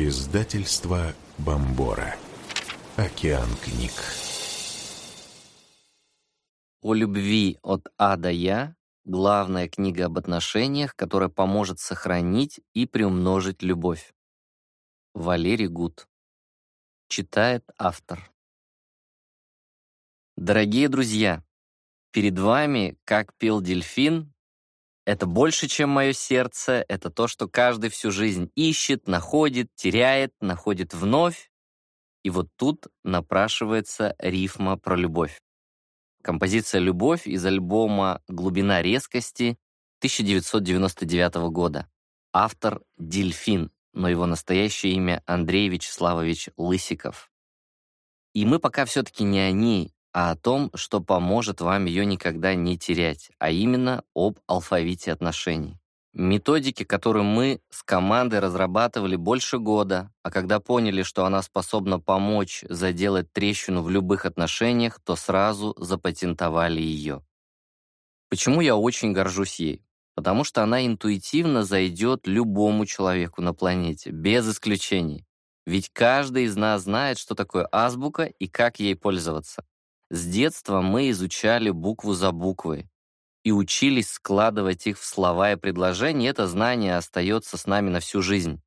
Издательство Бомбора. Океан книг. О любви от А до Я — главная книга об отношениях, которая поможет сохранить и приумножить любовь. Валерий Гуд. Читает автор. Дорогие друзья, перед вами, как пел дельфин, это больше, чем мое сердце, это то, что каждый всю жизнь ищет, находит, теряет, находит вновь. И вот тут напрашивается рифма про любовь. Композиция «Любовь» из альбома «Глубина резкости» 1999 года. Автор — Дельфин, но его настоящее имя Андрей Вячеславович Лысиков. И мы пока все-таки не о ней, а о том, что поможет вам ее никогда не терять, а именно об алфавите отношений. Методики, которую мы с командой разрабатывали больше года, а когда поняли, что она способна помочь заделать трещину в любых отношениях, то сразу запатентовали ее. Почему я очень горжусь ей? Потому что она интуитивно зайдет любому человеку на планете, без исключений. Ведь каждый из нас знает, что такое азбука и как ей пользоваться. С детства мы изучали букву за буквой и учились складывать их в слова и предложения. Это знание остается с нами на всю жизнь.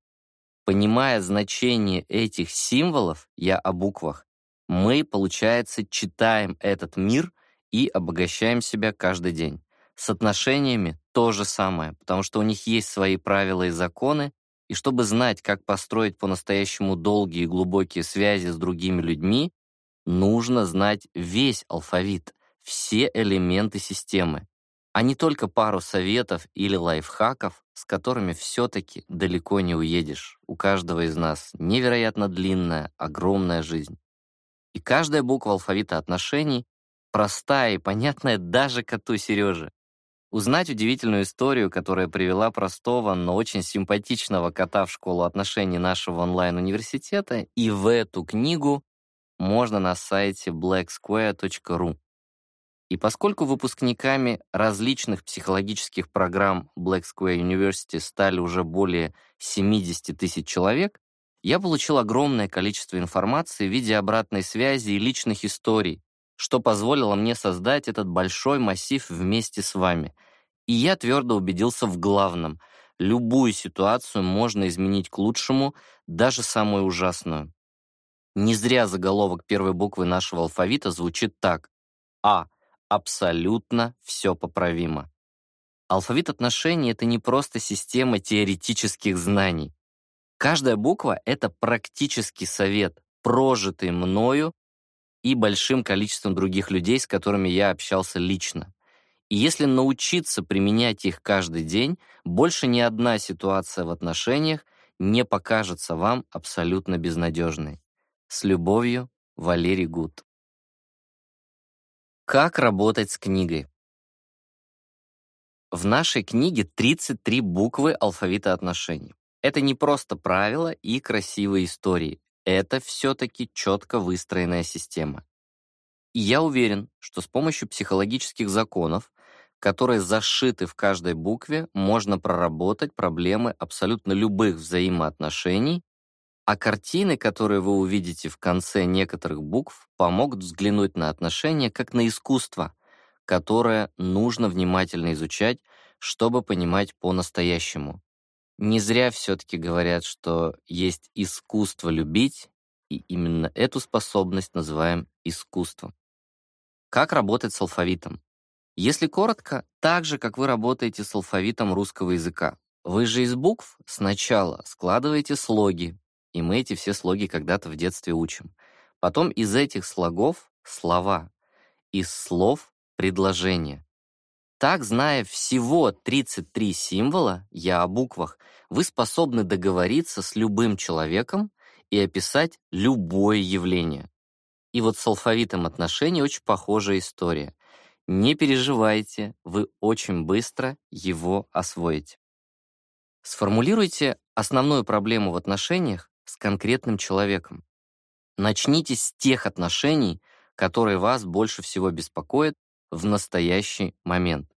Понимая значение этих символов, я о буквах, мы, получается, читаем этот мир и обогащаем себя каждый день. С отношениями то же самое, потому что у них есть свои правила и законы, и чтобы знать, как построить по-настоящему долгие и глубокие связи с другими людьми, нужно знать весь алфавит, все элементы системы, а не только пару советов или лайфхаков, с которыми все-таки далеко не уедешь. У каждого из нас невероятно длинная, огромная жизнь. И каждая буква алфавита отношений простая и понятная даже коту Сереже. Узнать удивительную историю, которая привела простого, но очень симпатичного кота в школу отношений нашего онлайн-университета, и в эту книгу можно на сайте blacksquare.ru. И поскольку выпускниками различных психологических программ Black Square University стали уже более 70 тысяч человек, я получил огромное количество информации в виде обратной связи и личных историй, что позволило мне создать этот большой массив вместе с вами. И я твердо убедился в главном. Любую ситуацию можно изменить к лучшему, даже самую ужасную. Не зря заголовок первой буквы нашего алфавита звучит так. А. Абсолютно все поправимо. Алфавит отношений — это не просто система теоретических знаний. Каждая буква — это практический совет, прожитый мною и большим количеством других людей, с которыми я общался лично. И если научиться применять их каждый день, больше ни одна ситуация в отношениях не покажется вам абсолютно безнадежной. С любовью, Валерий Гуд. Как работать с книгой? В нашей книге 33 буквы алфавита отношений. Это не просто правила и красивые истории. Это все-таки четко выстроенная система. И я уверен, что с помощью психологических законов, которые зашиты в каждой букве, можно проработать проблемы абсолютно любых взаимоотношений а картины, которые вы увидите в конце некоторых букв, помогут взглянуть на отношения как на искусство, которое нужно внимательно изучать, чтобы понимать по-настоящему. Не зря все-таки говорят, что есть искусство любить, и именно эту способность называем искусством. Как работать с алфавитом? Если коротко, так же, как вы работаете с алфавитом русского языка. Вы же из букв сначала складываете слоги, и мы эти все слоги когда-то в детстве учим. Потом из этих слогов — слова, из слов — предложения. Так, зная всего 33 символа, я о буквах, вы способны договориться с любым человеком и описать любое явление. И вот с алфавитом отношений очень похожая история. Не переживайте, вы очень быстро его освоите. Сформулируйте основную проблему в отношениях с конкретным человеком. Начните с тех отношений, которые вас больше всего беспокоят в настоящий момент.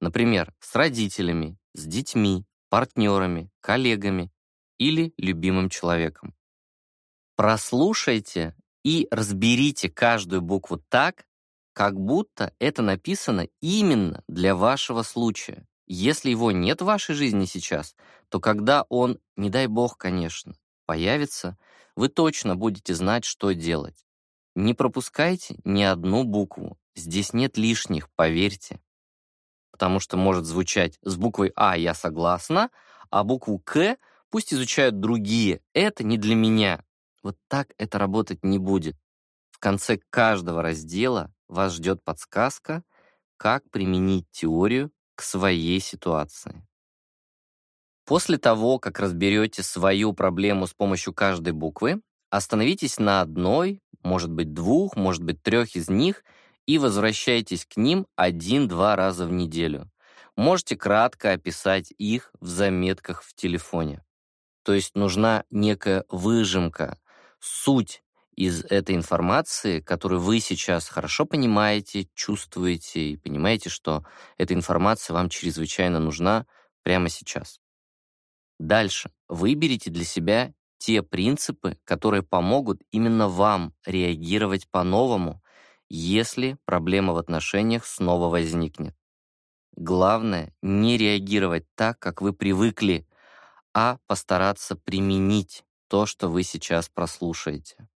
Например, с родителями, с детьми, партнерами, коллегами или любимым человеком. Прослушайте и разберите каждую букву так, как будто это написано именно для вашего случая. Если его нет в вашей жизни сейчас, то когда он, не дай бог, конечно, появится, вы точно будете знать, что делать. Не пропускайте ни одну букву. Здесь нет лишних, поверьте. Потому что может звучать с буквой «А» я согласна, а букву «К» пусть изучают другие. Это не для меня. Вот так это работать не будет. В конце каждого раздела вас ждет подсказка, как применить теорию к своей ситуации. После того, как разберете свою проблему с помощью каждой буквы, остановитесь на одной, может быть двух, может быть трех из них и возвращайтесь к ним один-два раза в неделю. Можете кратко описать их в заметках в телефоне. То есть нужна некая выжимка, суть из этой информации, которую вы сейчас хорошо понимаете, чувствуете и понимаете, что эта информация вам чрезвычайно нужна прямо сейчас. Дальше выберите для себя те принципы, которые помогут именно вам реагировать по-новому, если проблема в отношениях снова возникнет. Главное — не реагировать так, как вы привыкли, а постараться применить то, что вы сейчас прослушаете.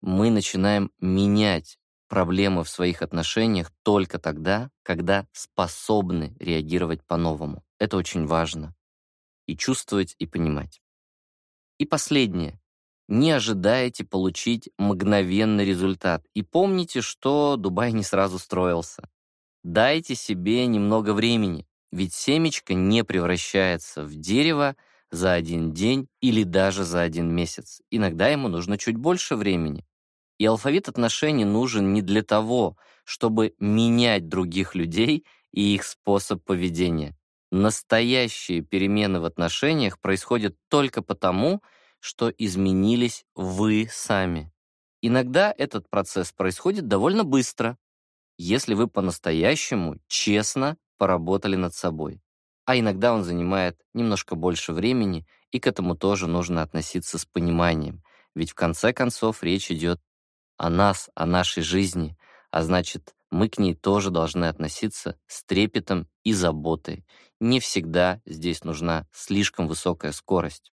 Мы начинаем менять проблемы в своих отношениях только тогда, когда способны реагировать по-новому. Это очень важно и чувствовать, и понимать. И последнее. Не ожидайте получить мгновенный результат. И помните, что Дубай не сразу строился. Дайте себе немного времени, ведь семечко не превращается в дерево за один день или даже за один месяц. Иногда ему нужно чуть больше времени. И алфавит отношений нужен не для того, чтобы менять других людей и их способ поведения. Настоящие перемены в отношениях происходят только потому, что изменились вы сами. Иногда этот процесс происходит довольно быстро, если вы по-настоящему честно поработали над собой. А иногда он занимает немножко больше времени, и к этому тоже нужно относиться с пониманием. Ведь в конце концов речь идет о нас, о нашей жизни, а значит, мы к ней тоже должны относиться с трепетом и заботой, не всегда здесь нужна слишком высокая скорость.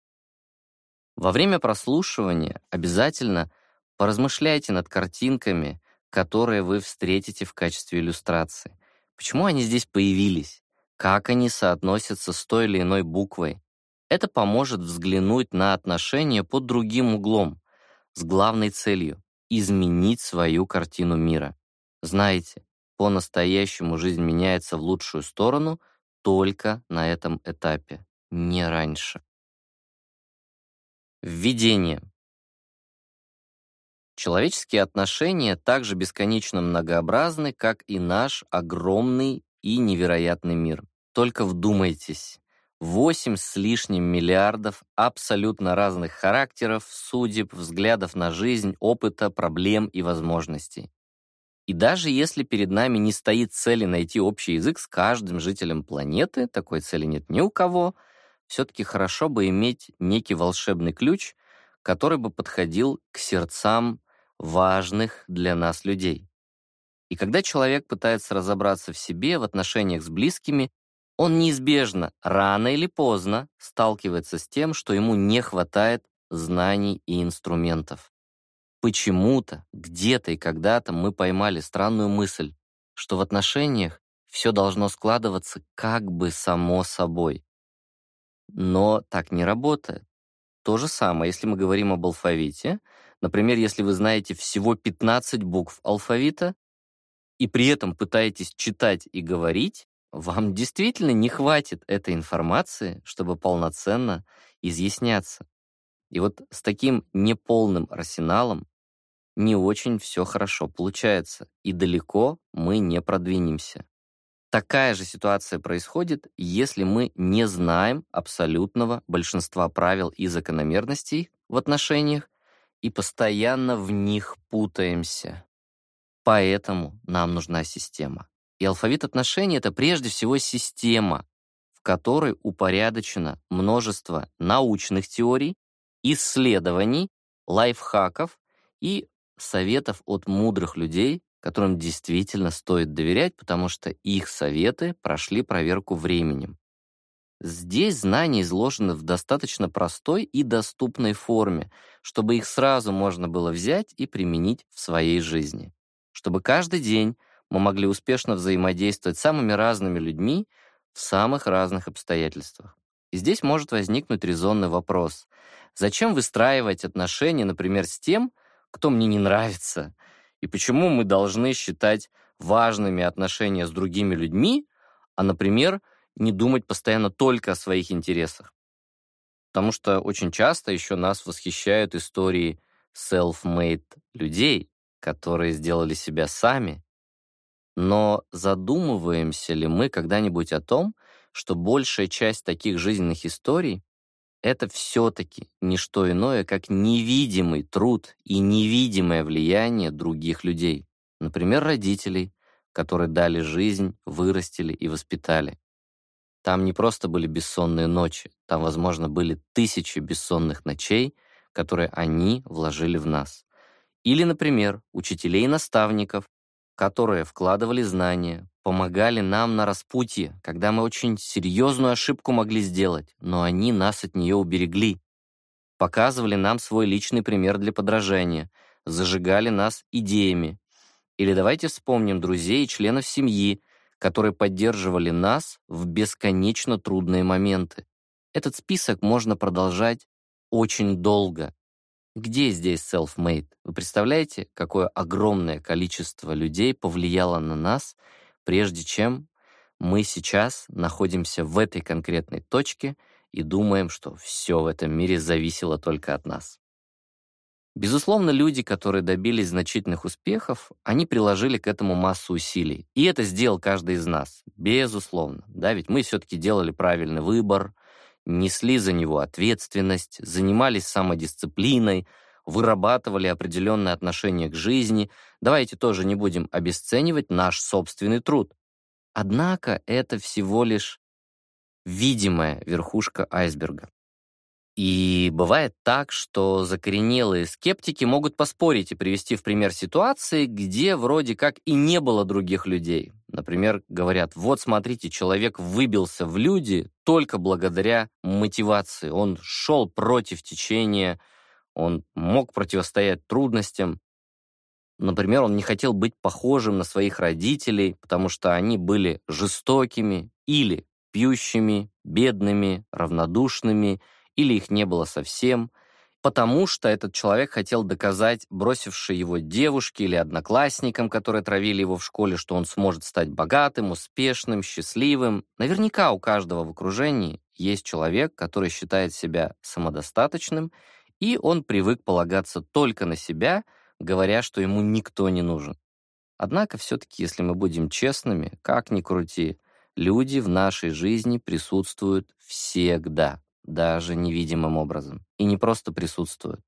Во время прослушивания обязательно поразмышляйте над картинками, которые вы встретите в качестве иллюстрации. Почему они здесь появились? Как они соотносятся с той или иной буквой? Это поможет взглянуть на отношения под другим углом, с главной целью — изменить свою картину мира. Знаете, по-настоящему жизнь меняется в лучшую сторону — только на этом этапе, не раньше. Введение. Человеческие отношения также бесконечно многообразны, как и наш огромный и невероятный мир. Только вдумайтесь. восемь с лишним миллиардов абсолютно разных характеров, судеб, взглядов на жизнь, опыта, проблем и возможностей. И даже если перед нами не стоит цели найти общий язык с каждым жителем планеты, такой цели нет ни у кого, все-таки хорошо бы иметь некий волшебный ключ, который бы подходил к сердцам важных для нас людей. И когда человек пытается разобраться в себе, в отношениях с близкими, он неизбежно, рано или поздно, сталкивается с тем, что ему не хватает знаний и инструментов. Почему-то, где-то и когда-то мы поймали странную мысль, что в отношениях все должно складываться как бы само собой. Но так не работает. То же самое, если мы говорим об алфавите. Например, если вы знаете всего 15 букв алфавита и при этом пытаетесь читать и говорить, вам действительно не хватит этой информации, чтобы полноценно изъясняться. И вот с таким неполным арсеналом не очень все хорошо получается, и далеко мы не продвинемся. Такая же ситуация происходит, если мы не знаем абсолютного большинства правил и закономерностей в отношениях и постоянно в них путаемся. Поэтому нам нужна система. И алфавит отношений — это прежде всего система, в которой упорядочено множество научных теорий, исследований, лайфхаков и советов от мудрых людей, которым действительно стоит доверять, потому что их советы прошли проверку временем. Здесь знания изложены в достаточно простой и доступной форме, чтобы их сразу можно было взять и применить в своей жизни. Чтобы каждый день мы могли успешно взаимодействовать с самыми разными людьми в самых разных обстоятельствах. И здесь может возникнуть резонный вопрос. Зачем выстраивать отношения, например, с тем, кто мне не нравится, и почему мы должны считать важными отношения с другими людьми, а, например, не думать постоянно только о своих интересах. Потому что очень часто еще нас восхищают истории self-made людей, которые сделали себя сами. Но задумываемся ли мы когда-нибудь о том, что большая часть таких жизненных историй это все-таки не что иное, как невидимый труд и невидимое влияние других людей, например, родителей, которые дали жизнь, вырастили и воспитали. Там не просто были бессонные ночи, там, возможно, были тысячи бессонных ночей, которые они вложили в нас. Или, например, учителей и наставников, которые вкладывали знания, помогали нам на распутье, когда мы очень серьезную ошибку могли сделать, но они нас от нее уберегли. Показывали нам свой личный пример для подражания, зажигали нас идеями. Или давайте вспомним друзей и членов семьи, которые поддерживали нас в бесконечно трудные моменты. Этот список можно продолжать очень долго. Где здесь self-made? Вы представляете, какое огромное количество людей повлияло на нас – прежде чем мы сейчас находимся в этой конкретной точке и думаем, что все в этом мире зависело только от нас. Безусловно, люди, которые добились значительных успехов, они приложили к этому массу усилий. И это сделал каждый из нас. Безусловно. Да, ведь мы все-таки делали правильный выбор, несли за него ответственность, занимались самодисциплиной, вырабатывали определенные отношения к жизни. Давайте тоже не будем обесценивать наш собственный труд. Однако это всего лишь видимая верхушка айсберга. И бывает так, что закоренелые скептики могут поспорить и привести в пример ситуации, где вроде как и не было других людей. Например, говорят, вот смотрите, человек выбился в люди только благодаря мотивации. Он шел против течения он мог противостоять трудностям. Например, он не хотел быть похожим на своих родителей, потому что они были жестокими или пьющими, бедными, равнодушными, или их не было совсем, потому что этот человек хотел доказать бросившей его девушке или одноклассникам, которые травили его в школе, что он сможет стать богатым, успешным, счастливым. Наверняка у каждого в окружении есть человек, который считает себя самодостаточным и он привык полагаться только на себя, говоря, что ему никто не нужен. Однако все-таки, если мы будем честными, как ни крути, люди в нашей жизни присутствуют всегда, даже невидимым образом. И не просто присутствуют.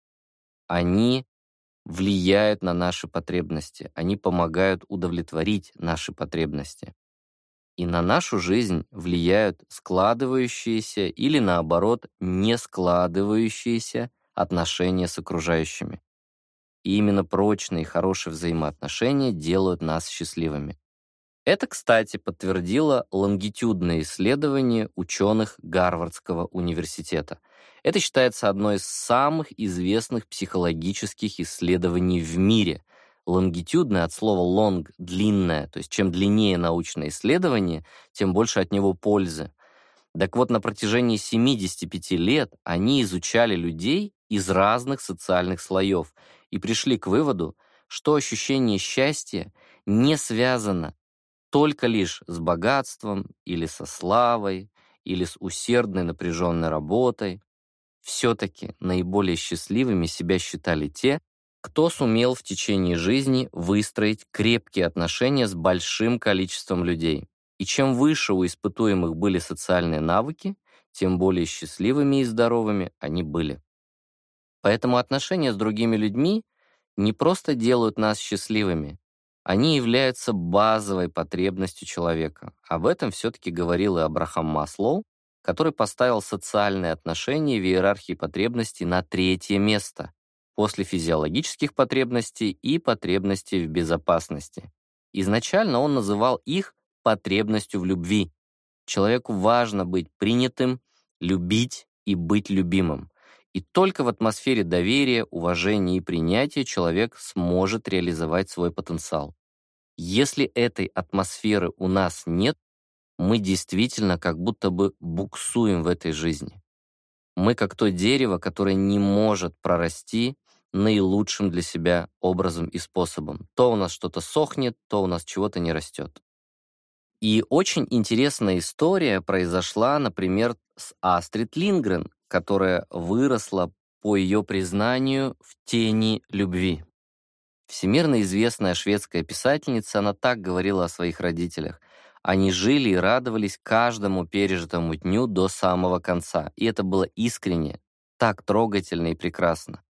Они влияют на наши потребности, они помогают удовлетворить наши потребности. И на нашу жизнь влияют складывающиеся или, наоборот, не складывающиеся отношения с окружающими. И именно прочные и хорошие взаимоотношения делают нас счастливыми. Это, кстати, подтвердило лонгитюдное исследование ученых Гарвардского университета. Это считается одной из самых известных психологических исследований в мире. Лонгитюдное от слова long – длинное, то есть чем длиннее научное исследование, тем больше от него пользы. Так вот, на протяжении 75 лет они изучали людей, из разных социальных слоев и пришли к выводу, что ощущение счастья не связано только лишь с богатством или со славой, или с усердной напряженной работой. Все-таки наиболее счастливыми себя считали те, кто сумел в течение жизни выстроить крепкие отношения с большим количеством людей. И чем выше у испытуемых были социальные навыки, тем более счастливыми и здоровыми они были. Поэтому отношения с другими людьми не просто делают нас счастливыми, они являются базовой потребностью человека. Об этом все-таки говорил и Абрахам Маслоу, который поставил социальные отношения в иерархии потребностей на третье место после физиологических потребностей и потребностей в безопасности. Изначально он называл их потребностью в любви. Человеку важно быть принятым, любить и быть любимым. И только в атмосфере доверия, уважения и принятия человек сможет реализовать свой потенциал. Если этой атмосферы у нас нет, мы действительно как будто бы буксуем в этой жизни. Мы как то дерево, которое не может прорасти наилучшим для себя образом и способом. То у нас что-то сохнет, то у нас чего-то не растет. И очень интересная история произошла, например, с Астрид Лингрен, которая выросла, по ее признанию, в тени любви. Всемирно известная шведская писательница, она так говорила о своих родителях. Они жили и радовались каждому пережитому дню до самого конца. И это было искренне, так трогательно и прекрасно.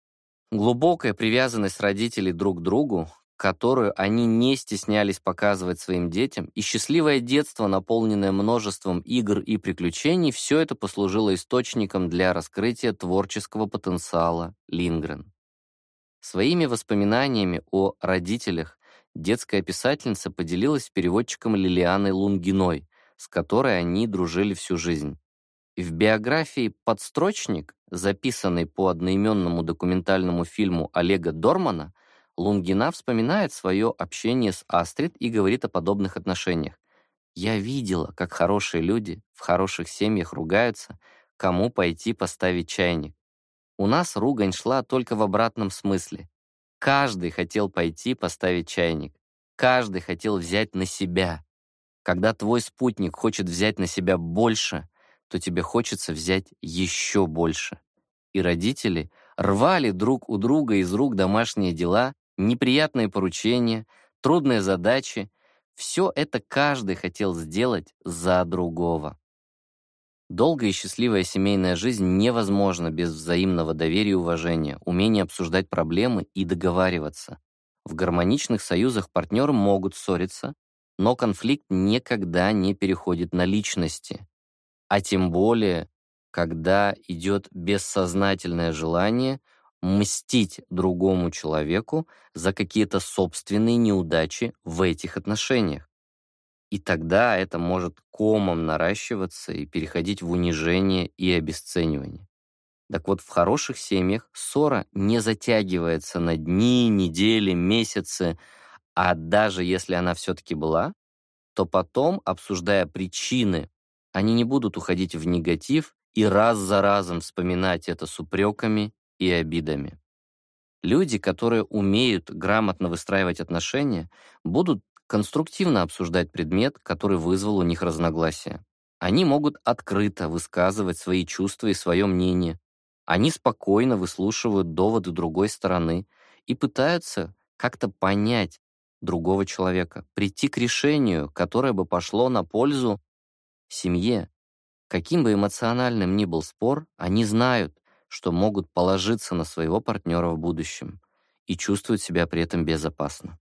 Глубокая привязанность родителей друг к другу, которую они не стеснялись показывать своим детям, и счастливое детство, наполненное множеством игр и приключений, все это послужило источником для раскрытия творческого потенциала Лингрен. Своими воспоминаниями о родителях детская писательница поделилась с переводчиком Лилианой Лунгиной, с которой они дружили всю жизнь. В биографии «Подстрочник», записанной по одноименному документальному фильму Олега Дормана, Лунгина вспоминает свое общение с Астрид и говорит о подобных отношениях. «Я видела, как хорошие люди в хороших семьях ругаются, кому пойти поставить чайник. У нас ругань шла только в обратном смысле. Каждый хотел пойти поставить чайник. Каждый хотел взять на себя. Когда твой спутник хочет взять на себя больше, то тебе хочется взять еще больше. И родители рвали друг у друга из рук домашние дела, Неприятные поручения, трудные задачи — все это каждый хотел сделать за другого. Долгая и счастливая семейная жизнь невозможна без взаимного доверия и уважения, умения обсуждать проблемы и договариваться. В гармоничных союзах партнеры могут ссориться, но конфликт никогда не переходит на личности. А тем более, когда идет бессознательное желание – мстить другому человеку за какие-то собственные неудачи в этих отношениях. И тогда это может комом наращиваться и переходить в унижение и обесценивание. Так вот, в хороших семьях ссора не затягивается на дни, недели, месяцы, а даже если она все-таки была, то потом, обсуждая причины, они не будут уходить в негатив и раз за разом вспоминать это с упреками и обидами. Люди, которые умеют грамотно выстраивать отношения, будут конструктивно обсуждать предмет, который вызвал у них разногласия. Они могут открыто высказывать свои чувства и свое мнение. Они спокойно выслушивают доводы другой стороны и пытаются как-то понять другого человека, прийти к решению, которое бы пошло на пользу семье. Каким бы эмоциональным ни был спор, они знают, что могут положиться на своего партнера в будущем и чувствовать себя при этом безопасно.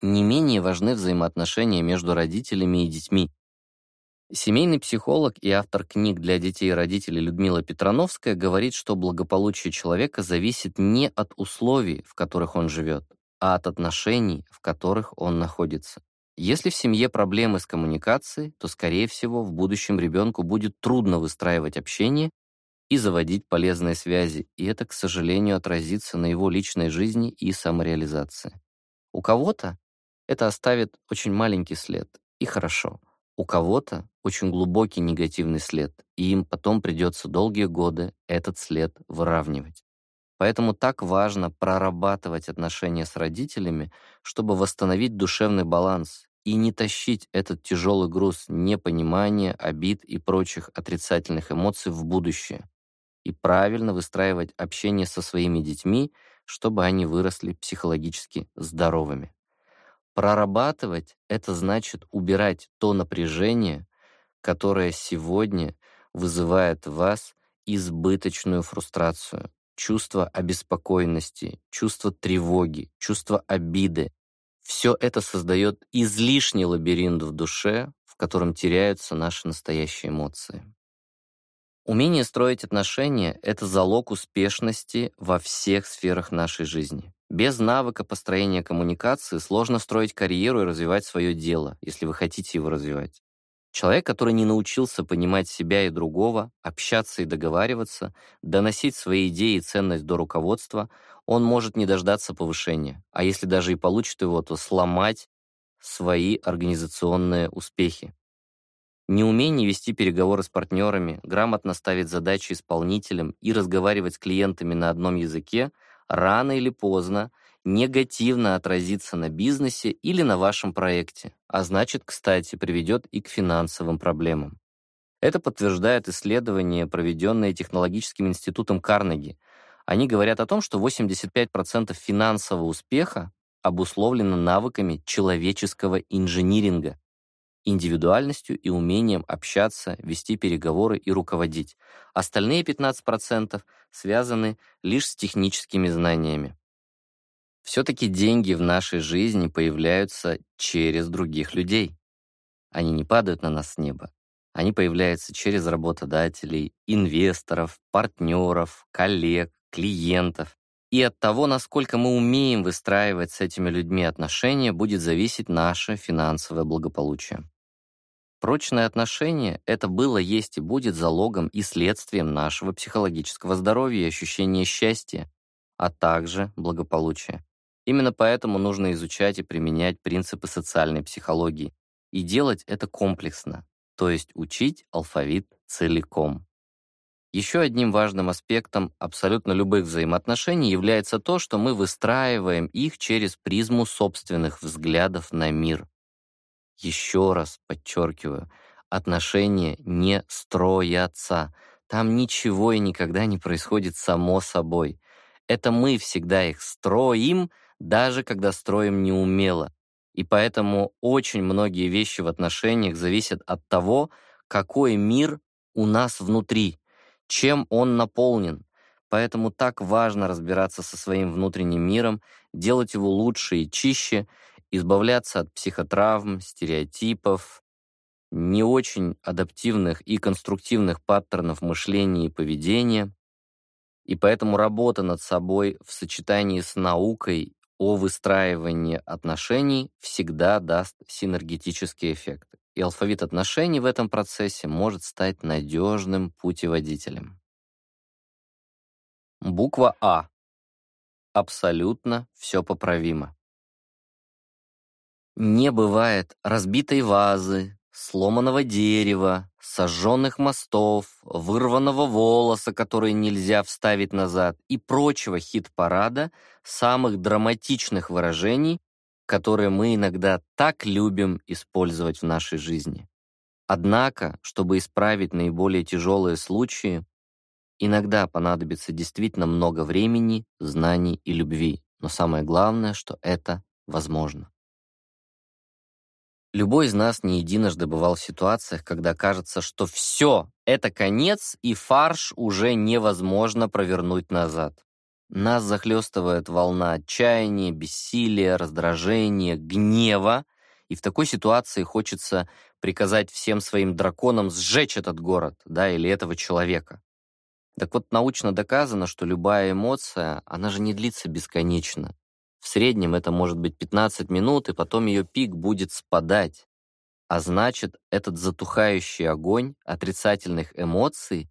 Не менее важны взаимоотношения между родителями и детьми. Семейный психолог и автор книг для детей и родителей Людмила Петрановская говорит, что благополучие человека зависит не от условий, в которых он живет, а от отношений, в которых он находится. Если в семье проблемы с коммуникацией, то, скорее всего, в будущем ребенку будет трудно выстраивать общение и заводить полезные связи, и это, к сожалению, отразится на его личной жизни и самореализации. У кого-то это оставит очень маленький след, и хорошо. У кого-то очень глубокий негативный след, и им потом придется долгие годы этот след выравнивать. Поэтому так важно прорабатывать отношения с родителями, чтобы восстановить душевный баланс и не тащить этот тяжелый груз непонимания, обид и прочих отрицательных эмоций в будущее и правильно выстраивать общение со своими детьми, чтобы они выросли психологически здоровыми. Прорабатывать — это значит убирать то напряжение, которое сегодня вызывает в вас избыточную фрустрацию, чувство обеспокоенности, чувство тревоги, чувство обиды. Все это создает излишний лабиринт в душе, в котором теряются наши настоящие эмоции. Умение строить отношения — это залог успешности во всех сферах нашей жизни. Без навыка построения коммуникации сложно строить карьеру и развивать свое дело, если вы хотите его развивать. Человек, который не научился понимать себя и другого, общаться и договариваться, доносить свои идеи и ценность до руководства, он может не дождаться повышения, а если даже и получит его, то сломать свои организационные успехи. Неумение вести переговоры с партнерами, грамотно ставить задачи исполнителям и разговаривать с клиентами на одном языке рано или поздно негативно отразится на бизнесе или на вашем проекте, а значит, кстати, приведет и к финансовым проблемам. Это подтверждает исследования, проведенные Технологическим институтом Карнеги. Они говорят о том, что 85% финансового успеха обусловлено навыками человеческого инжиниринга, индивидуальностью и умением общаться, вести переговоры и руководить. Остальные 15% связаны лишь с техническими знаниями. Все-таки деньги в нашей жизни появляются через других людей. Они не падают на нас с неба. Они появляются через работодателей, инвесторов, партнеров, коллег, клиентов. И от того, насколько мы умеем выстраивать с этими людьми отношения, будет зависеть наше финансовое благополучие. Прочное отношение — это было, есть и будет залогом и следствием нашего психологического здоровья и ощущения счастья, а также благополучия. Именно поэтому нужно изучать и применять принципы социальной психологии. И делать это комплексно, то есть учить алфавит целиком. Еще одним важным аспектом абсолютно любых взаимоотношений является то, что мы выстраиваем их через призму собственных взглядов на мир. Еще раз подчеркиваю, отношения не строятся. Там ничего и никогда не происходит само собой. Это мы всегда их строим, даже когда строим неумело. И поэтому очень многие вещи в отношениях зависят от того, какой мир у нас внутри, чем он наполнен. Поэтому так важно разбираться со своим внутренним миром, делать его лучше и чище, избавляться от психотравм, стереотипов, не очень адаптивных и конструктивных паттернов мышления и поведения. И поэтому работа над собой в сочетании с наукой о выстраивании отношений всегда даст синергетические эффекты и алфавит отношений в этом процессе может стать надежным путеводителем. Буква А. Абсолютно все поправимо. Не бывает разбитой вазы, сломанного дерева, сожженных мостов, вырванного волоса, который нельзя вставить назад, и прочего хит-парада самых драматичных выражений, которые мы иногда так любим использовать в нашей жизни. Однако, чтобы исправить наиболее тяжелые случаи, иногда понадобится действительно много времени, знаний и любви. Но самое главное, что это возможно. Любой из нас не единожды бывал в ситуациях, когда кажется, что все, это конец, и фарш уже невозможно провернуть назад. Нас захлестывает волна отчаяния, бессилия, раздражения, гнева, и в такой ситуации хочется приказать всем своим драконам сжечь этот город, да, или этого человека. Так вот, научно доказано, что любая эмоция, она же не длится бесконечно. В среднем это может быть 15 минут, и потом ее пик будет спадать. А значит, этот затухающий огонь отрицательных эмоций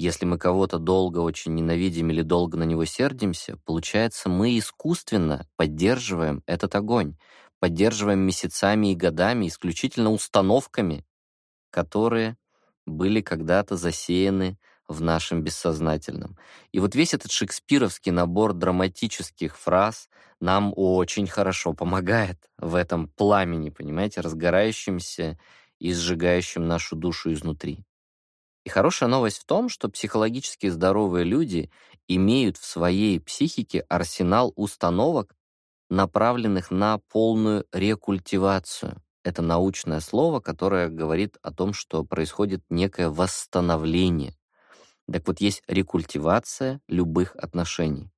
если мы кого-то долго очень ненавидим или долго на него сердимся, получается, мы искусственно поддерживаем этот огонь, поддерживаем месяцами и годами исключительно установками, которые были когда-то засеяны в нашем бессознательном. И вот весь этот шекспировский набор драматических фраз нам очень хорошо помогает в этом пламени, понимаете, разгорающемся и сжигающем нашу душу изнутри. И хорошая новость в том, что психологически здоровые люди имеют в своей психике арсенал установок, направленных на полную рекультивацию. Это научное слово, которое говорит о том, что происходит некое восстановление. Так вот, есть рекультивация любых отношений.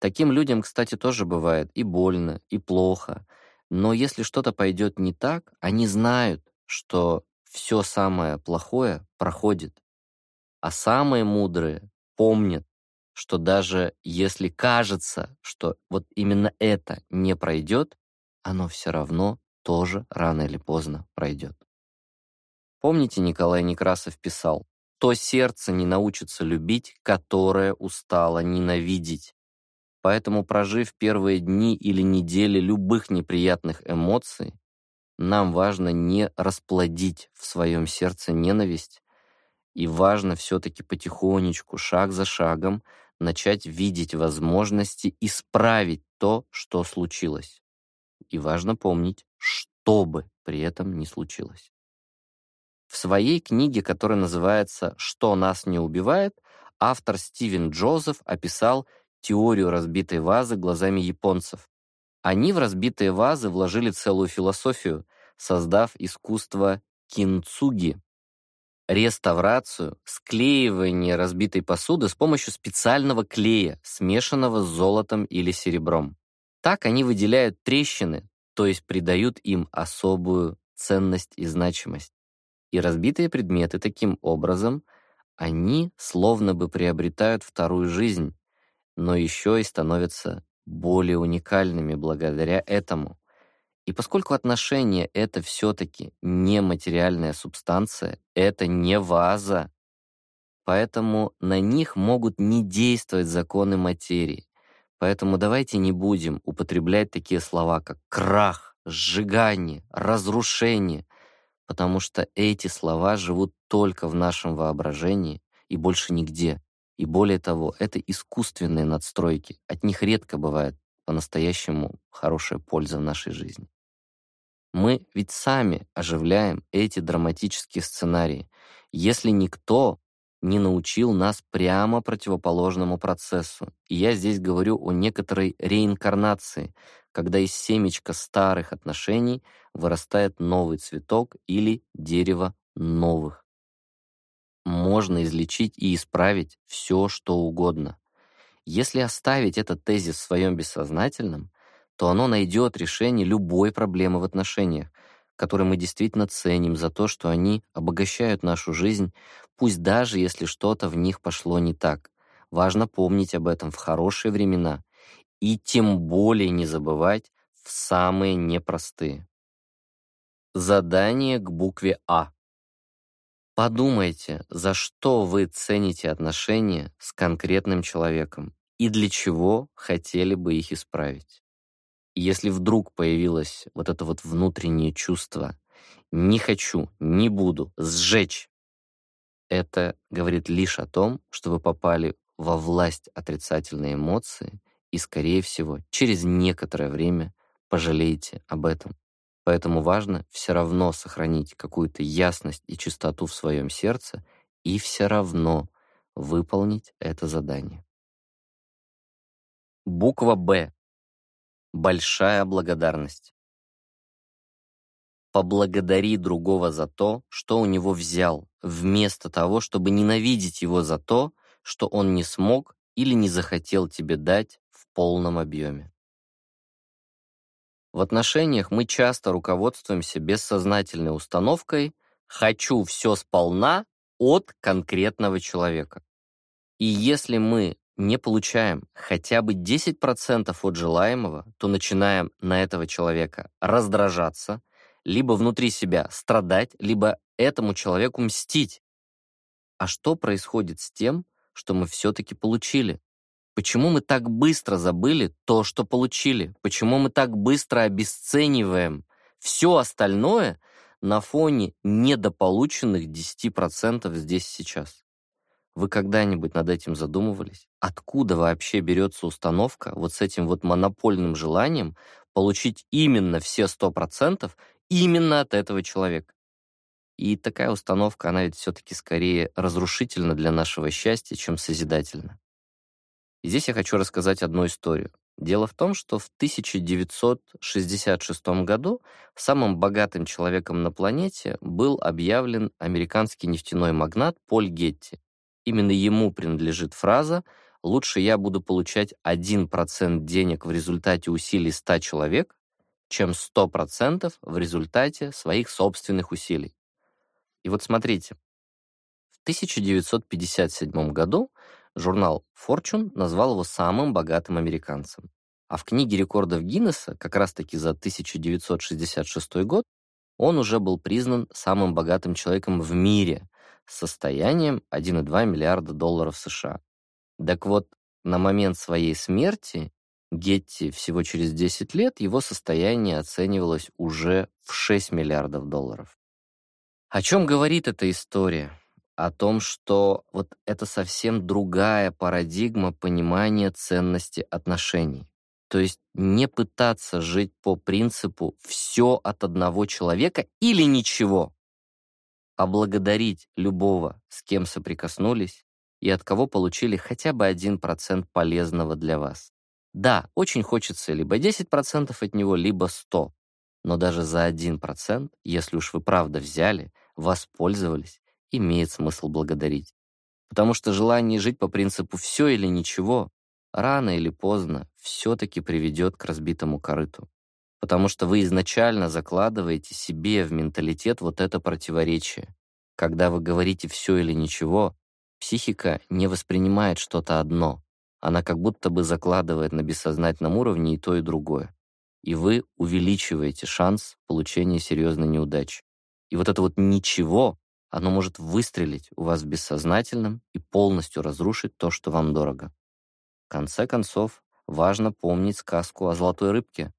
Таким людям, кстати, тоже бывает и больно, и плохо. Но если что-то пойдет не так, они знают, что все самое плохое проходит, а самые мудрые помнят, что даже если кажется, что вот именно это не пройдет, оно все равно тоже рано или поздно пройдет. Помните, Николай Некрасов писал, «То сердце не научится любить, которое устало ненавидеть». Поэтому, прожив первые дни или недели любых неприятных эмоций, нам важно не расплодить в своем сердце ненависть, и важно все-таки потихонечку, шаг за шагом, начать видеть возможности исправить то, что случилось. И важно помнить, что бы при этом не случилось. В своей книге, которая называется «Что нас не убивает», автор Стивен Джозеф описал теорию разбитой вазы глазами японцев, они в разбитые вазы вложили целую философию, создав искусство кинцуги реставрацию, склеивание разбитой посуды с помощью специального клея, смешанного с золотом или серебром. Так они выделяют трещины, то есть придают им особую ценность и значимость. И разбитые предметы таким образом, они словно бы приобретают вторую жизнь, но еще и становятся более уникальными благодаря этому. И поскольку отношения — это все-таки не материальная субстанция, это не ваза, поэтому на них могут не действовать законы материи. Поэтому давайте не будем употреблять такие слова, как крах, сжигание, разрушение, потому что эти слова живут только в нашем воображении и больше нигде. И более того, это искусственные надстройки. От них редко бывает по-настоящему хорошая польза в нашей жизни. Мы ведь сами оживляем эти драматические сценарии, если никто не научил нас прямо противоположному процессу. И я здесь говорю о некоторой реинкарнации, когда из семечка старых отношений вырастает новый цветок или дерево новых можно излечить и исправить все, что угодно. Если оставить этот тезис в своем бессознательном, то оно найдет решение любой проблемы в отношениях, которые мы действительно ценим за то, что они обогащают нашу жизнь, пусть даже если что-то в них пошло не так. Важно помнить об этом в хорошие времена и тем более не забывать в самые непростые. Задание к букве А. Подумайте, за что вы цените отношения с конкретным человеком и для чего хотели бы их исправить. Если вдруг появилось вот это вот внутреннее чувство «не хочу, не буду, сжечь», это говорит лишь о том, что вы попали во власть отрицательной эмоции и, скорее всего, через некоторое время пожалеете об этом. Поэтому важно все равно сохранить какую-то ясность и чистоту в своем сердце и все равно выполнить это задание. Буква «Б». Большая благодарность. Поблагодари другого за то, что у него взял, вместо того, чтобы ненавидеть его за то, что он не смог или не захотел тебе дать в полном объеме. В отношениях мы часто руководствуемся бессознательной установкой «хочу все сполна от конкретного человека». И если мы не получаем хотя бы 10% от желаемого, то начинаем на этого человека раздражаться, либо внутри себя страдать, либо этому человеку мстить. А что происходит с тем, что мы все-таки получили? Почему мы так быстро забыли то, что получили? Почему мы так быстро обесцениваем все остальное на фоне недополученных 10% здесь сейчас? Вы когда-нибудь над этим задумывались? Откуда вообще берется установка вот с этим вот монопольным желанием получить именно все 100% именно от этого человека? И такая установка, она ведь все-таки скорее разрушительна для нашего счастья, чем созидательна. Здесь я хочу рассказать одну историю. Дело в том, что в 1966 году самым богатым человеком на планете был объявлен американский нефтяной магнат Поль Гетти. Именно ему принадлежит фраза «Лучше я буду получать 1% денег в результате усилий 100 человек, чем 100% в результате своих собственных усилий». И вот смотрите, в 1957 году Журнал Fortune назвал его самым богатым американцем. А в книге рекордов Гиннесса, как раз-таки за 1966 год, он уже был признан самым богатым человеком в мире с состоянием 1,2 миллиарда долларов США. Так вот, на момент своей смерти Гетти всего через 10 лет его состояние оценивалось уже в 6 миллиардов долларов. О чем говорит эта история? о том, что вот это совсем другая парадигма понимания ценности отношений. То есть не пытаться жить по принципу «все от одного человека» или «ничего», а благодарить любого, с кем соприкоснулись и от кого получили хотя бы 1% полезного для вас. Да, очень хочется либо 10% от него, либо 100%, но даже за 1%, если уж вы правда взяли, воспользовались имеет смысл благодарить. Потому что желание жить по принципу «все или ничего» рано или поздно все-таки приведет к разбитому корыту. Потому что вы изначально закладываете себе в менталитет вот это противоречие. Когда вы говорите «все или ничего», психика не воспринимает что-то одно. Она как будто бы закладывает на бессознательном уровне и то, и другое. И вы увеличиваете шанс получения серьезной неудачи. И вот это вот «ничего» Оно может выстрелить у вас в бессознательном и полностью разрушить то, что вам дорого. В конце концов, важно помнить сказку о золотой рыбке,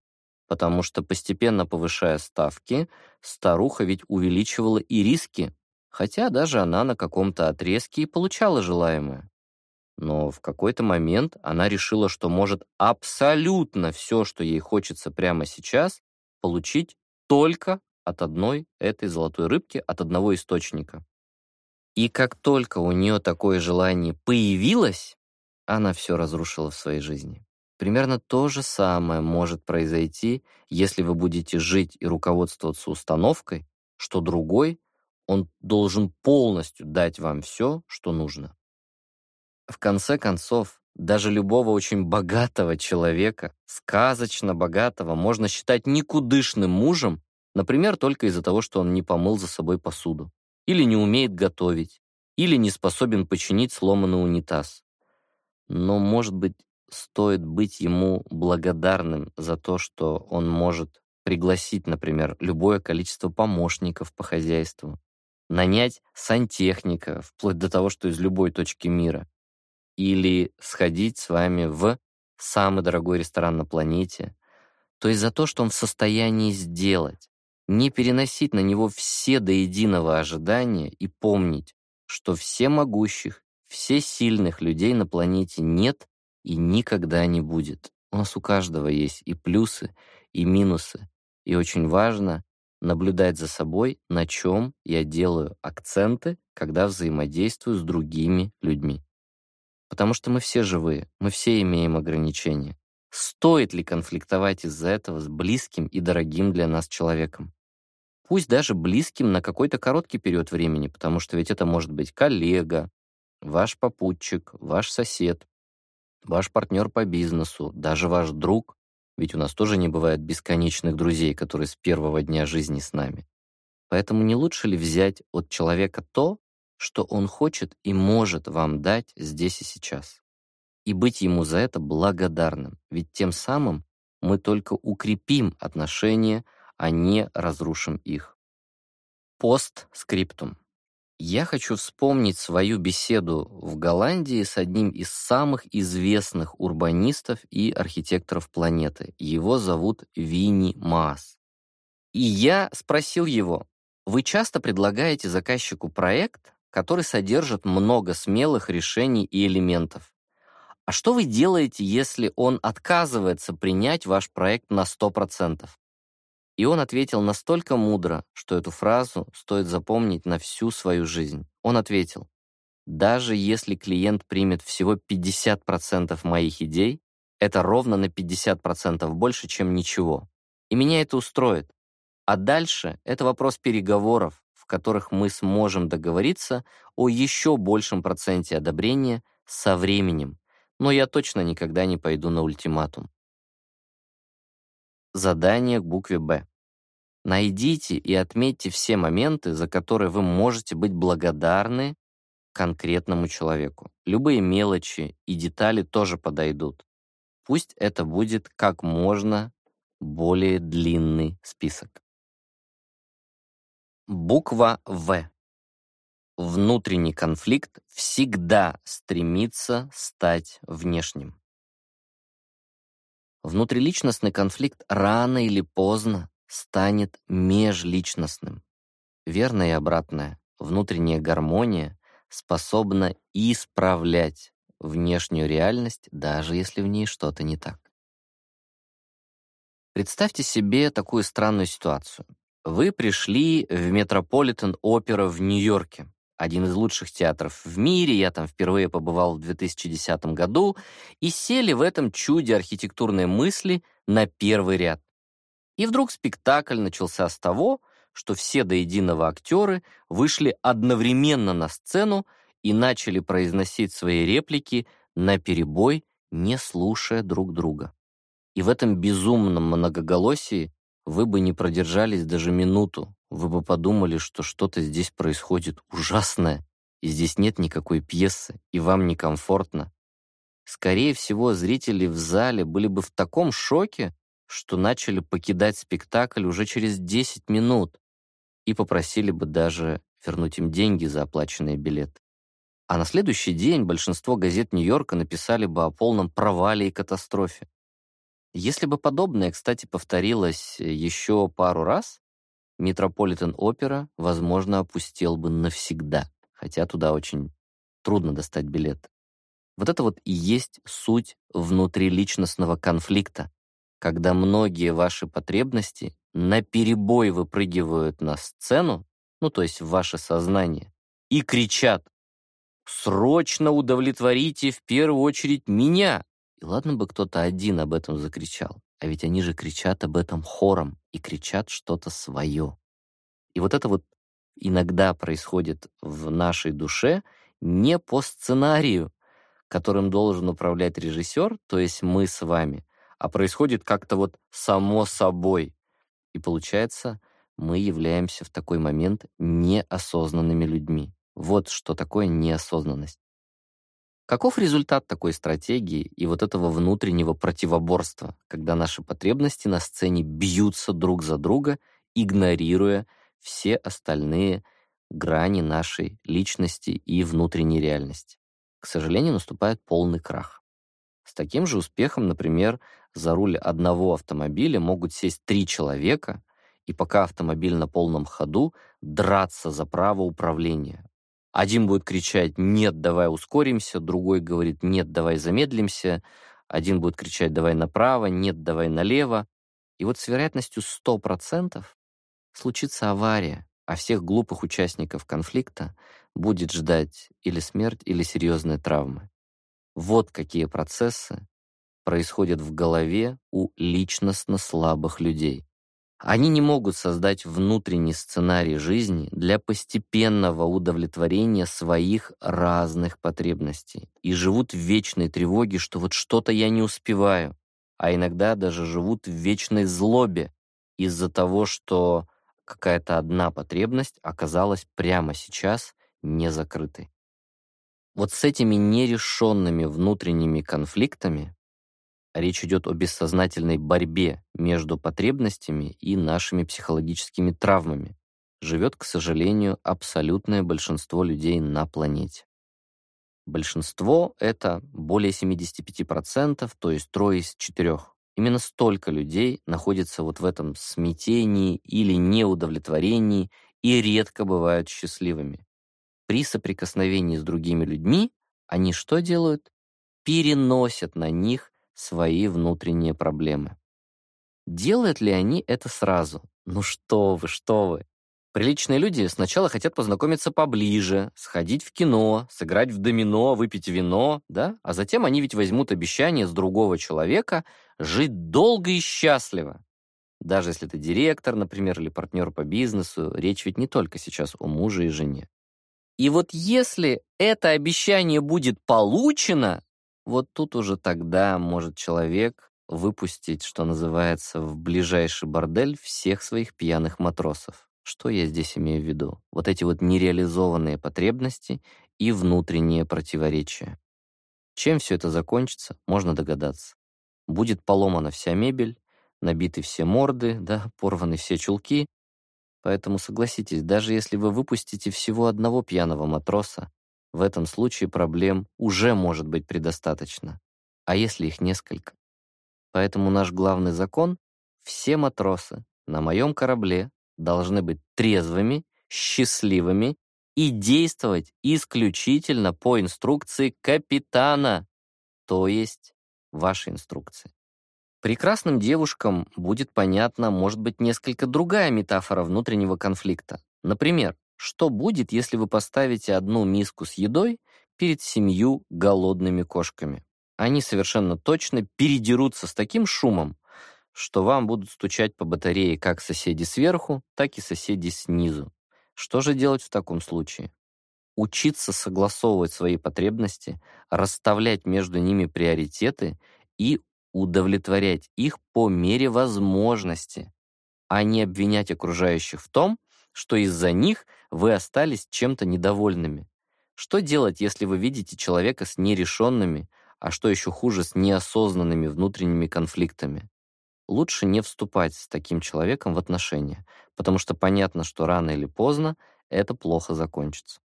потому что постепенно повышая ставки, старуха ведь увеличивала и риски, хотя даже она на каком-то отрезке и получала желаемое. Но в какой-то момент она решила, что может абсолютно все, что ей хочется прямо сейчас, получить только от одной этой золотой рыбки, от одного источника. И как только у нее такое желание появилось, она все разрушила в своей жизни. Примерно то же самое может произойти, если вы будете жить и руководствоваться установкой, что другой, он должен полностью дать вам все, что нужно. В конце концов, даже любого очень богатого человека, сказочно богатого, можно считать никудышным мужем, Например, только из-за того, что он не помыл за собой посуду, или не умеет готовить, или не способен починить сломанный унитаз. Но, может быть, стоит быть ему благодарным за то, что он может пригласить, например, любое количество помощников по хозяйству, нанять сантехника, вплоть до того, что из любой точки мира, или сходить с вами в самый дорогой ресторан на планете, то есть за то, что он в состоянии сделать, не переносить на него все до единого ожидания и помнить, что все могущих, все сильных людей на планете нет и никогда не будет. У нас у каждого есть и плюсы, и минусы. И очень важно наблюдать за собой, на чем я делаю акценты, когда взаимодействую с другими людьми. Потому что мы все живые, мы все имеем ограничения. Стоит ли конфликтовать из-за этого с близким и дорогим для нас человеком? пусть даже близким на какой-то короткий период времени, потому что ведь это может быть коллега, ваш попутчик, ваш сосед, ваш партнер по бизнесу, даже ваш друг, ведь у нас тоже не бывает бесконечных друзей, которые с первого дня жизни с нами. Поэтому не лучше ли взять от человека то, что он хочет и может вам дать здесь и сейчас? И быть ему за это благодарным, ведь тем самым мы только укрепим отношения, а не разрушим их. Постскриптум. Я хочу вспомнить свою беседу в Голландии с одним из самых известных урбанистов и архитекторов планеты. Его зовут Винни Маас. И я спросил его, вы часто предлагаете заказчику проект, который содержит много смелых решений и элементов. А что вы делаете, если он отказывается принять ваш проект на 100%? И он ответил настолько мудро, что эту фразу стоит запомнить на всю свою жизнь. Он ответил, даже если клиент примет всего 50% моих идей, это ровно на 50% больше, чем ничего. И меня это устроит. А дальше это вопрос переговоров, в которых мы сможем договориться о еще большем проценте одобрения со временем. Но я точно никогда не пойду на ультиматум. Задание к букве «Б». Найдите и отметьте все моменты, за которые вы можете быть благодарны конкретному человеку. Любые мелочи и детали тоже подойдут. Пусть это будет как можно более длинный список. Буква В. Внутренний конфликт всегда стремится стать внешним. Внутриличностный конфликт рано или поздно станет межличностным. Верно и обратное, внутренняя гармония способна исправлять внешнюю реальность, даже если в ней что-то не так. Представьте себе такую странную ситуацию. Вы пришли в Метрополитен опера в Нью-Йорке, один из лучших театров в мире, я там впервые побывал в 2010 году, и сели в этом чуде архитектурной мысли на первый ряд. И вдруг спектакль начался с того, что все до единого актеры вышли одновременно на сцену и начали произносить свои реплики на перебой, не слушая друг друга. И в этом безумном многоголосии вы бы не продержались даже минуту, вы бы подумали, что что-то здесь происходит ужасное, и здесь нет никакой пьесы, и вам некомфортно. Скорее всего, зрители в зале были бы в таком шоке, что начали покидать спектакль уже через 10 минут и попросили бы даже вернуть им деньги за оплаченные билеты. А на следующий день большинство газет Нью-Йорка написали бы о полном провале и катастрофе. Если бы подобное, кстати, повторилось еще пару раз, Метрополитен-опера, возможно, опустел бы навсегда, хотя туда очень трудно достать билет. Вот это вот и есть суть внутриличностного конфликта, когда многие ваши потребности на перебой выпрыгивают на сцену, ну то есть в ваше сознание, и кричат «Срочно удовлетворите в первую очередь меня!» И ладно бы кто-то один об этом закричал, а ведь они же кричат об этом хором и кричат что-то свое. И вот это вот иногда происходит в нашей душе не по сценарию, которым должен управлять режиссер, то есть мы с вами, а происходит как-то вот само собой. И получается, мы являемся в такой момент неосознанными людьми. Вот что такое неосознанность. Каков результат такой стратегии и вот этого внутреннего противоборства, когда наши потребности на сцене бьются друг за друга, игнорируя все остальные грани нашей личности и внутренней реальности? К сожалению, наступает полный крах. С таким же успехом, например, за руль одного автомобиля могут сесть три человека, и пока автомобиль на полном ходу, драться за право управления. Один будет кричать «нет, давай ускоримся», другой говорит «нет, давай замедлимся», один будет кричать «давай направо», «нет, давай налево». И вот с вероятностью 100% случится авария, а всех глупых участников конфликта будет ждать или смерть, или серьезные травмы. Вот какие процессы происходят в голове у личностно слабых людей. Они не могут создать внутренний сценарий жизни для постепенного удовлетворения своих разных потребностей и живут в вечной тревоге, что вот что-то я не успеваю, а иногда даже живут в вечной злобе из-за того, что какая-то одна потребность оказалась прямо сейчас не закрытой. Вот с этими нерешенными внутренними конфликтами Речь идет о бессознательной борьбе между потребностями и нашими психологическими травмами. Живет, к сожалению, абсолютное большинство людей на планете. Большинство — это более 75%, то есть трое из четырех. Именно столько людей находится вот в этом смятении или неудовлетворении и редко бывают счастливыми. При соприкосновении с другими людьми они что делают? Переносят на них свои внутренние проблемы. Делают ли они это сразу? Ну что вы, что вы. Приличные люди сначала хотят познакомиться поближе, сходить в кино, сыграть в домино, выпить вино, да? А затем они ведь возьмут обещание с другого человека жить долго и счастливо. Даже если это директор, например, или партнер по бизнесу, речь ведь не только сейчас о муже и жене. И вот если это обещание будет получено, вот тут уже тогда может человек выпустить, что называется, в ближайший бордель всех своих пьяных матросов. Что я здесь имею в виду? Вот эти вот нереализованные потребности и внутренние противоречия. Чем все это закончится, можно догадаться. Будет поломана вся мебель, набиты все морды, да, порваны все чулки. Поэтому согласитесь, даже если вы выпустите всего одного пьяного матроса, в этом случае проблем уже может быть предостаточно, а если их несколько? Поэтому наш главный закон — все матросы на моем корабле должны быть трезвыми, счастливыми и действовать исключительно по инструкции капитана, то есть вашей инструкции. Прекрасным девушкам будет понятна, может быть, несколько другая метафора внутреннего конфликта. Например, что будет, если вы поставите одну миску с едой перед семью голодными кошками? Они совершенно точно передерутся с таким шумом, что вам будут стучать по батарее как соседи сверху, так и соседи снизу. Что же делать в таком случае? Учиться согласовывать свои потребности, расставлять между ними приоритеты и удовлетворять их по мере возможности, а не обвинять окружающих в том, что из-за них вы остались чем-то недовольными. Что делать, если вы видите человека с нерешенными, а что еще хуже, с неосознанными внутренними конфликтами? Лучше не вступать с таким человеком в отношения, потому что понятно, что рано или поздно это плохо закончится.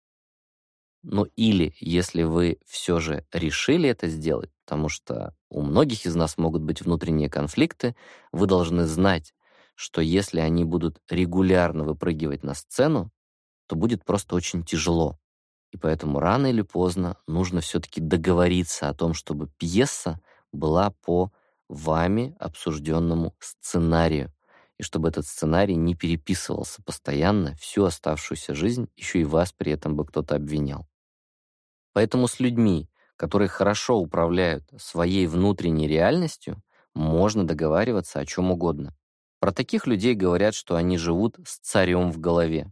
Но или, если вы все же решили это сделать, потому что у многих из нас могут быть внутренние конфликты, вы должны знать, что если они будут регулярно выпрыгивать на сцену, то будет просто очень тяжело. И поэтому рано или поздно нужно все-таки договориться о том, чтобы пьеса была по вами обсужденному сценарию, и чтобы этот сценарий не переписывался постоянно всю оставшуюся жизнь, еще и вас при этом бы кто-то обвинял. Поэтому с людьми, которые хорошо управляют своей внутренней реальностью, можно договариваться о чем угодно. Про таких людей говорят, что они живут с царем в голове.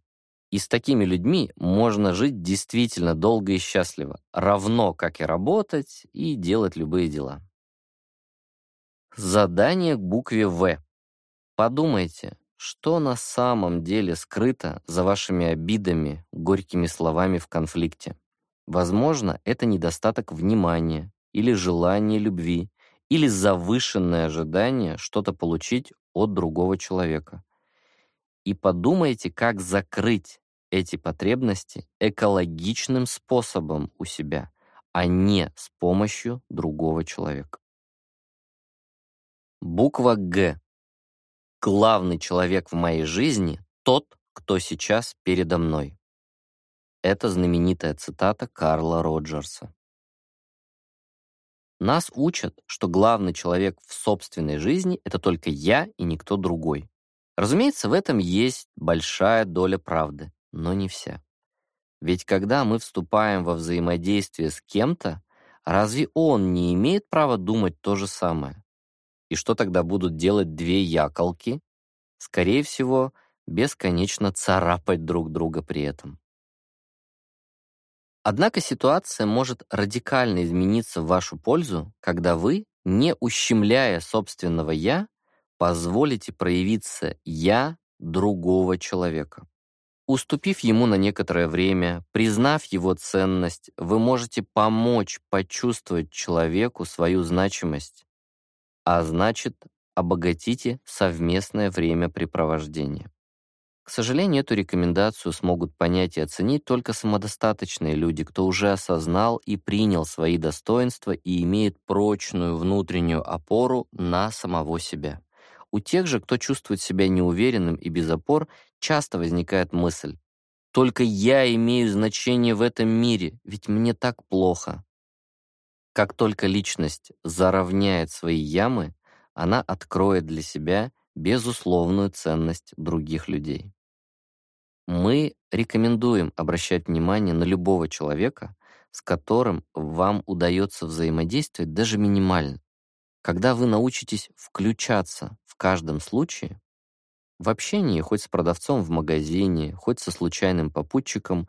И с такими людьми можно жить действительно долго и счастливо, равно как и работать и делать любые дела. Задание к букве «В». Подумайте, что на самом деле скрыто за вашими обидами, горькими словами в конфликте. Возможно, это недостаток внимания или желание любви, или завышенное ожидание что-то получить от другого человека и подумайте, как закрыть эти потребности экологичным способом у себя, а не с помощью другого человека. Буква «Г». Главный человек в моей жизни — тот, кто сейчас передо мной. Это знаменитая цитата Карла Роджерса. Нас учат, что главный человек в собственной жизни — это только я и никто другой. Разумеется, в этом есть большая доля правды, но не вся. Ведь когда мы вступаем во взаимодействие с кем-то, разве он не имеет права думать то же самое? И что тогда будут делать две яколки? Скорее всего, бесконечно царапать друг друга при этом. Однако ситуация может радикально измениться в вашу пользу, когда вы, не ущемляя собственного «я», позволите проявиться «я» другого человека. Уступив ему на некоторое время, признав его ценность, вы можете помочь почувствовать человеку свою значимость, а значит, обогатите совместное времяпрепровождение. К сожалению, эту рекомендацию смогут понять и оценить только самодостаточные люди, кто уже осознал и принял свои достоинства и имеет прочную внутреннюю опору на самого себя. У тех же, кто чувствует себя неуверенным и без опор, часто возникает мысль «Только я имею значение в этом мире, ведь мне так плохо». Как только личность заровняет свои ямы, она откроет для себя безусловную ценность других людей. Мы рекомендуем обращать внимание на любого человека, с которым вам удается взаимодействовать даже минимально. Когда вы научитесь включаться каждом случае в общении хоть с продавцом в магазине, хоть со случайным попутчиком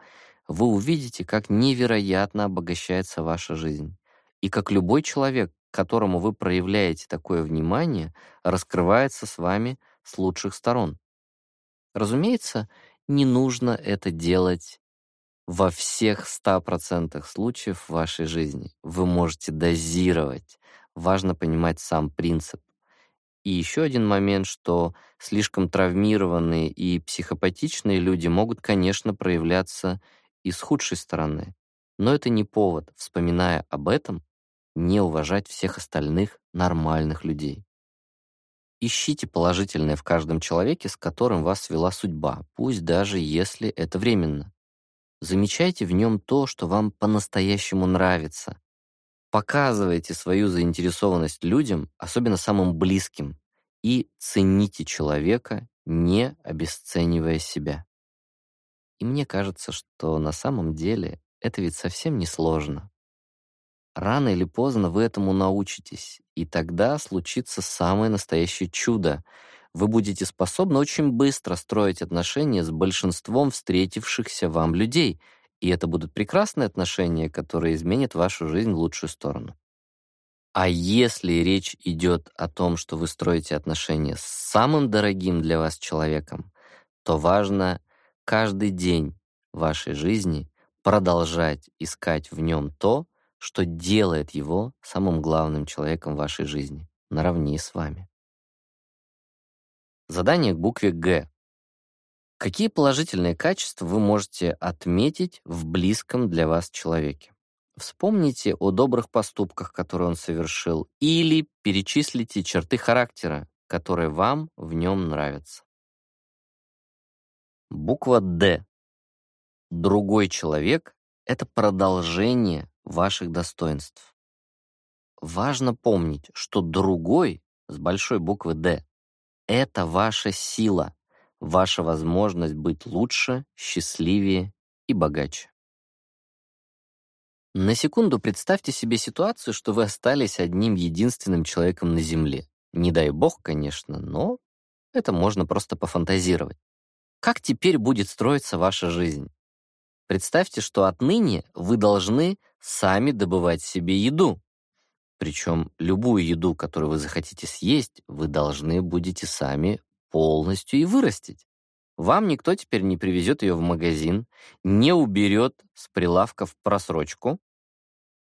вы увидите, как невероятно обогащается ваша жизнь. И как любой человек, которому вы проявляете такое внимание, раскрывается с вами с лучших сторон. Разумеется, не нужно это делать во всех 100% случаев вашей жизни. Вы можете дозировать. Важно понимать сам принцип. И еще один момент, что слишком травмированные и психопатичные люди могут, конечно, проявляться и с худшей стороны. Но это не повод, вспоминая об этом, не уважать всех остальных нормальных людей. Ищите положительное в каждом человеке, с которым вас свела судьба, пусть даже если это временно. Замечайте в нем то, что вам по-настоящему нравится, Показывайте свою заинтересованность людям, особенно самым близким, и цените человека, не обесценивая себя. И мне кажется, что на самом деле это ведь совсем не сложно. Рано или поздно вы этому научитесь, и тогда случится самое настоящее чудо. Вы будете способны очень быстро строить отношения с большинством встретившихся вам людей — и это будут прекрасные отношения, которые изменят вашу жизнь в лучшую сторону. А если речь идет о том, что вы строите отношения с самым дорогим для вас человеком, то важно каждый день вашей жизни продолжать искать в нем то, что делает его самым главным человеком вашей жизни, наравне с вами. Задание к букве «Г» Какие положительные качества вы можете отметить в близком для вас человеке? Вспомните о добрых поступках, которые он совершил, или перечислите черты характера, которые вам в нем нравятся. Буква «Д». Другой человек — это продолжение ваших достоинств. Важно помнить, что «другой» с большой буквы «Д» — это ваша сила — ваша возможность быть лучше, счастливее и богаче. На секунду представьте себе ситуацию, что вы остались одним единственным человеком на Земле. Не дай бог, конечно, но это можно просто пофантазировать. Как теперь будет строиться ваша жизнь? Представьте, что отныне вы должны сами добывать себе еду. Причем любую еду, которую вы захотите съесть, вы должны будете сами полностью и вырастить. Вам никто теперь не привезет ее в магазин, не уберет с прилавков просрочку,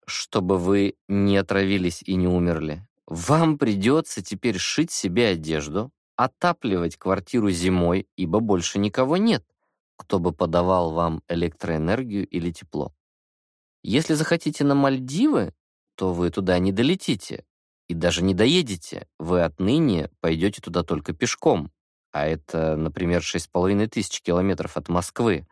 чтобы вы не отравились и не умерли. Вам придется теперь шить себе одежду, отапливать квартиру зимой, ибо больше никого нет, кто бы подавал вам электроэнергию или тепло. Если захотите на Мальдивы, то вы туда не долетите, и даже не доедете, вы отныне пойдете туда только пешком, а это, например, 6,5 тысяч километров от Москвы,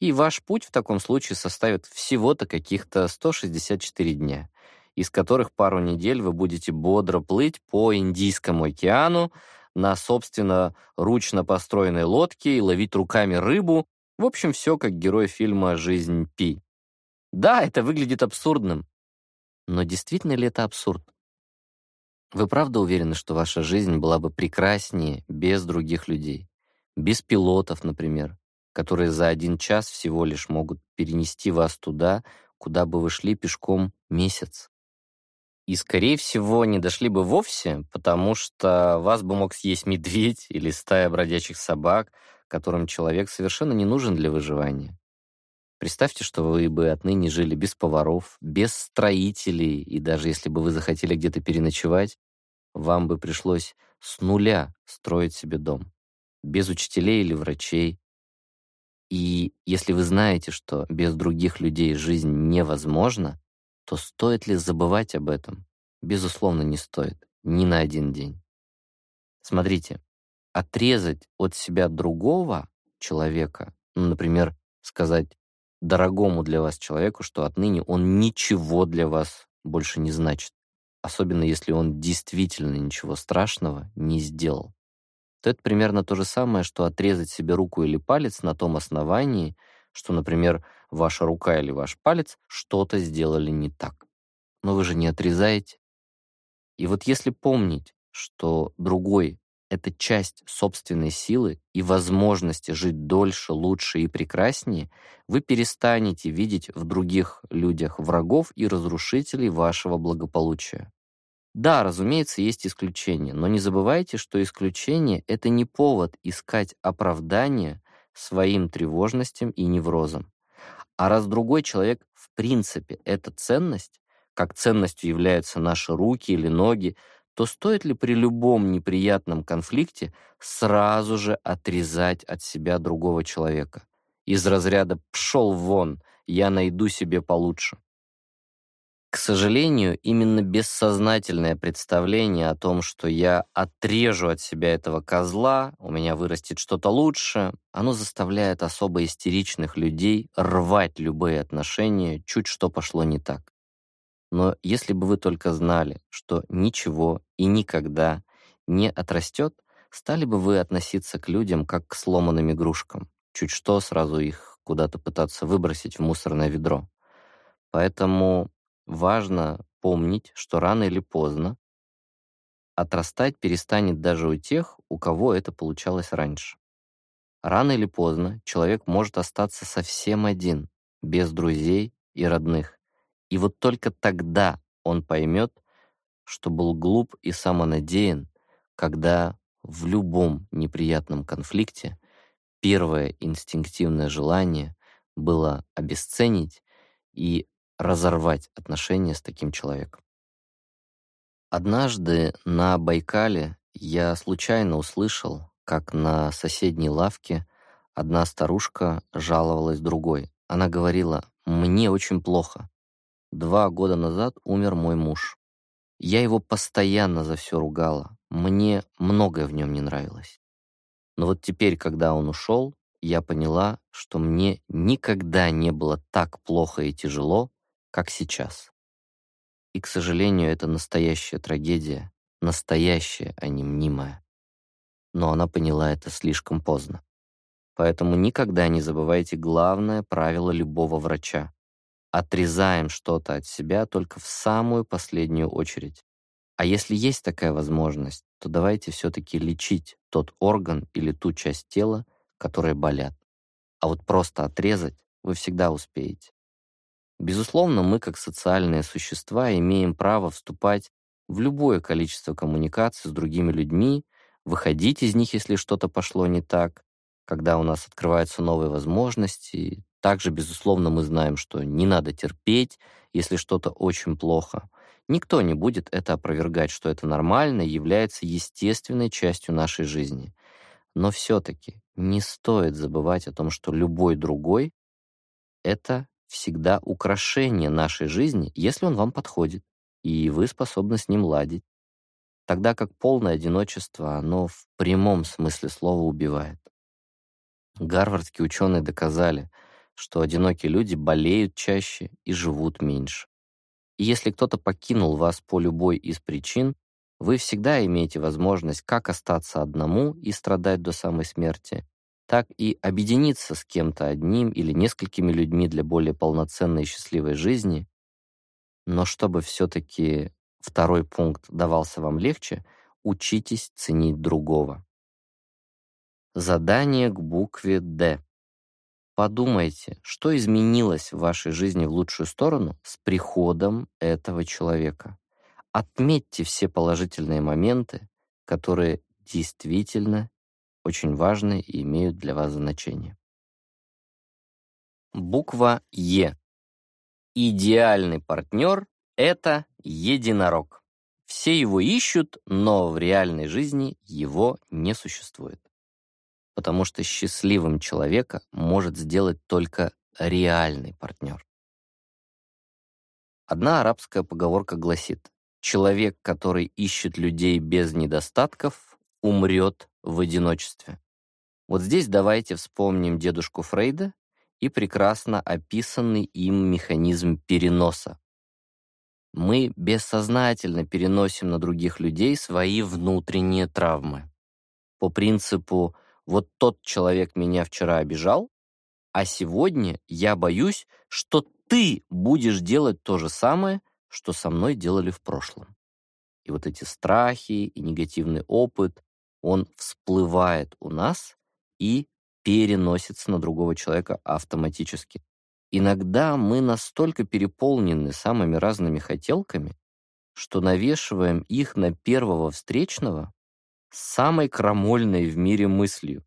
и ваш путь в таком случае составит всего-то каких-то 164 дня, из которых пару недель вы будете бодро плыть по Индийскому океану на, собственно, ручно построенной лодке и ловить руками рыбу. В общем, все как герой фильма «Жизнь Пи». Да, это выглядит абсурдным. Но действительно ли это абсурд? Вы правда уверены, что ваша жизнь была бы прекраснее без других людей? Без пилотов, например, которые за один час всего лишь могут перенести вас туда, куда бы вы шли пешком месяц. И, скорее всего, не дошли бы вовсе, потому что вас бы мог съесть медведь или стая бродячих собак, которым человек совершенно не нужен для выживания. Представьте, что вы бы отныне жили без поваров, без строителей, и даже если бы вы захотели где-то переночевать, вам бы пришлось с нуля строить себе дом, без учителей или врачей. И если вы знаете, что без других людей жизнь невозможна, то стоит ли забывать об этом? Безусловно, не стоит. Ни на один день. Смотрите, отрезать от себя другого человека, ну, например, сказать дорогому для вас человеку, что отныне он ничего для вас больше не значит особенно если он действительно ничего страшного не сделал. То это примерно то же самое, что отрезать себе руку или палец на том основании, что, например, ваша рука или ваш палец что-то сделали не так. Но вы же не отрезаете. И вот если помнить, что другой — это часть собственной силы и возможности жить дольше, лучше и прекраснее, вы перестанете видеть в других людях врагов и разрушителей вашего благополучия. Да, разумеется, есть исключения, но не забывайте, что исключение — это не повод искать оправдание своим тревожностям и неврозам. А раз другой человек в принципе это ценность, как ценностью являются наши руки или ноги, то стоит ли при любом неприятном конфликте сразу же отрезать от себя другого человека? Из разряда «пшел вон, я найду себе получше». К сожалению, именно бессознательное представление о том, что я отрежу от себя этого козла, у меня вырастет что-то лучше, оно заставляет особо истеричных людей рвать любые отношения, чуть что пошло не так. Но если бы вы только знали, что ничего и никогда не отрастет, стали бы вы относиться к людям как к сломанным игрушкам, чуть что сразу их куда-то пытаться выбросить в мусорное ведро. Поэтому Важно помнить, что рано или поздно отрастать перестанет даже у тех, у кого это получалось раньше. Рано или поздно человек может остаться совсем один, без друзей и родных. И вот только тогда он поймет, что был глуп и самонадеян, когда в любом неприятном конфликте первое инстинктивное желание было обесценить и разорвать отношения с таким человеком. Однажды на Байкале я случайно услышал, как на соседней лавке одна старушка жаловалась другой. Она говорила, «Мне очень плохо. Два года назад умер мой муж. Я его постоянно за все ругала. Мне многое в нем не нравилось. Но вот теперь, когда он ушел, я поняла, что мне никогда не было так плохо и тяжело, как сейчас. И, к сожалению, это настоящая трагедия, настоящая, а не мнимая. Но она поняла это слишком поздно. Поэтому никогда не забывайте главное правило любого врача. Отрезаем что-то от себя только в самую последнюю очередь. А если есть такая возможность, то давайте все-таки лечить тот орган или ту часть тела, которые болят. А вот просто отрезать вы всегда успеете. Безусловно, мы как социальные существа имеем право вступать в любое количество коммуникаций с другими людьми, выходить из них, если что-то пошло не так, когда у нас открываются новые возможности. Также, безусловно, мы знаем, что не надо терпеть, если что-то очень плохо. Никто не будет это опровергать, что это нормально и является естественной частью нашей жизни. Но все-таки не стоит забывать о том, что любой другой — это всегда украшение нашей жизни, если он вам подходит, и вы способны с ним ладить. Тогда как полное одиночество, оно в прямом смысле слова убивает. Гарвардские ученые доказали, что одинокие люди болеют чаще и живут меньше. И если кто-то покинул вас по любой из причин, вы всегда имеете возможность как остаться одному и страдать до самой смерти, так и объединиться с кем-то одним или несколькими людьми для более полноценной и счастливой жизни. Но чтобы все-таки второй пункт давался вам легче, учитесь ценить другого. Задание к букве «Д». Подумайте, что изменилось в вашей жизни в лучшую сторону с приходом этого человека. Отметьте все положительные моменты, которые действительно очень важны и имеют для вас значение. Буква Е. Идеальный партнер — это единорог. Все его ищут, но в реальной жизни его не существует. Потому что счастливым человека может сделать только реальный партнер. Одна арабская поговорка гласит «Человек, который ищет людей без недостатков, умрет в одиночестве. Вот здесь давайте вспомним дедушку Фрейда и прекрасно описанный им механизм переноса. Мы бессознательно переносим на других людей свои внутренние травмы. По принципу «вот тот человек меня вчера обижал, а сегодня я боюсь, что ты будешь делать то же самое, что со мной делали в прошлом». И вот эти страхи и негативный опыт он всплывает у нас и переносится на другого человека автоматически. Иногда мы настолько переполнены самыми разными хотелками, что навешиваем их на первого встречного самой крамольной в мире мыслью.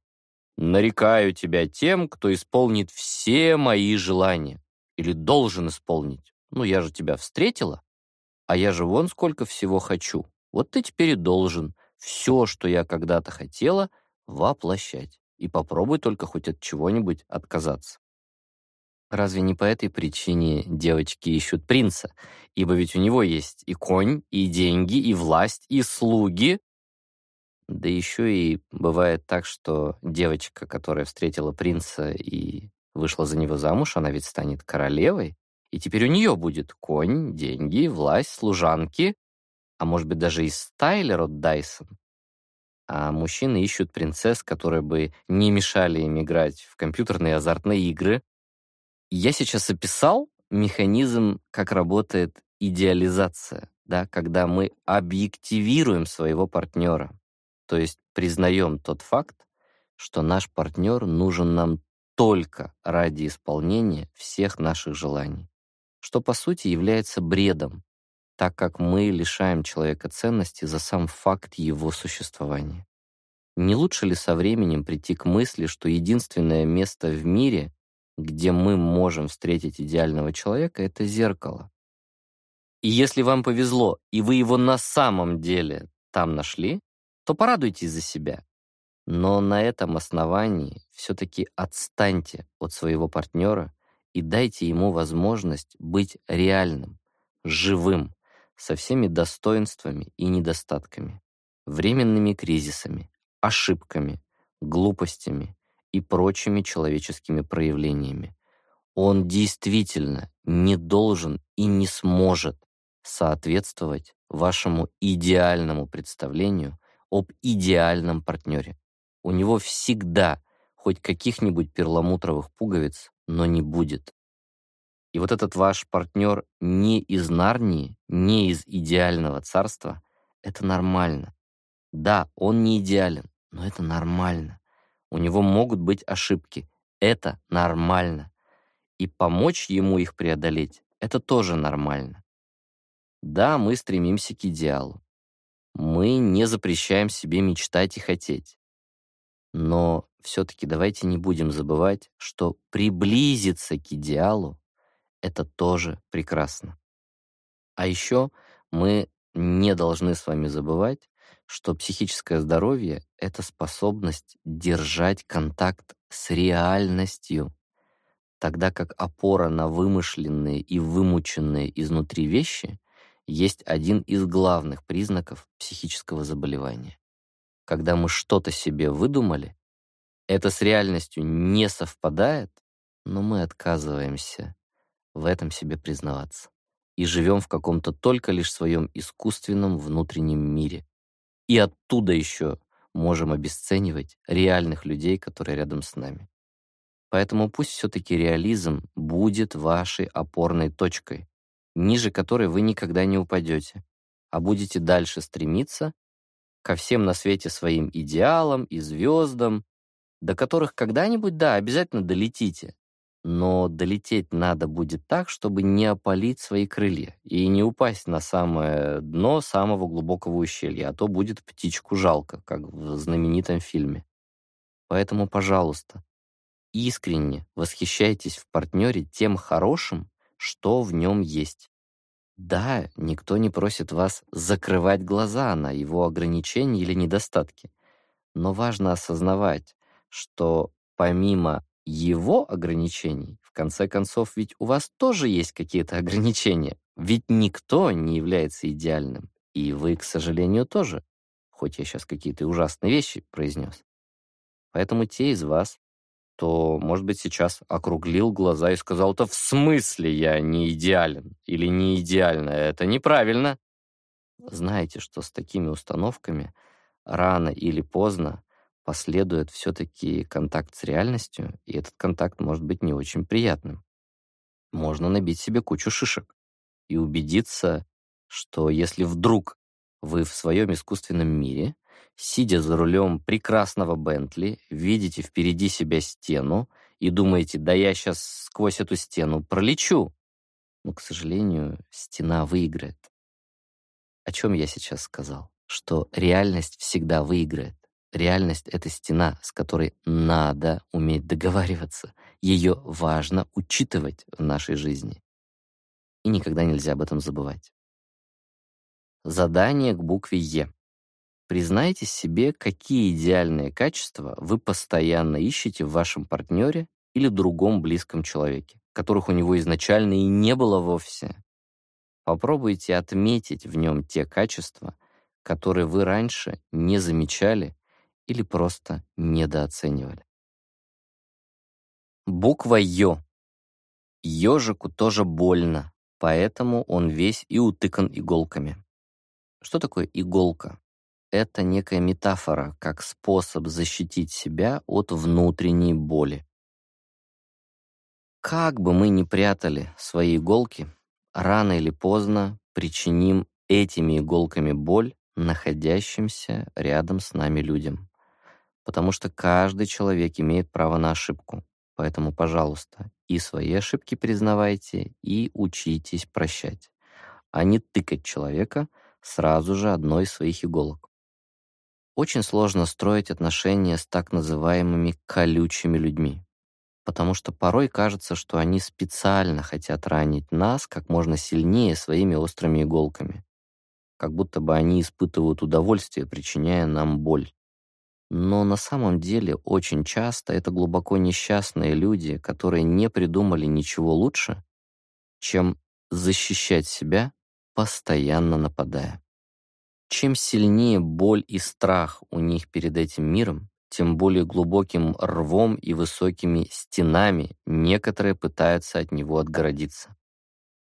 «Нарекаю тебя тем, кто исполнит все мои желания» или «должен исполнить». Ну, я же тебя встретила, а я же вон сколько всего хочу. Вот ты теперь и должен – все, что я когда-то хотела, воплощать. И попробуй только хоть от чего-нибудь отказаться. Разве не по этой причине девочки ищут принца? Ибо ведь у него есть и конь, и деньги, и власть, и слуги. Да еще и бывает так, что девочка, которая встретила принца и вышла за него замуж, она ведь станет королевой. И теперь у нее будет конь, деньги, власть, служанки а может быть даже из стайлер от Dyson. А мужчины ищут принцесс, которые бы не мешали им играть в компьютерные азартные игры. Я сейчас описал механизм, как работает идеализация, да, когда мы объективируем своего партнера, то есть признаем тот факт, что наш партнер нужен нам только ради исполнения всех наших желаний, что по сути является бредом, так как мы лишаем человека ценности за сам факт его существования. Не лучше ли со временем прийти к мысли, что единственное место в мире, где мы можем встретить идеального человека, это зеркало? И если вам повезло, и вы его на самом деле там нашли, то порадуйтесь за себя. Но на этом основании все-таки отстаньте от своего партнера и дайте ему возможность быть реальным, живым со всеми достоинствами и недостатками, временными кризисами, ошибками, глупостями и прочими человеческими проявлениями. Он действительно не должен и не сможет соответствовать вашему идеальному представлению об идеальном партнере. У него всегда хоть каких-нибудь перламутровых пуговиц, но не будет. И вот этот ваш партнер не из Нарнии, не из идеального царства, это нормально. Да, он не идеален, но это нормально. У него могут быть ошибки. Это нормально. И помочь ему их преодолеть — это тоже нормально. Да, мы стремимся к идеалу. Мы не запрещаем себе мечтать и хотеть. Но все-таки давайте не будем забывать, что приблизиться к идеалу это тоже прекрасно. А еще мы не должны с вами забывать, что психическое здоровье — это способность держать контакт с реальностью, тогда как опора на вымышленные и вымученные изнутри вещи есть один из главных признаков психического заболевания. Когда мы что-то себе выдумали, это с реальностью не совпадает, но мы отказываемся в этом себе признаваться. И живем в каком-то только лишь своем искусственном внутреннем мире. И оттуда еще можем обесценивать реальных людей, которые рядом с нами. Поэтому пусть все-таки реализм будет вашей опорной точкой, ниже которой вы никогда не упадете, а будете дальше стремиться ко всем на свете своим идеалам и звездам, до которых когда-нибудь, да, обязательно долетите, но долететь надо будет так, чтобы не опалить свои крылья и не упасть на самое дно самого глубокого ущелья, а то будет птичку жалко, как в знаменитом фильме. Поэтому, пожалуйста, искренне восхищайтесь в партнере тем хорошим, что в нем есть. Да, никто не просит вас закрывать глаза на его ограничения или недостатки, но важно осознавать, что помимо его ограничений. В конце концов, ведь у вас тоже есть какие-то ограничения. Ведь никто не является идеальным. И вы, к сожалению, тоже. Хоть я сейчас какие-то ужасные вещи произнес. Поэтому те из вас, кто, может быть, сейчас округлил глаза и сказал, «То в смысле я не идеален?» или «не идеально?» Это неправильно. Знаете, что с такими установками рано или поздно последует все-таки контакт с реальностью, и этот контакт может быть не очень приятным. Можно набить себе кучу шишек и убедиться, что если вдруг вы в своем искусственном мире, сидя за рулем прекрасного Бентли, видите впереди себя стену и думаете, да я сейчас сквозь эту стену пролечу. Но, к сожалению, стена выиграет. О чем я сейчас сказал? Что реальность всегда выиграет. Реальность — это стена, с которой надо уметь договариваться. Ее важно учитывать в нашей жизни. И никогда нельзя об этом забывать. Задание к букве «Е». Признайте себе, какие идеальные качества вы постоянно ищете в вашем партнере или другом близком человеке, которых у него изначально и не было вовсе. Попробуйте отметить в нем те качества, которые вы раньше не замечали или просто недооценивали. Буква «Ё». Ёжику тоже больно, поэтому он весь и утыкан иголками. Что такое иголка? Это некая метафора, как способ защитить себя от внутренней боли. Как бы мы ни прятали свои иголки, рано или поздно причиним этими иголками боль находящимся рядом с нами людям потому что каждый человек имеет право на ошибку. Поэтому, пожалуйста, и свои ошибки признавайте, и учитесь прощать, а не тыкать человека сразу же одной из своих иголок. Очень сложно строить отношения с так называемыми «колючими людьми», потому что порой кажется, что они специально хотят ранить нас как можно сильнее своими острыми иголками, как будто бы они испытывают удовольствие, причиняя нам боль. Но на самом деле очень часто это глубоко несчастные люди, которые не придумали ничего лучше, чем защищать себя, постоянно нападая. Чем сильнее боль и страх у них перед этим миром, тем более глубоким рвом и высокими стенами некоторые пытаются от него отгородиться.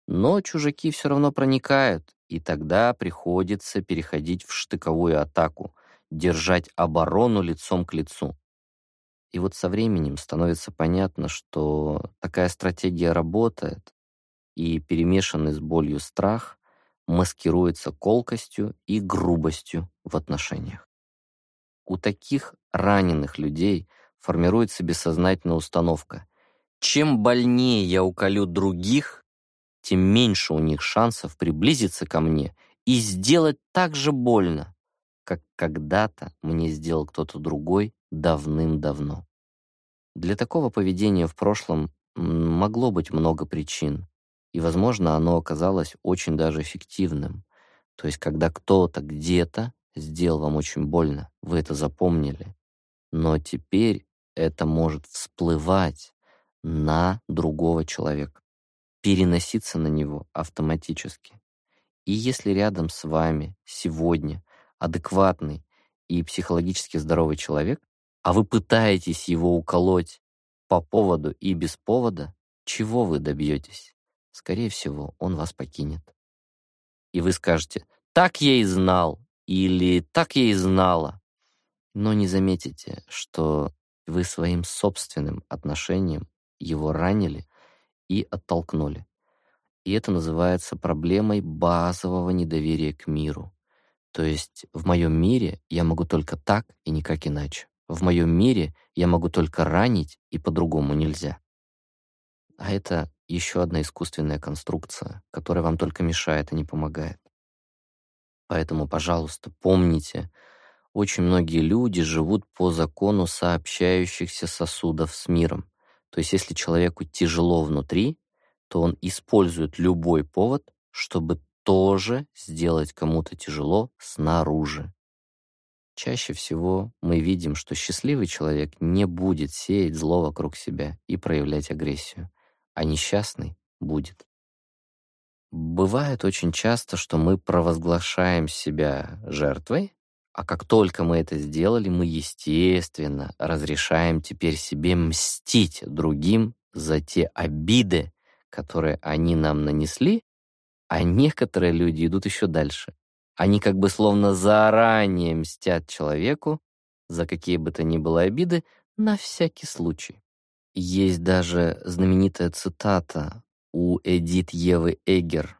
Но чужаки все равно проникают, и тогда приходится переходить в штыковую атаку — держать оборону лицом к лицу. И вот со временем становится понятно, что такая стратегия работает, и перемешанный с болью страх маскируется колкостью и грубостью в отношениях. У таких раненых людей формируется бессознательная установка. Чем больнее я уколю других, тем меньше у них шансов приблизиться ко мне и сделать так же больно как когда-то мне сделал кто-то другой давным-давно. Для такого поведения в прошлом могло быть много причин, и, возможно, оно оказалось очень даже эффективным. То есть, когда кто-то где-то сделал вам очень больно, вы это запомнили. Но теперь это может всплывать на другого человека, переноситься на него автоматически. И если рядом с вами сегодня адекватный и психологически здоровый человек, а вы пытаетесь его уколоть по поводу и без повода, чего вы добьетесь? Скорее всего, он вас покинет. И вы скажете «так я и знал» или «так я и знала». Но не заметите, что вы своим собственным отношением его ранили и оттолкнули. И это называется проблемой базового недоверия к миру. То есть в моем мире я могу только так и никак иначе. В моем мире я могу только ранить и по-другому нельзя. А это еще одна искусственная конструкция, которая вам только мешает, и не помогает. Поэтому, пожалуйста, помните, очень многие люди живут по закону сообщающихся сосудов с миром. То есть если человеку тяжело внутри, то он использует любой повод, чтобы тоже сделать кому-то тяжело снаружи. Чаще всего мы видим, что счастливый человек не будет сеять зло вокруг себя и проявлять агрессию, а несчастный будет. Бывает очень часто, что мы провозглашаем себя жертвой, а как только мы это сделали, мы, естественно, разрешаем теперь себе мстить другим за те обиды, которые они нам нанесли, а некоторые люди идут еще дальше. Они как бы словно заранее мстят человеку за какие бы то ни было обиды на всякий случай. Есть даже знаменитая цитата у Эдит Евы Эггер,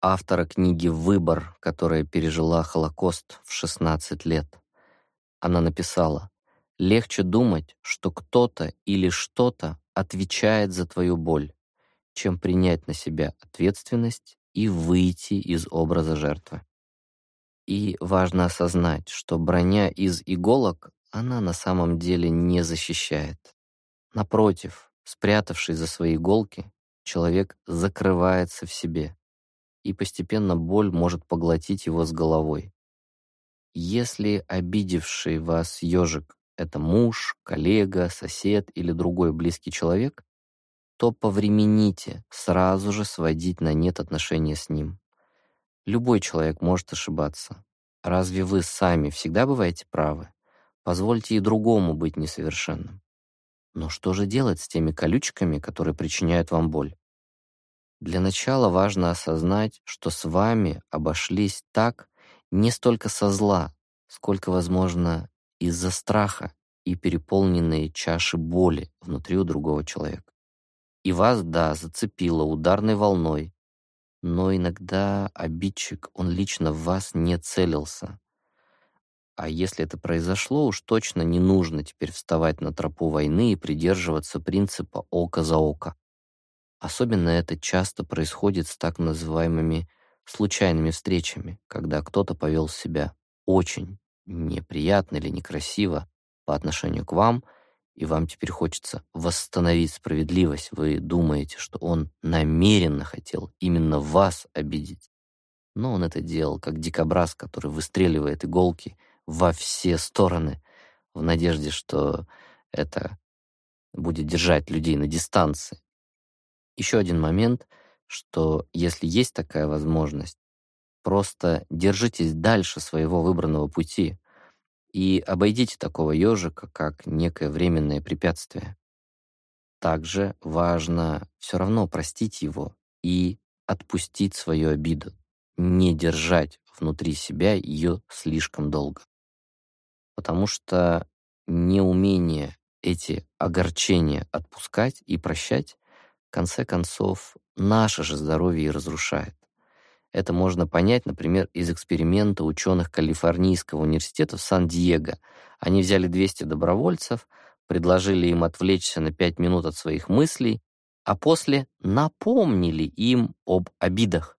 автора книги «Выбор», которая пережила Холокост в 16 лет. Она написала, «Легче думать, что кто-то или что-то отвечает за твою боль, чем принять на себя ответственность и выйти из образа жертвы. И важно осознать, что броня из иголок она на самом деле не защищает. Напротив, спрятавшись за свои иголки, человек закрывается в себе, и постепенно боль может поглотить его с головой. Если обидевший вас ежик — это муж, коллега, сосед или другой близкий человек, то повремените сразу же сводить на нет отношения с ним. Любой человек может ошибаться. Разве вы сами всегда бываете правы? Позвольте и другому быть несовершенным. Но что же делать с теми колючками, которые причиняют вам боль? Для начала важно осознать, что с вами обошлись так не столько со зла, сколько, возможно, из-за страха и переполненные чаши боли внутри у другого человека. И вас, да, зацепило ударной волной. Но иногда обидчик, он лично в вас не целился. А если это произошло, уж точно не нужно теперь вставать на тропу войны и придерживаться принципа «око за око». Особенно это часто происходит с так называемыми случайными встречами, когда кто-то повел себя очень неприятно или некрасиво по отношению к вам – и вам теперь хочется восстановить справедливость. Вы думаете, что он намеренно хотел именно вас обидеть. Но он это делал как дикобраз, который выстреливает иголки во все стороны в надежде, что это будет держать людей на дистанции. Еще один момент, что если есть такая возможность, просто держитесь дальше своего выбранного пути и обойдите такого ежика как некое временное препятствие. Также важно все равно простить его и отпустить свою обиду, не держать внутри себя ее слишком долго. Потому что неумение эти огорчения отпускать и прощать, в конце концов, наше же здоровье и разрушает. Это можно понять, например, из эксперимента ученых Калифорнийского университета в Сан-Диего. Они взяли 200 добровольцев, предложили им отвлечься на 5 минут от своих мыслей, а после напомнили им об обидах.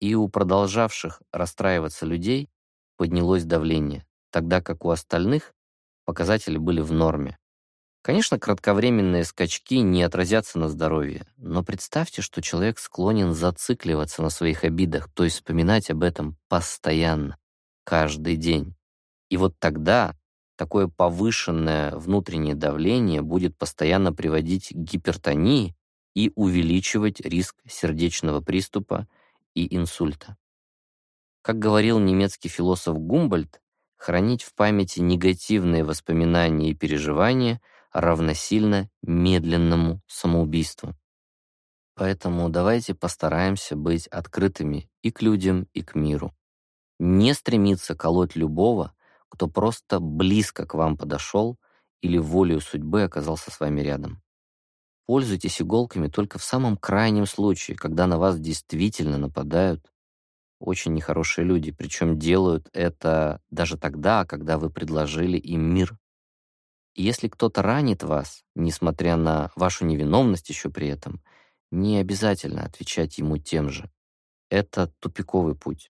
И у продолжавших расстраиваться людей поднялось давление, тогда как у остальных показатели были в норме. Конечно, кратковременные скачки не отразятся на здоровье, но представьте, что человек склонен зацикливаться на своих обидах, то есть вспоминать об этом постоянно, каждый день. И вот тогда такое повышенное внутреннее давление будет постоянно приводить к гипертонии и увеличивать риск сердечного приступа и инсульта. Как говорил немецкий философ Гумбольдт, хранить в памяти негативные воспоминания и переживания – равносильно медленному самоубийству. Поэтому давайте постараемся быть открытыми и к людям, и к миру. Не стремиться колоть любого, кто просто близко к вам подошел или волею судьбы оказался с вами рядом. Пользуйтесь иголками только в самом крайнем случае, когда на вас действительно нападают очень нехорошие люди, причем делают это даже тогда, когда вы предложили им мир. Если кто-то ранит вас, несмотря на вашу невиновность еще при этом, не обязательно отвечать ему тем же. Это тупиковый путь.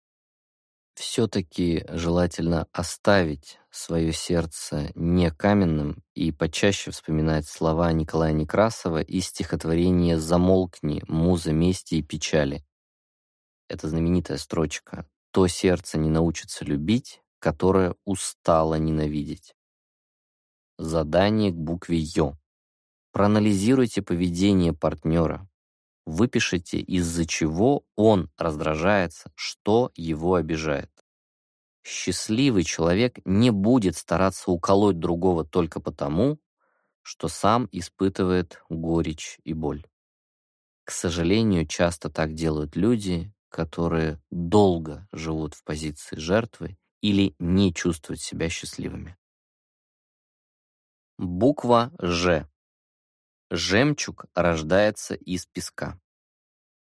Все-таки желательно оставить свое сердце не каменным и почаще вспоминать слова Николая Некрасова и стихотворение «Замолкни, муза мести и печали». Это знаменитая строчка. «То сердце не научится любить, которое устало ненавидеть». Задание к букве «Ё». Проанализируйте поведение партнера. Выпишите, из-за чего он раздражается, что его обижает. Счастливый человек не будет стараться уколоть другого только потому, что сам испытывает горечь и боль. К сожалению, часто так делают люди, которые долго живут в позиции жертвы или не чувствуют себя счастливыми. Буква «Ж». Жемчуг рождается из песка.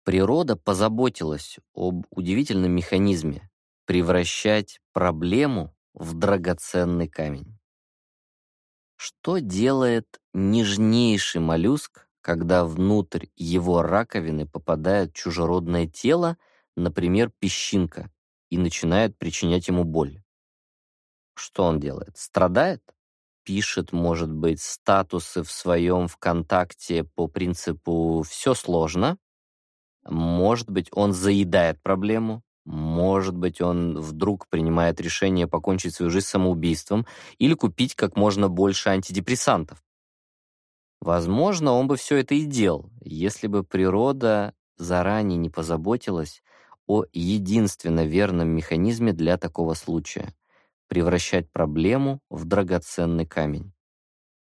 Природа позаботилась об удивительном механизме превращать проблему в драгоценный камень. Что делает нежнейший моллюск, когда внутрь его раковины попадает чужеродное тело, например, песчинка, и начинает причинять ему боль? Что он делает? Страдает? пишет, может быть, статусы в своем ВКонтакте по принципу «все сложно», может быть, он заедает проблему, может быть, он вдруг принимает решение покончить свою жизнь самоубийством или купить как можно больше антидепрессантов. Возможно, он бы все это и делал, если бы природа заранее не позаботилась о единственно верном механизме для такого случая превращать проблему в драгоценный камень.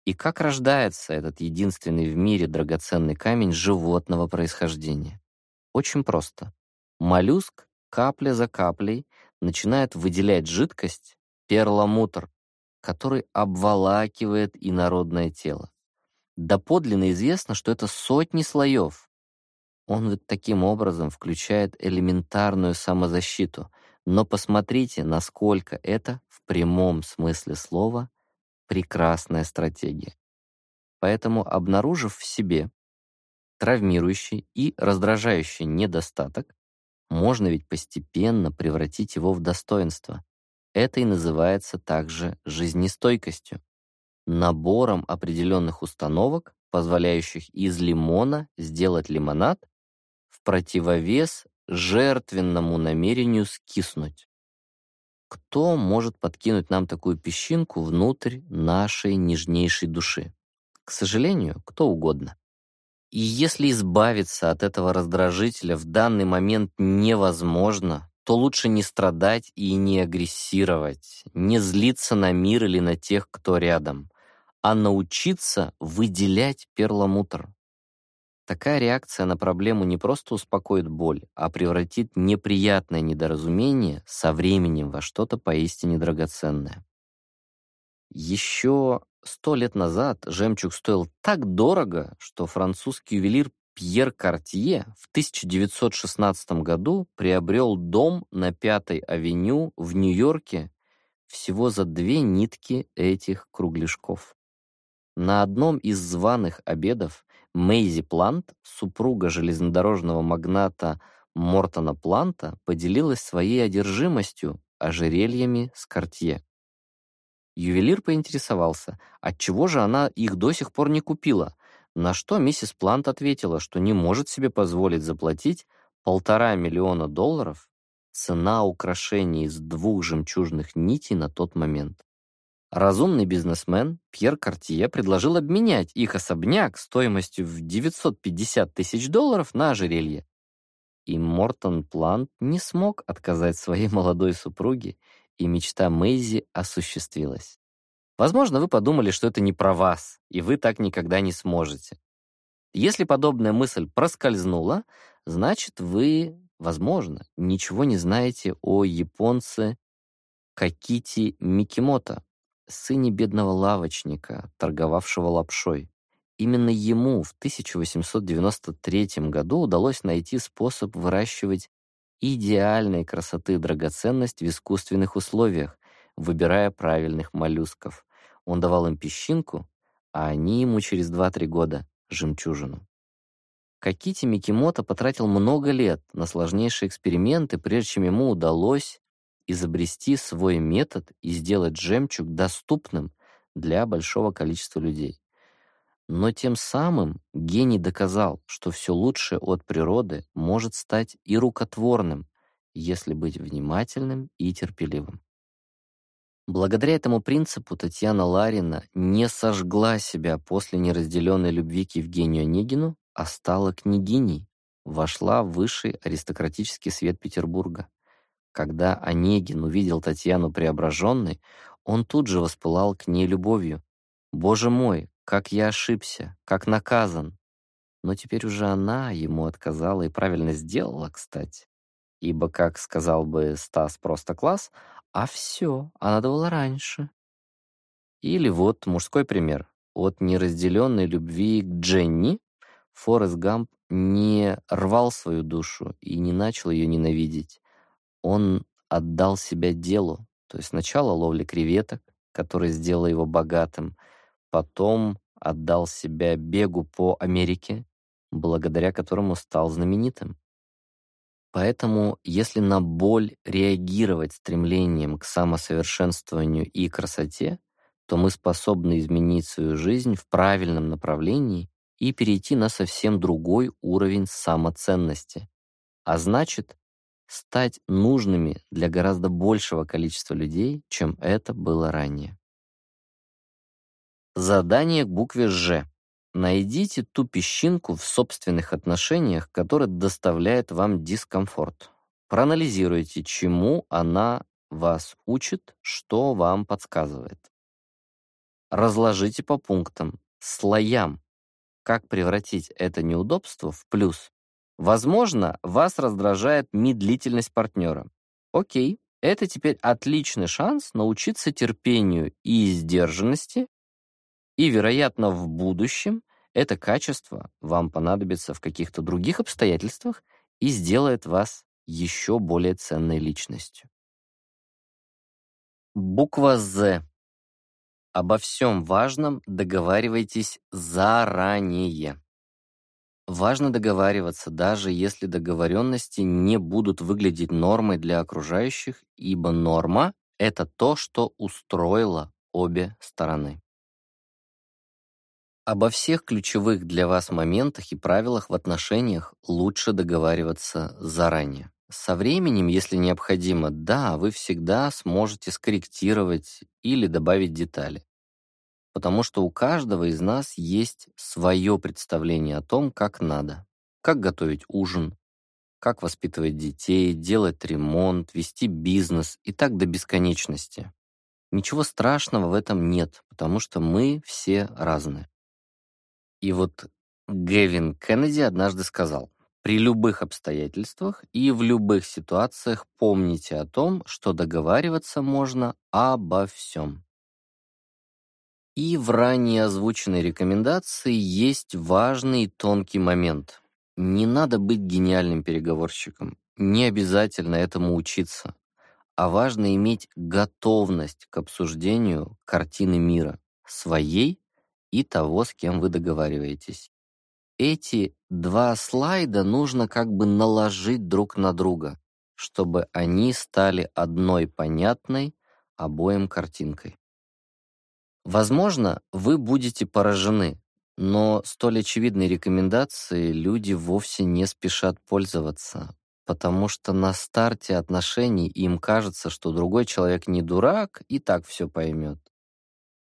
И как рождается этот единственный в мире драгоценный камень животного происхождения? Очень просто. Моллюск капля за каплей начинает выделять жидкость, перламутр, который обволакивает инородное тело. Доподлинно известно, что это сотни слоев. Он ведь таким образом включает элементарную самозащиту — но посмотрите, насколько это, в прямом смысле слова, прекрасная стратегия. Поэтому, обнаружив в себе травмирующий и раздражающий недостаток, можно ведь постепенно превратить его в достоинство. Это и называется также жизнестойкостью, набором определенных установок, позволяющих из лимона сделать лимонад в противовес жертвенному намерению скиснуть. Кто может подкинуть нам такую песчинку внутрь нашей нежнейшей души? К сожалению, кто угодно. И если избавиться от этого раздражителя в данный момент невозможно, то лучше не страдать и не агрессировать, не злиться на мир или на тех, кто рядом, а научиться выделять перламутр, Такая реакция на проблему не просто успокоит боль, а превратит неприятное недоразумение со временем во что-то поистине драгоценное. Еще сто лет назад жемчуг стоил так дорого, что французский ювелир Пьер Картье в 1916 году приобрел дом на Пятой авеню в Нью-Йорке всего за две нитки этих кругляшков. На одном из званых обедов Мэйзи Плант, супруга железнодорожного магната Мортона Планта, поделилась своей одержимостью ожерельями с Кортье. Ювелир поинтересовался, отчего же она их до сих пор не купила, на что миссис Плант ответила, что не может себе позволить заплатить полтора миллиона долларов цена украшений из двух жемчужных нитей на тот момент. Разумный бизнесмен Пьер Картье предложил обменять их особняк стоимостью в 950 тысяч долларов на ожерелье. И Мортон Плант не смог отказать своей молодой супруге, и мечта Мэйзи осуществилась. Возможно, вы подумали, что это не про вас, и вы так никогда не сможете. Если подобная мысль проскользнула, значит, вы, возможно, ничего не знаете о японце Какити Микимото сыне бедного лавочника, торговавшего лапшой. Именно ему в 1893 году удалось найти способ выращивать идеальной красоты драгоценность в искусственных условиях, выбирая правильных моллюсков. Он давал им песчинку, а они ему через 2-3 года — жемчужину. Какити Микимото потратил много лет на сложнейшие эксперименты, прежде чем ему удалось изобрести свой метод и сделать жемчуг доступным для большого количества людей. Но тем самым гений доказал, что все лучшее от природы может стать и рукотворным, если быть внимательным и терпеливым. Благодаря этому принципу Татьяна Ларина не сожгла себя после неразделенной любви к Евгению Онегину, а стала княгиней, вошла в высший аристократический свет Петербурга. Когда Онегин увидел Татьяну преображенной, он тут же воспылал к ней любовью. «Боже мой, как я ошибся, как наказан!» Но теперь уже она ему отказала и правильно сделала, кстати. Ибо, как сказал бы Стас, просто класс, а все, а надо было раньше. Или вот мужской пример. От неразделенной любви к Дженни Форест Гамп не рвал свою душу и не начал ее ненавидеть он отдал себя делу. То есть сначала ловли креветок, которая сделала его богатым, потом отдал себя бегу по Америке, благодаря которому стал знаменитым. Поэтому, если на боль реагировать стремлением к самосовершенствованию и красоте, то мы способны изменить свою жизнь в правильном направлении и перейти на совсем другой уровень самоценности. А значит, стать нужными для гораздо большего количества людей, чем это было ранее. Задание к букве «Ж». Найдите ту песчинку в собственных отношениях, которая доставляет вам дискомфорт. Проанализируйте, чему она вас учит, что вам подсказывает. Разложите по пунктам, слоям, как превратить это неудобство в плюс. Возможно, вас раздражает медлительность партнера. Окей, это теперь отличный шанс научиться терпению и сдержанности, и, вероятно, в будущем это качество вам понадобится в каких-то других обстоятельствах и сделает вас еще более ценной личностью. Буква «З». Обо всем важном договаривайтесь заранее. Важно договариваться, даже если договоренности не будут выглядеть нормой для окружающих, ибо норма — это то, что устроило обе стороны. Обо всех ключевых для вас моментах и правилах в отношениях лучше договариваться заранее. Со временем, если необходимо, да, вы всегда сможете скорректировать или добавить детали потому что у каждого из нас есть свое представление о том, как надо, как готовить ужин, как воспитывать детей, делать ремонт, вести бизнес и так до бесконечности. Ничего страшного в этом нет, потому что мы все разные. И вот Гевин Кеннеди однажды сказал, при любых обстоятельствах и в любых ситуациях помните о том, что договариваться можно обо всем. И в ранее озвученной рекомендации есть важный тонкий момент. Не надо быть гениальным переговорщиком. Не обязательно этому учиться. А важно иметь готовность к обсуждению картины мира, своей и того, с кем вы договариваетесь. Эти два слайда нужно как бы наложить друг на друга, чтобы они стали одной понятной обоим картинкой. Возможно, вы будете поражены, но столь очевидной рекомендации люди вовсе не спешат пользоваться, потому что на старте отношений им кажется, что другой человек не дурак и так все поймет.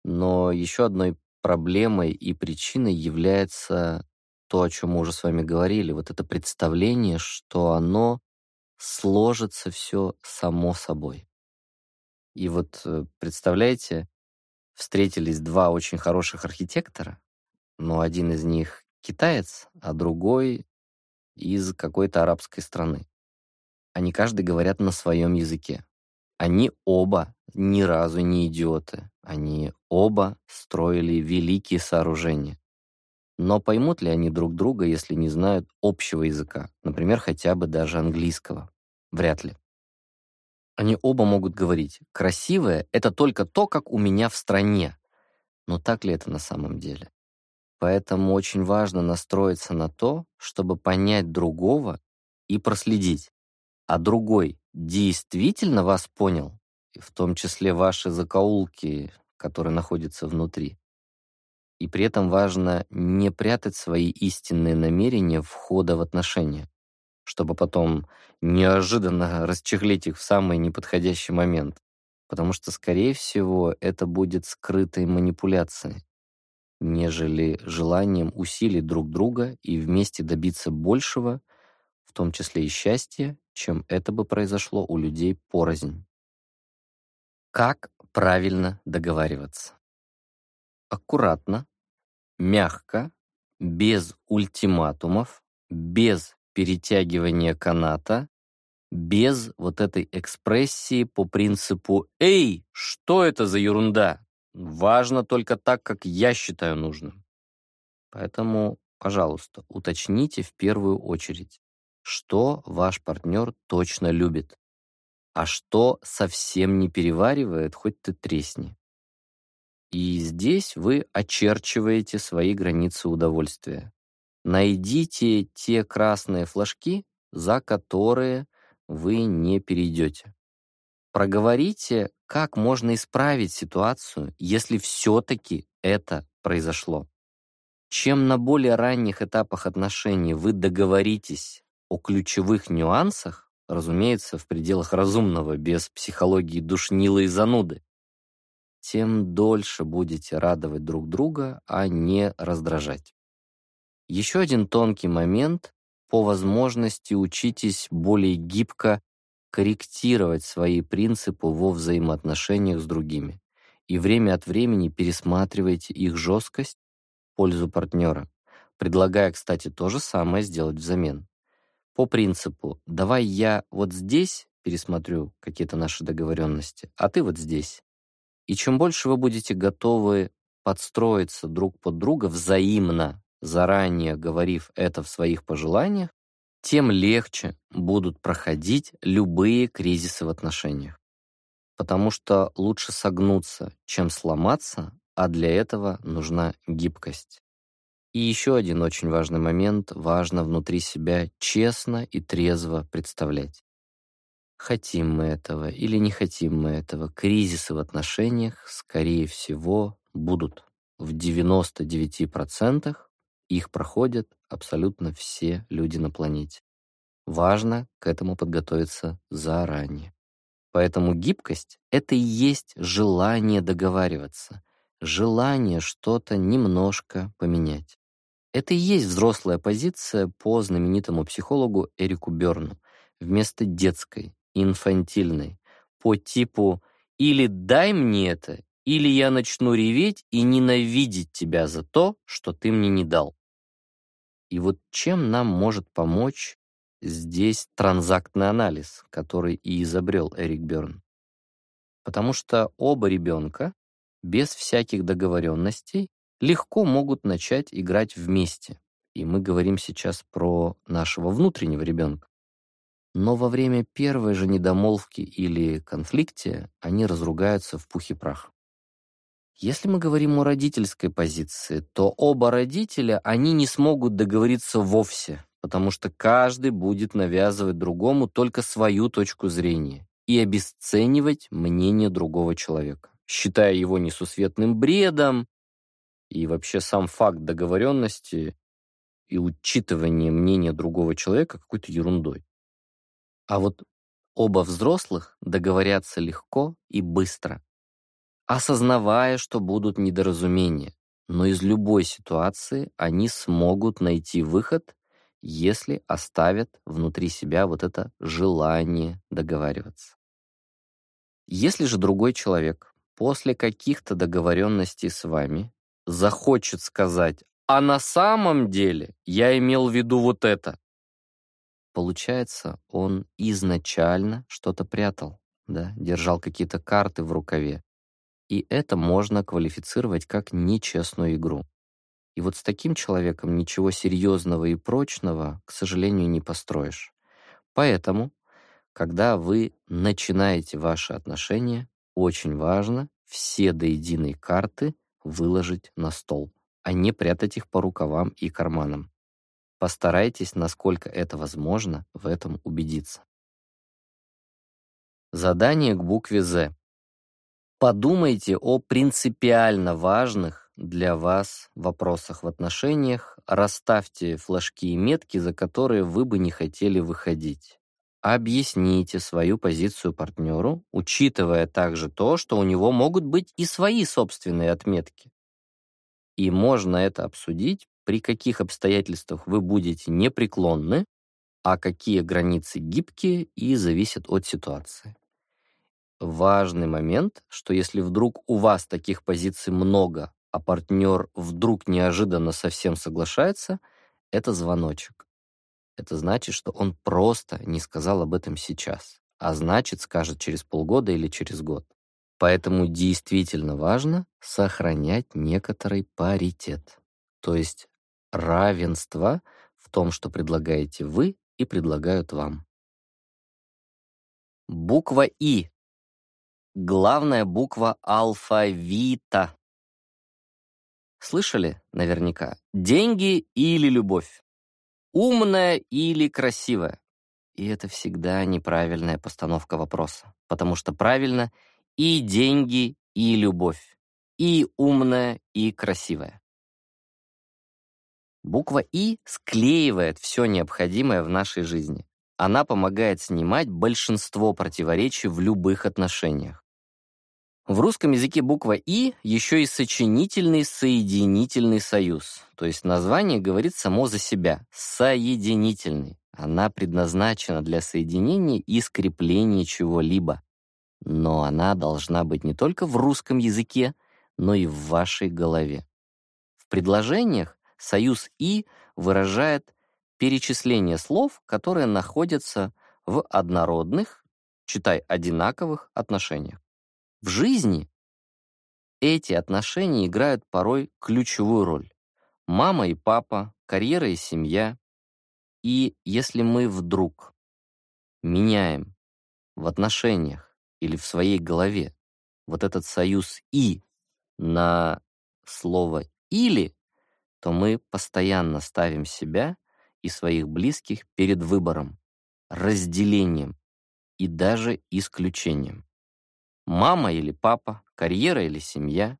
Но еще одной проблемой и причиной является то, о чем мы уже с вами говорили, вот это представление, что оно сложится все само собой. И вот э, представляете, встретились два очень хороших архитектора, но один из них китаец, а другой из какой-то арабской страны. Они каждый говорят на своем языке. Они оба ни разу не идиоты. Они оба строили великие сооружения. Но поймут ли они друг друга, если не знают общего языка, например, хотя бы даже английского? Вряд ли. Они оба могут говорить, красивое — это только то, как у меня в стране. Но так ли это на самом деле? Поэтому очень важно настроиться на то, чтобы понять другого и проследить. А другой действительно вас понял, в том числе ваши закоулки, которые находятся внутри. И при этом важно не прятать свои истинные намерения входа в отношения чтобы потом неожиданно расчехлить их в самый неподходящий момент, потому что, скорее всего, это будет скрытой манипуляцией, нежели желанием усилить друг друга и вместе добиться большего, в том числе и счастья, чем это бы произошло у людей порознь. Как правильно договариваться? Аккуратно, мягко, без ультиматумов, без перетягивание каната без вот этой экспрессии по принципу «Эй, что это за ерунда?» Важно только так, как я считаю нужным. Поэтому, пожалуйста, уточните в первую очередь, что ваш партнер точно любит, а что совсем не переваривает, хоть ты тресни. И здесь вы очерчиваете свои границы удовольствия. Найдите те красные флажки, за которые вы не перейдете. Проговорите, как можно исправить ситуацию, если все-таки это произошло. Чем на более ранних этапах отношений вы договоритесь о ключевых нюансах, разумеется, в пределах разумного, без психологии душнилы и зануды, тем дольше будете радовать друг друга, а не раздражать. Еще один тонкий момент — по возможности учитесь более гибко корректировать свои принципы во взаимоотношениях с другими и время от времени пересматривайте их жесткость в пользу партнера, предлагая, кстати, то же самое сделать взамен. По принципу «давай я вот здесь пересмотрю какие-то наши договоренности, а ты вот здесь». И чем больше вы будете готовы подстроиться друг под друга взаимно, заранее говорив это в своих пожеланиях, тем легче будут проходить любые кризисы в отношениях. Потому что лучше согнуться, чем сломаться, а для этого нужна гибкость. И еще один очень важный момент – важно внутри себя честно и трезво представлять. Хотим мы этого или не хотим мы этого, кризисы в отношениях, скорее всего, будут в 99% их проходят абсолютно все люди на планете. Важно к этому подготовиться заранее. Поэтому гибкость — это и есть желание договариваться, желание что-то немножко поменять. Это и есть взрослая позиция по знаменитому психологу Эрику Берну вместо детской, инфантильной, по типу «или дай мне это, или я начну реветь и ненавидеть тебя за то, что ты мне не дал». И вот чем нам может помочь здесь транзактный анализ, который и изобрел Эрик Берн? Потому что оба ребенка без всяких договоренностей легко могут начать играть вместе. И мы говорим сейчас про нашего внутреннего ребенка. Но во время первой же недомолвки или конфликте они разругаются в пух и прах. Если мы говорим о родительской позиции, то оба родителя, они не смогут договориться вовсе, потому что каждый будет навязывать другому только свою точку зрения и обесценивать мнение другого человека, считая его несусветным бредом. И вообще сам факт договоренности и учитывание мнения другого человека какой-то ерундой. А вот оба взрослых договорятся легко и быстро, осознавая, что будут недоразумения, но из любой ситуации они смогут найти выход, если оставят внутри себя вот это желание договариваться. Если же другой человек после каких-то договоренностей с вами захочет сказать «А на самом деле я имел в виду вот это», Получается, он изначально что-то прятал, да, держал какие-то карты в рукаве, и это можно квалифицировать как нечестную игру. И вот с таким человеком ничего серьезного и прочного, к сожалению, не построишь. Поэтому, когда вы начинаете ваши отношения, очень важно все до единой карты выложить на стол, а не прятать их по рукавам и карманам. Постарайтесь, насколько это возможно, в этом убедиться. Задание к букве «З». Подумайте о принципиально важных для вас вопросах в отношениях, расставьте флажки и метки, за которые вы бы не хотели выходить. Объясните свою позицию партнеру, учитывая также то, что у него могут быть и свои собственные отметки. И можно это обсудить, при каких обстоятельствах вы будете непреклонны, а какие границы гибкие и зависят от ситуации важный момент, что если вдруг у вас таких позиций много, а партнер вдруг неожиданно совсем соглашается, это звоночек. Это значит, что он просто не сказал об этом сейчас, а значит, скажет через полгода или через год. Поэтому действительно важно сохранять некоторый паритет, то есть равенство в том, что предлагаете вы и предлагают вам. Буква «И» главная буква алфавита. Слышали наверняка? Деньги или любовь? Умная или красивая? И это всегда неправильная постановка вопроса, потому что правильно и деньги, и любовь, и умная, и красивая. Буква «и» склеивает все необходимое в нашей жизни. Она помогает снимать большинство противоречий в любых отношениях. В русском языке буква «и» еще и сочинительный соединительный союз, то есть название говорит само за себя — соединительный. Она предназначена для соединения и скрепления чего-либо. Но она должна быть не только в русском языке, но и в вашей голове. В предложениях союз «и» выражает перечисление слов, которые находятся в однородных, читай, одинаковых отношениях. В жизни эти отношения играют порой ключевую роль. Мама и папа, карьера и семья. И если мы вдруг меняем в отношениях или в своей голове вот этот союз «и» на слово «или», то мы постоянно ставим себя и своих близких перед выбором, разделением и даже исключением. Мама или папа, карьера или семья.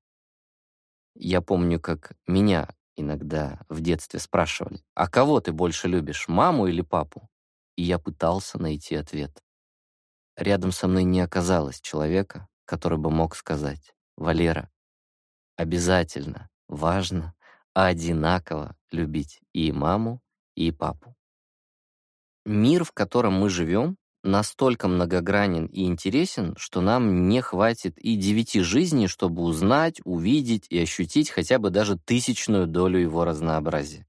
Я помню, как меня иногда в детстве спрашивали, а кого ты больше любишь, маму или папу? И я пытался найти ответ. Рядом со мной не оказалось человека, который бы мог сказать, «Валера, обязательно, важно, одинаково любить и маму, и папу». Мир, в котором мы живем, настолько многогранен и интересен, что нам не хватит и девяти жизней, чтобы узнать, увидеть и ощутить хотя бы даже тысячную долю его разнообразия.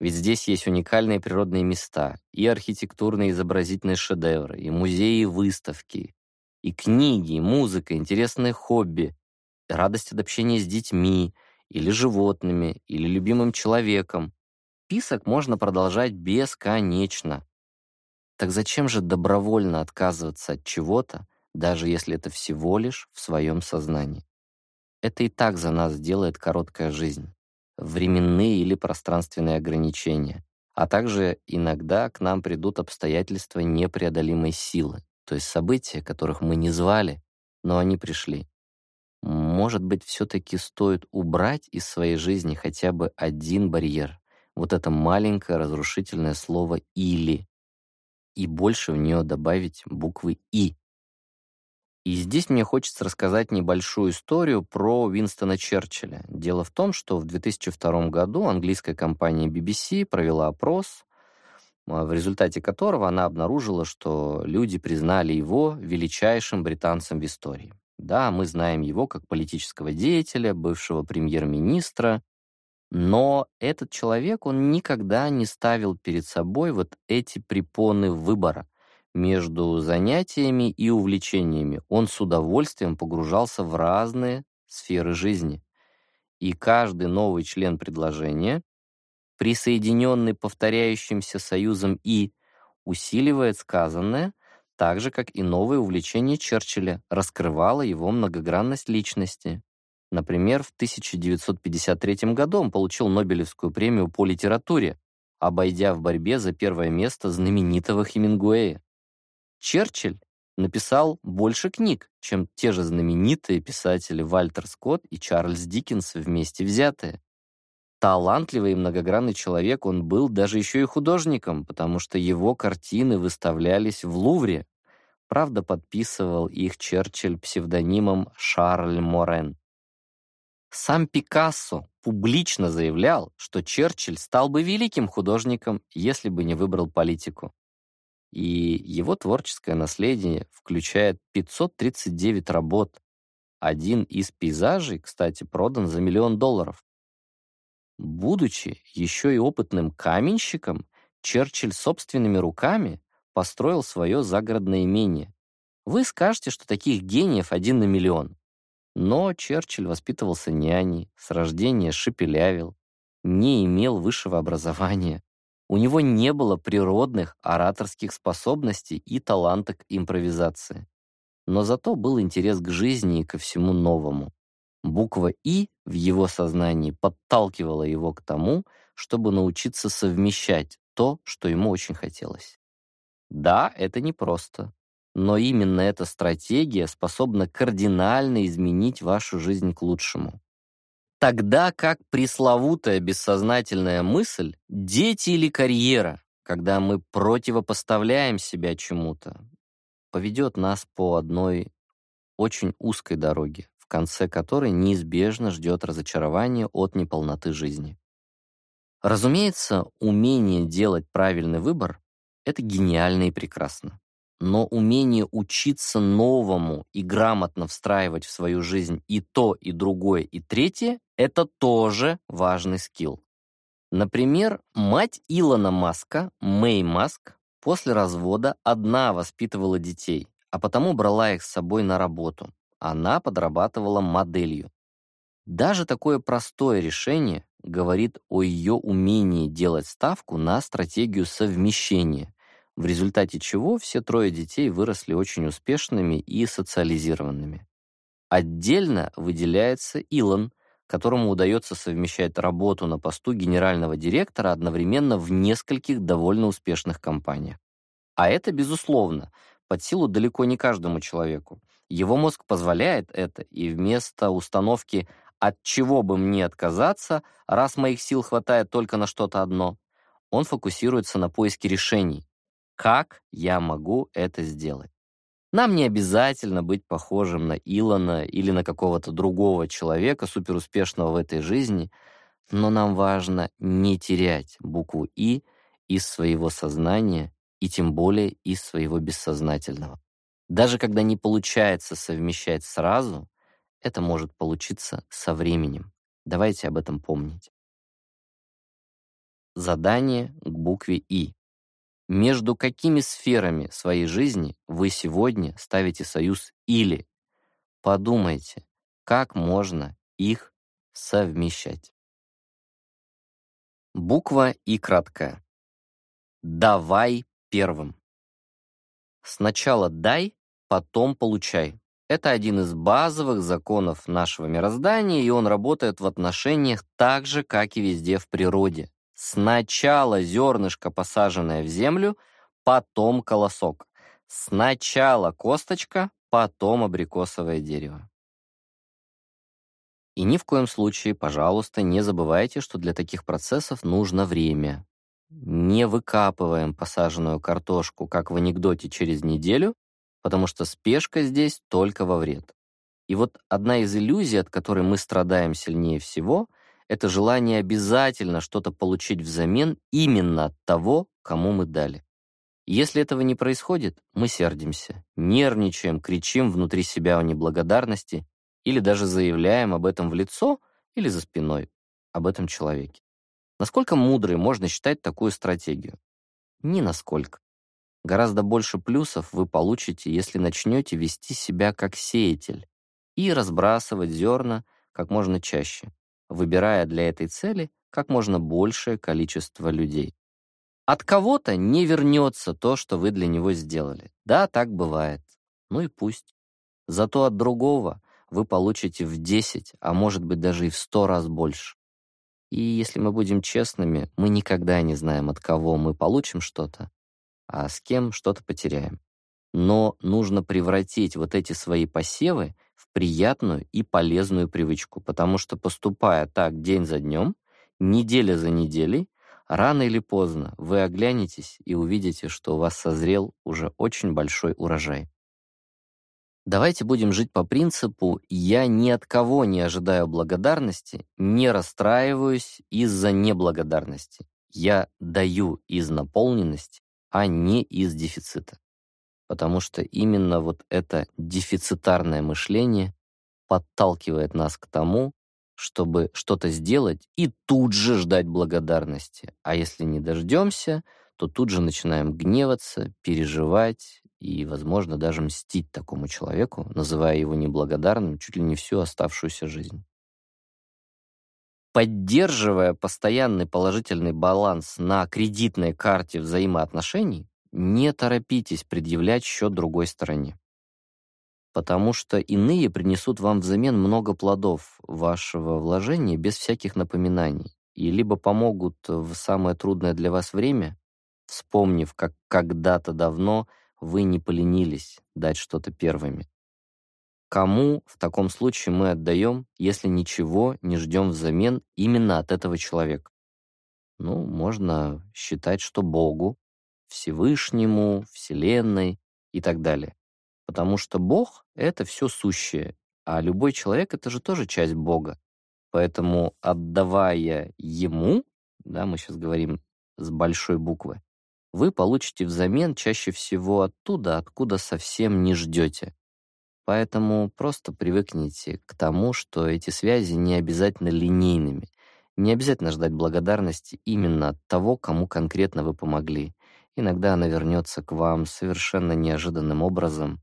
Ведь здесь есть уникальные природные места, и архитектурные изобразительные шедевры, и музеи, и выставки, и книги, и музыка, интересные хобби, радость от общения с детьми, или животными, или любимым человеком. Список можно продолжать бесконечно. Так зачем же добровольно отказываться от чего-то, даже если это всего лишь в своем сознании? Это и так за нас делает короткая жизнь, временные или пространственные ограничения, а также иногда к нам придут обстоятельства непреодолимой силы, то есть события, которых мы не звали, но они пришли. Может быть, все-таки стоит убрать из своей жизни хотя бы один барьер, вот это маленькое разрушительное слово «или», и больше в нее добавить буквы «и». И здесь мне хочется рассказать небольшую историю про Уинстона Черчилля. Дело в том, что в 2002 году английская компания BBC провела опрос, а, в результате которого она обнаружила, что люди признали его величайшим британцем в истории. Да, мы знаем его как политического деятеля, бывшего премьер-министра, но этот человек, он никогда не ставил перед собой вот эти препоны выбора между занятиями и увлечениями. Он с удовольствием погружался в разные сферы жизни. И каждый новый член предложения, присоединенный повторяющимся союзом «и», усиливает сказанное, так же, как и новое увлечение Черчилля раскрывало его многогранность личности, Например, в 1953 году он получил Нобелевскую премию по литературе, обойдя в борьбе за первое место знаменитого Хемингуэя. Черчилль написал больше книг, чем те же знаменитые писатели Вальтер Скотт и Чарльз Диккенс вместе взятые. Талантливый и многогранный человек он был даже еще и художником, потому что его картины выставлялись в Лувре. Правда, подписывал их Черчилль псевдонимом Шарль Морен. Сам Пикассо публично заявлял, что Черчилль стал бы великим художником, если бы не выбрал политику. И его творческое наследие включает 539 работ. Один из пейзажей, кстати, продан за миллион долларов. Будучи еще и опытным каменщиком, Черчилль собственными руками построил свое загородное имение. Вы скажете, что таких гениев один на миллион. Но Черчилль воспитывался няней, с рождения шепелявил, не имел высшего образования. У него не было природных ораторских способностей и таланта к импровизации. Но зато был интерес к жизни и ко всему новому. Буква «И» в его сознании подталкивала его к тому, чтобы научиться совмещать то, что ему очень хотелось. Да, это непросто. Но именно эта стратегия способна кардинально изменить вашу жизнь к лучшему. Тогда как пресловутая бессознательная мысль «дети или карьера», когда мы противопоставляем себя чему-то, поведет нас по одной очень узкой дороге, в конце которой неизбежно ждет разочарование от неполноты жизни. Разумеется, умение делать правильный выбор — это гениально и прекрасно но умение учиться новому и грамотно встраивать в свою жизнь и то, и другое, и третье – это тоже важный скилл. Например, мать Илона Маска, Мэй Маск, после развода одна воспитывала детей, а потому брала их с собой на работу. Она подрабатывала моделью. Даже такое простое решение говорит о ее умении делать ставку на стратегию совмещения – в результате чего все трое детей выросли очень успешными и социализированными. Отдельно выделяется Илон, которому удается совмещать работу на посту генерального директора одновременно в нескольких довольно успешных компаниях. А это, безусловно, под силу далеко не каждому человеку. Его мозг позволяет это, и вместо установки «от чего бы мне отказаться, раз моих сил хватает только на что-то одно», он фокусируется на поиске решений, как я могу это сделать. Нам не обязательно быть похожим на Илона или на какого-то другого человека, суперуспешного в этой жизни, но нам важно не терять букву «и» из своего сознания и тем более из своего бессознательного. Даже когда не получается совмещать сразу, это может получиться со временем. Давайте об этом помнить. Задание к букве «И» между какими сферами своей жизни вы сегодня ставите союз «или». Подумайте, как можно их совмещать. Буква И краткая. Давай первым. Сначала дай, потом получай. Это один из базовых законов нашего мироздания, и он работает в отношениях так же, как и везде в природе. Сначала зернышко, посаженное в землю, потом колосок. Сначала косточка, потом абрикосовое дерево. И ни в коем случае, пожалуйста, не забывайте, что для таких процессов нужно время. Не выкапываем посаженную картошку, как в анекдоте, через неделю, потому что спешка здесь только во вред. И вот одна из иллюзий, от которой мы страдаем сильнее всего — это желание обязательно что-то получить взамен именно от того, кому мы дали. Если этого не происходит, мы сердимся, нервничаем, кричим внутри себя о неблагодарности или даже заявляем об этом в лицо или за спиной, об этом человеке. Насколько мудрой можно считать такую стратегию? Ни насколько. Гораздо больше плюсов вы получите, если начнете вести себя как сеятель и разбрасывать зерна как можно чаще выбирая для этой цели как можно большее количество людей. От кого-то не вернется то, что вы для него сделали. Да, так бывает. Ну и пусть. Зато от другого вы получите в 10, а может быть даже и в 100 раз больше. И если мы будем честными, мы никогда не знаем, от кого мы получим что-то, а с кем что-то потеряем. Но нужно превратить вот эти свои посевы в приятную и полезную привычку, потому что поступая так день за днем, неделя за неделей, рано или поздно вы оглянетесь и увидите, что у вас созрел уже очень большой урожай. Давайте будем жить по принципу «я ни от кого не ожидаю благодарности, не расстраиваюсь из-за неблагодарности». Я даю из наполненности, а не из дефицита потому что именно вот это дефицитарное мышление подталкивает нас к тому, чтобы что-то сделать и тут же ждать благодарности. А если не дождемся, то тут же начинаем гневаться, переживать и, возможно, даже мстить такому человеку, называя его неблагодарным чуть ли не всю оставшуюся жизнь. Поддерживая постоянный положительный баланс на кредитной карте взаимоотношений, не торопитесь предъявлять счет другой стороне. Потому что иные принесут вам взамен много плодов вашего вложения без всяких напоминаний и либо помогут в самое трудное для вас время, вспомнив, как когда-то давно вы не поленились дать что-то первыми. Кому в таком случае мы отдаем, если ничего не ждем взамен именно от этого человека? Ну, можно считать, что Богу, Всевышнему, Вселенной и так далее. Потому что Бог — это все сущее, а любой человек — это же тоже часть Бога. Поэтому, отдавая Ему, да, мы сейчас говорим с большой буквы, вы получите взамен чаще всего оттуда, откуда совсем не ждете. Поэтому просто привыкните к тому, что эти связи не обязательно линейными. Не обязательно ждать благодарности именно от того, кому конкретно вы помогли. Иногда она вернется к вам совершенно неожиданным образом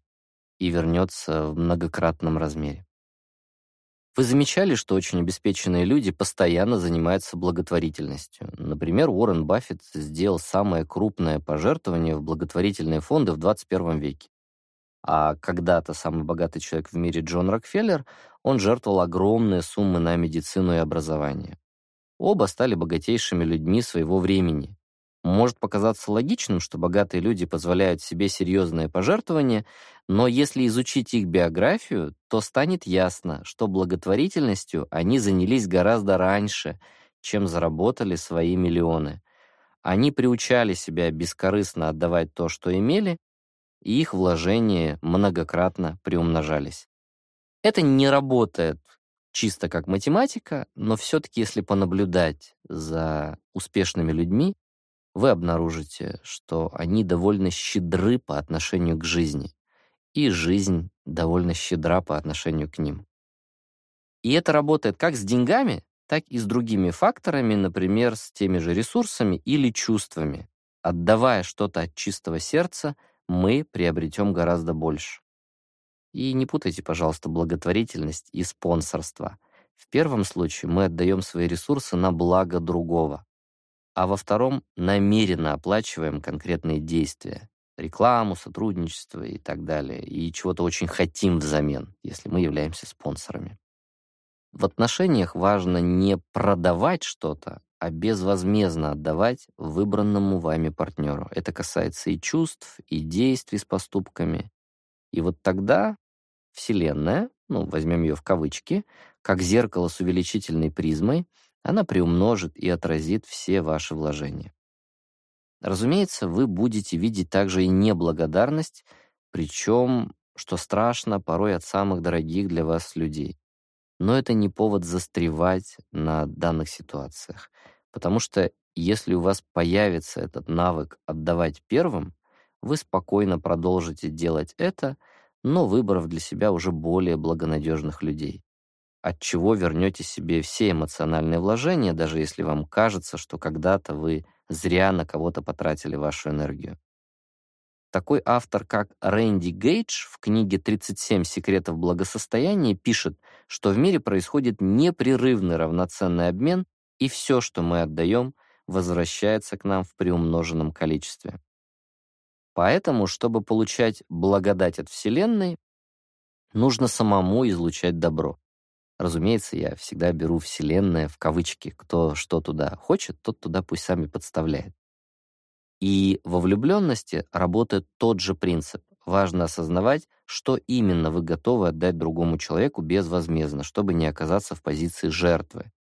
и вернется в многократном размере. Вы замечали, что очень обеспеченные люди постоянно занимаются благотворительностью. Например, Уоррен Баффет сделал самое крупное пожертвование в благотворительные фонды в 21 веке. А когда-то самый богатый человек в мире Джон Рокфеллер, он жертвовал огромные суммы на медицину и образование. Оба стали богатейшими людьми своего времени, может показаться логичным, что богатые люди позволяют себе серьезные пожертвования, но если изучить их биографию, то станет ясно, что благотворительностью они занялись гораздо раньше, чем заработали свои миллионы. Они приучали себя бескорыстно отдавать то, что имели, и их вложения многократно приумножались. Это не работает чисто как математика, но все-таки если понаблюдать за успешными людьми, вы обнаружите, что они довольно щедры по отношению к жизни, и жизнь довольно щедра по отношению к ним. И это работает как с деньгами, так и с другими факторами, например, с теми же ресурсами или чувствами. Отдавая что-то от чистого сердца, мы приобретем гораздо больше. И не путайте, пожалуйста, благотворительность и спонсорство. В первом случае мы отдаем свои ресурсы на благо другого, а во втором намеренно оплачиваем конкретные действия, рекламу, сотрудничество и так далее, и чего-то очень хотим взамен, если мы являемся спонсорами. В отношениях важно не продавать что-то, а безвозмездно отдавать выбранному вами партнеру. Это касается и чувств, и действий с поступками. И вот тогда Вселенная, ну, возьмем ее в кавычки, как зеркало с увеличительной призмой — она приумножит и отразит все ваши вложения. Разумеется, вы будете видеть также и неблагодарность, причем, что страшно, порой от самых дорогих для вас людей. Но это не повод застревать на данных ситуациях, потому что если у вас появится этот навык отдавать первым, вы спокойно продолжите делать это, но выбрав для себя уже более благонадежных людей от чего вернете себе все эмоциональные вложения, даже если вам кажется, что когда-то вы зря на кого-то потратили вашу энергию. Такой автор, как Рэнди Гейдж, в книге «37 секретов благосостояния» пишет, что в мире происходит непрерывный равноценный обмен, и все, что мы отдаем, возвращается к нам в приумноженном количестве. Поэтому, чтобы получать благодать от Вселенной, нужно самому излучать добро. Разумеется, я всегда беру «вселенная» в кавычки. Кто что туда хочет, тот туда пусть сами подставляет. И во влюбленности работает тот же принцип. Важно осознавать, что именно вы готовы отдать другому человеку безвозмездно, чтобы не оказаться в позиции жертвы.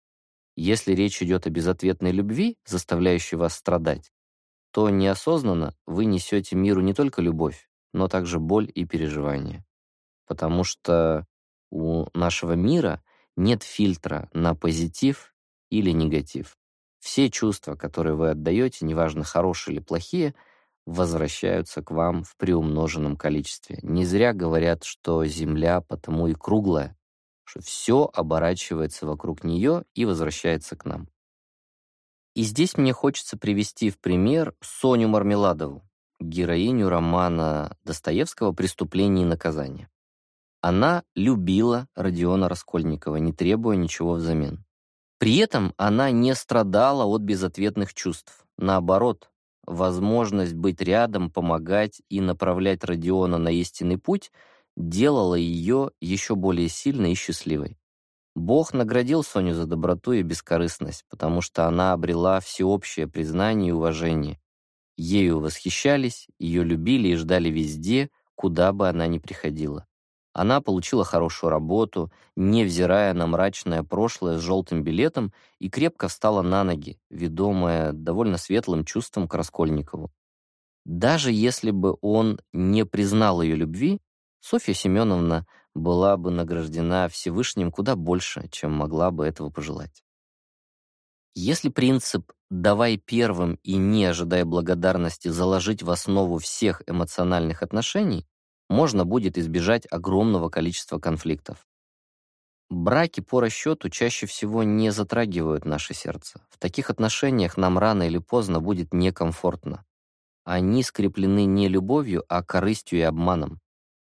Если речь идет о безответной любви, заставляющей вас страдать, то неосознанно вы несете миру не только любовь, но также боль и переживания. Потому что у нашего мира нет фильтра на позитив или негатив. Все чувства, которые вы отдаете, неважно хорошие или плохие, возвращаются к вам в приумноженном количестве. Не зря говорят, что Земля потому и круглая, что все оборачивается вокруг нее и возвращается к нам. И здесь мне хочется привести в пример Соню Мармеладову, героиню романа Достоевского «Преступление и наказание». Она любила Родиона Раскольникова, не требуя ничего взамен. При этом она не страдала от безответных чувств. Наоборот, возможность быть рядом, помогать и направлять Родиона на истинный путь делала ее еще более сильной и счастливой. Бог наградил Соню за доброту и бескорыстность, потому что она обрела всеобщее признание и уважение. Ею восхищались, ее любили и ждали везде, куда бы она ни приходила. Она получила хорошую работу, невзирая на мрачное прошлое с желтым билетом, и крепко встала на ноги, ведомая довольно светлым чувством к Раскольникову. Даже если бы он не признал ее любви, Софья Семеновна была бы награждена Всевышним куда больше, чем могла бы этого пожелать. Если принцип «давай первым и не ожидая благодарности» заложить в основу всех эмоциональных отношений, можно будет избежать огромного количества конфликтов. Браки по расчету чаще всего не затрагивают наше сердце. В таких отношениях нам рано или поздно будет некомфортно. Они скреплены не любовью, а корыстью и обманом.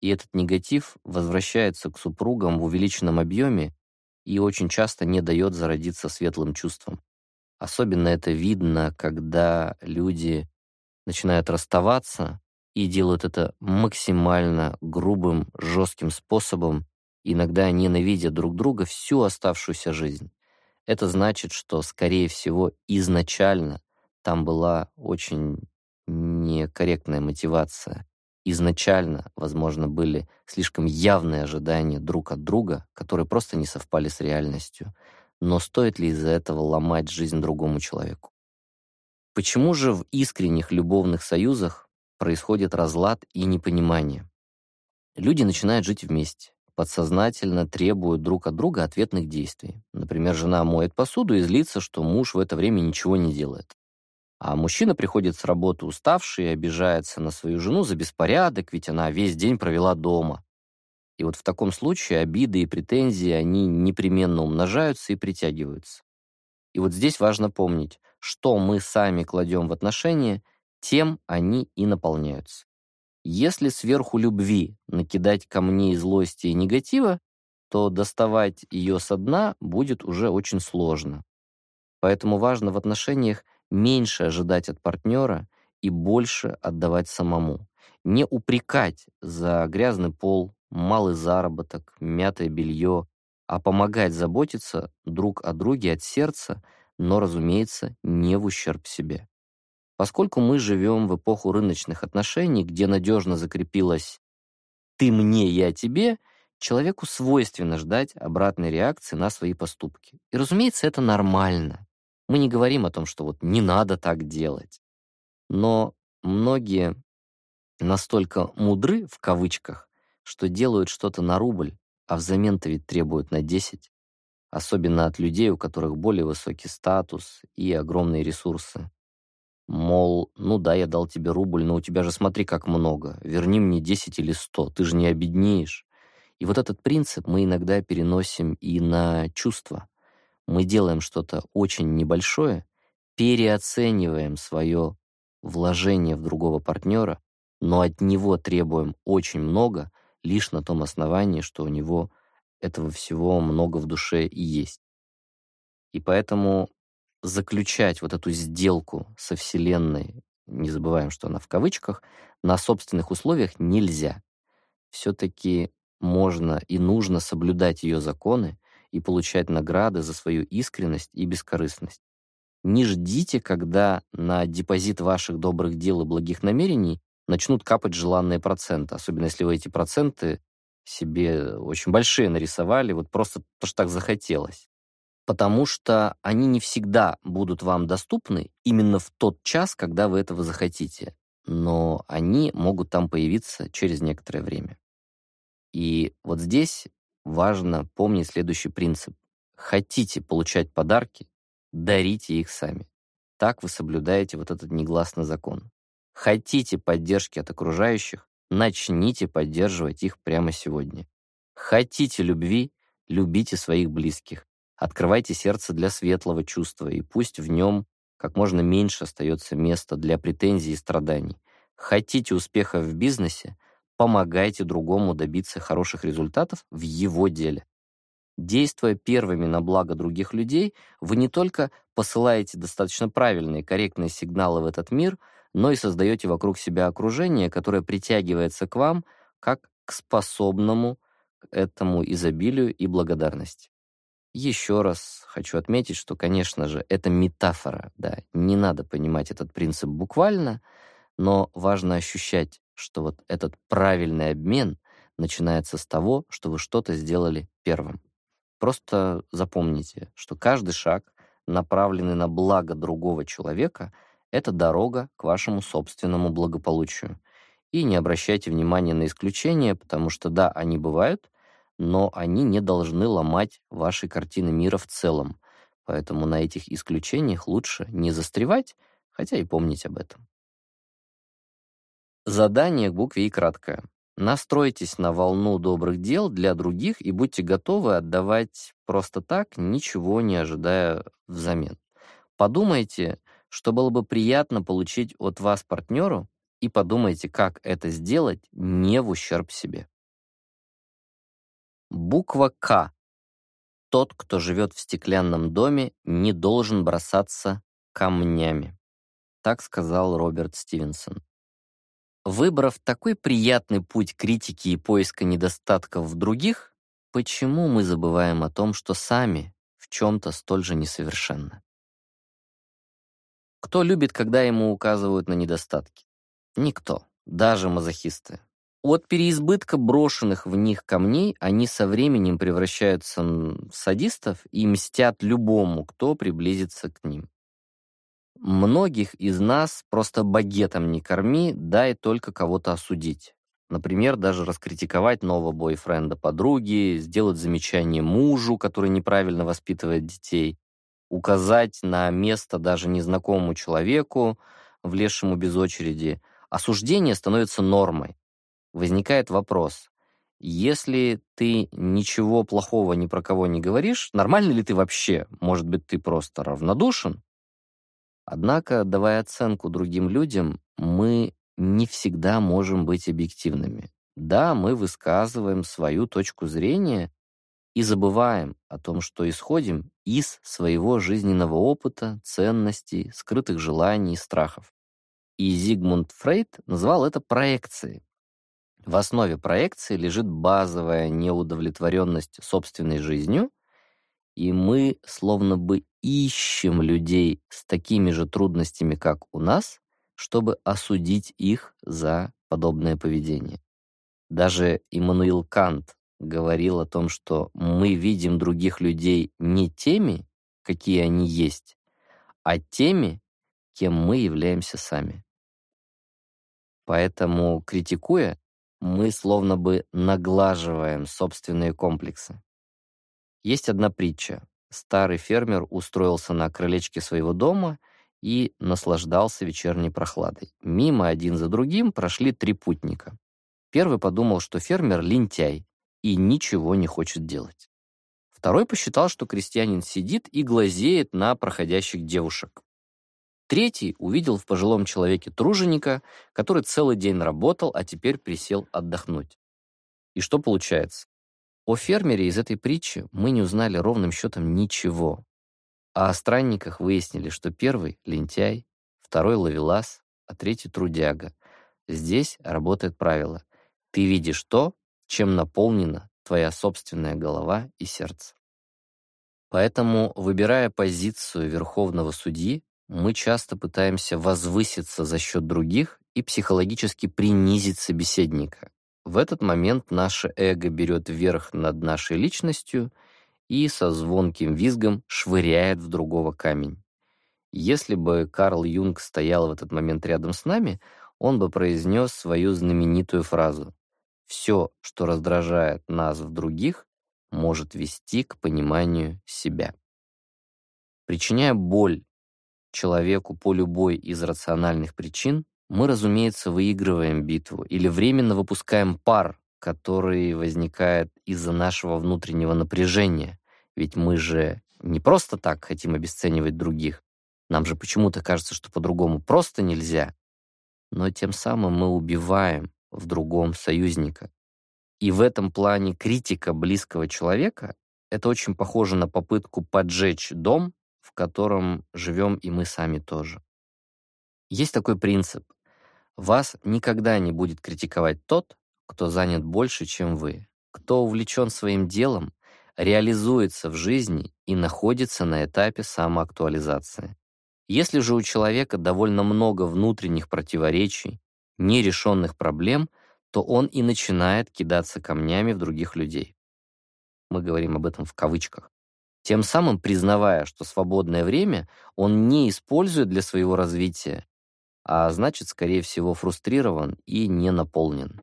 И этот негатив возвращается к супругам в увеличенном объеме и очень часто не дает зародиться светлым чувством. Особенно это видно, когда люди начинают расставаться, и делают это максимально грубым, жестким способом, иногда ненавидя друг друга всю оставшуюся жизнь. Это значит, что, скорее всего, изначально там была очень некорректная мотивация. Изначально, возможно, были слишком явные ожидания друг от друга, которые просто не совпали с реальностью. Но стоит ли из-за этого ломать жизнь другому человеку? Почему же в искренних любовных союзах происходит разлад и непонимание. Люди начинают жить вместе, подсознательно требуют друг от друга ответных действий. Например, жена моет посуду и злится, что муж в это время ничего не делает. А мужчина приходит с работы уставший и обижается на свою жену за беспорядок, ведь она весь день провела дома. И вот в таком случае обиды и претензии, они непременно умножаются и притягиваются. И вот здесь важно помнить, что мы сами кладем в отношения – тем они и наполняются. Если сверху любви накидать камней злости и негатива, то доставать ее со дна будет уже очень сложно. Поэтому важно в отношениях меньше ожидать от партнера и больше отдавать самому. Не упрекать за грязный пол, малый заработок, мятое белье, а помогать заботиться друг о друге от сердца, но, разумеется, не в ущерб себе. Поскольку мы живем в эпоху рыночных отношений, где надежно закрепилось «ты мне, я тебе», человеку свойственно ждать обратной реакции на свои поступки. И, разумеется, это нормально. Мы не говорим о том, что вот не надо так делать. Но многие настолько «мудры» в кавычках, что делают что-то на рубль, а взамен-то ведь требуют на 10. Особенно от людей, у которых более высокий статус и огромные ресурсы. Мол, ну да, я дал тебе рубль, но у тебя же смотри как много. Верни мне 10 или 100, ты же не обеднеешь. И вот этот принцип мы иногда переносим и на чувства. Мы делаем что-то очень небольшое, переоцениваем свое вложение в другого партнера, но от него требуем очень много лишь на том основании, что у него этого всего много в душе и есть. И поэтому заключать вот эту сделку со Вселенной, не забываем, что она в кавычках, на собственных условиях нельзя. Все-таки можно и нужно соблюдать ее законы и получать награды за свою искренность и бескорыстность. Не ждите, когда на депозит ваших добрых дел и благих намерений начнут капать желанные проценты, особенно если вы эти проценты себе очень большие нарисовали, вот просто потому что так захотелось потому что они не всегда будут вам доступны именно в тот час, когда вы этого захотите, но они могут там появиться через некоторое время. И вот здесь важно помнить следующий принцип. Хотите получать подарки, дарите их сами. Так вы соблюдаете вот этот негласный закон. Хотите поддержки от окружающих, начните поддерживать их прямо сегодня. Хотите любви, любите своих близких. Открывайте сердце для светлого чувства, и пусть в нем как можно меньше остается места для претензий и страданий. Хотите успеха в бизнесе, помогайте другому добиться хороших результатов в его деле. Действуя первыми на благо других людей, вы не только посылаете достаточно правильные, корректные сигналы в этот мир, но и создаете вокруг себя окружение, которое притягивается к вам как к способному к этому изобилию и благодарности. Еще раз хочу отметить, что, конечно же, это метафора, да, не надо понимать этот принцип буквально, но важно ощущать, что вот этот правильный обмен начинается с того, что вы что-то сделали первым. Просто запомните, что каждый шаг, направленный на благо другого человека, это дорога к вашему собственному благополучию. И не обращайте внимания на исключения, потому что да, они бывают, но они не должны ломать ваши картины мира в целом. Поэтому на этих исключениях лучше не застревать, хотя и помнить об этом. Задание к букве «И» краткое. Настройтесь на волну добрых дел для других и будьте готовы отдавать просто так, ничего не ожидая взамен. Подумайте, что было бы приятно получить от вас партнеру, и подумайте, как это сделать не в ущерб себе. Буква К. Тот, кто живет в стеклянном доме, не должен бросаться камнями. Так сказал Роберт Стивенсон. Выбрав такой приятный путь критики и поиска недостатков в других, почему мы забываем о том, что сами в чем-то столь же несовершенны? Кто любит, когда ему указывают на недостатки? Никто, даже мазохисты. От переизбытка брошенных в них камней они со временем превращаются в садистов и мстят любому, кто приблизится к ним. Многих из нас просто багетом не корми, дай только кого-то осудить. Например, даже раскритиковать нового бойфренда подруги, сделать замечание мужу, который неправильно воспитывает детей, указать на место даже незнакомому человеку, влезшему без очереди. Осуждение становится нормой возникает вопрос, если ты ничего плохого ни про кого не говоришь, нормально ли ты вообще? Может быть, ты просто равнодушен? Однако, давая оценку другим людям, мы не всегда можем быть объективными. Да, мы высказываем свою точку зрения и забываем о том, что исходим из своего жизненного опыта, ценностей, скрытых желаний и страхов. И Зигмунд Фрейд назвал это проекцией. В основе проекции лежит базовая неудовлетворенность собственной жизнью, и мы словно бы ищем людей с такими же трудностями, как у нас, чтобы осудить их за подобное поведение. Даже Иммануил Кант говорил о том, что мы видим других людей не теми, какие они есть, а теми, кем мы являемся сами. Поэтому, критикуя, мы словно бы наглаживаем собственные комплексы. Есть одна притча. Старый фермер устроился на крылечке своего дома и наслаждался вечерней прохладой. Мимо один за другим прошли три путника. Первый подумал, что фермер лентяй и ничего не хочет делать. Второй посчитал, что крестьянин сидит и глазеет на проходящих девушек. Третий увидел в пожилом человеке труженика, который целый день работал, а теперь присел отдохнуть. И что получается? О фермере из этой притчи мы не узнали ровным счетом ничего. А о странниках выяснили, что первый — лентяй, второй — ловелас, а третий — трудяга. Здесь работает правило. Ты видишь то, чем наполнена твоя собственная голова и сердце. Поэтому, выбирая позицию верховного судьи, мы часто пытаемся возвыситься за счет других и психологически принизить собеседника. В этот момент наше эго берет верх над нашей личностью и со звонким визгом швыряет в другого камень. Если бы Карл Юнг стоял в этот момент рядом с нами, он бы произнес свою знаменитую фразу «Все, что раздражает нас в других, может вести к пониманию себя». Причиняя боль человеку по любой из рациональных причин, мы, разумеется, выигрываем битву или временно выпускаем пар, который возникает из-за нашего внутреннего напряжения. Ведь мы же не просто так хотим обесценивать других. Нам же почему-то кажется, что по-другому просто нельзя. Но тем самым мы убиваем в другом союзника. И в этом плане критика близкого человека — это очень похоже на попытку поджечь дом котором живем и мы сами тоже. Есть такой принцип. Вас никогда не будет критиковать тот, кто занят больше, чем вы, кто увлечен своим делом, реализуется в жизни и находится на этапе самоактуализации. Если же у человека довольно много внутренних противоречий, нерешенных проблем, то он и начинает кидаться камнями в других людей. Мы говорим об этом в кавычках тем самым признавая, что свободное время он не использует для своего развития, а значит, скорее всего, фрустрирован и не наполнен.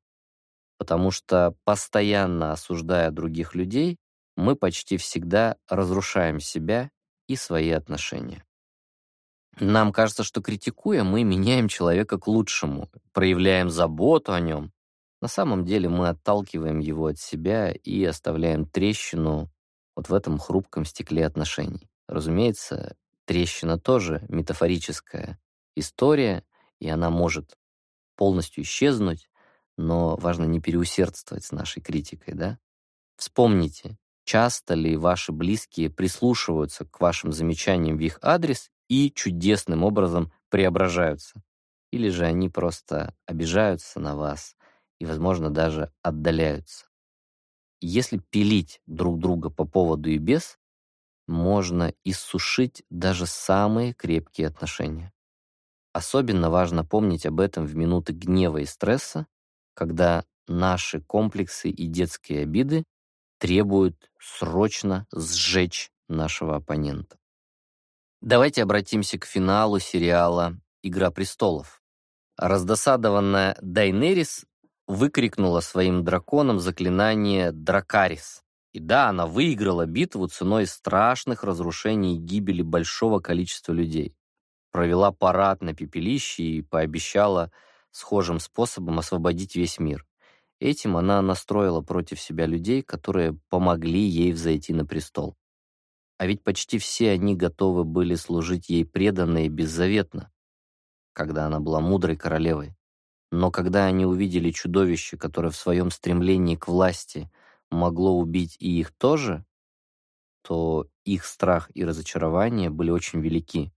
Потому что, постоянно осуждая других людей, мы почти всегда разрушаем себя и свои отношения. Нам кажется, что критикуя, мы меняем человека к лучшему, проявляем заботу о нем. На самом деле мы отталкиваем его от себя и оставляем трещину вот в этом хрупком стекле отношений. Разумеется, трещина тоже метафорическая история, и она может полностью исчезнуть, но важно не переусердствовать с нашей критикой, да? Вспомните, часто ли ваши близкие прислушиваются к вашим замечаниям в их адрес и чудесным образом преображаются? Или же они просто обижаются на вас и, возможно, даже отдаляются? Если пилить друг друга по поводу и без, можно иссушить даже самые крепкие отношения. Особенно важно помнить об этом в минуты гнева и стресса, когда наши комплексы и детские обиды требуют срочно сжечь нашего оппонента. Давайте обратимся к финалу сериала «Игра престолов». Раздосадованная Дайнерис выкрикнула своим драконом заклинание «Дракарис». И да, она выиграла битву ценой страшных разрушений и гибели большого количества людей. Провела парад на пепелище и пообещала схожим способом освободить весь мир. Этим она настроила против себя людей, которые помогли ей взойти на престол. А ведь почти все они готовы были служить ей преданно и беззаветно, когда она была мудрой королевой. Но когда они увидели чудовище, которое в своем стремлении к власти могло убить и их тоже, то их страх и разочарование были очень велики.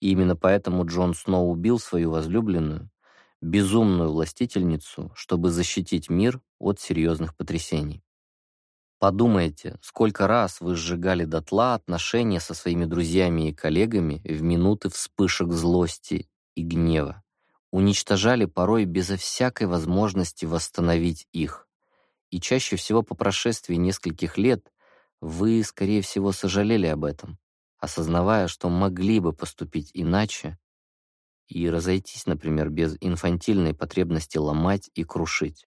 И именно поэтому Джон Сноу убил свою возлюбленную, безумную властительницу, чтобы защитить мир от серьезных потрясений. Подумайте, сколько раз вы сжигали дотла отношения со своими друзьями и коллегами в минуты вспышек злости и гнева уничтожали порой безо всякой возможности восстановить их. И чаще всего по прошествии нескольких лет вы, скорее всего, сожалели об этом, осознавая, что могли бы поступить иначе и разойтись, например, без инфантильной потребности ломать и крушить.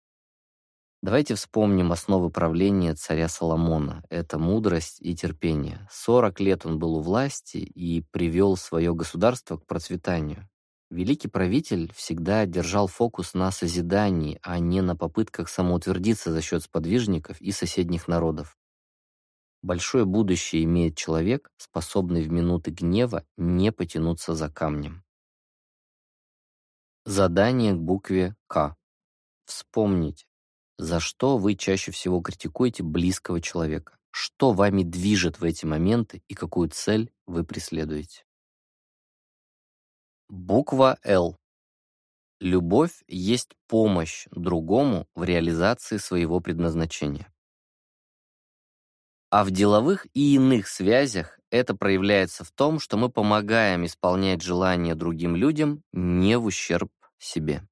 Давайте вспомним основы правления царя Соломона. Это мудрость и терпение. 40 лет он был у власти и привел свое государство к процветанию. Великий правитель всегда держал фокус на созидании, а не на попытках самоутвердиться за счет сподвижников и соседних народов. Большое будущее имеет человек, способный в минуты гнева не потянуться за камнем. Задание к букве «К». Вспомнить, за что вы чаще всего критикуете близкого человека, что вами движет в эти моменты и какую цель вы преследуете. Буква «Л». Любовь есть помощь другому в реализации своего предназначения. А в деловых и иных связях это проявляется в том, что мы помогаем исполнять желания другим людям не в ущерб себе.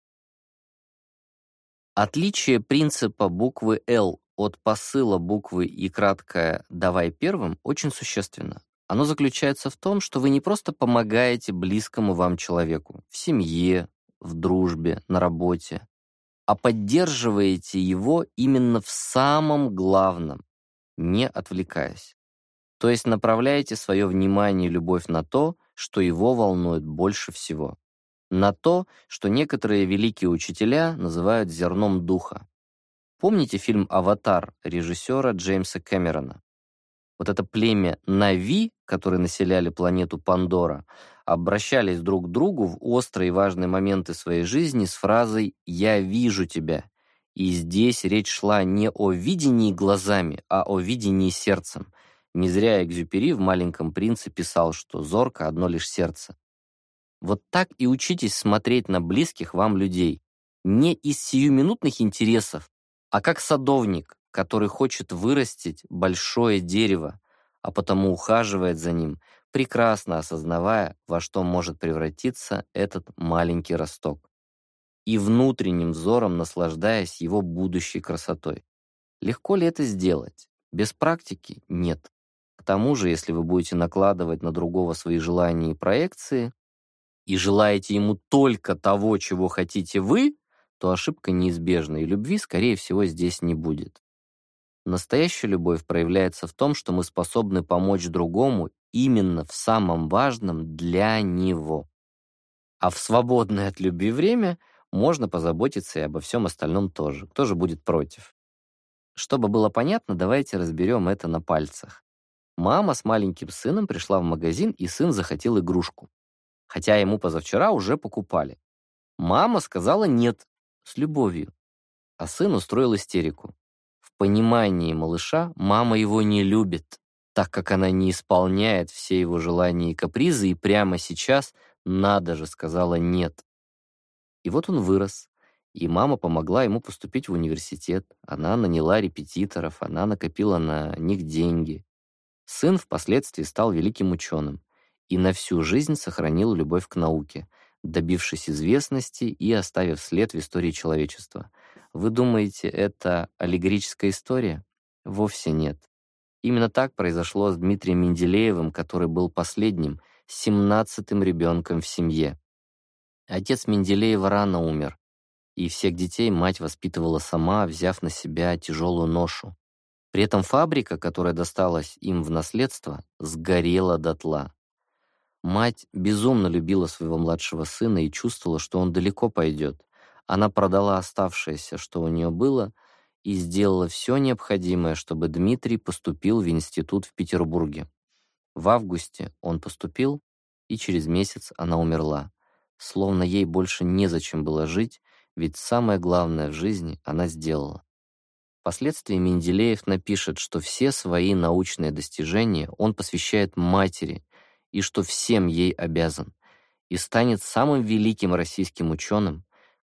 Отличие принципа буквы «Л» от посыла буквы и краткое «давай первым» очень существенно. Оно заключается в том, что вы не просто помогаете близкому вам человеку в семье, в дружбе, на работе, а поддерживаете его именно в самом главном, не отвлекаясь. То есть направляете свое внимание и любовь на то, что его волнует больше всего. На то, что некоторые великие учителя называют зерном духа. Помните фильм «Аватар» режиссера Джеймса Кэмерона? Вот это племя Нави которые населяли планету Пандора, обращались друг к другу в острые и важные моменты своей жизни с фразой «Я вижу тебя». И здесь речь шла не о видении глазами, а о видении сердцем. Не зря Экзюпери в «Маленьком принце» писал, что зорко одно лишь сердце. Вот так и учитесь смотреть на близких вам людей. Не из сиюминутных интересов, а как садовник, который хочет вырастить большое дерево, а потому ухаживает за ним, прекрасно осознавая, во что может превратиться этот маленький росток, и внутренним взором наслаждаясь его будущей красотой. Легко ли это сделать? Без практики нет. К тому же, если вы будете накладывать на другого свои желания и проекции, и желаете ему только того, чего хотите вы, то ошибка неизбежна, и любви, скорее всего, здесь не будет. Настоящая любовь проявляется в том, что мы способны помочь другому именно в самом важном для него. А в свободное от любви время можно позаботиться и обо всем остальном тоже. Кто же будет против? Чтобы было понятно, давайте разберем это на пальцах. Мама с маленьким сыном пришла в магазин, и сын захотел игрушку. Хотя ему позавчера уже покупали. Мама сказала «нет» с любовью, а сын устроил истерику понимании малыша мама его не любит, так как она не исполняет все его желания и капризы, и прямо сейчас надо же сказала «нет». И вот он вырос, и мама помогла ему поступить в университет. Она наняла репетиторов, она накопила на них деньги. Сын впоследствии стал великим ученым и на всю жизнь сохранил любовь к науке, добившись известности и оставив след в истории человечества — вы думаете, это аллегорическая история? Вовсе нет. Именно так произошло с Дмитрием Менделеевым, который был последним, семнадцатым ребенком в семье. Отец Менделеева рано умер, и всех детей мать воспитывала сама, взяв на себя тяжелую ношу. При этом фабрика, которая досталась им в наследство, сгорела дотла. Мать безумно любила своего младшего сына и чувствовала, что он далеко пойдет. Она продала оставшееся, что у нее было, и сделала все необходимое, чтобы Дмитрий поступил в институт в Петербурге. В августе он поступил, и через месяц она умерла. Словно ей больше незачем было жить, ведь самое главное в жизни она сделала. Впоследствии Менделеев напишет, что все свои научные достижения он посвящает матери и что всем ей обязан, и станет самым великим российским ученым,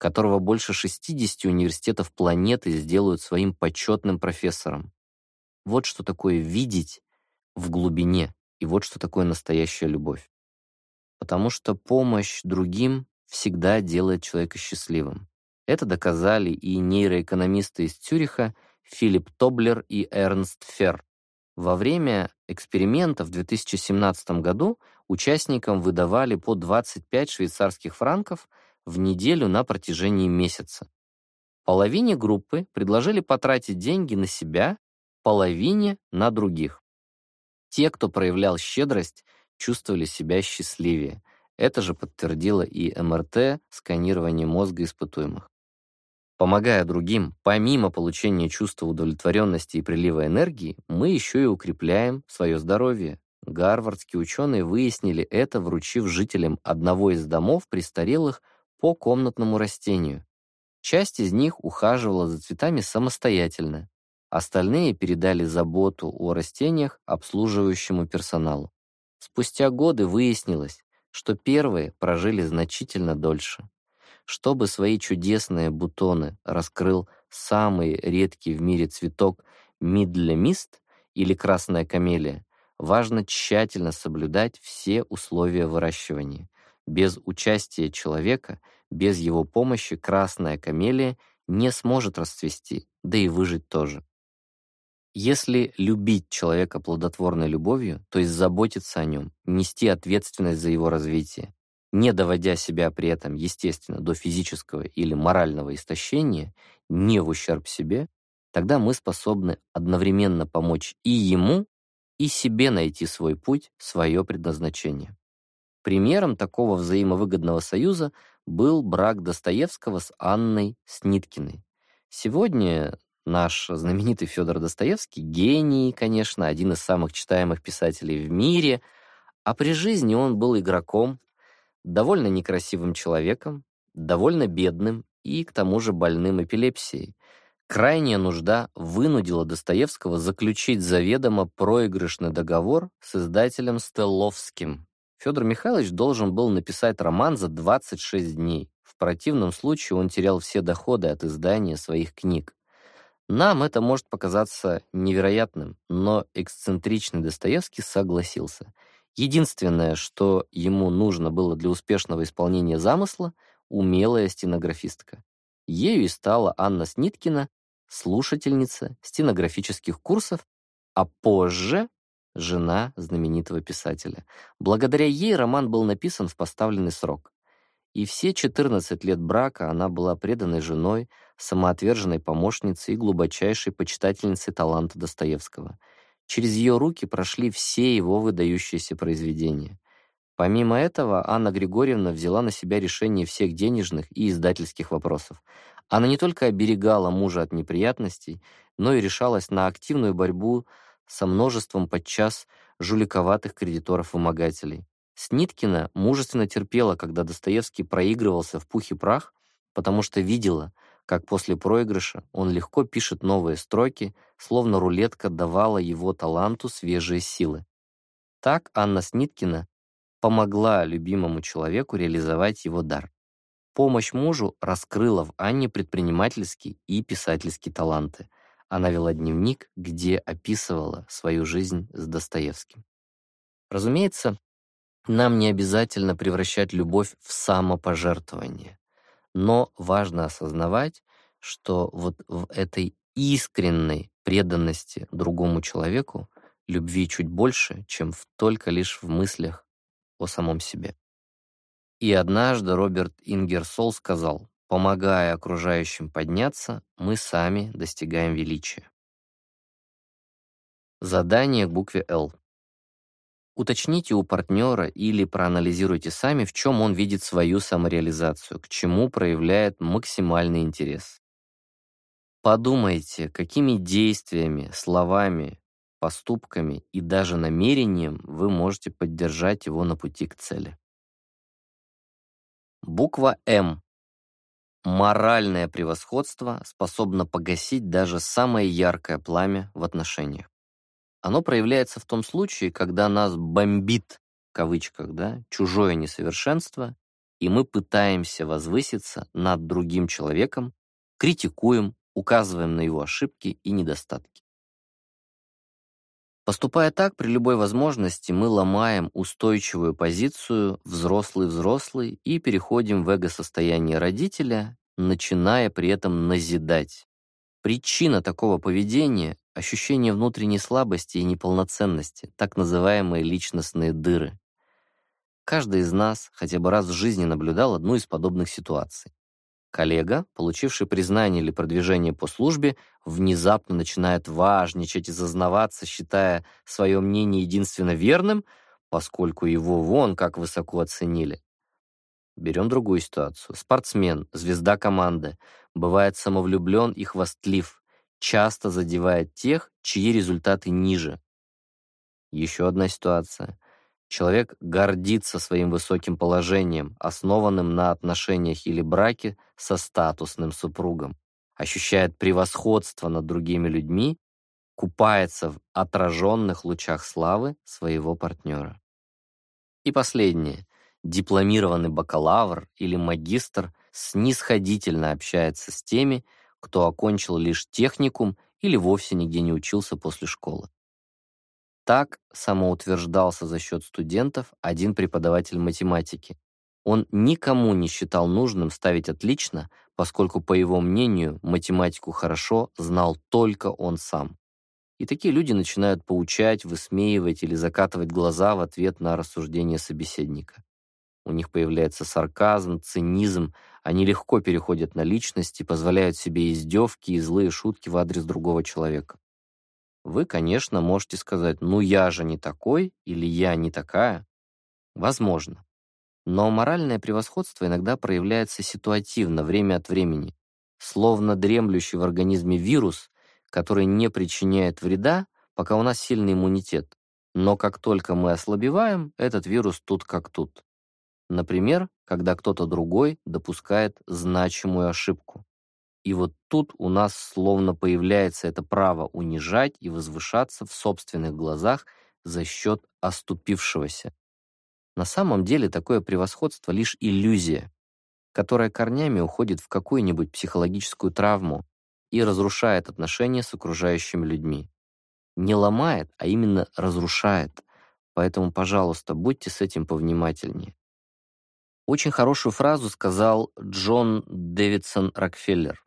которого больше 60 университетов планеты сделают своим почетным профессором. Вот что такое видеть в глубине, и вот что такое настоящая любовь. Потому что помощь другим всегда делает человека счастливым. Это доказали и нейроэкономисты из Цюриха Филипп Тоблер и Эрнст Ферр. Во время эксперимента в 2017 году участникам выдавали по 25 швейцарских франков в неделю на протяжении месяца. Половине группы предложили потратить деньги на себя, половине — на других. Те, кто проявлял щедрость, чувствовали себя счастливее. Это же подтвердило и МРТ, сканирование мозга испытуемых. Помогая другим, помимо получения чувства удовлетворенности и прилива энергии, мы еще и укрепляем свое здоровье. Гарвардские ученые выяснили это, вручив жителям одного из домов престарелых – по комнатному растению. Часть из них ухаживала за цветами самостоятельно, остальные передали заботу о растениях обслуживающему персоналу. Спустя годы выяснилось, что первые прожили значительно дольше. Чтобы свои чудесные бутоны раскрыл самый редкий в мире цветок мидлемист или красная камелия, важно тщательно соблюдать все условия выращивания, без участия человека, без его помощи красная камелия не сможет расцвести, да и выжить тоже. Если любить человека плодотворной любовью, то есть заботиться о нем, нести ответственность за его развитие, не доводя себя при этом, естественно, до физического или морального истощения, не в ущерб себе, тогда мы способны одновременно помочь и ему, и себе найти свой путь, свое предназначение. Примером такого взаимовыгодного союза был брак Достоевского с Анной Сниткиной. Сегодня наш знаменитый Федор Достоевский гений, конечно, один из самых читаемых писателей в мире, а при жизни он был игроком, довольно некрасивым человеком, довольно бедным и к тому же больным эпилепсией. Крайняя нужда вынудила Достоевского заключить заведомо проигрышный договор с издателем Стелловским, Федор Михайлович должен был написать роман за 26 дней. В противном случае он терял все доходы от издания своих книг. Нам это может показаться невероятным, но эксцентричный Достоевский согласился. Единственное, что ему нужно было для успешного исполнения замысла — умелая стенографистка. Ею и стала Анна Сниткина, слушательница стенографических курсов, а позже жена знаменитого писателя. Благодаря ей роман был написан в поставленный срок. И все 14 лет брака она была преданной женой, самоотверженной помощницей и глубочайшей почитательницей таланта Достоевского. Через ее руки прошли все его выдающиеся произведения. Помимо этого, Анна Григорьевна взяла на себя решение всех денежных и издательских вопросов. Она не только оберегала мужа от неприятностей, но и решалась на активную борьбу со множеством подчас жуликоватых кредиторов-вымогателей. Сниткина мужественно терпела, когда Достоевский проигрывался в пух и прах, потому что видела, как после проигрыша он легко пишет новые строки, словно рулетка давала его таланту свежие силы. Так Анна Сниткина помогла любимому человеку реализовать его дар. Помощь мужу раскрыла в Анне предпринимательский и писательский таланты – она вела дневник, где описывала свою жизнь с Достоевским. Разумеется, нам не обязательно превращать любовь в самопожертвование, но важно осознавать, что вот в этой искренней преданности другому человеку любви чуть больше, чем в, только лишь в мыслях о самом себе. И однажды Роберт Ингерсол сказал, Помогая окружающим подняться, мы сами достигаем величия. Задание к букве «Л». Уточните у партнера или проанализируйте сами, в чем он видит свою самореализацию, к чему проявляет максимальный интерес. Подумайте, какими действиями, словами, поступками и даже намерением вы можете поддержать его на пути к цели. Буква «М» Моральное превосходство способно погасить даже самое яркое пламя в отношениях. Оно проявляется в том случае, когда нас «бомбит» в кавычках, да, чужое несовершенство, и мы пытаемся возвыситься над другим человеком, критикуем, указываем на его ошибки и недостатки. Поступая так, при любой возможности мы ломаем устойчивую позицию «взрослый-взрослый» и переходим в эго-состояние родителя, начиная при этом назидать. Причина такого поведения — ощущение внутренней слабости и неполноценности, так называемые личностные дыры. Каждый из нас хотя бы раз в жизни наблюдал одну из подобных ситуаций. Коллега, получивший признание или продвижение по службе, внезапно начинает важничать и зазнаваться, считая свое мнение единственно верным, поскольку его вон как высоко оценили. Берем другую ситуацию. Спортсмен, звезда команды, бывает самовлюблен и хвастлив, часто задевает тех, чьи результаты ниже. Еще одна ситуация. Человек гордится своим высоким положением, основанным на отношениях или браке со статусным супругом, ощущает превосходство над другими людьми, купается в отраженных лучах славы своего партнера. И последнее. Дипломированный бакалавр или магистр снисходительно общается с теми, кто окончил лишь техникум или вовсе нигде не учился после школы. Так самоутверждался за счет студентов один преподаватель математики. Он никому не считал нужным ставить «отлично», поскольку, по его мнению, математику хорошо знал только он сам. И такие люди начинают поучать, высмеивать или закатывать глаза в ответ на рассуждение собеседника. У них появляется сарказм, цинизм, они легко переходят на личности, позволяют себе издевки и злые шутки в адрес другого человека. Вы, конечно, можете сказать «ну я же не такой» или «я не такая». Возможно. Но моральное превосходство иногда проявляется ситуативно, время от времени, словно дремлющий в организме вирус, который не причиняет вреда, пока у нас сильный иммунитет. Но как только мы ослабеваем, этот вирус тут как тут. Например, когда кто-то другой допускает значимую ошибку. И вот тут у нас словно появляется это право унижать и возвышаться в собственных глазах за счет оступившегося. На самом деле такое превосходство лишь иллюзия, которая корнями уходит в какую-нибудь психологическую травму и разрушает отношения с окружающими людьми. Не ломает, а именно разрушает. Поэтому, пожалуйста, будьте с этим повнимательнее. Очень хорошую фразу сказал Джон Дэвидсон Рокфеллер.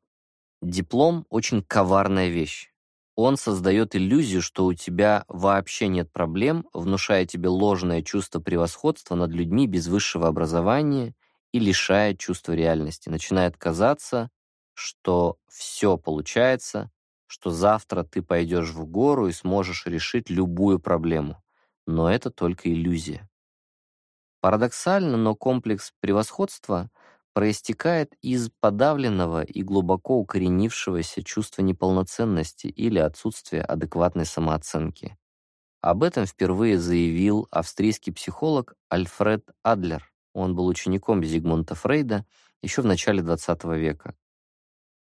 Диплом — очень коварная вещь. Он создает иллюзию, что у тебя вообще нет проблем, внушая тебе ложное чувство превосходства над людьми без высшего образования и лишая чувства реальности. Начинает казаться, что все получается, что завтра ты пойдешь в гору и сможешь решить любую проблему. Но это только иллюзия. Парадоксально, но комплекс превосходства проистекает из подавленного и глубоко укоренившегося чувства неполноценности или отсутствия адекватной самооценки. Об этом впервые заявил австрийский психолог Альфред Адлер. Он был учеником Зигмунда Фрейда еще в начале XX века.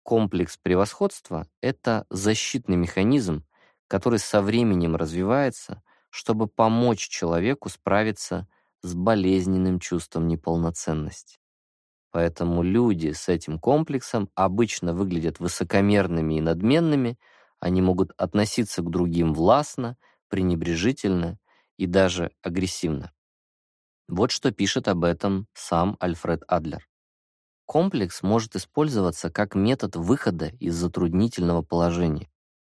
Комплекс превосходства — это защитный механизм, который со временем развивается, чтобы помочь человеку справиться с болезненным чувством неполноценности. Поэтому люди с этим комплексом обычно выглядят высокомерными и надменными, они могут относиться к другим властно, пренебрежительно и даже агрессивно. Вот что пишет об этом сам Альфред Адлер. Комплекс может использоваться как метод выхода из затруднительного положения.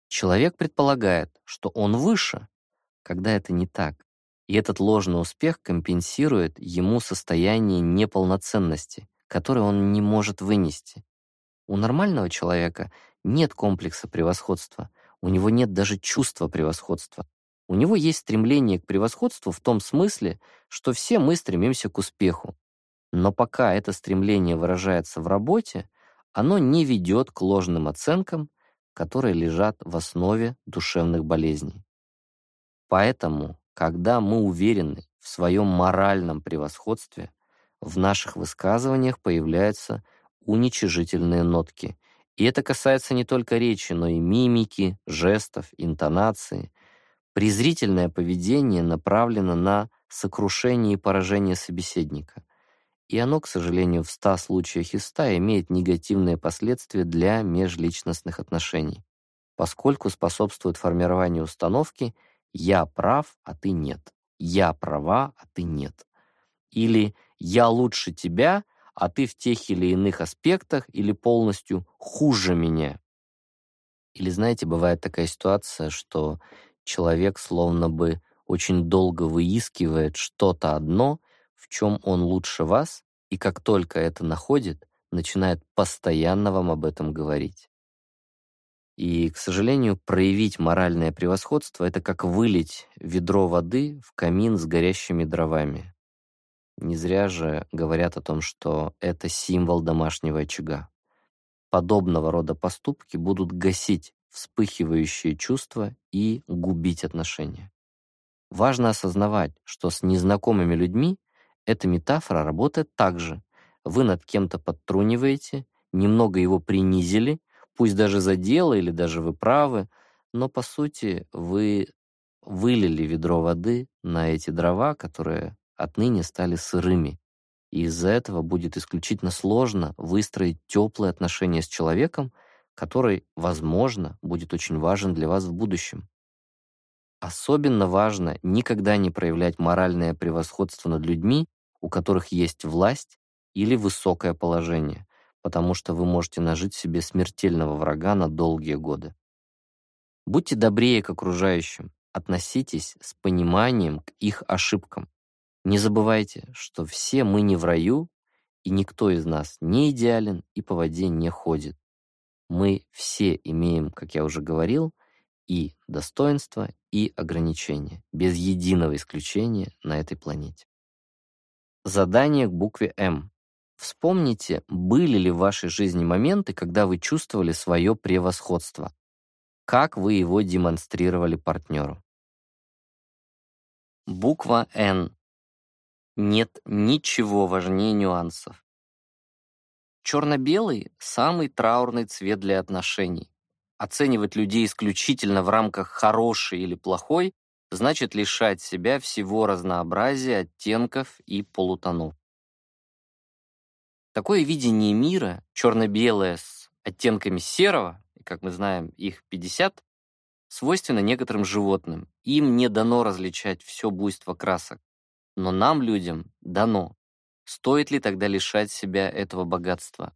Человек предполагает, что он выше, когда это не так, и этот ложный успех компенсирует ему состояние неполноценности, который он не может вынести. У нормального человека нет комплекса превосходства, у него нет даже чувства превосходства. У него есть стремление к превосходству в том смысле, что все мы стремимся к успеху. Но пока это стремление выражается в работе, оно не ведет к ложным оценкам, которые лежат в основе душевных болезней. Поэтому, когда мы уверены в своем моральном превосходстве, в наших высказываниях появляются уничижительные нотки. И это касается не только речи, но и мимики, жестов, интонации. Презрительное поведение направлено на сокрушение и поражение собеседника. И оно, к сожалению, в 100 случаях из 100 имеет негативные последствия для межличностных отношений, поскольку способствует формированию установки «я прав, а ты нет», «я права, а ты нет» или «я «я лучше тебя», а ты в тех или иных аспектах или полностью хуже меня. Или, знаете, бывает такая ситуация, что человек словно бы очень долго выискивает что-то одно, в чем он лучше вас, и как только это находит, начинает постоянно вам об этом говорить. И, к сожалению, проявить моральное превосходство — это как вылить ведро воды в камин с горящими дровами. Не зря же говорят о том, что это символ домашнего очага. Подобного рода поступки будут гасить вспыхивающие чувства и губить отношения. Важно осознавать, что с незнакомыми людьми эта метафора работает так же. Вы над кем-то подтруниваете, немного его принизили, пусть даже за дело или даже вы правы, но по сути вы вылили ведро воды на эти дрова, которые отныне стали сырыми, и из-за этого будет исключительно сложно выстроить теплые отношения с человеком, который, возможно, будет очень важен для вас в будущем. Особенно важно никогда не проявлять моральное превосходство над людьми, у которых есть власть или высокое положение, потому что вы можете нажить себе смертельного врага на долгие годы. Будьте добрее к окружающим, относитесь с пониманием к их ошибкам. Не забывайте, что все мы не в раю, и никто из нас не идеален и по воде не ходит. Мы все имеем, как я уже говорил, и достоинства, и ограничения, без единого исключения на этой планете. Задание к букве «М». Вспомните, были ли в вашей жизни моменты, когда вы чувствовали свое превосходство? Как вы его демонстрировали партнеру? Буква «Н» нет ничего важнее нюансов. Черно-белый – самый траурный цвет для отношений. Оценивать людей исключительно в рамках «хороший» или «плохой» значит лишать себя всего разнообразия оттенков и полутонов. Такое видение мира, черно-белое с оттенками серого, и, как мы знаем, их 50, свойственно некоторым животным. Им не дано различать все буйство красок но нам, людям, дано. Стоит ли тогда лишать себя этого богатства?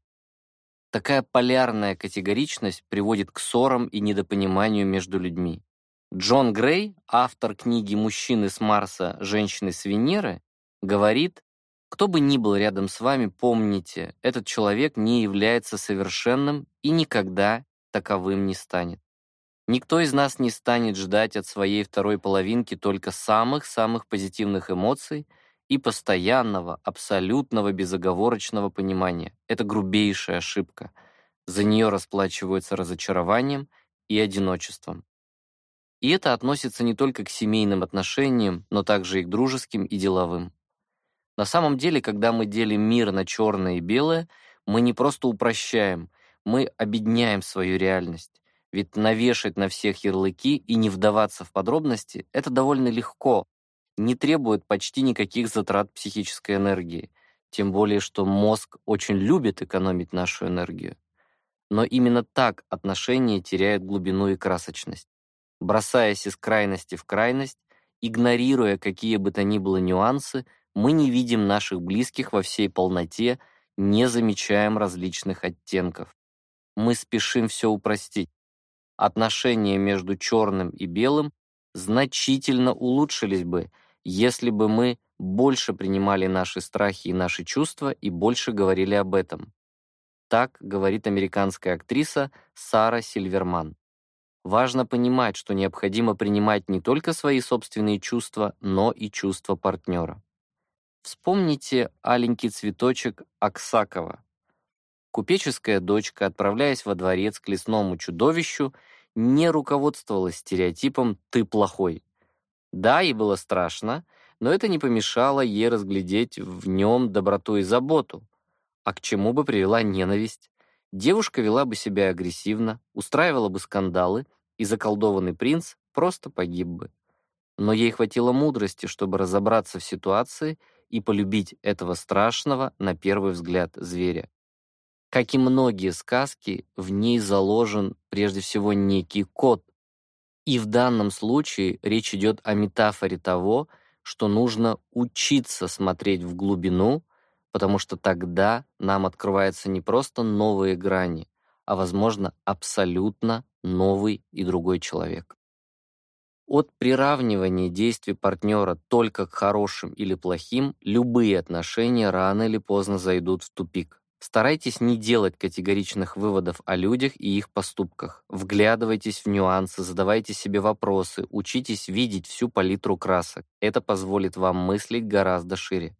Такая полярная категоричность приводит к ссорам и недопониманию между людьми. Джон Грей, автор книги «Мужчины с Марса, женщины с Венеры», говорит, кто бы ни был рядом с вами, помните, этот человек не является совершенным и никогда таковым не станет. Никто из нас не станет ждать от своей второй половинки только самых-самых позитивных эмоций и постоянного, абсолютного, безоговорочного понимания. Это грубейшая ошибка. За нее расплачиваются разочарованием и одиночеством. И это относится не только к семейным отношениям, но также и к дружеским и деловым. На самом деле, когда мы делим мир на черное и белое, мы не просто упрощаем, мы обедняем свою реальность. Ведь навешать на всех ярлыки и не вдаваться в подробности – это довольно легко, не требует почти никаких затрат психической энергии, тем более что мозг очень любит экономить нашу энергию. Но именно так отношения теряют глубину и красочность. Бросаясь из крайности в крайность, игнорируя какие бы то ни было нюансы, мы не видим наших близких во всей полноте, не замечаем различных оттенков. Мы спешим все упростить отношения между черным и белым значительно улучшились бы, если бы мы больше принимали наши страхи и наши чувства и больше говорили об этом. Так говорит американская актриса Сара Сильверман. Важно понимать, что необходимо принимать не только свои собственные чувства, но и чувства партнера. Вспомните аленький цветочек Аксакова. Купеческая дочка, отправляясь во дворец к лесному чудовищу, не руководствовалась стереотипом «ты плохой». Да, ей было страшно, но это не помешало ей разглядеть в нем доброту и заботу. А к чему бы привела ненависть? Девушка вела бы себя агрессивно, устраивала бы скандалы, и заколдованный принц просто погиб бы. Но ей хватило мудрости, чтобы разобраться в ситуации и полюбить этого страшного, на первый взгляд, зверя. Как и многие сказки, в ней заложен прежде всего некий код. И в данном случае речь идет о метафоре того, что нужно учиться смотреть в глубину, потому что тогда нам открываются не просто новые грани, а, возможно, абсолютно новый и другой человек. От приравнивания действий партнера только к хорошим или плохим любые отношения рано или поздно зайдут в тупик. Старайтесь не делать категоричных выводов о людях и их поступках. Вглядывайтесь в нюансы, задавайте себе вопросы, учитесь видеть всю палитру красок. Это позволит вам мыслить гораздо шире.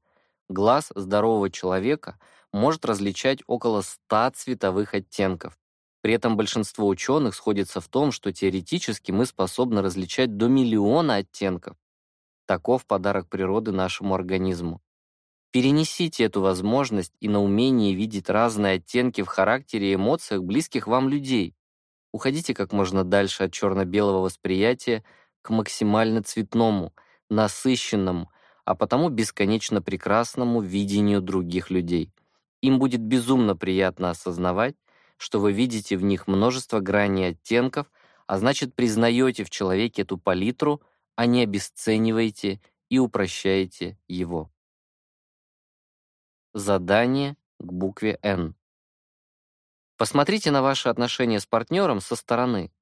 Глаз здорового человека может различать около 100 цветовых оттенков. При этом большинство ученых сходится в том, что теоретически мы способны различать до миллиона оттенков. Таков подарок природы нашему организму. Перенесите эту возможность и на умение видеть разные оттенки в характере и эмоциях близких вам людей. Уходите как можно дальше от черно-белого восприятия к максимально цветному, насыщенному, а потому бесконечно прекрасному видению других людей. Им будет безумно приятно осознавать, что вы видите в них множество граней оттенков, а значит признаете в человеке эту палитру, а не обесцениваете и упрощаете его. Задание к букве «Н». Посмотрите на ваши отношения с партнером со стороны.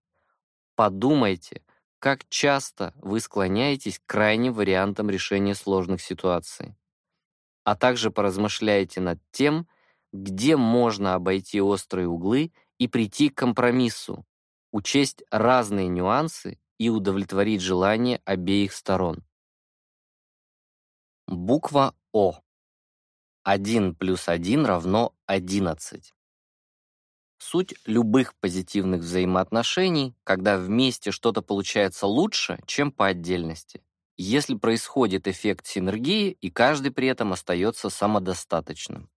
Подумайте, как часто вы склоняетесь к крайним вариантам решения сложных ситуаций. А также поразмышляйте над тем, где можно обойти острые углы и прийти к компромиссу, учесть разные нюансы и удовлетворить желания обеих сторон. Буква О. 1 плюс 1 равно 11. Суть любых позитивных взаимоотношений, когда вместе что-то получается лучше, чем по отдельности. Если происходит эффект синергии, и каждый при этом остается самодостаточным.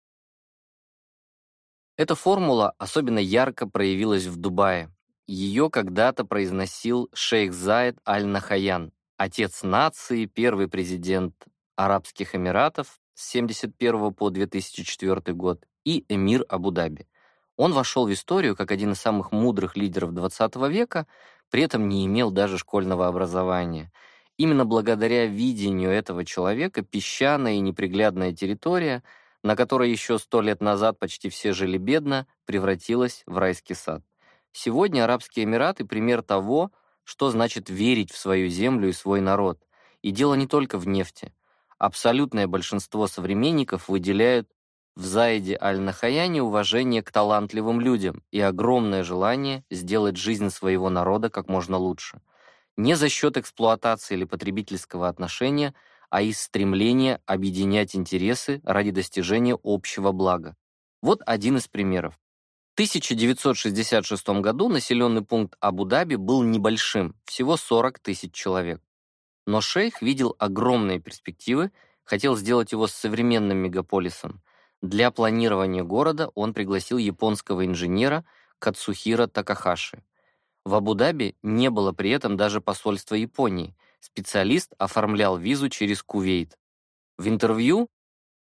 Эта формула особенно ярко проявилась в Дубае. Ее когда-то произносил шейх Заид Аль-Нахаян, отец нации, первый президент Арабских Эмиратов, с 1971 по 2004 год и эмир Абу-Даби. Он вошел в историю как один из самых мудрых лидеров XX века, при этом не имел даже школьного образования. Именно благодаря видению этого человека песчаная и неприглядная территория, на которой еще сто лет назад почти все жили бедно, превратилась в райский сад. Сегодня Арабские Эмираты — пример того, что значит верить в свою землю и свой народ. И дело не только в нефти — абсолютное большинство современников выделяют в Заиде Аль-Нахаяне уважение к талантливым людям и огромное желание сделать жизнь своего народа как можно лучше. Не за счет эксплуатации или потребительского отношения, а из стремления объединять интересы ради достижения общего блага. Вот один из примеров. В 1966 году населенный пункт Абу-Даби был небольшим, всего 40 тысяч человек. Но шейх видел огромные перспективы, хотел сделать его современным мегаполисом. Для планирования города он пригласил японского инженера Кацухира Такахаши. В Абу-Даби не было при этом даже посольства Японии. Специалист оформлял визу через Кувейт. В интервью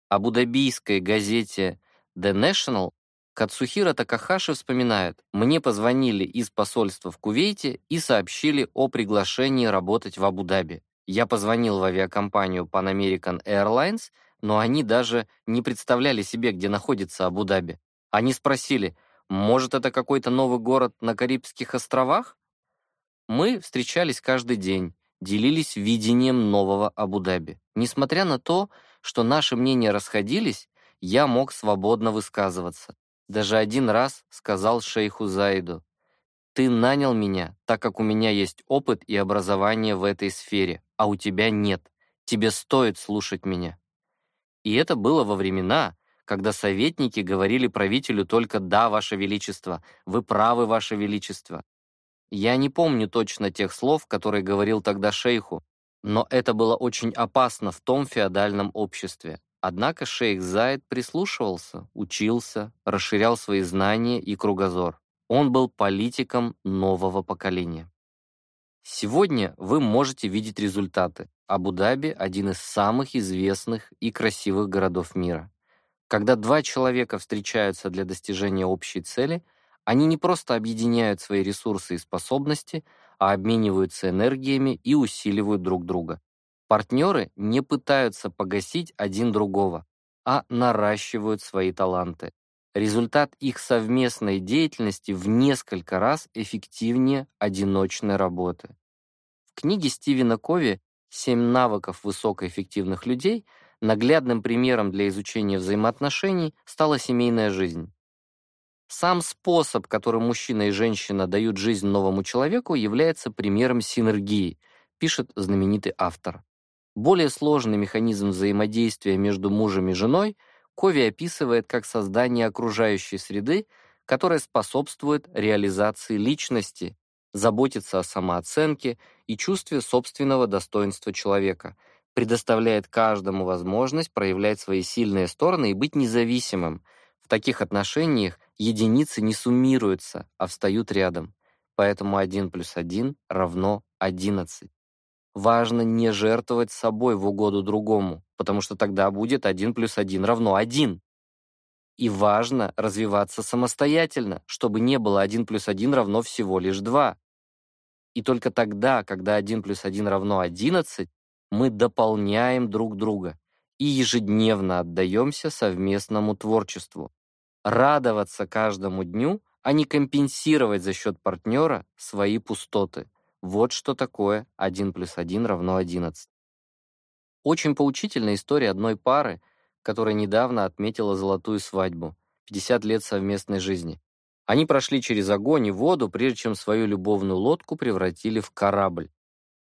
абу-дабийской газете The National Кацухира Такахаши вспоминает, «Мне позвонили из посольства в Кувейте и сообщили о приглашении работать в Абу-Даби. Я позвонил в авиакомпанию Pan American Airlines, но они даже не представляли себе, где находится Абу-Даби. Они спросили, может, это какой-то новый город на Карибских островах? Мы встречались каждый день, делились видением нового Абу-Даби. Несмотря на то, что наши мнения расходились, я мог свободно высказываться. Даже один раз сказал шейху Заиду, «Ты нанял меня, так как у меня есть опыт и образование в этой сфере, а у тебя нет. Тебе стоит слушать меня». И это было во времена, когда советники говорили правителю только «Да, Ваше Величество», «Вы правы, Ваше Величество». Я не помню точно тех слов, которые говорил тогда шейху, но это было очень опасно в том феодальном обществе. Однако шейх Зайд прислушивался, учился, расширял свои знания и кругозор. Он был политиком нового поколения. Сегодня вы можете видеть результаты. Абу-Даби – один из самых известных и красивых городов мира. Когда два человека встречаются для достижения общей цели, они не просто объединяют свои ресурсы и способности, а обмениваются энергиями и усиливают друг друга. Партнеры не пытаются погасить один другого, а наращивают свои таланты. Результат их совместной деятельности в несколько раз эффективнее одиночной работы. В книге Стивена Кови «Семь навыков высокоэффективных людей» наглядным примером для изучения взаимоотношений стала семейная жизнь. Сам способ, которым мужчина и женщина дают жизнь новому человеку, является примером синергии, пишет знаменитый автор. Более сложный механизм взаимодействия между мужем и женой Кови описывает как создание окружающей среды, которая способствует реализации личности, заботится о самооценке и чувстве собственного достоинства человека, предоставляет каждому возможность проявлять свои сильные стороны и быть независимым. В таких отношениях единицы не суммируются, а встают рядом. Поэтому 1 плюс 1 равно 11 важно не жертвовать собой в угоду другому, потому что тогда будет 1 плюс 1 равно 1. И важно развиваться самостоятельно, чтобы не было 1 плюс 1 равно всего лишь 2. И только тогда, когда 1 плюс 1 равно 11, мы дополняем друг друга и ежедневно отдаемся совместному творчеству. Радоваться каждому дню, а не компенсировать за счет партнера свои пустоты. Вот что такое 1 плюс 1 равно 11. Очень поучительная история одной пары, которая недавно отметила золотую свадьбу, 50 лет совместной жизни. Они прошли через огонь и воду, прежде чем свою любовную лодку превратили в корабль.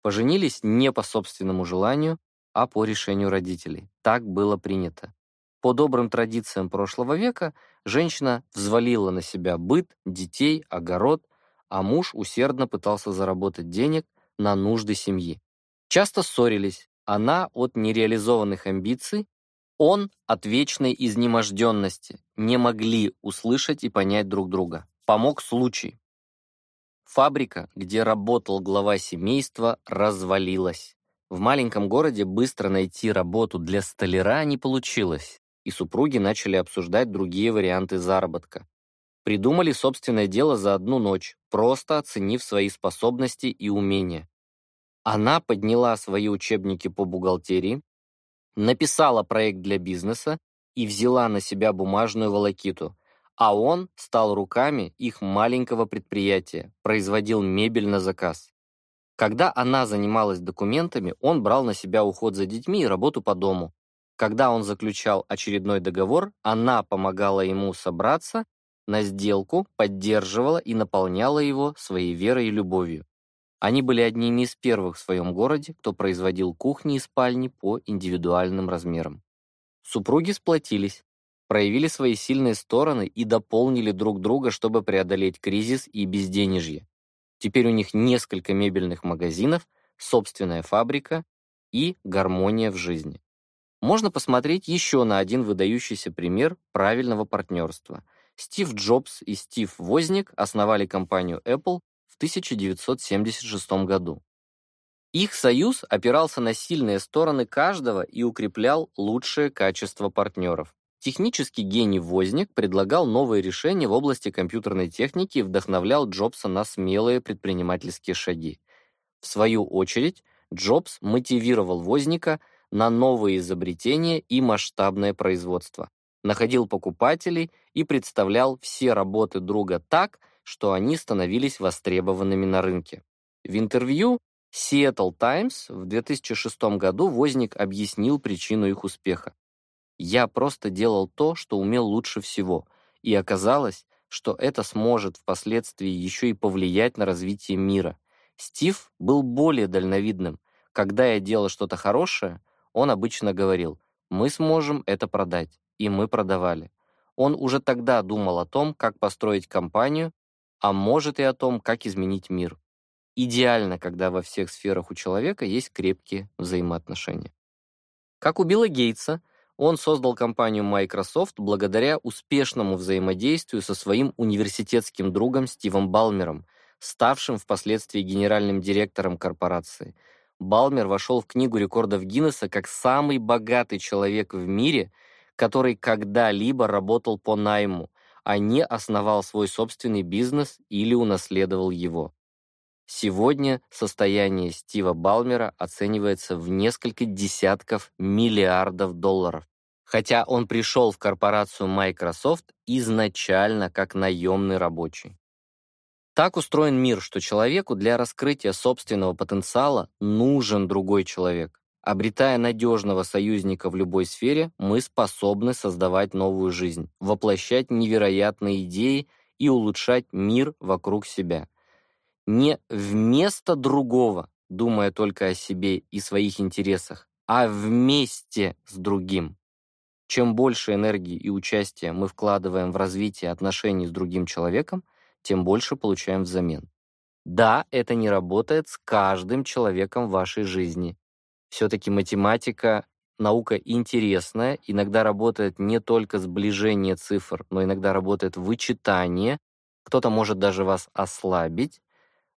Поженились не по собственному желанию, а по решению родителей. Так было принято. По добрым традициям прошлого века женщина взвалила на себя быт, детей, огород, а муж усердно пытался заработать денег на нужды семьи. Часто ссорились, она от нереализованных амбиций, он от вечной изнеможденности, не могли услышать и понять друг друга. Помог случай. Фабрика, где работал глава семейства, развалилась. В маленьком городе быстро найти работу для столяра не получилось, и супруги начали обсуждать другие варианты заработка. Придумали собственное дело за одну ночь, просто оценив свои способности и умения. Она подняла свои учебники по бухгалтерии, написала проект для бизнеса и взяла на себя бумажную волокиту, а он стал руками их маленького предприятия, производил мебель на заказ. Когда она занималась документами, он брал на себя уход за детьми и работу по дому. Когда он заключал очередной договор, она помогала ему собраться на сделку, поддерживала и наполняла его своей верой и любовью. Они были одними из первых в своем городе, кто производил кухни и спальни по индивидуальным размерам. Супруги сплотились, проявили свои сильные стороны и дополнили друг друга, чтобы преодолеть кризис и безденежье. Теперь у них несколько мебельных магазинов, собственная фабрика и гармония в жизни. Можно посмотреть еще на один выдающийся пример правильного партнерства – Стив Джобс и Стив Возник основали компанию Apple в 1976 году. Их союз опирался на сильные стороны каждого и укреплял лучшее качество партнеров. Технический гений Возник предлагал новые решения в области компьютерной техники и вдохновлял Джобса на смелые предпринимательские шаги. В свою очередь, Джобс мотивировал Возника на новые изобретения и масштабное производство находил покупателей и представлял все работы друга так, что они становились востребованными на рынке. В интервью Seattle Times в 2006 году Возник объяснил причину их успеха. «Я просто делал то, что умел лучше всего, и оказалось, что это сможет впоследствии еще и повлиять на развитие мира. Стив был более дальновидным. Когда я делал что-то хорошее, он обычно говорил, мы сможем это продать и мы продавали. Он уже тогда думал о том, как построить компанию, а может и о том, как изменить мир. Идеально, когда во всех сферах у человека есть крепкие взаимоотношения. Как у Билла Гейтса, он создал компанию Microsoft благодаря успешному взаимодействию со своим университетским другом Стивом Балмером, ставшим впоследствии генеральным директором корпорации. Балмер вошел в книгу рекордов Гиннесса как самый богатый человек в мире – который когда-либо работал по найму, а не основал свой собственный бизнес или унаследовал его. Сегодня состояние Стива Балмера оценивается в несколько десятков миллиардов долларов, хотя он пришел в корпорацию Microsoft изначально как наемный рабочий. Так устроен мир, что человеку для раскрытия собственного потенциала нужен другой человек. Обретая надежного союзника в любой сфере, мы способны создавать новую жизнь, воплощать невероятные идеи и улучшать мир вокруг себя. Не вместо другого, думая только о себе и своих интересах, а вместе с другим. Чем больше энергии и участия мы вкладываем в развитие отношений с другим человеком, тем больше получаем взамен. Да, это не работает с каждым человеком в вашей жизни, все-таки математика — наука интересная, иногда работает не только сближение цифр, но иногда работает вычитание, кто-то может даже вас ослабить,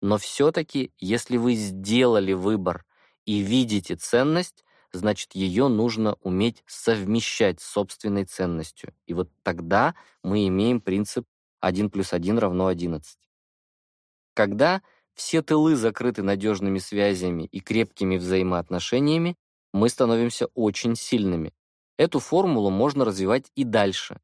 но все-таки, если вы сделали выбор и видите ценность, значит, ее нужно уметь совмещать с собственной ценностью. И вот тогда мы имеем принцип 1 плюс 1 равно 11. Когда все тылы закрыты надежными связями и крепкими взаимоотношениями, мы становимся очень сильными. Эту формулу можно развивать и дальше.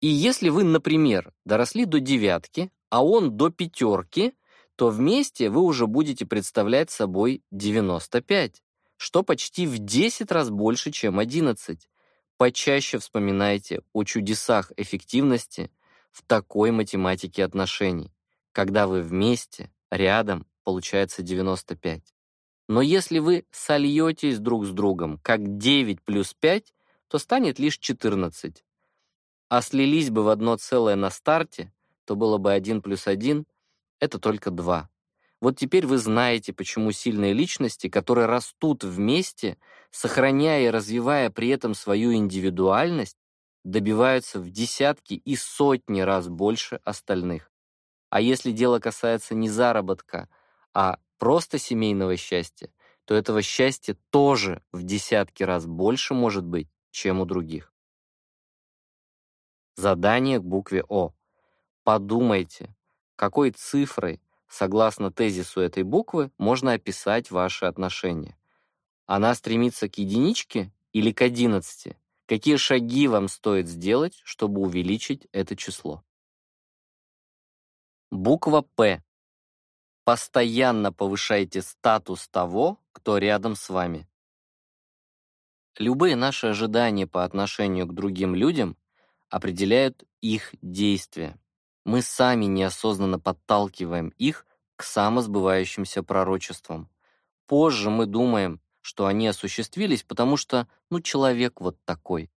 И если вы, например, доросли до девятки, а он до пятерки, то вместе вы уже будете представлять собой 95, что почти в 10 раз больше, чем 11. Почаще вспоминайте о чудесах эффективности в такой математике отношений, когда вы вместе рядом получается 95. Но если вы сольетесь друг с другом, как 9 плюс 5, то станет лишь 14. А слились бы в одно целое на старте, то было бы 1 плюс 1, это только 2. Вот теперь вы знаете, почему сильные личности, которые растут вместе, сохраняя и развивая при этом свою индивидуальность, добиваются в десятки и сотни раз больше остальных. А если дело касается не заработка, а просто семейного счастья, то этого счастья тоже в десятки раз больше может быть, чем у других. Задание к букве О. Подумайте, какой цифрой, согласно тезису этой буквы, можно описать ваши отношения. Она стремится к единичке или к одиннадцати? Какие шаги вам стоит сделать, чтобы увеличить это число? Буква «П». Постоянно повышайте статус того, кто рядом с вами. Любые наши ожидания по отношению к другим людям определяют их действия. Мы сами неосознанно подталкиваем их к самосбывающимся пророчествам. Позже мы думаем, что они осуществились, потому что, ну, человек вот такой.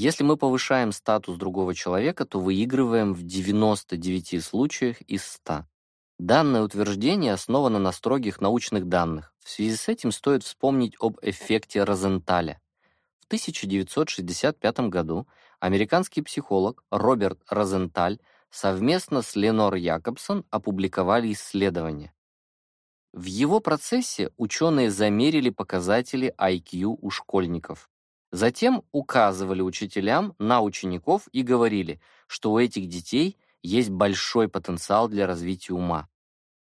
Если мы повышаем статус другого человека, то выигрываем в 99 случаях из 100. Данное утверждение основано на строгих научных данных. В связи с этим стоит вспомнить об эффекте Розенталя. В 1965 году американский психолог Роберт Розенталь совместно с Ленор Якобсон опубликовали исследование. В его процессе ученые замерили показатели IQ у школьников. Затем указывали учителям на учеников и говорили, что у этих детей есть большой потенциал для развития ума.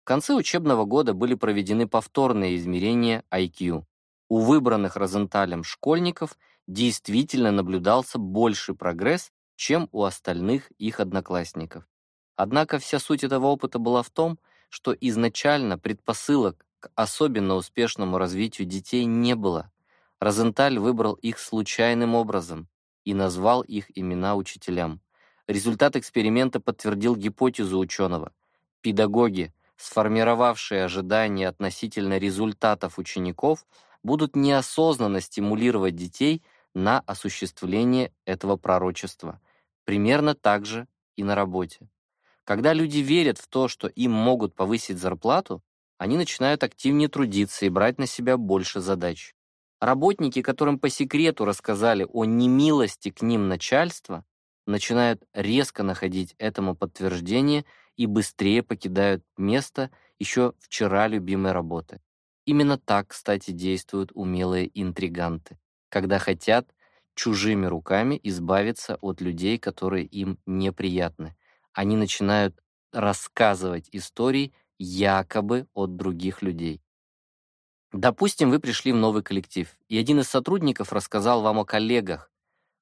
В конце учебного года были проведены повторные измерения IQ. У выбранных Розенталем школьников действительно наблюдался больший прогресс, чем у остальных их одноклассников. Однако вся суть этого опыта была в том, что изначально предпосылок к особенно успешному развитию детей не было. Розенталь выбрал их случайным образом и назвал их имена учителям. Результат эксперимента подтвердил гипотезу ученого. Педагоги, сформировавшие ожидания относительно результатов учеников, будут неосознанно стимулировать детей на осуществление этого пророчества. Примерно так же и на работе. Когда люди верят в то, что им могут повысить зарплату, они начинают активнее трудиться и брать на себя больше задач. Работники, которым по секрету рассказали о немилости к ним начальства, начинают резко находить этому подтверждение и быстрее покидают место еще вчера любимой работы. Именно так, кстати, действуют умелые интриганты, когда хотят чужими руками избавиться от людей, которые им неприятны. Они начинают рассказывать истории якобы от других людей. Допустим, вы пришли в новый коллектив, и один из сотрудников рассказал вам о коллегах,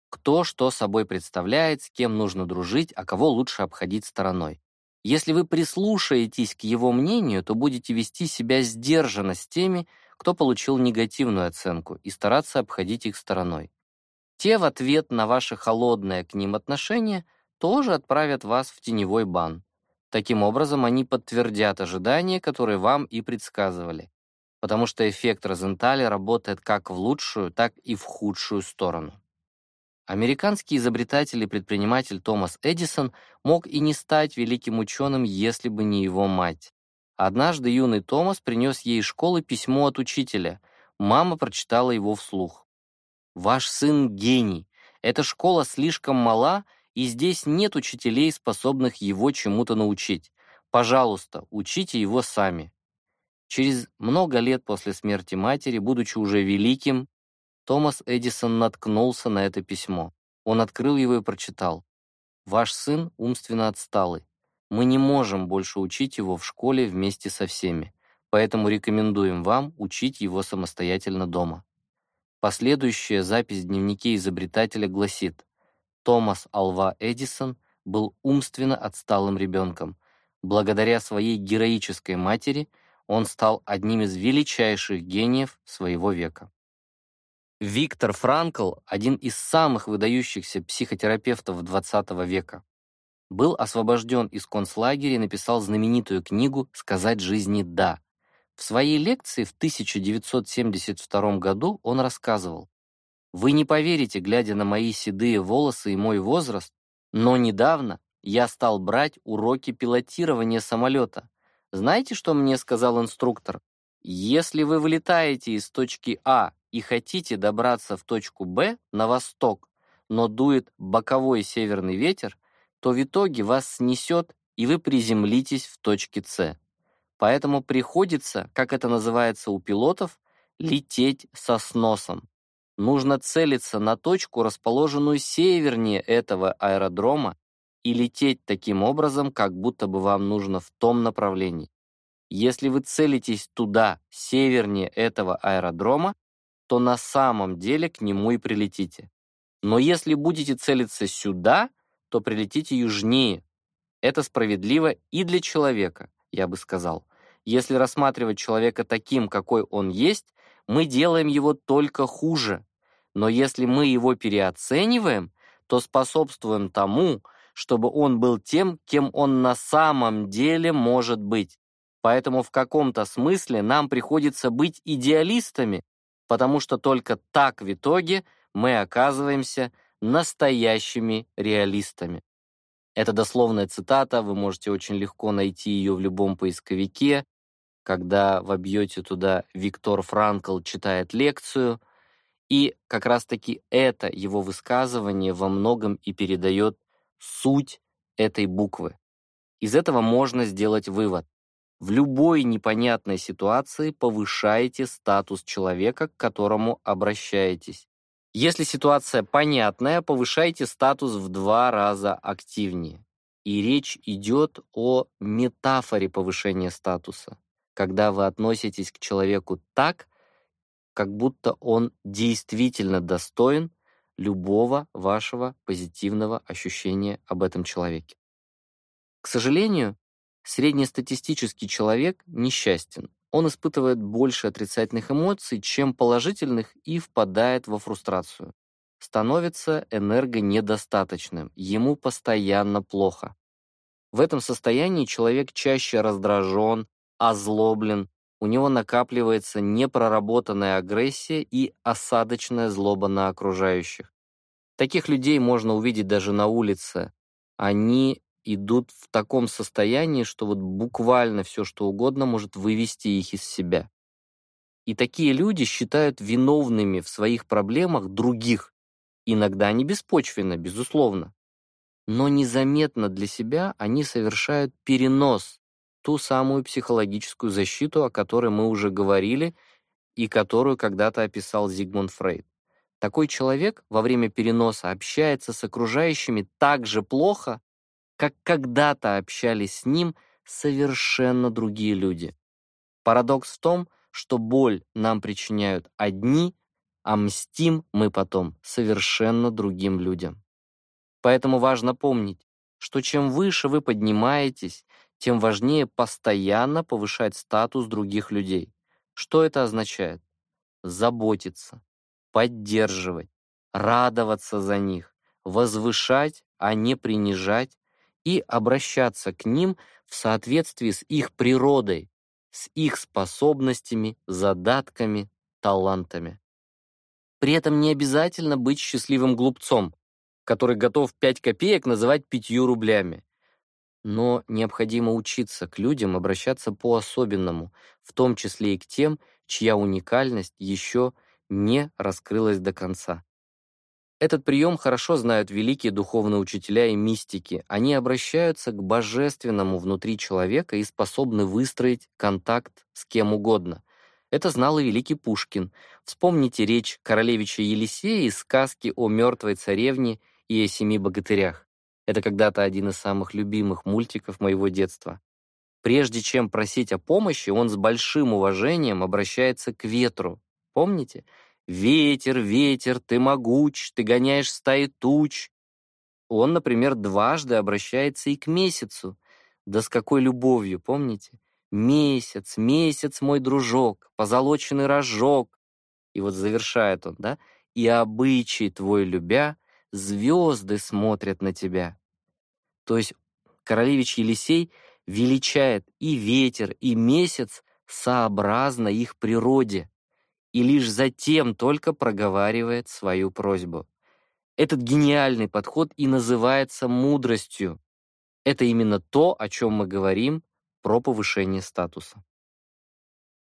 кто что собой представляет, с кем нужно дружить, а кого лучше обходить стороной. Если вы прислушаетесь к его мнению, то будете вести себя сдержанно с теми, кто получил негативную оценку, и стараться обходить их стороной. Те в ответ на ваше холодное к ним отношение тоже отправят вас в теневой бан. Таким образом, они подтвердят ожидания, которые вам и предсказывали потому что эффект Розентали работает как в лучшую, так и в худшую сторону. Американский изобретатель и предприниматель Томас Эдисон мог и не стать великим ученым, если бы не его мать. Однажды юный Томас принес ей из школы письмо от учителя. Мама прочитала его вслух. «Ваш сын гений. Эта школа слишком мала, и здесь нет учителей, способных его чему-то научить. Пожалуйста, учите его сами. Через много лет после смерти матери, будучи уже великим, Томас Эдисон наткнулся на это письмо. Он открыл его и прочитал. «Ваш сын умственно отсталый. Мы не можем больше учить его в школе вместе со всеми, поэтому рекомендуем вам учить его самостоятельно дома». Последующая запись в дневнике изобретателя гласит «Томас Алва Эдисон был умственно отсталым ребенком. Благодаря своей героической матери – он стал одним из величайших гениев своего века. Виктор Франкл, один из самых выдающихся психотерапевтов XX века, был освобожден из концлагеря и написал знаменитую книгу «Сказать жизни да». В своей лекции в 1972 году он рассказывал, «Вы не поверите, глядя на мои седые волосы и мой возраст, но недавно я стал брать уроки пилотирования самолета. Знаете, что мне сказал инструктор? Если вы вылетаете из точки А и хотите добраться в точку Б на восток, но дует боковой северный ветер, то в итоге вас снесет, и вы приземлитесь в точке С. Поэтому приходится, как это называется у пилотов, лететь со сносом. Нужно целиться на точку, расположенную севернее этого аэродрома, и лететь таким образом, как будто бы вам нужно в том направлении. Если вы целитесь туда, севернее этого аэродрома, то на самом деле к нему и прилетите. Но если будете целиться сюда, то прилетите южнее. Это справедливо и для человека, я бы сказал. Если рассматривать человека таким, какой он есть, мы делаем его только хуже. Но если мы его переоцениваем, то способствуем тому, чтобы он был тем, кем он на самом деле может быть. Поэтому в каком-то смысле нам приходится быть идеалистами, потому что только так в итоге мы оказываемся настоящими реалистами. Это дословная цитата, вы можете очень легко найти ее в любом поисковике, когда вобьете туда «Виктор Франкл читает лекцию», и как раз-таки это его высказывание во многом и передает суть этой буквы. Из этого можно сделать вывод. В любой непонятной ситуации повышаете статус человека, к которому обращаетесь. Если ситуация понятная, повышайте статус в два раза активнее. И речь идет о метафоре повышения статуса, когда вы относитесь к человеку так, как будто он действительно достоин любого вашего позитивного ощущения об этом человеке. К сожалению, среднестатистический человек несчастен. Он испытывает больше отрицательных эмоций, чем положительных, и впадает во фрустрацию. Становится энергонедостаточным, ему постоянно плохо. В этом состоянии человек чаще раздражен, озлоблен, у него накапливается непроработанная агрессия и осадочная злоба на окружающих. Таких людей можно увидеть даже на улице. Они идут в таком состоянии, что вот буквально все, что угодно, может вывести их из себя. И такие люди считают виновными в своих проблемах других. Иногда они беспочвенно, безусловно. Но незаметно для себя они совершают перенос ту самую психологическую защиту, о которой мы уже говорили и которую когда-то описал Зигмунд Фрейд. Такой человек во время переноса общается с окружающими так же плохо, как когда-то общались с ним совершенно другие люди. Парадокс в том, что боль нам причиняют одни, а мстим мы потом совершенно другим людям. Поэтому важно помнить, что чем выше вы поднимаетесь тем важнее постоянно повышать статус других людей. Что это означает? Заботиться, поддерживать, радоваться за них, возвышать, а не принижать, и обращаться к ним в соответствии с их природой, с их способностями, задатками, талантами. При этом не обязательно быть счастливым глупцом, который готов 5 копеек называть 5 рублями, но необходимо учиться к людям обращаться по-особенному, в том числе и к тем, чья уникальность еще не раскрылась до конца. Этот прием хорошо знают великие духовные учителя и мистики. Они обращаются к божественному внутри человека и способны выстроить контакт с кем угодно. Это знал и великий Пушкин. Вспомните речь королевича Елисея из сказки о мертвой царевне и о семи богатырях. Это когда-то один из самых любимых мультиков моего детства. Прежде чем просить о помощи, он с большим уважением обращается к ветру. Помните? «Ветер, ветер, ты могуч, ты гоняешь стаи туч». Он, например, дважды обращается и к месяцу. Да с какой любовью, помните? «Месяц, месяц, мой дружок, позолоченный рожок». И вот завершает он, да? «И обычай твой любя, звезды смотрят на тебя. То есть королевич Елисей величает и ветер, и месяц сообразно их природе, и лишь затем только проговаривает свою просьбу. Этот гениальный подход и называется мудростью. Это именно то, о чем мы говорим про повышение статуса.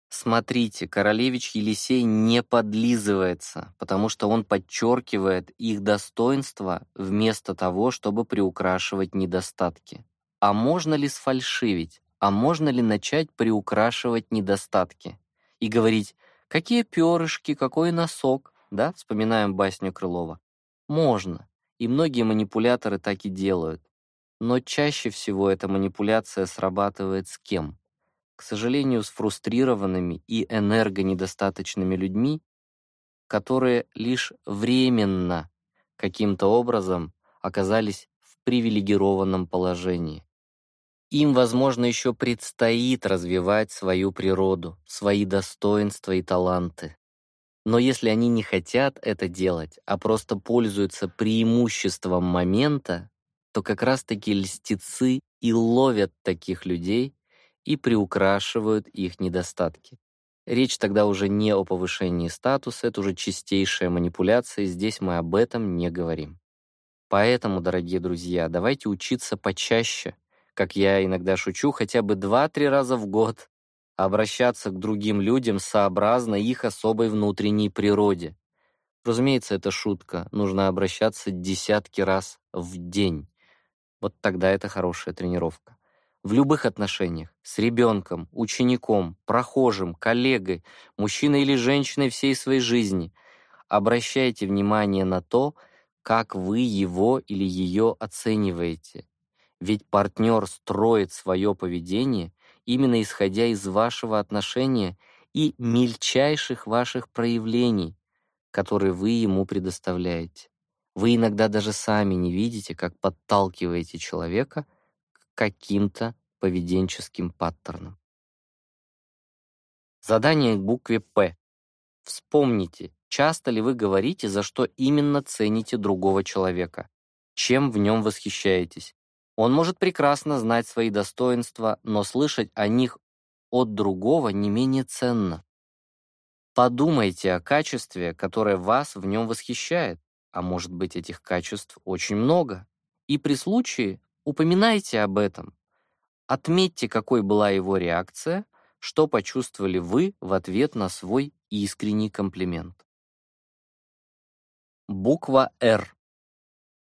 Смотрите, королевич Елисей не подлизывается, потому что он подчеркивает их достоинства вместо того, чтобы приукрашивать недостатки. А можно ли сфальшивить? А можно ли начать приукрашивать недостатки? И говорить «Какие перышки, какой носок?» Да, вспоминаем басню Крылова. Можно, и многие манипуляторы так и делают. Но чаще всего эта манипуляция срабатывает с кем? к сожалению, с фрустрированными и энергонедостаточными людьми, которые лишь временно каким-то образом оказались в привилегированном положении. Им, возможно, еще предстоит развивать свою природу, свои достоинства и таланты. Но если они не хотят это делать, а просто пользуются преимуществом момента, то как раз-таки льстецы и ловят таких людей, и приукрашивают их недостатки. Речь тогда уже не о повышении статуса, это уже чистейшая манипуляция, и здесь мы об этом не говорим. Поэтому, дорогие друзья, давайте учиться почаще, как я иногда шучу, хотя бы 2-3 раза в год, обращаться к другим людям сообразно их особой внутренней природе. Разумеется, это шутка, нужно обращаться десятки раз в день. Вот тогда это хорошая тренировка. В любых отношениях – с ребенком, учеником, прохожим, коллегой, мужчиной или женщиной всей своей жизни – обращайте внимание на то, как вы его или ее оцениваете. Ведь партнер строит свое поведение именно исходя из вашего отношения и мельчайших ваших проявлений, которые вы ему предоставляете. Вы иногда даже сами не видите, как подталкиваете человека – каким-то поведенческим паттерном. Задание к букве «П». Вспомните, часто ли вы говорите, за что именно цените другого человека, чем в нем восхищаетесь. Он может прекрасно знать свои достоинства, но слышать о них от другого не менее ценно. Подумайте о качестве, которое вас в нем восхищает, а может быть этих качеств очень много, и при случае Упоминайте об этом. Отметьте, какой была его реакция, что почувствовали вы в ответ на свой искренний комплимент. Буква «Р».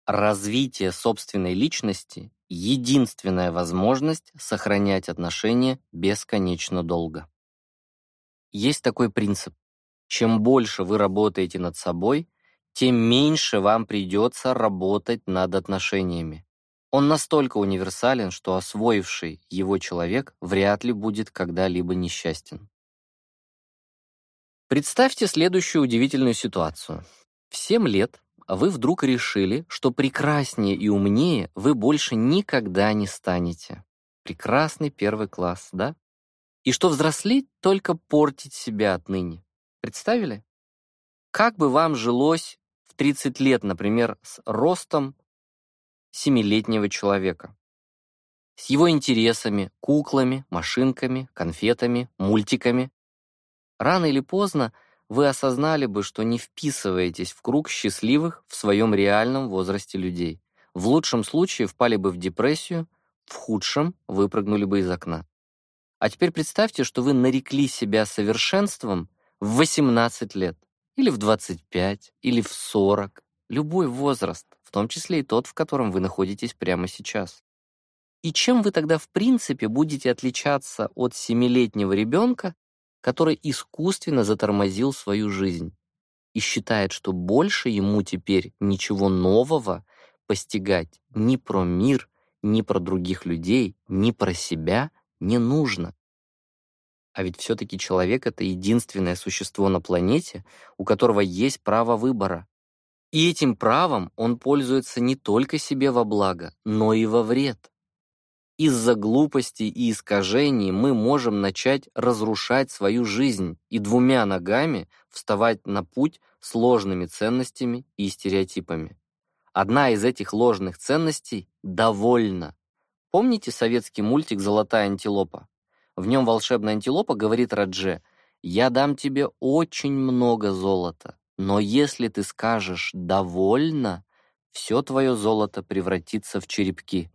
Развитие собственной личности – единственная возможность сохранять отношения бесконечно долго. Есть такой принцип. Чем больше вы работаете над собой, тем меньше вам придется работать над отношениями. Он настолько универсален, что освоивший его человек вряд ли будет когда-либо несчастен. Представьте следующую удивительную ситуацию. В 7 лет вы вдруг решили, что прекраснее и умнее вы больше никогда не станете. Прекрасный первый класс, да? И что взрослеть только портить себя отныне. Представили? Как бы вам жилось в 30 лет, например, с ростом семилетнего человека. С его интересами, куклами, машинками, конфетами, мультиками. Рано или поздно вы осознали бы, что не вписываетесь в круг счастливых в своем реальном возрасте людей. В лучшем случае впали бы в депрессию, в худшем выпрыгнули бы из окна. А теперь представьте, что вы нарекли себя совершенством в 18 лет, или в 25, или в 40, любой возраст в том числе и тот, в котором вы находитесь прямо сейчас. И чем вы тогда в принципе будете отличаться от семилетнего ребенка, который искусственно затормозил свою жизнь и считает, что больше ему теперь ничего нового постигать ни про мир, ни про других людей, ни про себя не нужно. А ведь все-таки человек — это единственное существо на планете, у которого есть право выбора. И этим правом он пользуется не только себе во благо, но и во вред. Из-за глупости и искажений мы можем начать разрушать свою жизнь и двумя ногами вставать на путь сложными ценностями и стереотипами. Одна из этих ложных ценностей — довольна. Помните советский мультик «Золотая антилопа»? В нем волшебная антилопа говорит Радже «Я дам тебе очень много золота, но если ты скажешь «довольно», все твое золото превратится в черепки.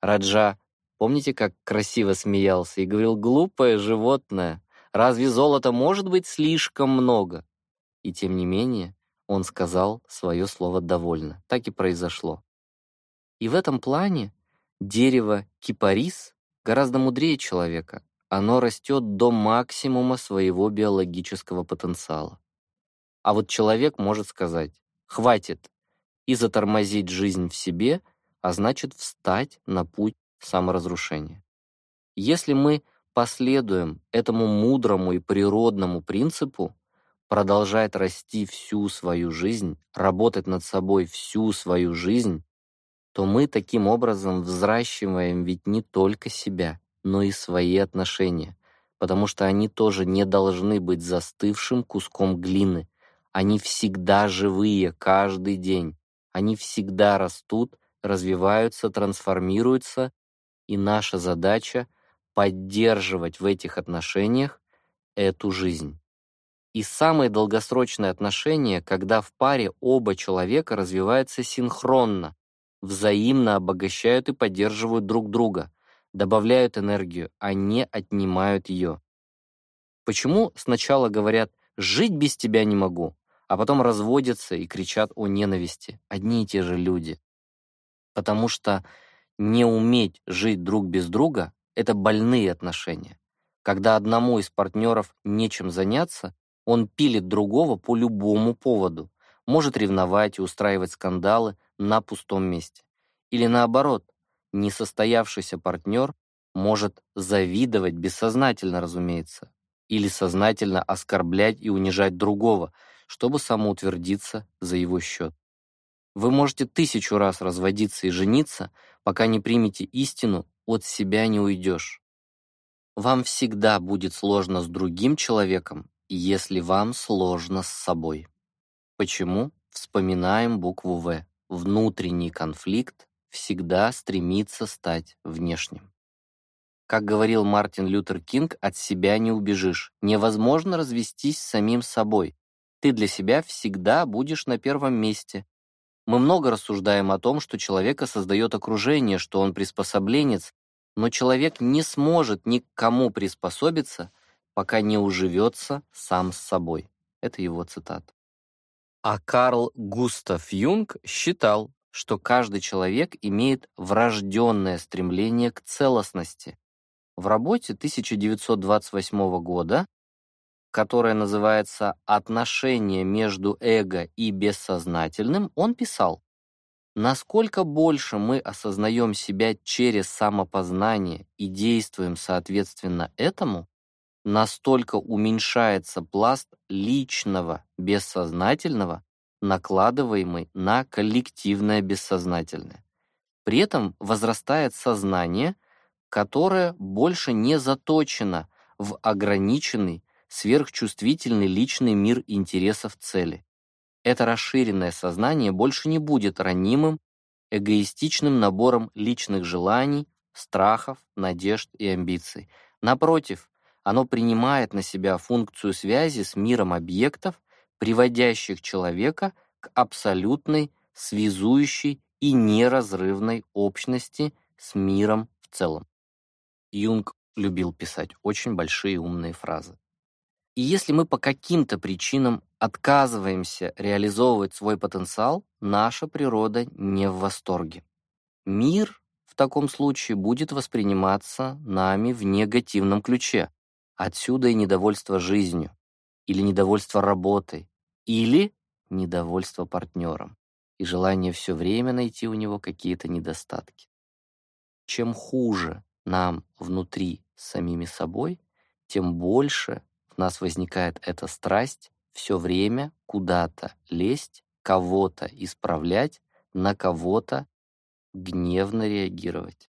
Раджа, помните, как красиво смеялся и говорил «глупое животное», разве золота может быть слишком много? И тем не менее он сказал свое слово «довольно». Так и произошло. И в этом плане дерево кипарис гораздо мудрее человека. Оно растет до максимума своего биологического потенциала. А вот человек может сказать «хватит» и затормозить жизнь в себе, а значит встать на путь саморазрушения. Если мы последуем этому мудрому и природному принципу, продолжает расти всю свою жизнь, работать над собой всю свою жизнь, то мы таким образом взращиваем ведь не только себя, но и свои отношения, потому что они тоже не должны быть застывшим куском глины, они всегда живые, каждый день. Они всегда растут, развиваются, трансформируются, и наша задача — поддерживать в этих отношениях эту жизнь. И самые долгосрочные отношения, когда в паре оба человека развиваются синхронно, взаимно обогащают и поддерживают друг друга, добавляют энергию, а не отнимают ее. Почему сначала говорят «жить без тебя не могу», а потом разводятся и кричат о ненависти. Одни и те же люди. Потому что не уметь жить друг без друга — это больные отношения. Когда одному из партнеров нечем заняться, он пилит другого по любому поводу, может ревновать и устраивать скандалы на пустом месте. Или наоборот, несостоявшийся партнер может завидовать бессознательно, разумеется, или сознательно оскорблять и унижать другого — чтобы самоутвердиться за его счет. Вы можете тысячу раз разводиться и жениться, пока не примете истину, от себя не уйдешь. Вам всегда будет сложно с другим человеком, если вам сложно с собой. Почему? Вспоминаем букву «В». Внутренний конфликт всегда стремится стать внешним. Как говорил Мартин Лютер Кинг, от себя не убежишь. Невозможно развестись с самим собой. Ты для себя всегда будешь на первом месте. Мы много рассуждаем о том, что человека создает окружение, что он приспособленец, но человек не сможет ни к кому приспособиться, пока не уживется сам с собой. Это его цитат. А Карл Густав Юнг считал, что каждый человек имеет врожденное стремление к целостности. В работе 1928 года которое называется «Отношение между эго и бессознательным», он писал, Насколько больше мы осознаем себя через самопознание и действуем соответственно этому, настолько уменьшается пласт личного бессознательного, накладываемый на коллективное бессознательное. При этом возрастает сознание, которое больше не заточено в ограниченный сверхчувствительный личный мир интересов цели. Это расширенное сознание больше не будет ранимым, эгоистичным набором личных желаний, страхов, надежд и амбиций. Напротив, оно принимает на себя функцию связи с миром объектов, приводящих человека к абсолютной, связующей и неразрывной общности с миром в целом. Юнг любил писать очень большие умные фразы. И если мы по каким-то причинам отказываемся реализовывать свой потенциал, наша природа не в восторге. Мир в таком случае будет восприниматься нами в негативном ключе. Отсюда и недовольство жизнью, или недовольство работой, или недовольство партнером и желание все время найти у него какие-то недостатки. Чем хуже нам внутри самими собой, тем больше у нас возникает эта страсть все время куда-то лезть, кого-то исправлять, на кого-то гневно реагировать.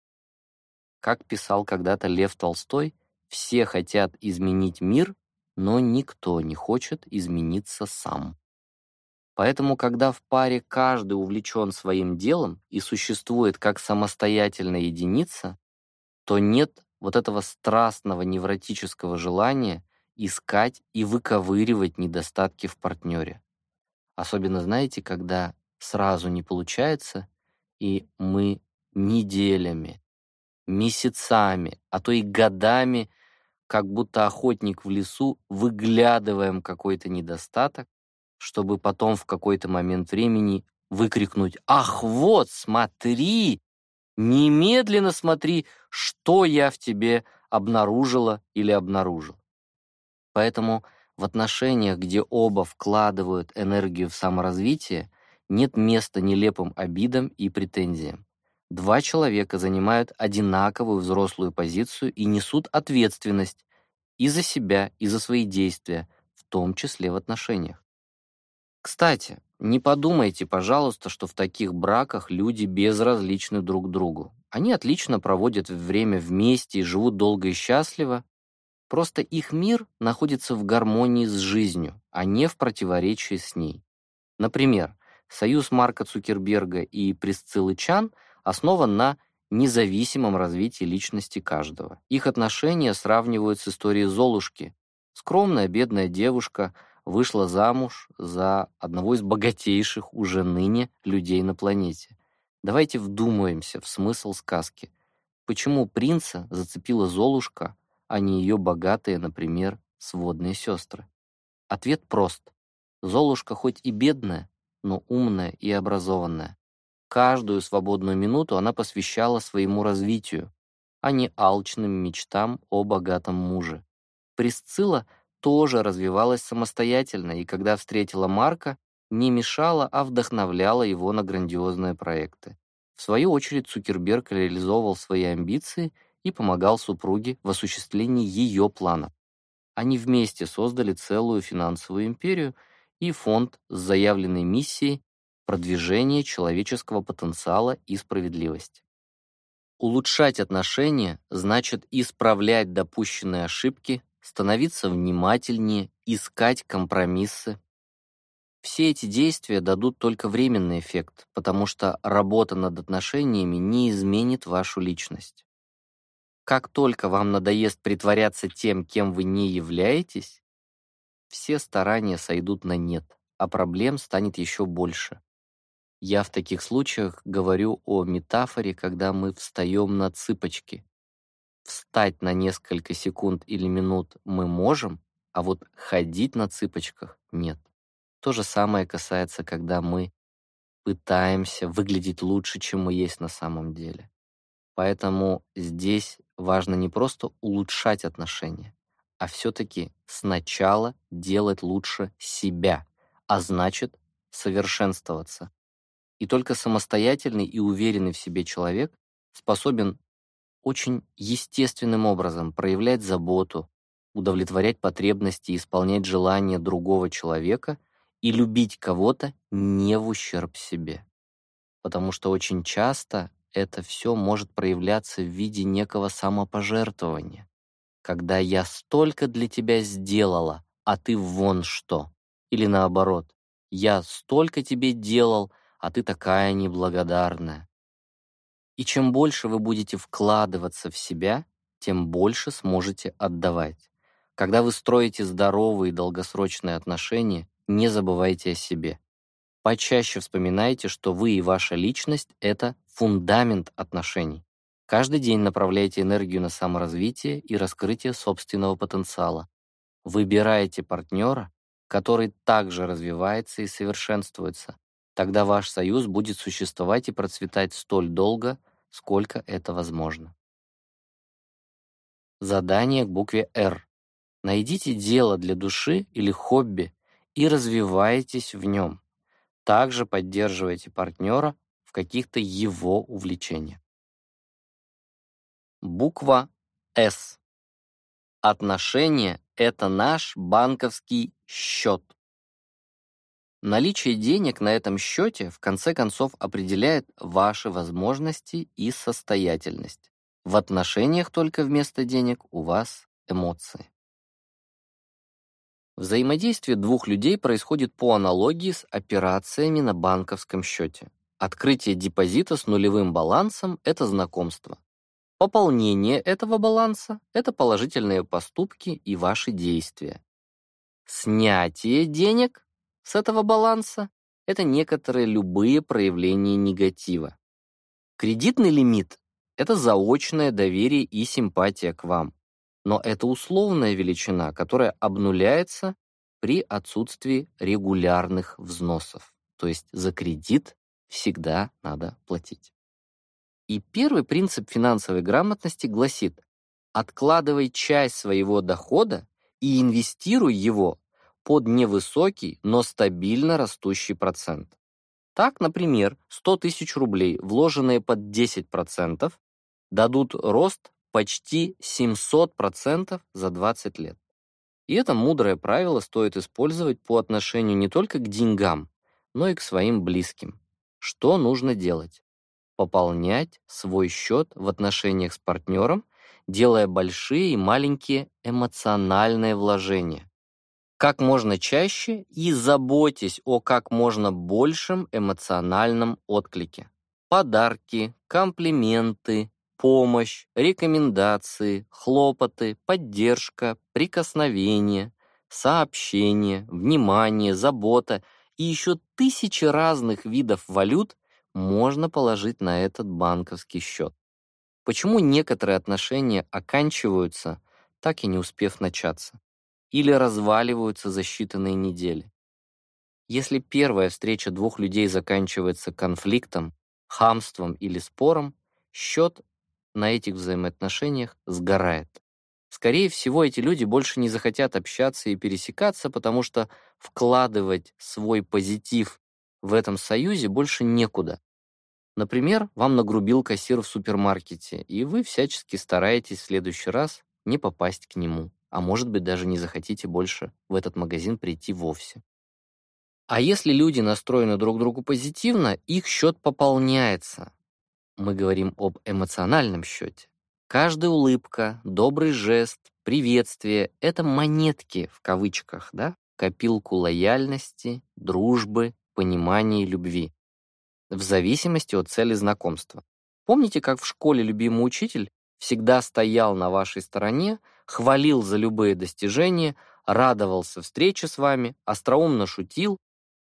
Как писал когда-то Лев Толстой, все хотят изменить мир, но никто не хочет измениться сам. Поэтому, когда в паре каждый увлечен своим делом и существует как самостоятельная единица, то нет вот этого страстного невротического желания искать и выковыривать недостатки в партнере. Особенно, знаете, когда сразу не получается, и мы неделями, месяцами, а то и годами, как будто охотник в лесу, выглядываем какой-то недостаток, чтобы потом в какой-то момент времени выкрикнуть «Ах, вот, смотри! Немедленно смотри, что я в тебе обнаружила или обнаружил!» Поэтому в отношениях, где оба вкладывают энергию в саморазвитие, нет места нелепым обидам и претензиям. Два человека занимают одинаковую взрослую позицию и несут ответственность и за себя, и за свои действия, в том числе в отношениях. Кстати, не подумайте, пожалуйста, что в таких браках люди безразличны друг другу. Они отлично проводят время вместе и живут долго и счастливо, Просто их мир находится в гармонии с жизнью, а не в противоречии с ней. Например, союз Марка Цукерберга и Присциллы Чан основан на независимом развитии личности каждого. Их отношения сравнивают с историей Золушки. Скромная бедная девушка вышла замуж за одного из богатейших уже ныне людей на планете. Давайте вдумаемся в смысл сказки. Почему принца зацепила Золушка, а не ее богатые, например, сводные сестры? Ответ прост. Золушка хоть и бедная, но умная и образованная. Каждую свободную минуту она посвящала своему развитию, а не алчным мечтам о богатом муже. Присцилла тоже развивалась самостоятельно и, когда встретила Марка, не мешала, а вдохновляла его на грандиозные проекты. В свою очередь Цукерберг реализовал свои амбиции – и помогал супруге в осуществлении ее планов. Они вместе создали целую финансовую империю и фонд с заявленной миссией продвижения человеческого потенциала и справедливость. Улучшать отношения значит исправлять допущенные ошибки, становиться внимательнее, искать компромиссы. Все эти действия дадут только временный эффект, потому что работа над отношениями не изменит вашу личность как только вам надоест притворяться тем, кем вы не являетесь, все старания сойдут на нет, а проблем станет еще больше. Я в таких случаях говорю о метафоре, когда мы встаем на цыпочки. Встать на несколько секунд или минут мы можем, а вот ходить на цыпочках нет. То же самое касается, когда мы пытаемся выглядеть лучше, чем мы есть на самом деле. Поэтому здесь важно не просто улучшать отношения, а все-таки сначала делать лучше себя, а значит совершенствоваться. И только самостоятельный и уверенный в себе человек способен очень естественным образом проявлять заботу, удовлетворять потребности, исполнять желания другого человека и любить кого-то не в ущерб себе. Потому что очень часто это все может проявляться в виде некого самопожертвования. Когда я столько для тебя сделала, а ты вон что. Или наоборот, я столько тебе делал, а ты такая неблагодарная. И чем больше вы будете вкладываться в себя, тем больше сможете отдавать. Когда вы строите здоровые долгосрочные отношения, не забывайте о себе. Почаще вспоминайте, что вы и ваша личность — это фундамент отношений. Каждый день направляйте энергию на саморазвитие и раскрытие собственного потенциала. Выбирайте партнера, который также развивается и совершенствуется. Тогда ваш союз будет существовать и процветать столь долго, сколько это возможно. Задание к букве «Р». Найдите дело для души или хобби и развивайтесь в нем. Также поддерживайте партнера в каких-то его увлечениях. Буква «С». Отношения – это наш банковский счет. Наличие денег на этом счете в конце концов определяет ваши возможности и состоятельность. В отношениях только вместо денег у вас эмоции. Взаимодействие двух людей происходит по аналогии с операциями на банковском счете. Открытие депозита с нулевым балансом – это знакомство. Пополнение этого баланса – это положительные поступки и ваши действия. Снятие денег с этого баланса – это некоторые любые проявления негатива. Кредитный лимит – это заочное доверие и симпатия к вам но это условная величина, которая обнуляется при отсутствии регулярных взносов. То есть за кредит всегда надо платить. И первый принцип финансовой грамотности гласит «откладывай часть своего дохода и инвестируй его под невысокий, но стабильно растущий процент». Так, например, 100 тысяч рублей, вложенные под 10%, дадут рост почти 700% за 20 лет. И это мудрое правило стоит использовать по отношению не только к деньгам, но и к своим близким. Что нужно делать? Пополнять свой счет в отношениях с партнером, делая большие и маленькие эмоциональные вложения. Как можно чаще и заботьтесь о как можно большем эмоциональном отклике. Подарки, комплименты, помощь, рекомендации, хлопоты, поддержка, прикосновение, сообщение, внимание, забота и еще тысячи разных видов валют можно положить на этот банковский счет. Почему некоторые отношения оканчиваются, так и не успев начаться, или разваливаются за считанные недели? Если первая встреча двух людей заканчивается конфликтом, хамством или спором, счет на этих взаимоотношениях сгорает. Скорее всего, эти люди больше не захотят общаться и пересекаться, потому что вкладывать свой позитив в этом союзе больше некуда. Например, вам нагрубил кассир в супермаркете, и вы всячески стараетесь в следующий раз не попасть к нему, а может быть даже не захотите больше в этот магазин прийти вовсе. А если люди настроены друг другу позитивно, их счет пополняется, мы говорим об эмоциональном счете, каждая улыбка, добрый жест, приветствие — это монетки в кавычках, да, копилку лояльности, дружбы, понимания и любви. В зависимости от цели знакомства. Помните, как в школе любимый учитель всегда стоял на вашей стороне, хвалил за любые достижения, радовался встрече с вами, остроумно шутил,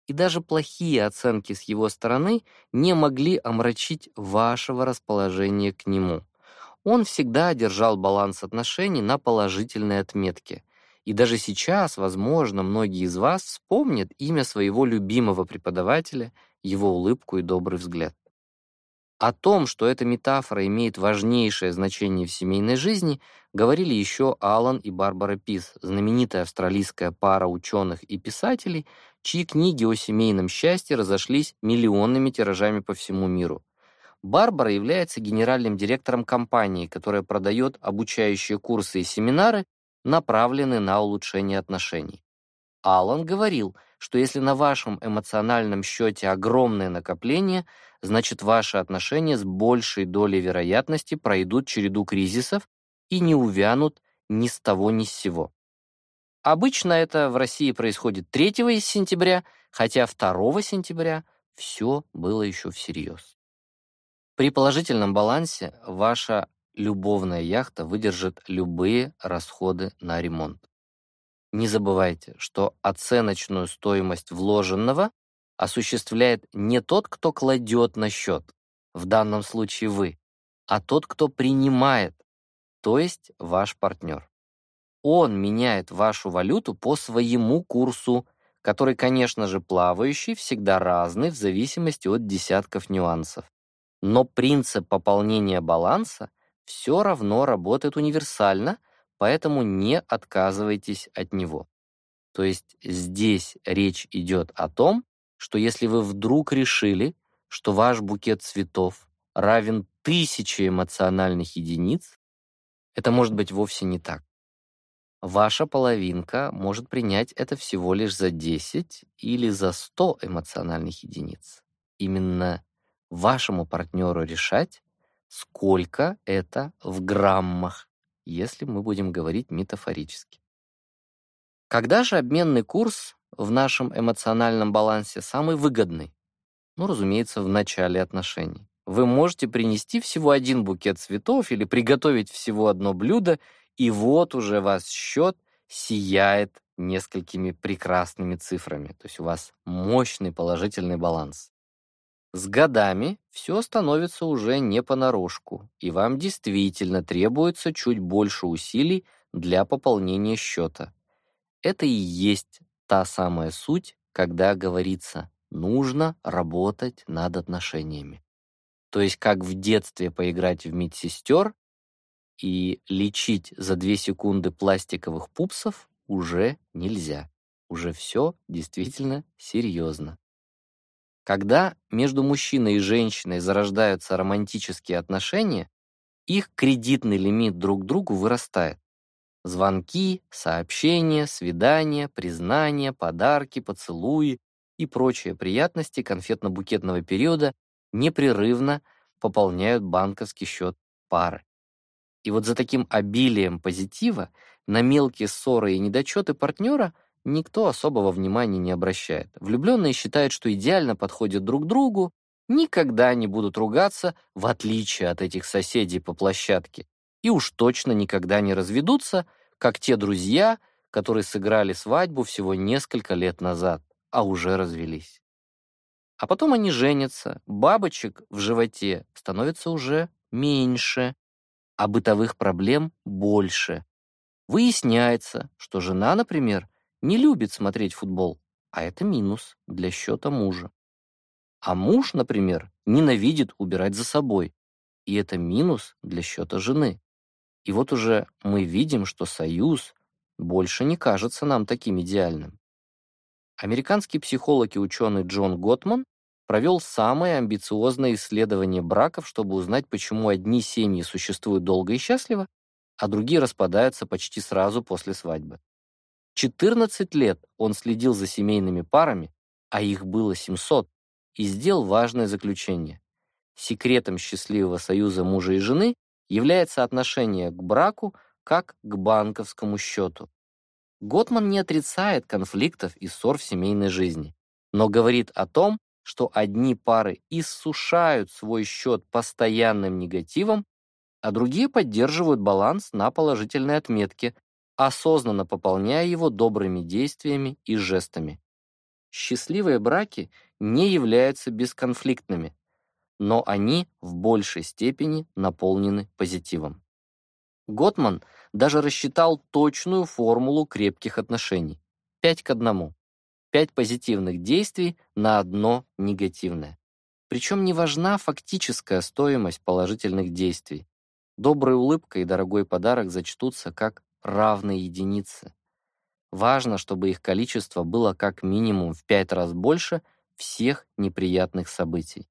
и даже плохие оценки с его стороны не могли омрачить вашего расположения к нему. Он всегда держал баланс отношений на положительной отметке. И даже сейчас, возможно, многие из вас вспомнят имя своего любимого преподавателя, его улыбку и добрый взгляд. О том, что эта метафора имеет важнейшее значение в семейной жизни, говорили еще Алан и Барбара Пис, знаменитая австралийская пара ученых и писателей, чьи книги о семейном счастье разошлись миллионными тиражами по всему миру. Барбара является генеральным директором компании, которая продает обучающие курсы и семинары, направленные на улучшение отношений. Алан говорил, что если на вашем эмоциональном счете огромное накопление, значит ваши отношения с большей долей вероятности пройдут череду кризисов и не увянут ни с того ни с сего. Обычно это в России происходит 3 сентября, хотя 2 сентября все было еще всерьез. При положительном балансе ваша любовная яхта выдержит любые расходы на ремонт. Не забывайте, что оценочную стоимость вложенного осуществляет не тот, кто кладет на счет, в данном случае вы, а тот, кто принимает, то есть ваш партнер он меняет вашу валюту по своему курсу, который, конечно же, плавающий, всегда разный в зависимости от десятков нюансов. Но принцип пополнения баланса все равно работает универсально, поэтому не отказывайтесь от него. То есть здесь речь идет о том, что если вы вдруг решили, что ваш букет цветов равен тысяче эмоциональных единиц, это может быть вовсе не так. Ваша половинка может принять это всего лишь за 10 или за 100 эмоциональных единиц. Именно вашему партнеру решать, сколько это в граммах, если мы будем говорить метафорически. Когда же обменный курс в нашем эмоциональном балансе самый выгодный? Ну, разумеется, в начале отношений. Вы можете принести всего один букет цветов или приготовить всего одно блюдо и вот уже ваш счет сияет несколькими прекрасными цифрами, то есть у вас мощный положительный баланс. С годами все становится уже не понарошку, и вам действительно требуется чуть больше усилий для пополнения счета. Это и есть та самая суть, когда говорится «нужно работать над отношениями». То есть как в детстве поиграть в медсестер, и лечить за две секунды пластиковых пупсов уже нельзя. Уже все действительно серьезно. Когда между мужчиной и женщиной зарождаются романтические отношения, их кредитный лимит друг другу вырастает. Звонки, сообщения, свидания, признания, подарки, поцелуи и прочие приятности конфетно-букетного периода непрерывно пополняют банковский счет пары. И вот за таким обилием позитива на мелкие ссоры и недочеты партнера никто особого внимания не обращает. Влюбленные считают, что идеально подходят друг другу, никогда не будут ругаться, в отличие от этих соседей по площадке, и уж точно никогда не разведутся, как те друзья, которые сыграли свадьбу всего несколько лет назад, а уже развелись. А потом они женятся, бабочек в животе становится уже меньше, а бытовых проблем больше. Выясняется, что жена, например, не любит смотреть футбол, а это минус для счета мужа. А муж, например, ненавидит убирать за собой, и это минус для счета жены. И вот уже мы видим, что союз больше не кажется нам таким идеальным. Американский психолог и ученый Джон Готман провел самое амбициозное исследование браков, чтобы узнать, почему одни семьи существуют долго и счастливо, а другие распадаются почти сразу после свадьбы. 14 лет он следил за семейными парами, а их было 700, и сделал важное заключение. Секретом счастливого союза мужа и жены является отношение к браку как к банковскому счету. Готман не отрицает конфликтов и ссор в семейной жизни, но говорит о том, что одни пары иссушают свой счет постоянным негативом, а другие поддерживают баланс на положительной отметке, осознанно пополняя его добрыми действиями и жестами. Счастливые браки не являются бесконфликтными, но они в большей степени наполнены позитивом. Готман даже рассчитал точную формулу крепких отношений – 5 к 1. Пять позитивных действий на одно негативное. Причем не важна фактическая стоимость положительных действий. Добрая улыбка и дорогой подарок зачтутся как равные единицы. Важно, чтобы их количество было как минимум в пять раз больше всех неприятных событий.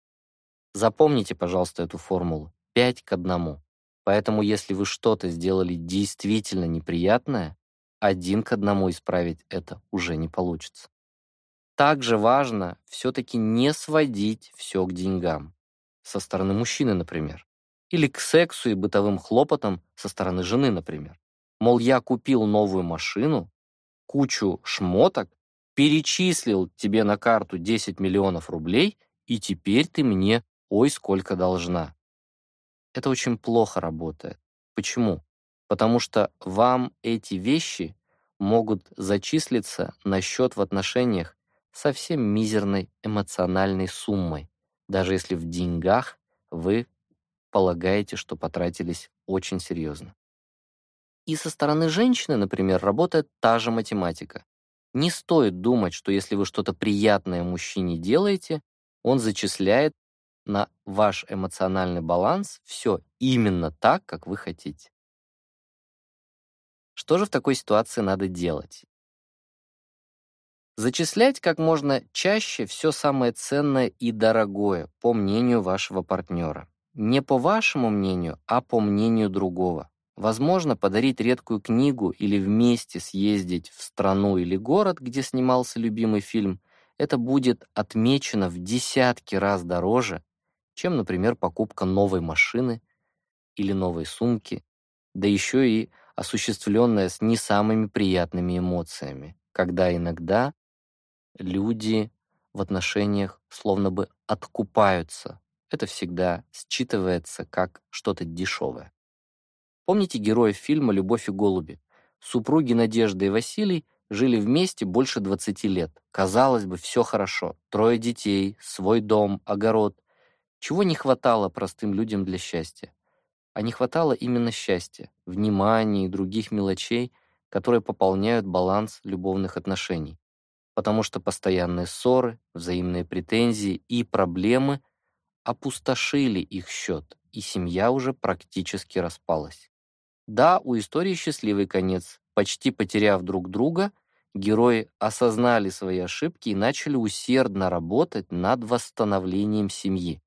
Запомните, пожалуйста, эту формулу. пять к одному. Поэтому, если вы что-то сделали действительно неприятное, один к одному исправить это уже не получится. Также важно все-таки не сводить все к деньгам. Со стороны мужчины, например. Или к сексу и бытовым хлопотам со стороны жены, например. Мол, я купил новую машину, кучу шмоток, перечислил тебе на карту 10 миллионов рублей, и теперь ты мне ой сколько должна. Это очень плохо работает. Почему? Потому что вам эти вещи могут зачислиться на счет в отношениях совсем мизерной эмоциональной суммой, даже если в деньгах вы полагаете, что потратились очень серьезно. И со стороны женщины, например, работает та же математика. Не стоит думать, что если вы что-то приятное мужчине делаете, он зачисляет на ваш эмоциональный баланс все именно так, как вы хотите. Что же в такой ситуации надо делать? Зачислять как можно чаще все самое ценное и дорогое, по мнению вашего партнера. Не по вашему мнению, а по мнению другого. Возможно, подарить редкую книгу или вместе съездить в страну или город, где снимался любимый фильм. Это будет отмечено в десятки раз дороже, чем, например, покупка новой машины или новой сумки, да еще и осуществленная с не самыми приятными эмоциями, когда иногда люди в отношениях словно бы откупаются. Это всегда считывается как что-то дешевое. Помните героев фильма «Любовь и голуби»? Супруги Надежда и Василий жили вместе больше 20 лет. Казалось бы, все хорошо. Трое детей, свой дом, огород. Чего не хватало простым людям для счастья? А не хватало именно счастья, внимания и других мелочей, которые пополняют баланс любовных отношений потому что постоянные ссоры, взаимные претензии и проблемы опустошили их счет, и семья уже практически распалась. Да, у истории счастливый конец. Почти потеряв друг друга, герои осознали свои ошибки и начали усердно работать над восстановлением семьи.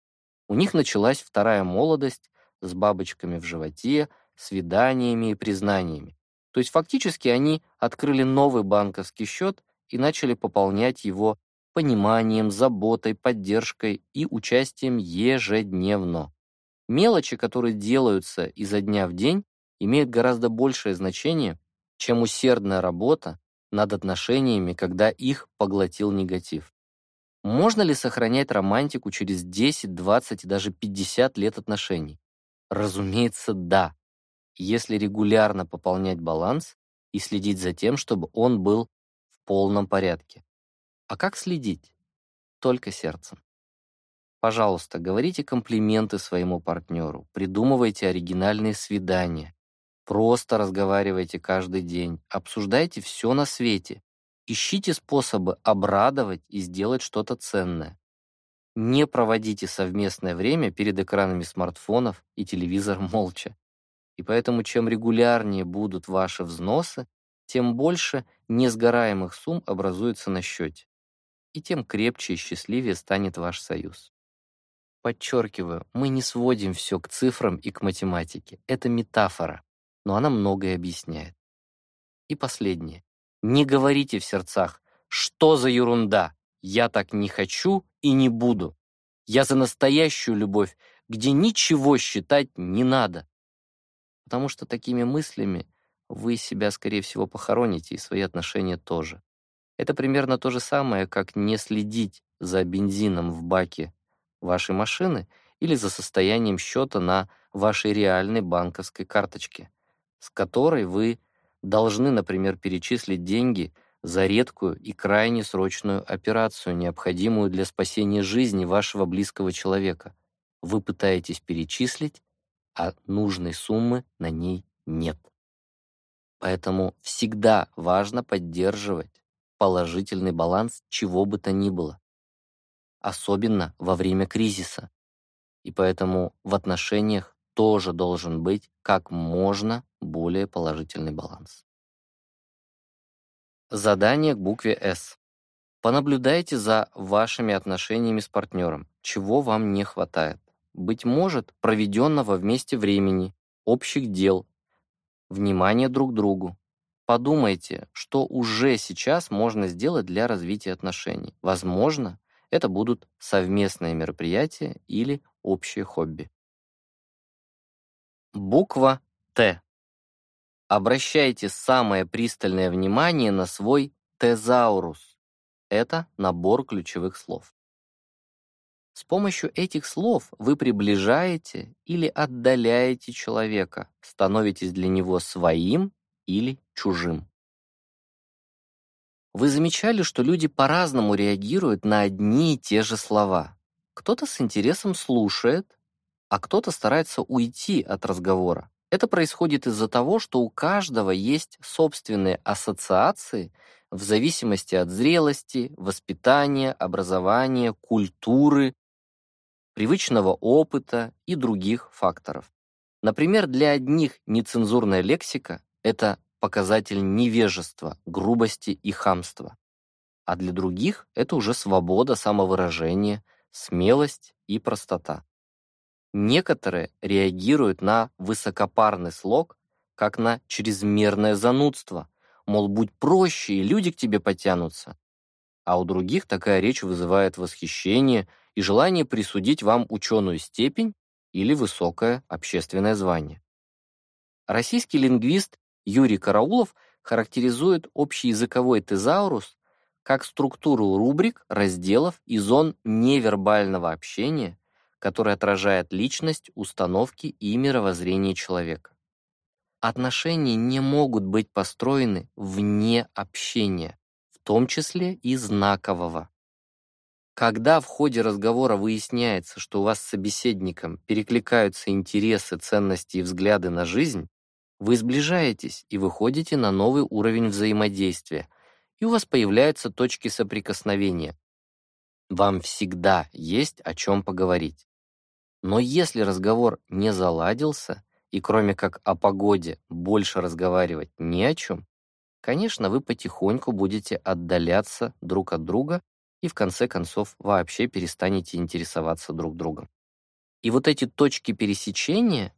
У них началась вторая молодость с бабочками в животе, свиданиями и признаниями. То есть фактически они открыли новый банковский счет и начали пополнять его пониманием, заботой, поддержкой и участием ежедневно. Мелочи, которые делаются изо дня в день, имеют гораздо большее значение, чем усердная работа над отношениями, когда их поглотил негатив. Можно ли сохранять романтику через 10, 20 и даже 50 лет отношений? Разумеется, да, если регулярно пополнять баланс и следить за тем, чтобы он был полном порядке. А как следить? Только сердцем. Пожалуйста, говорите комплименты своему партнеру, придумывайте оригинальные свидания, просто разговаривайте каждый день, обсуждайте все на свете, ищите способы обрадовать и сделать что-то ценное. Не проводите совместное время перед экранами смартфонов и телевизор молча. И поэтому чем регулярнее будут ваши взносы, тем больше несгораемых сумм образуется на счете, и тем крепче и счастливее станет ваш союз. Подчеркиваю, мы не сводим все к цифрам и к математике. Это метафора, но она многое объясняет. И последнее. Не говорите в сердцах, что за ерунда, я так не хочу и не буду. Я за настоящую любовь, где ничего считать не надо. Потому что такими мыслями вы себя, скорее всего, похороните и свои отношения тоже. Это примерно то же самое, как не следить за бензином в баке вашей машины или за состоянием счета на вашей реальной банковской карточке, с которой вы должны, например, перечислить деньги за редкую и крайне срочную операцию, необходимую для спасения жизни вашего близкого человека. Вы пытаетесь перечислить, а нужной суммы на ней нет. Поэтому всегда важно поддерживать положительный баланс чего бы то ни было, особенно во время кризиса. И поэтому в отношениях тоже должен быть как можно более положительный баланс. Задание к букве «С». Понаблюдайте за вашими отношениями с партнером, чего вам не хватает. Быть может, проведенного вместе времени, общих дел внимание друг другу. Подумайте, что уже сейчас можно сделать для развития отношений. Возможно, это будут совместные мероприятия или общие хобби. Буква Т. Обращайте самое пристальное внимание на свой тезаурус. Это набор ключевых слов. С помощью этих слов вы приближаете или отдаляете человека, становитесь для него своим или чужим. Вы замечали, что люди по-разному реагируют на одни и те же слова. Кто-то с интересом слушает, а кто-то старается уйти от разговора. Это происходит из-за того, что у каждого есть собственные ассоциации в зависимости от зрелости, воспитания, образования, культуры привычного опыта и других факторов. Например, для одних нецензурная лексика – это показатель невежества, грубости и хамства, а для других – это уже свобода самовыражения, смелость и простота. Некоторые реагируют на высокопарный слог, как на чрезмерное занудство, мол, будь проще, и люди к тебе потянутся. А у других такая речь вызывает восхищение – и желание присудить вам ученую степень или высокое общественное звание. Российский лингвист Юрий Караулов характеризует общий языковой тезаурус как структуру рубрик, разделов и зон невербального общения, которая отражает личность, установки и мировоззрение человека. Отношения не могут быть построены вне общения, в том числе и знакового. Когда в ходе разговора выясняется, что у вас с собеседником перекликаются интересы, ценности и взгляды на жизнь, вы сближаетесь и выходите на новый уровень взаимодействия, и у вас появляются точки соприкосновения. Вам всегда есть о чем поговорить. Но если разговор не заладился, и кроме как о погоде больше разговаривать не о чем, конечно, вы потихоньку будете отдаляться друг от друга и в конце концов вообще перестанете интересоваться друг другом. И вот эти точки пересечения,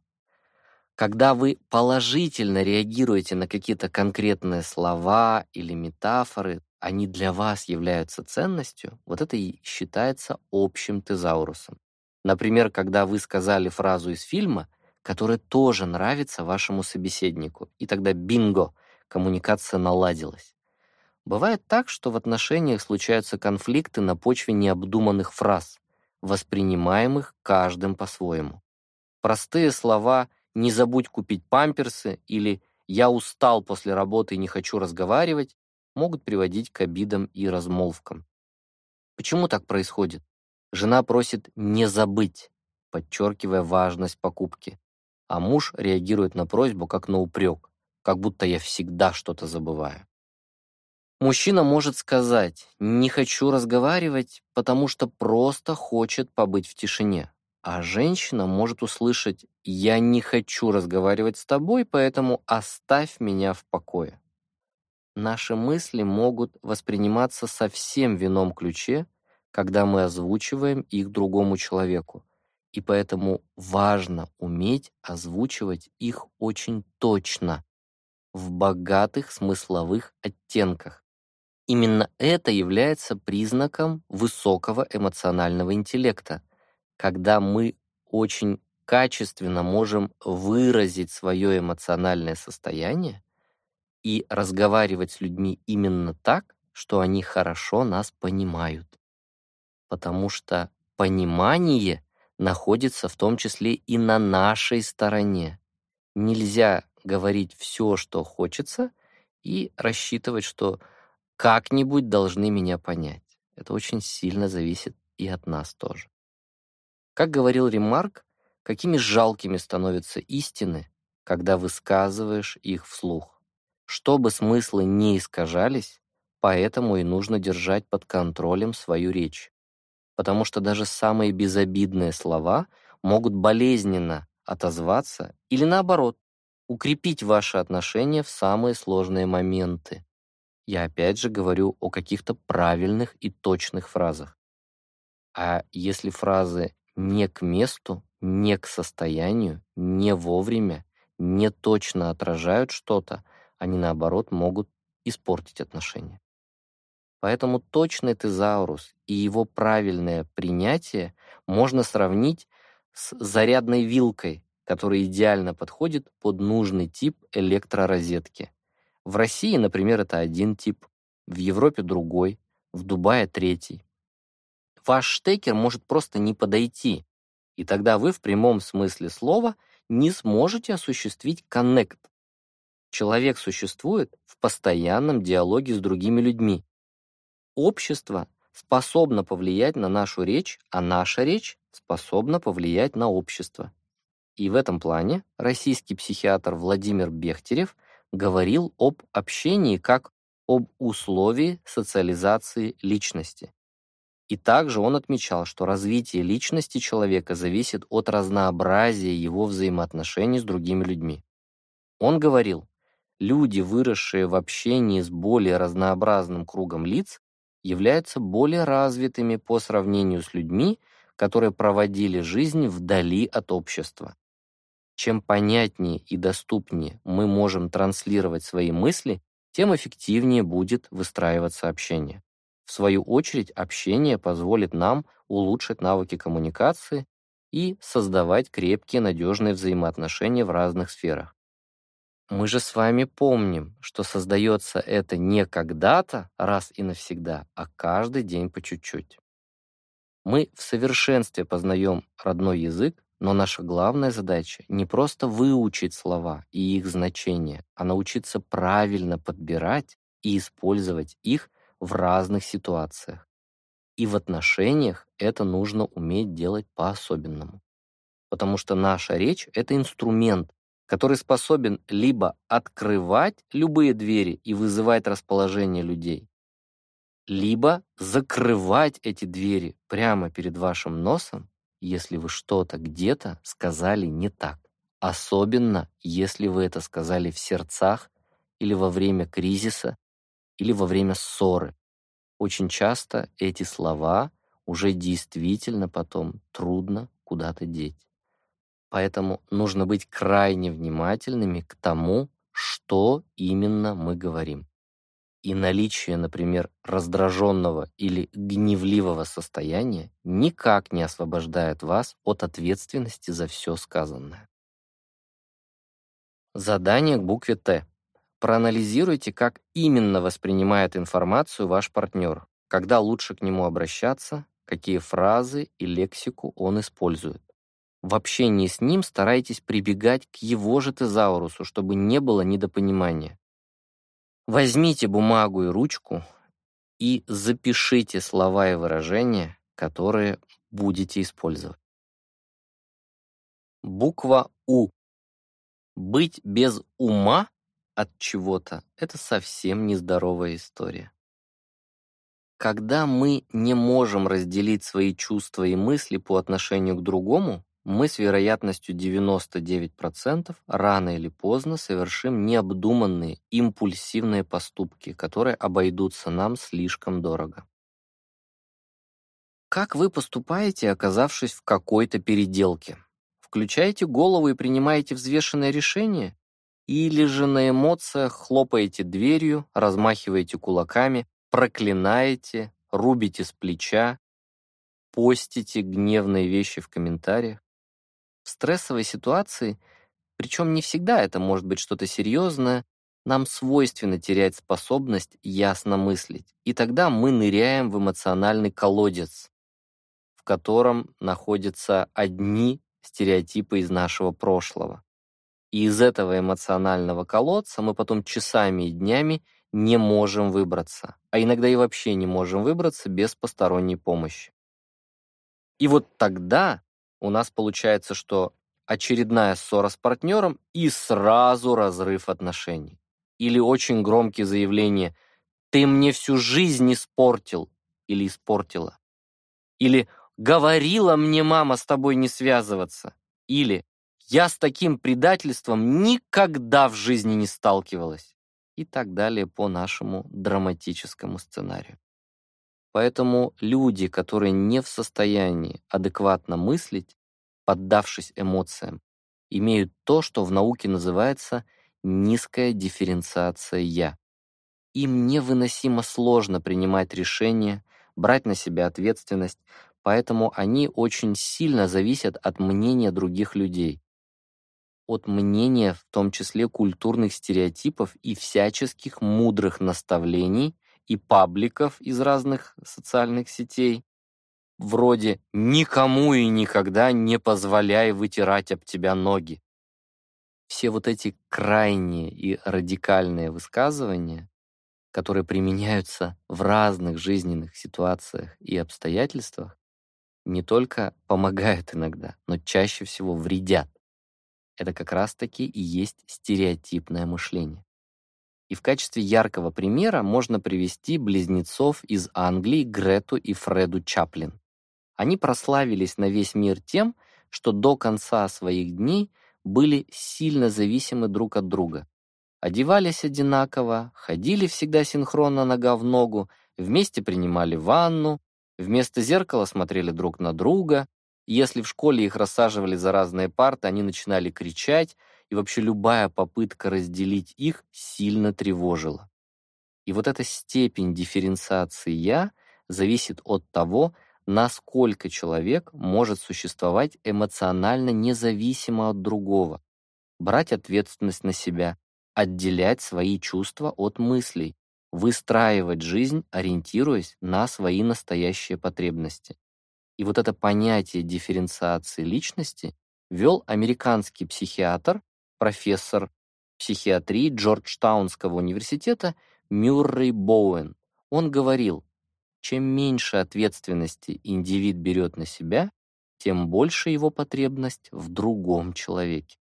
когда вы положительно реагируете на какие-то конкретные слова или метафоры, они для вас являются ценностью, вот это и считается общим тезаурусом. Например, когда вы сказали фразу из фильма, которая тоже нравится вашему собеседнику, и тогда бинго, коммуникация наладилась. Бывает так, что в отношениях случаются конфликты на почве необдуманных фраз, воспринимаемых каждым по-своему. Простые слова «не забудь купить памперсы» или «я устал после работы и не хочу разговаривать» могут приводить к обидам и размолвкам. Почему так происходит? Жена просит «не забыть», подчеркивая важность покупки, а муж реагирует на просьбу как на упрек, как будто я всегда что-то забываю. Мужчина может сказать «не хочу разговаривать», потому что просто хочет побыть в тишине. А женщина может услышать «я не хочу разговаривать с тобой, поэтому оставь меня в покое». Наши мысли могут восприниматься совсем в ином ключе, когда мы озвучиваем их другому человеку, и поэтому важно уметь озвучивать их очень точно, в богатых смысловых оттенках, Именно это является признаком высокого эмоционального интеллекта, когда мы очень качественно можем выразить свое эмоциональное состояние и разговаривать с людьми именно так, что они хорошо нас понимают. Потому что понимание находится в том числе и на нашей стороне. Нельзя говорить все, что хочется, и рассчитывать, что как-нибудь должны меня понять. Это очень сильно зависит и от нас тоже. Как говорил Ремарк, какими жалкими становятся истины, когда высказываешь их вслух. Чтобы смыслы не искажались, поэтому и нужно держать под контролем свою речь. Потому что даже самые безобидные слова могут болезненно отозваться или наоборот, укрепить ваши отношения в самые сложные моменты. Я опять же говорю о каких-то правильных и точных фразах. А если фразы не к месту, не к состоянию, не вовремя, не точно отражают что-то, они наоборот могут испортить отношения. Поэтому точный тезаурус и его правильное принятие можно сравнить с зарядной вилкой, которая идеально подходит под нужный тип электророзетки. В России, например, это один тип, в Европе другой, в Дубае третий. Ваш штекер может просто не подойти, и тогда вы в прямом смысле слова не сможете осуществить коннект. Человек существует в постоянном диалоге с другими людьми. Общество способно повлиять на нашу речь, а наша речь способна повлиять на общество. И в этом плане российский психиатр Владимир Бехтерев – говорил об общении как об условии социализации личности. И также он отмечал, что развитие личности человека зависит от разнообразия его взаимоотношений с другими людьми. Он говорил, люди, выросшие в общении с более разнообразным кругом лиц, являются более развитыми по сравнению с людьми, которые проводили жизнь вдали от общества. Чем понятнее и доступнее мы можем транслировать свои мысли, тем эффективнее будет выстраиваться общение. В свою очередь, общение позволит нам улучшить навыки коммуникации и создавать крепкие, надежные взаимоотношения в разных сферах. Мы же с вами помним, что создается это не когда-то, раз и навсегда, а каждый день по чуть-чуть. Мы в совершенстве познаем родной язык, но наша главная задача не просто выучить слова и их значение, а научиться правильно подбирать и использовать их в разных ситуациях. И в отношениях это нужно уметь делать по-особенному. Потому что наша речь — это инструмент, который способен либо открывать любые двери и вызывать расположение людей, либо закрывать эти двери прямо перед вашим носом если вы что-то где-то сказали не так. Особенно, если вы это сказали в сердцах или во время кризиса, или во время ссоры. Очень часто эти слова уже действительно потом трудно куда-то деть. Поэтому нужно быть крайне внимательными к тому, что именно мы говорим и наличие, например, раздраженного или гневливого состояния никак не освобождает вас от ответственности за все сказанное. Задание к букве «Т». Проанализируйте, как именно воспринимает информацию ваш партнер, когда лучше к нему обращаться, какие фразы и лексику он использует. В общении с ним старайтесь прибегать к его же тезаурусу, чтобы не было недопонимания. Возьмите бумагу и ручку и запишите слова и выражения, которые будете использовать. Буква У. Быть без ума от чего-то – это совсем нездоровая история. Когда мы не можем разделить свои чувства и мысли по отношению к другому, мы с вероятностью 99% рано или поздно совершим необдуманные, импульсивные поступки, которые обойдутся нам слишком дорого. Как вы поступаете, оказавшись в какой-то переделке? Включаете голову и принимаете взвешенное решение? Или же на эмоциях хлопаете дверью, размахиваете кулаками, проклинаете, рубите с плеча, постите гневные вещи в комментариях? Стрессовой ситуации, причем не всегда это может быть что-то серьезное, нам свойственно терять способность ясно мыслить, и тогда мы ныряем в эмоциональный колодец, в котором находятся одни стереотипы из нашего прошлого. И из этого эмоционального колодца мы потом часами и днями не можем выбраться, а иногда и вообще не можем выбраться без посторонней помощи. И вот тогда у нас получается, что очередная ссора с партнером и сразу разрыв отношений. Или очень громкие заявления «ты мне всю жизнь испортил» или «испортила». Или «говорила мне мама с тобой не связываться». Или «я с таким предательством никогда в жизни не сталкивалась» и так далее по нашему драматическому сценарию. Поэтому люди, которые не в состоянии адекватно мыслить, поддавшись эмоциям, имеют то, что в науке называется низкая дифференциация «я». Им невыносимо сложно принимать решения, брать на себя ответственность, поэтому они очень сильно зависят от мнения других людей. От мнения, в том числе культурных стереотипов и всяческих мудрых наставлений, и пабликов из разных социальных сетей, вроде «никому и никогда не позволяй вытирать об тебя ноги». Все вот эти крайние и радикальные высказывания, которые применяются в разных жизненных ситуациях и обстоятельствах, не только помогают иногда, но чаще всего вредят. Это как раз-таки и есть стереотипное мышление. И в качестве яркого примера можно привести близнецов из Англии Грету и Фреду Чаплин. Они прославились на весь мир тем, что до конца своих дней были сильно зависимы друг от друга. Одевались одинаково, ходили всегда синхронно нога в ногу, вместе принимали ванну, вместо зеркала смотрели друг на друга. Если в школе их рассаживали за разные парты, они начинали кричать, и вообще любая попытка разделить их сильно тревожила. И вот эта степень дифференциации «я» зависит от того, насколько человек может существовать эмоционально независимо от другого, брать ответственность на себя, отделять свои чувства от мыслей, выстраивать жизнь, ориентируясь на свои настоящие потребности. И вот это понятие дифференциации личности вел американский психиатр профессор психиатрии Джорджтаунского университета Мюррей Боуэн. Он говорил, чем меньше ответственности индивид берет на себя, тем больше его потребность в другом человеке.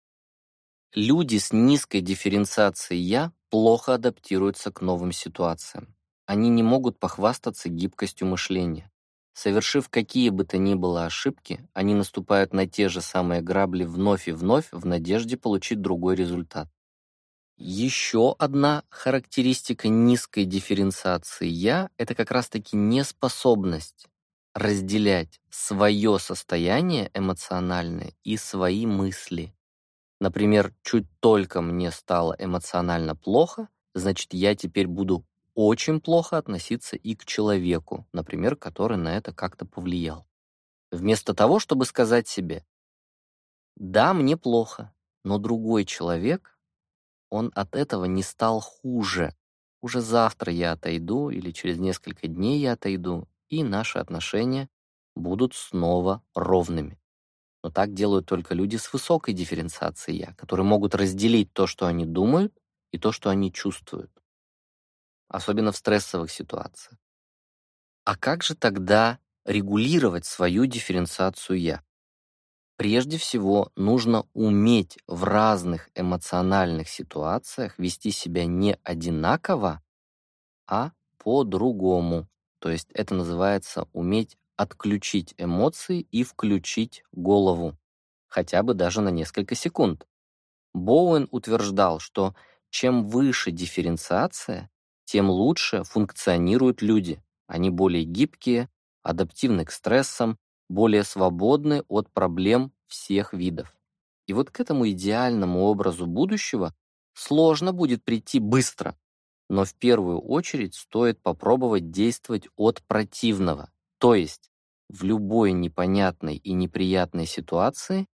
Люди с низкой дифференциацией «я» плохо адаптируются к новым ситуациям. Они не могут похвастаться гибкостью мышления. Совершив какие бы то ни было ошибки, они наступают на те же самые грабли вновь и вновь в надежде получить другой результат. Еще одна характеристика низкой дифференциации «я» — это как раз-таки неспособность разделять свое состояние эмоциональное и свои мысли. Например, чуть только мне стало эмоционально плохо, значит, я теперь буду очень плохо относиться и к человеку, например, который на это как-то повлиял. Вместо того, чтобы сказать себе «Да, мне плохо, но другой человек, он от этого не стал хуже. Уже завтра я отойду или через несколько дней я отойду, и наши отношения будут снова ровными». Но так делают только люди с высокой дифференциацией «я», которые могут разделить то, что они думают, и то, что они чувствуют особенно в стрессовых ситуациях. А как же тогда регулировать свою дифференциацию «я»? Прежде всего, нужно уметь в разных эмоциональных ситуациях вести себя не одинаково, а по-другому. То есть это называется уметь отключить эмоции и включить голову, хотя бы даже на несколько секунд. Боуэн утверждал, что чем выше дифференциация, тем лучше функционируют люди. Они более гибкие, адаптивны к стрессам, более свободны от проблем всех видов. И вот к этому идеальному образу будущего сложно будет прийти быстро, но в первую очередь стоит попробовать действовать от противного, то есть в любой непонятной и неприятной ситуации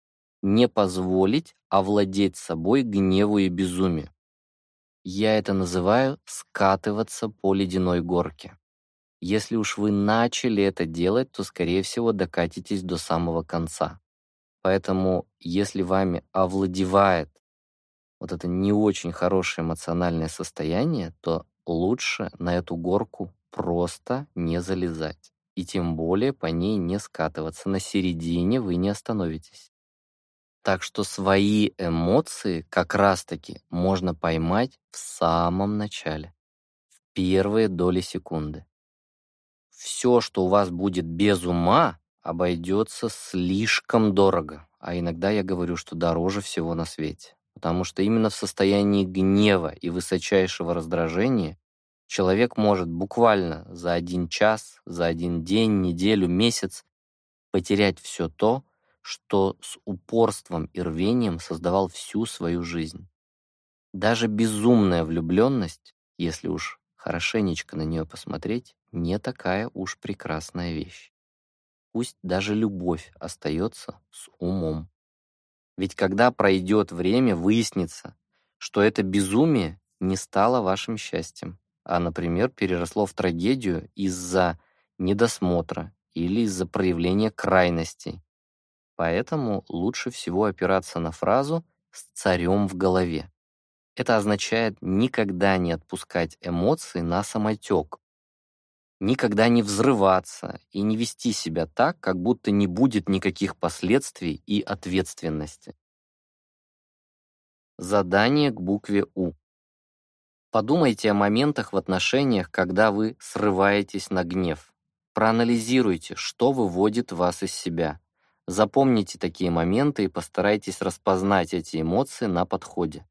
не позволить овладеть собой гневу и безумию. Я это называю скатываться по ледяной горке. Если уж вы начали это делать, то, скорее всего, докатитесь до самого конца. Поэтому, если вами овладевает вот это не очень хорошее эмоциональное состояние, то лучше на эту горку просто не залезать. И тем более по ней не скатываться. На середине вы не остановитесь. Так что свои эмоции как раз-таки можно поймать в самом начале, в первые доли секунды. Все, что у вас будет без ума, обойдется слишком дорого. А иногда я говорю, что дороже всего на свете. Потому что именно в состоянии гнева и высочайшего раздражения человек может буквально за один час, за один день, неделю, месяц потерять все то, что с упорством и рвением создавал всю свою жизнь. Даже безумная влюбленность, если уж хорошенечко на нее посмотреть, не такая уж прекрасная вещь. Пусть даже любовь остается с умом. Ведь когда пройдет время, выяснится, что это безумие не стало вашим счастьем, а, например, переросло в трагедию из-за недосмотра или из-за проявления крайностей, Поэтому лучше всего опираться на фразу «с царем в голове». Это означает никогда не отпускать эмоции на самотек, никогда не взрываться и не вести себя так, как будто не будет никаких последствий и ответственности. Задание к букве «У». Подумайте о моментах в отношениях, когда вы срываетесь на гнев. Проанализируйте, что выводит вас из себя. Запомните такие моменты и постарайтесь распознать эти эмоции на подходе.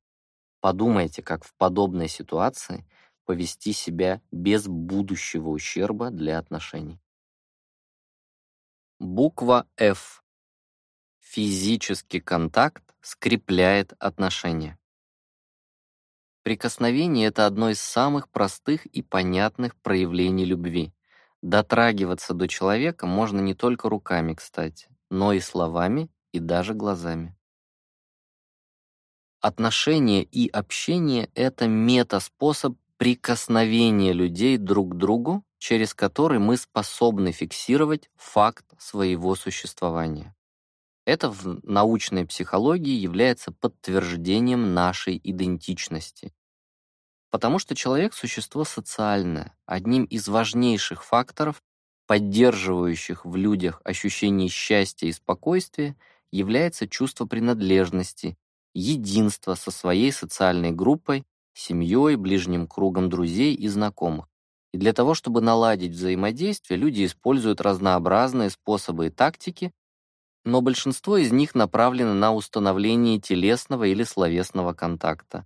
Подумайте, как в подобной ситуации повести себя без будущего ущерба для отношений. Буква F. Физический контакт скрепляет отношения. Прикосновение — это одно из самых простых и понятных проявлений любви. Дотрагиваться до человека можно не только руками, кстати но и словами, и даже глазами. Отношения и общение — это метаспособ прикосновения людей друг к другу, через который мы способны фиксировать факт своего существования. Это в научной психологии является подтверждением нашей идентичности. Потому что человек – существо социальное. Одним из важнейших факторов, поддерживающих в людях ощущение счастья и спокойствия, является чувство принадлежности, единства со своей социальной группой, семьей, ближним кругом друзей и знакомых. И для того, чтобы наладить взаимодействие, люди используют разнообразные способы и тактики, но большинство из них направлены на установление телесного или словесного контакта.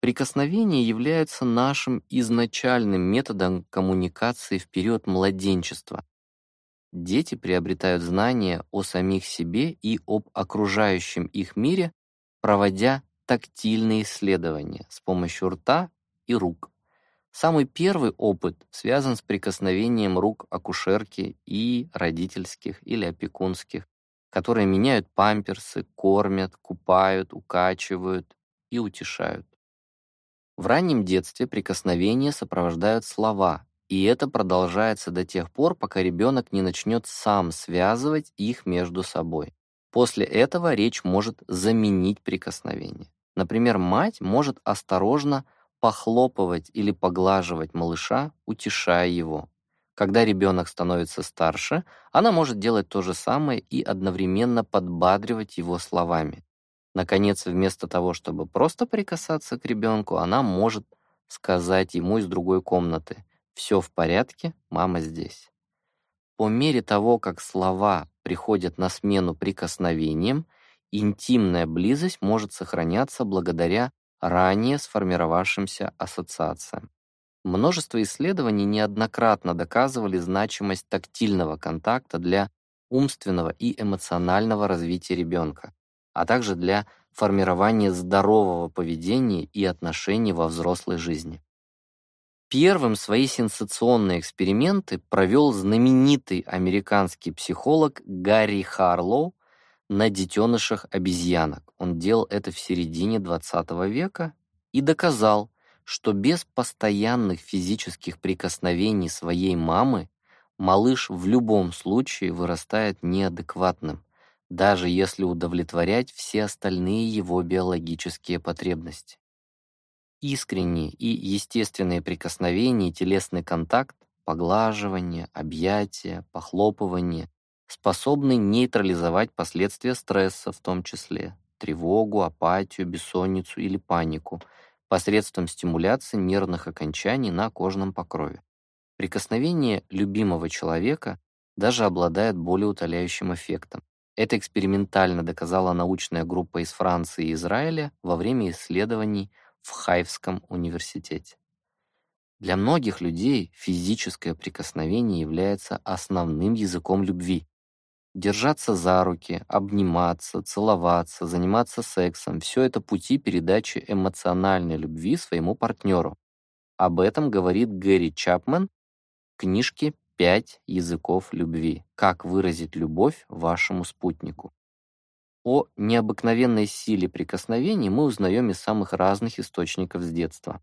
Прикосновения являются нашим изначальным методом коммуникации в период младенчества. Дети приобретают знания о самих себе и об окружающем их мире, проводя тактильные исследования с помощью рта и рук. Самый первый опыт связан с прикосновением рук акушерки и родительских или опекунских, которые меняют памперсы, кормят, купают, укачивают и утешают. В раннем детстве прикосновения сопровождают слова, и это продолжается до тех пор, пока ребенок не начнет сам связывать их между собой. После этого речь может заменить прикосновение. Например, мать может осторожно похлопывать или поглаживать малыша, утешая его. Когда ребенок становится старше, она может делать то же самое и одновременно подбадривать его словами. Наконец, вместо того, чтобы просто прикасаться к ребенку, она может сказать ему из другой комнаты «Все в порядке, мама здесь». По мере того, как слова приходят на смену прикосновениям, интимная близость может сохраняться благодаря ранее сформировавшимся ассоциациям. Множество исследований неоднократно доказывали значимость тактильного контакта для умственного и эмоционального развития ребенка а также для формирования здорового поведения и отношений во взрослой жизни. Первым свои сенсационные эксперименты провел знаменитый американский психолог Гарри Харлоу на детенышах обезьянок. Он делал это в середине 20 века и доказал, что без постоянных физических прикосновений своей мамы малыш в любом случае вырастает неадекватным, даже если удовлетворять все остальные его биологические потребности. Искренние и естественные прикосновения и телесный контакт, поглаживание, объятия, похлопывание способны нейтрализовать последствия стресса, в том числе тревогу, апатию, бессонницу или панику, посредством стимуляции нервных окончаний на кожном покрове. Прикосновение любимого человека даже обладает более утоляющим эффектом. Это экспериментально доказала научная группа из Франции и Израиля во время исследований в Хайфском университете. Для многих людей физическое прикосновение является основным языком любви. Держаться за руки, обниматься, целоваться, заниматься сексом – все это пути передачи эмоциональной любви своему партнеру. Об этом говорит Гэри Чапмен в книжке Пять языков любви. Как выразить любовь вашему спутнику? О необыкновенной силе прикосновений мы узнаем из самых разных источников с детства.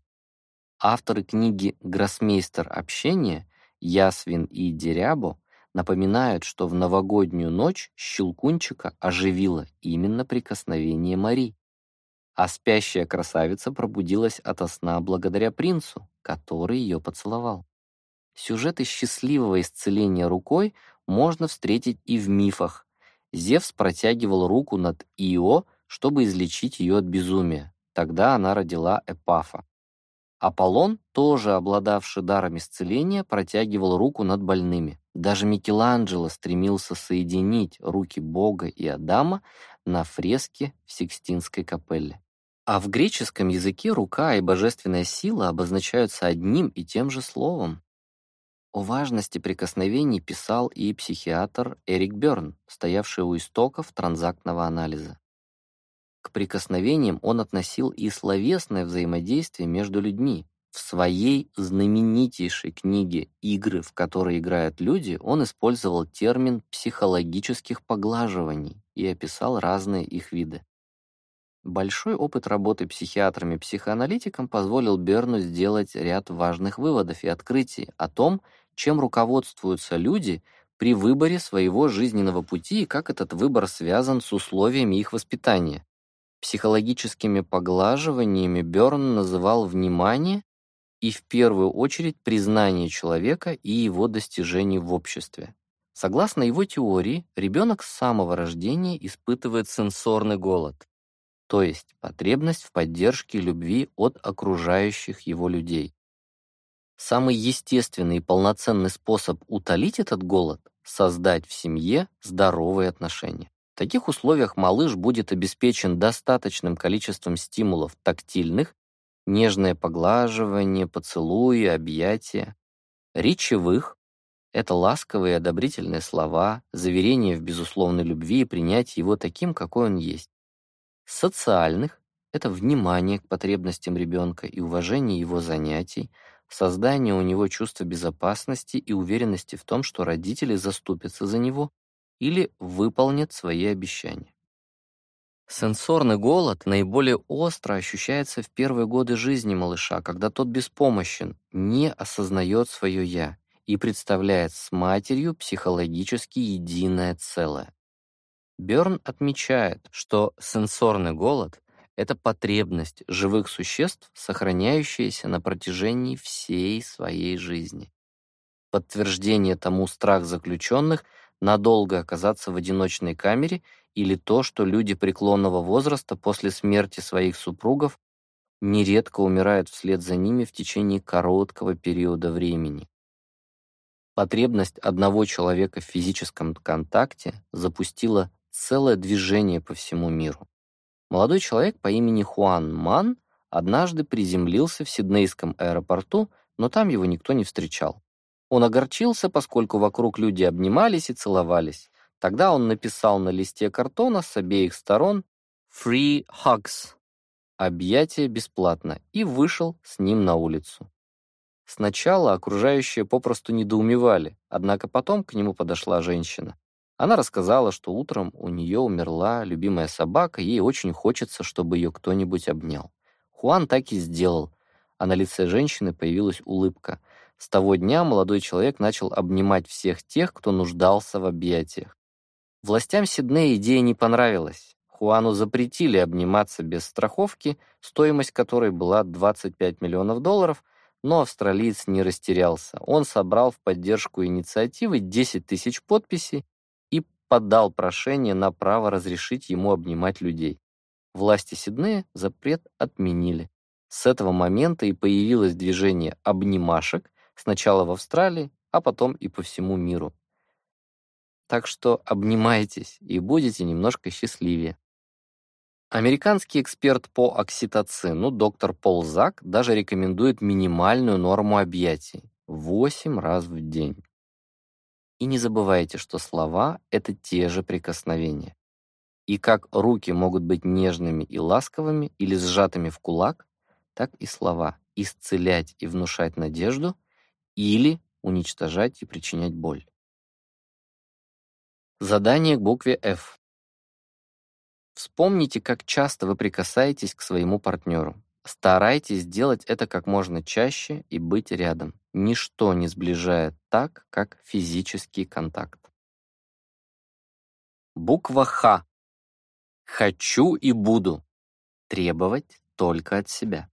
Авторы книги «Гроссмейстер общения» Ясвин и Дерябо напоминают, что в новогоднюю ночь Щелкунчика оживило именно прикосновение Мари, а спящая красавица пробудилась ото сна благодаря принцу, который ее поцеловал. Сюжеты счастливого исцеления рукой можно встретить и в мифах. Зевс протягивал руку над Ио, чтобы излечить ее от безумия. Тогда она родила Эпафа. Аполлон, тоже обладавший даром исцеления, протягивал руку над больными. Даже Микеланджело стремился соединить руки Бога и Адама на фреске в Сикстинской капелле. А в греческом языке рука и божественная сила обозначаются одним и тем же словом. О важности прикосновений писал и психиатр Эрик Берн, стоявший у истоков транзактного анализа. К прикосновениям он относил и словесное взаимодействие между людьми. В своей знаменитейшей книге «Игры, в которые играют люди» он использовал термин психологических поглаживаний и описал разные их виды. Большой опыт работы психиатрами-психоаналитиком позволил Берну сделать ряд важных выводов и открытий о том, чем руководствуются люди при выборе своего жизненного пути и как этот выбор связан с условиями их воспитания. Психологическими поглаживаниями Бёрн называл внимание и в первую очередь признание человека и его достижений в обществе. Согласно его теории, ребенок с самого рождения испытывает сенсорный голод, то есть потребность в поддержке и любви от окружающих его людей. Самый естественный и полноценный способ утолить этот голод – создать в семье здоровые отношения. В таких условиях малыш будет обеспечен достаточным количеством стимулов тактильных, нежное поглаживание, поцелуи, объятия, речевых – это ласковые и одобрительные слова, заверение в безусловной любви и принятие его таким, какой он есть, социальных – это внимание к потребностям ребенка и уважение его занятий – создание у него чувства безопасности и уверенности в том, что родители заступятся за него или выполнят свои обещания. Сенсорный голод наиболее остро ощущается в первые годы жизни малыша, когда тот беспомощен, не осознает свое «я» и представляет с матерью психологически единое целое. Бёрн отмечает, что сенсорный голод это потребность живых существ, сохраняющаяся на протяжении всей своей жизни. Подтверждение тому страх заключенных надолго оказаться в одиночной камере или то, что люди преклонного возраста после смерти своих супругов нередко умирают вслед за ними в течение короткого периода времени. Потребность одного человека в физическом контакте запустила целое движение по всему миру. Молодой человек по имени Хуан Ман однажды приземлился в Сиднейском аэропорту, но там его никто не встречал. Он огорчился, поскольку вокруг люди обнимались и целовались. Тогда он написал на листе картона с обеих сторон «Free hugs» — объятие бесплатно, и вышел с ним на улицу. Сначала окружающие попросту недоумевали, однако потом к нему подошла женщина. Она рассказала, что утром у нее умерла любимая собака, ей очень хочется, чтобы ее кто-нибудь обнял. Хуан так и сделал, а на лице женщины появилась улыбка. С того дня молодой человек начал обнимать всех тех, кто нуждался в объятиях. Властям Сиднея идея не понравилась. Хуану запретили обниматься без страховки, стоимость которой была 25 миллионов долларов, но австралиец не растерялся. Он собрал в поддержку инициативы 10 тысяч подписей подал прошение на право разрешить ему обнимать людей. Власти Сиднея запрет отменили. С этого момента и появилось движение обнимашек сначала в Австралии, а потом и по всему миру. Так что обнимайтесь и будете немножко счастливее. Американский эксперт по окситоцину доктор Пол Зак даже рекомендует минимальную норму объятий – 8 раз в день. И не забывайте, что слова — это те же прикосновения. И как руки могут быть нежными и ласковыми или сжатыми в кулак, так и слова — исцелять и внушать надежду или уничтожать и причинять боль. Задание к букве F. Вспомните, как часто вы прикасаетесь к своему партнеру. Старайтесь делать это как можно чаще и быть рядом. Ничто не сближает так, как физический контакт. Буква Х. Хочу и буду. Требовать только от себя.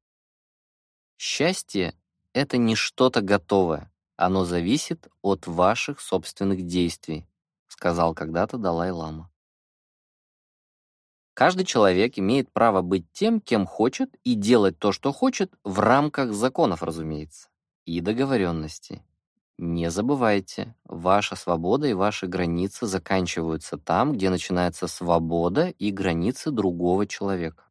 Счастье — это не что-то готовое. Оно зависит от ваших собственных действий, сказал когда-то Далай-Лама. Каждый человек имеет право быть тем, кем хочет, и делать то, что хочет, в рамках законов, разумеется, и договоренностей. Не забывайте, ваша свобода и ваши границы заканчиваются там, где начинается свобода и границы другого человека.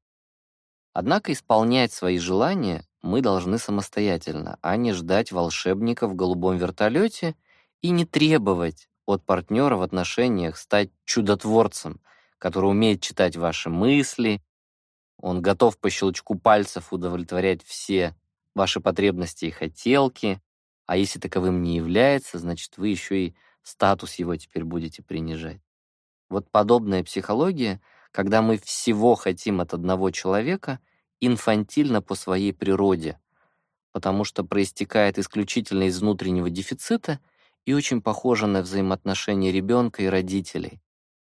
Однако исполнять свои желания мы должны самостоятельно, а не ждать волшебника в голубом вертолете и не требовать от партнера в отношениях стать чудотворцем – который умеет читать ваши мысли, он готов по щелчку пальцев удовлетворять все ваши потребности и хотелки, а если таковым не является, значит, вы еще и статус его теперь будете принижать. Вот подобная психология, когда мы всего хотим от одного человека, инфантильно по своей природе, потому что проистекает исключительно из внутреннего дефицита и очень похожа на взаимоотношения ребенка и родителей,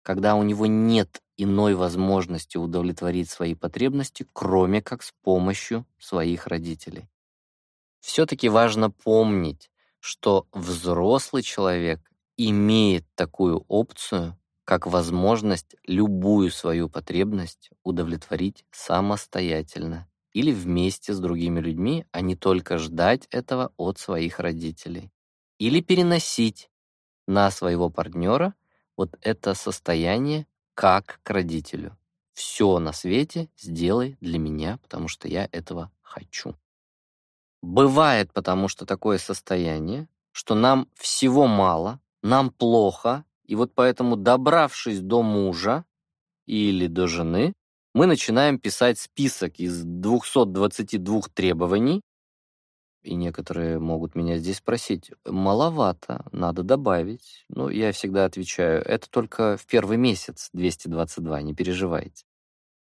когда у него нет иной возможности удовлетворить свои потребности, кроме как с помощью своих родителей. Все-таки важно помнить, что взрослый человек имеет такую опцию, как возможность любую свою потребность удовлетворить самостоятельно или вместе с другими людьми, а не только ждать этого от своих родителей. Или переносить на своего партнера – вот это состояние как к родителю. Все на свете сделай для меня, потому что я этого хочу. Бывает потому, что такое состояние, что нам всего мало, нам плохо, и вот поэтому, добравшись до мужа или до жены, мы начинаем писать список из 222 требований, и некоторые могут меня здесь спросить, маловато, надо добавить. Ну, я всегда отвечаю, это только в первый месяц 222, не переживайте.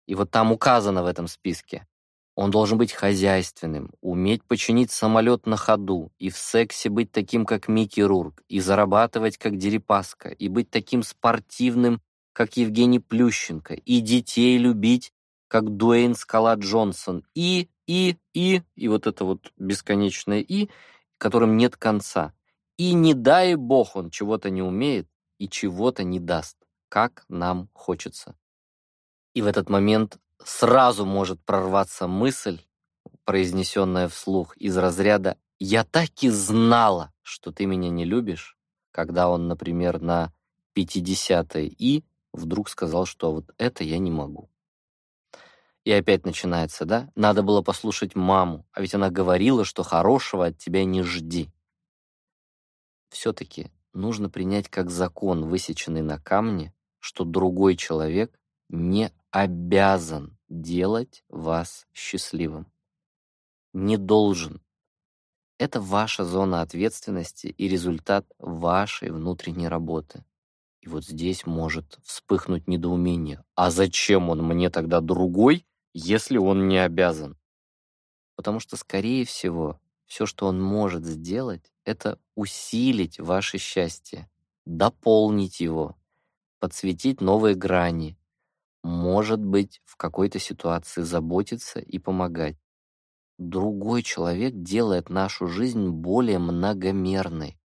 И вот там указано в этом списке. Он должен быть хозяйственным, уметь починить самолет на ходу, и в сексе быть таким, как Микки Рурк, и зарабатывать, как Дерипаска, и быть таким спортивным, как Евгений Плющенко, и детей любить, как Дуэйн Скала Джонсон. И, и, и, и вот это вот бесконечное и, которым нет конца. И не дай бог он чего-то не умеет и чего-то не даст, как нам хочется. И в этот момент сразу может прорваться мысль, произнесенная вслух из разряда «Я так и знала, что ты меня не любишь», когда он, например, на 50 и вдруг сказал, что вот это я не могу. И опять начинается, да? Надо было послушать маму, а ведь она говорила, что хорошего от тебя не жди. Все-таки нужно принять как закон, высеченный на камне, что другой человек не обязан делать вас счастливым. Не должен. Это ваша зона ответственности и результат вашей внутренней работы. И вот здесь может вспыхнуть недоумение. А зачем он мне тогда другой, если он не обязан. Потому что, скорее всего, все, что он может сделать, это усилить ваше счастье, дополнить его, подсветить новые грани, может быть, в какой-то ситуации заботиться и помогать. Другой человек делает нашу жизнь более многомерной.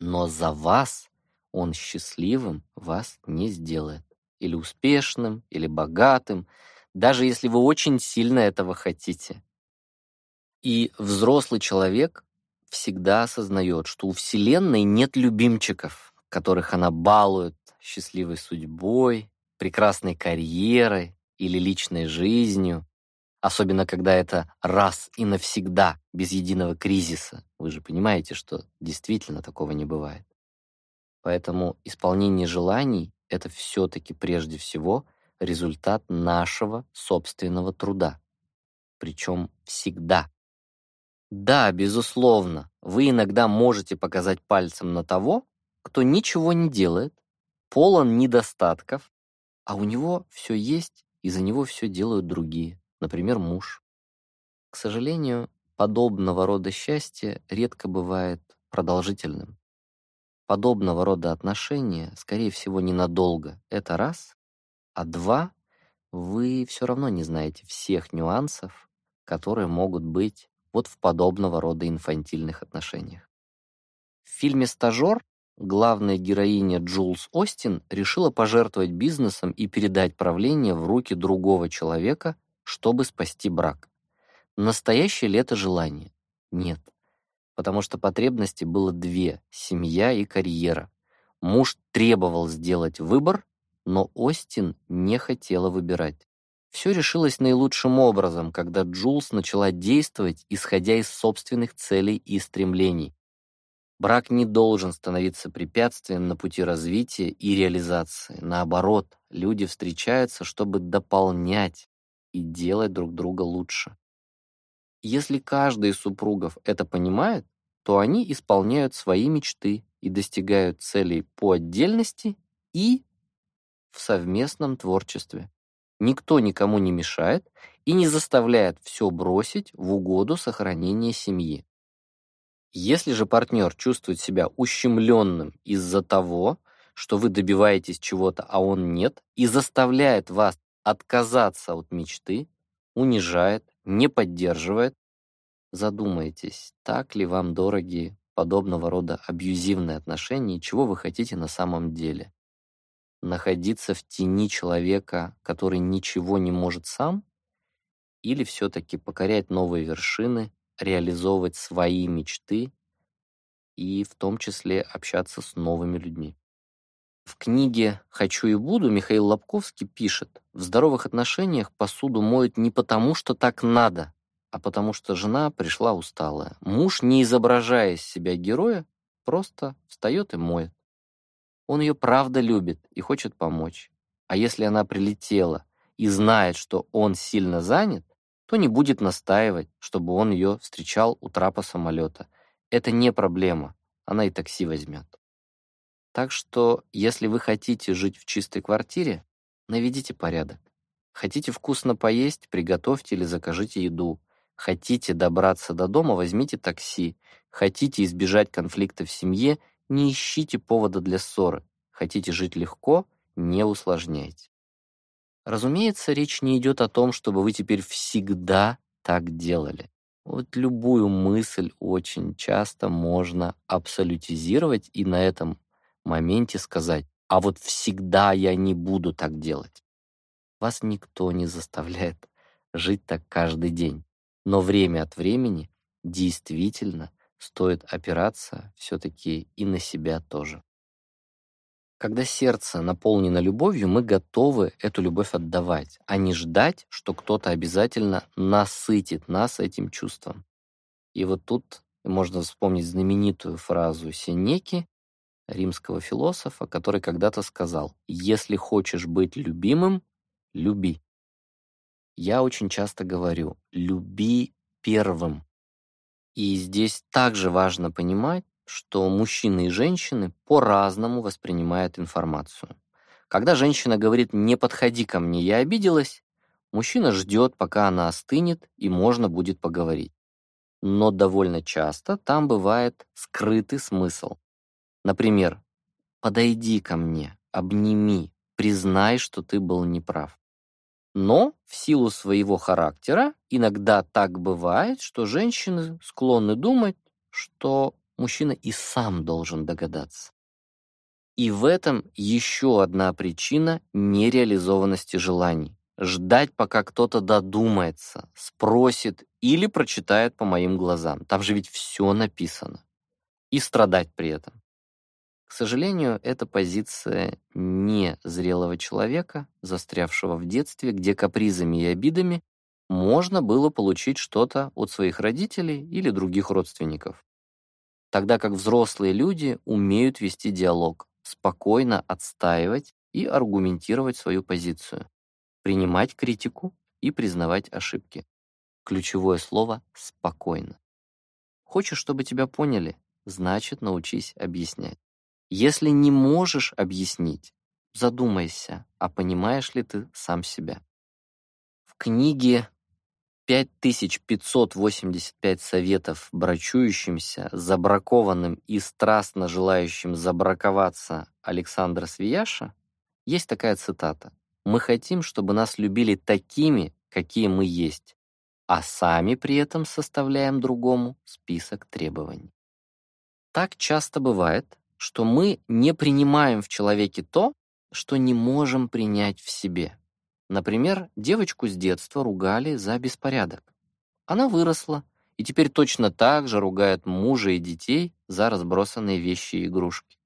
Но за вас он счастливым вас не сделает. Или успешным, или богатым — даже если вы очень сильно этого хотите. И взрослый человек всегда осознает, что у Вселенной нет любимчиков, которых она балует счастливой судьбой, прекрасной карьерой или личной жизнью, особенно когда это раз и навсегда, без единого кризиса. Вы же понимаете, что действительно такого не бывает. Поэтому исполнение желаний — это все-таки прежде всего — результат нашего собственного труда. Причем всегда. Да, безусловно, вы иногда можете показать пальцем на того, кто ничего не делает, полон недостатков, а у него все есть, и за него все делают другие, например, муж. К сожалению, подобного рода счастье редко бывает продолжительным. Подобного рода отношения, скорее всего, ненадолго. Это раз. А два, вы все равно не знаете всех нюансов, которые могут быть вот в подобного рода инфантильных отношениях. В фильме «Стажер» главная героиня Джулс Остин решила пожертвовать бизнесом и передать правление в руки другого человека, чтобы спасти брак. Настоящее ли это желание? Нет. Потому что потребности было две – семья и карьера. Муж требовал сделать выбор, но Остин не хотела выбирать. Все решилось наилучшим образом, когда Джулс начала действовать, исходя из собственных целей и стремлений. Брак не должен становиться препятствием на пути развития и реализации. Наоборот, люди встречаются, чтобы дополнять и делать друг друга лучше. Если каждый из супругов это понимает, то они исполняют свои мечты и достигают целей по отдельности и в совместном творчестве. Никто никому не мешает и не заставляет все бросить в угоду сохранения семьи. Если же партнер чувствует себя ущемленным из-за того, что вы добиваетесь чего-то, а он нет, и заставляет вас отказаться от мечты, унижает, не поддерживает, задумайтесь, так ли вам дороги подобного рода абьюзивные отношения и чего вы хотите на самом деле находиться в тени человека, который ничего не может сам, или все-таки покорять новые вершины, реализовывать свои мечты и в том числе общаться с новыми людьми. В книге «Хочу и буду» Михаил Лобковский пишет, «В здоровых отношениях посуду моют не потому, что так надо, а потому что жена пришла усталая. Муж, не изображая из себя героя, просто встает и моет. Он ее правда любит и хочет помочь. А если она прилетела и знает, что он сильно занят, то не будет настаивать, чтобы он ее встречал у трапа самолета. Это не проблема, она и такси возьмет. Так что, если вы хотите жить в чистой квартире, наведите порядок. Хотите вкусно поесть, приготовьте или закажите еду. Хотите добраться до дома, возьмите такси. Хотите избежать конфликта в семье, не ищите повода для ссоры. Хотите жить легко – не усложняйте. Разумеется, речь не идет о том, чтобы вы теперь всегда так делали. Вот любую мысль очень часто можно абсолютизировать и на этом моменте сказать «А вот всегда я не буду так делать». Вас никто не заставляет жить так каждый день. Но время от времени действительно стоит опираться все-таки и на себя тоже. Когда сердце наполнено любовью, мы готовы эту любовь отдавать, а не ждать, что кто-то обязательно насытит нас этим чувством. И вот тут можно вспомнить знаменитую фразу Сенеки римского философа, который когда-то сказал «Если хочешь быть любимым, люби». Я очень часто говорю «люби первым», и здесь также важно понимать, что мужчины и женщины по-разному воспринимают информацию. Когда женщина говорит «не подходи ко мне, я обиделась», мужчина ждет, пока она остынет и можно будет поговорить. Но довольно часто там бывает скрытый смысл. Например, «подойди ко мне, обними, признай, что ты был неправ». Но в силу своего характера иногда так бывает, что женщины склонны думать, что мужчина и сам должен догадаться. И в этом еще одна причина нереализованности желаний. Ждать, пока кто-то додумается, спросит или прочитает по моим глазам. Там же ведь все написано. И страдать при этом. К сожалению, это позиция не зрелого человека, застрявшего в детстве, где капризами и обидами можно было получить что-то от своих родителей или других родственников. Тогда как взрослые люди умеют вести диалог, спокойно отстаивать и аргументировать свою позицию, принимать критику и признавать ошибки. Ключевое слово «спокойно». Хочешь, чтобы тебя поняли, значит, научись объяснять. Если не можешь объяснить, задумайся, а понимаешь ли ты сам себя. В книге 5585 советов брачующимся, забракованным и страстно желающим забраковаться Александра Свияша есть такая цитата. «Мы хотим, чтобы нас любили такими, какие мы есть, а сами при этом составляем другому список требований». Так часто бывает, что мы не принимаем в человеке то, что не можем принять в себе. Например, девочку с детства ругали за беспорядок. Она выросла и теперь точно так же ругает мужа и детей за разбросанные вещи и игрушки.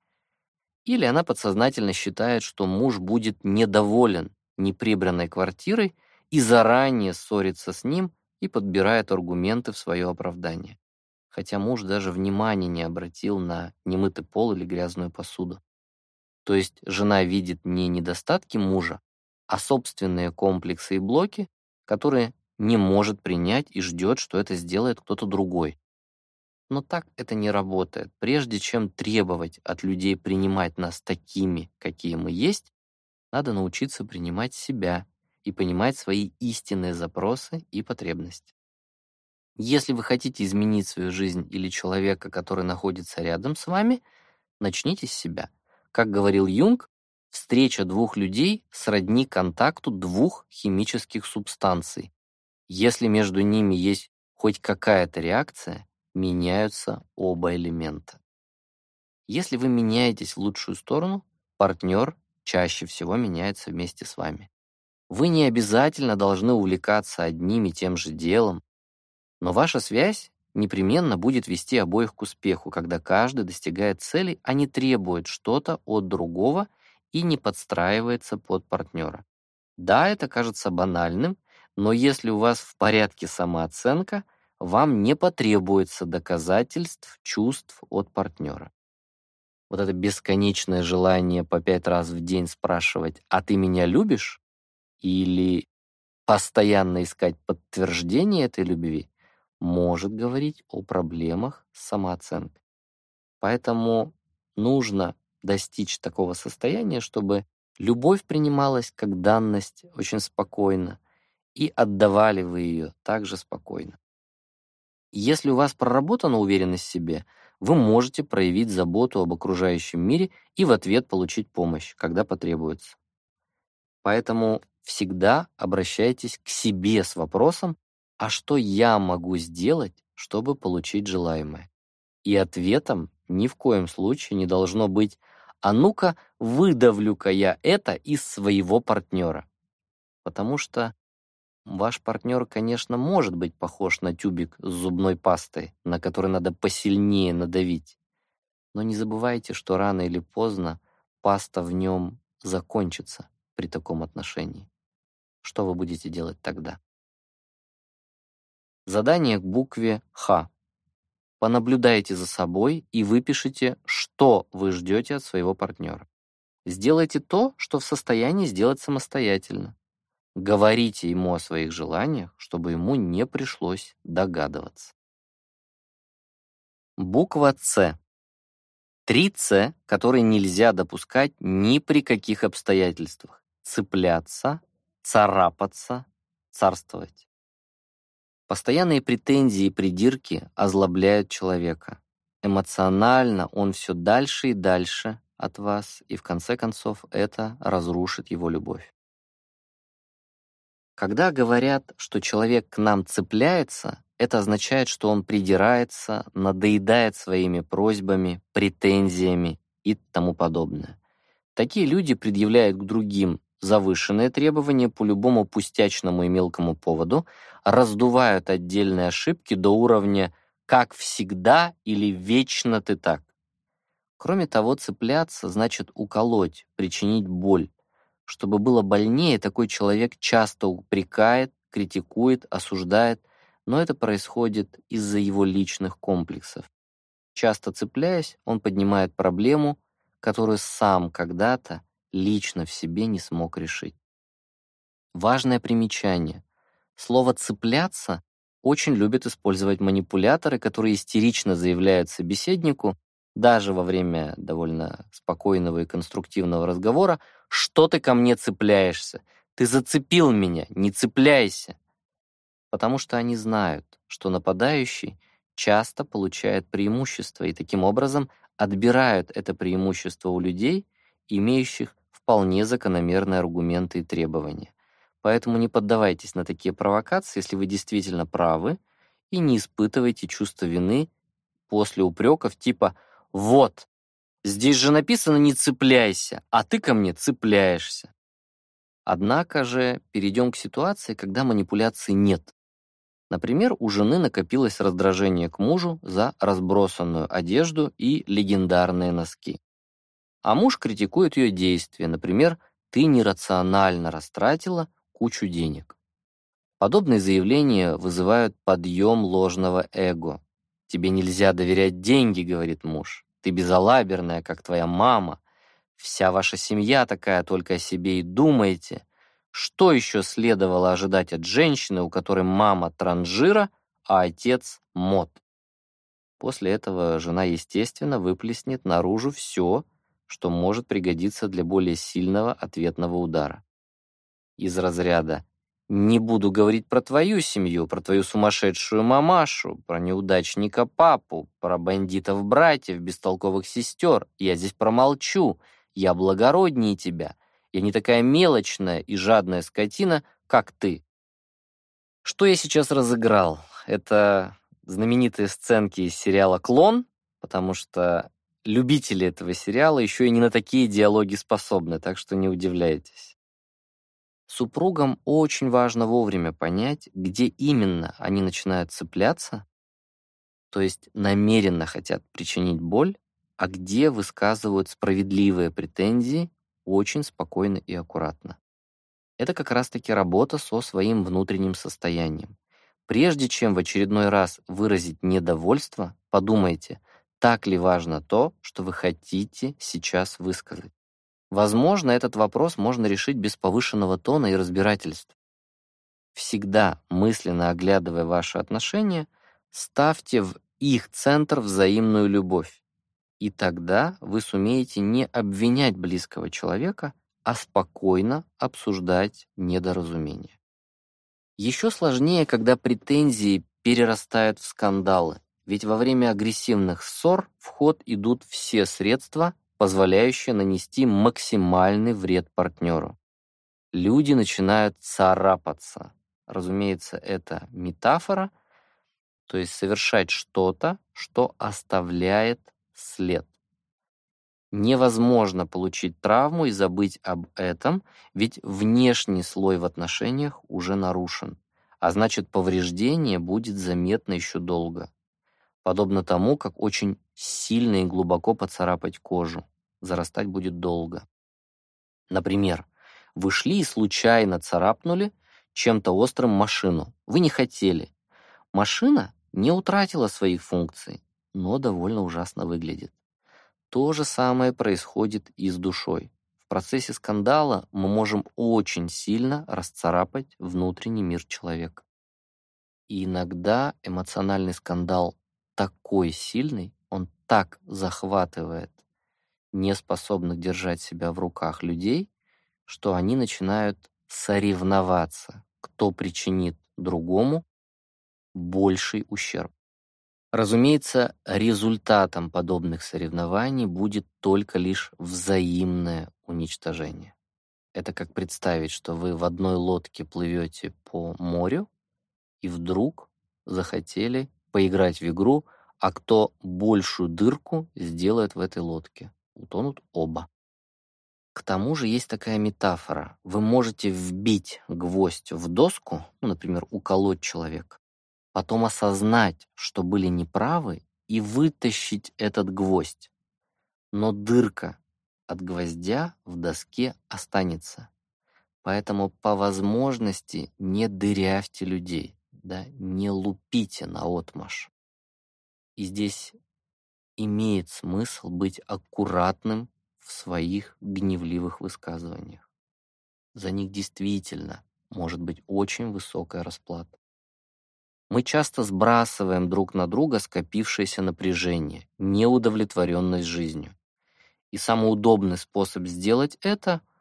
Или она подсознательно считает, что муж будет недоволен неприбранной квартирой и заранее ссорится с ним и подбирает аргументы в свое оправдание хотя муж даже внимания не обратил на немытый пол или грязную посуду. То есть жена видит не недостатки мужа, а собственные комплексы и блоки, которые не может принять и ждет, что это сделает кто-то другой. Но так это не работает. Прежде чем требовать от людей принимать нас такими, какие мы есть, надо научиться принимать себя и понимать свои истинные запросы и потребности. Если вы хотите изменить свою жизнь или человека, который находится рядом с вами, начните с себя. Как говорил Юнг, встреча двух людей сродни контакту двух химических субстанций. Если между ними есть хоть какая-то реакция, меняются оба элемента. Если вы меняетесь в лучшую сторону, партнер чаще всего меняется вместе с вами. Вы не обязательно должны увлекаться одним и тем же делом, но ваша связь непременно будет вести обоих к успеху, когда каждый достигает цели, а не требует что-то от другого и не подстраивается под партнера. Да, это кажется банальным, но если у вас в порядке самооценка, вам не потребуется доказательств чувств от партнера. Вот это бесконечное желание по пять раз в день спрашивать «А ты меня любишь?» или постоянно искать подтверждение этой любви может говорить о проблемах самооценки. Поэтому нужно достичь такого состояния, чтобы любовь принималась как данность очень спокойно, и отдавали вы ее также спокойно. Если у вас проработана уверенность в себе, вы можете проявить заботу об окружающем мире и в ответ получить помощь, когда потребуется. Поэтому всегда обращайтесь к себе с вопросом, а что я могу сделать, чтобы получить желаемое? И ответом ни в коем случае не должно быть «А ну-ка, выдавлю-ка я это из своего партнера». Потому что ваш партнер, конечно, может быть похож на тюбик с зубной пастой, на который надо посильнее надавить. Но не забывайте, что рано или поздно паста в нем закончится при таком отношении. Что вы будете делать тогда? Задание к букве «Х». Понаблюдайте за собой и выпишите, что вы ждете от своего партнера. Сделайте то, что в состоянии сделать самостоятельно. Говорите ему о своих желаниях, чтобы ему не пришлось догадываться. Буква «С». Три «С», которые нельзя допускать ни при каких обстоятельствах. Цепляться, царапаться, царствовать. Постоянные претензии и придирки озлобляют человека. Эмоционально он все дальше и дальше от вас, и в конце концов это разрушит его любовь. Когда говорят, что человек к нам цепляется, это означает, что он придирается, надоедает своими просьбами, претензиями и тому подобное. Такие люди предъявляют к другим Завышенные требования по любому пустячному и мелкому поводу раздувают отдельные ошибки до уровня «как всегда» или «вечно ты так». Кроме того, цепляться значит уколоть, причинить боль. Чтобы было больнее, такой человек часто упрекает, критикует, осуждает, но это происходит из-за его личных комплексов. Часто цепляясь, он поднимает проблему, которую сам когда-то лично в себе не смог решить. Важное примечание. Слово «цепляться» очень любят использовать манипуляторы, которые истерично заявляют собеседнику, даже во время довольно спокойного и конструктивного разговора, «Что ты ко мне цепляешься? Ты зацепил меня, не цепляйся!» Потому что они знают, что нападающий часто получает преимущество и таким образом отбирают это преимущество у людей, имеющих вполне закономерные аргументы и требования. Поэтому не поддавайтесь на такие провокации, если вы действительно правы, и не испытывайте чувство вины после упреков типа «Вот, здесь же написано «не цепляйся», а ты ко мне цепляешься». Однако же перейдем к ситуации, когда манипуляций нет. Например, у жены накопилось раздражение к мужу за разбросанную одежду и легендарные носки. А муж критикует ее действия, например, «ты нерационально растратила кучу денег». Подобные заявления вызывают подъем ложного эго. «Тебе нельзя доверять деньги», — говорит муж. «Ты безалаберная, как твоя мама. Вся ваша семья такая, только о себе и думаете». Что еще следовало ожидать от женщины, у которой мама транжира, а отец мод? После этого жена, естественно, выплеснет наружу все, что может пригодиться для более сильного ответного удара. Из разряда «Не буду говорить про твою семью, про твою сумасшедшую мамашу, про неудачника папу, про бандитов-братьев, бестолковых сестер, я здесь промолчу, я благороднее тебя, я не такая мелочная и жадная скотина, как ты». Что я сейчас разыграл? Это знаменитые сценки из сериала «Клон», потому что любители этого сериала еще и не на такие диалоги способны, так что не удивляйтесь. Супругам очень важно вовремя понять, где именно они начинают цепляться, то есть намеренно хотят причинить боль, а где высказывают справедливые претензии очень спокойно и аккуратно. Это как раз-таки работа со своим внутренним состоянием. Прежде чем в очередной раз выразить недовольство, подумайте – так ли важно то, что вы хотите сейчас высказать. Возможно, этот вопрос можно решить без повышенного тона и разбирательств. Всегда, мысленно оглядывая ваши отношения, ставьте в их центр взаимную любовь. И тогда вы сумеете не обвинять близкого человека, а спокойно обсуждать недоразумения. Еще сложнее, когда претензии перерастают в скандалы, ведь во время агрессивных ссор в ход идут все средства, позволяющие нанести максимальный вред партнеру. Люди начинают царапаться. Разумеется, это метафора, то есть совершать что-то, что оставляет след. Невозможно получить травму и забыть об этом, ведь внешний слой в отношениях уже нарушен, а значит повреждение будет заметно еще долго подобно тому, как очень сильно и глубоко поцарапать кожу. Зарастать будет долго. Например, вы шли и случайно царапнули чем-то острым машину. Вы не хотели. Машина не утратила своих функций, но довольно ужасно выглядит. То же самое происходит и с душой. В процессе скандала мы можем очень сильно расцарапать внутренний мир человека. И иногда эмоциональный скандал такой сильный, он так захватывает неспособных держать себя в руках людей, что они начинают соревноваться, кто причинит другому больший ущерб. Разумеется, результатом подобных соревнований будет только лишь взаимное уничтожение. Это как представить, что вы в одной лодке плывете по морю и вдруг захотели поиграть в игру, а кто большую дырку сделает в этой лодке. Утонут оба. К тому же есть такая метафора. Вы можете вбить гвоздь в доску, ну, например, уколоть человека, потом осознать, что были неправы, и вытащить этот гвоздь. Но дырка от гвоздя в доске останется. Поэтому по возможности не дырявьте людей да не лупите на отмаш И здесь имеет смысл быть аккуратным в своих гневливых высказываниях. За них действительно может быть очень высокая расплата. Мы часто сбрасываем друг на друга скопившееся напряжение, неудовлетворенность жизнью. И самый удобный способ сделать это –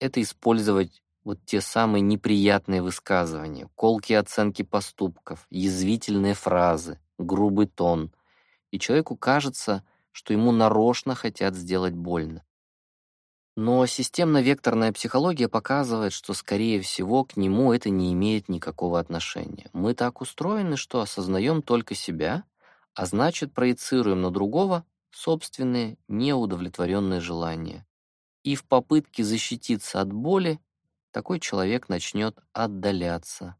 это использовать вот те самые неприятные высказывания, колкие оценки поступков, язвительные фразы, грубый тон. И человеку кажется, что ему нарочно хотят сделать больно. Но системно-векторная психология показывает, что, скорее всего, к нему это не имеет никакого отношения. Мы так устроены, что осознаем только себя, а значит, проецируем на другого собственные неудовлетворенные желания. И в попытке защититься от боли такой человек начнет отдаляться,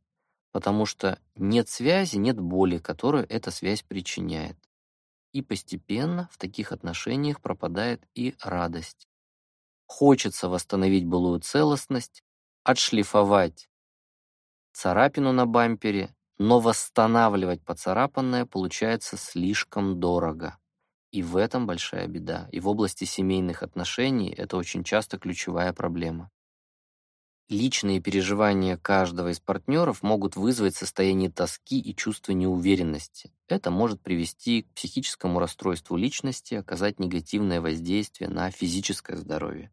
потому что нет связи, нет боли, которую эта связь причиняет. И постепенно в таких отношениях пропадает и радость. Хочется восстановить былую целостность, отшлифовать царапину на бампере, но восстанавливать поцарапанное получается слишком дорого. И в этом большая беда. И в области семейных отношений это очень часто ключевая проблема. Личные переживания каждого из партнеров могут вызвать состояние тоски и чувство неуверенности. Это может привести к психическому расстройству личности, оказать негативное воздействие на физическое здоровье.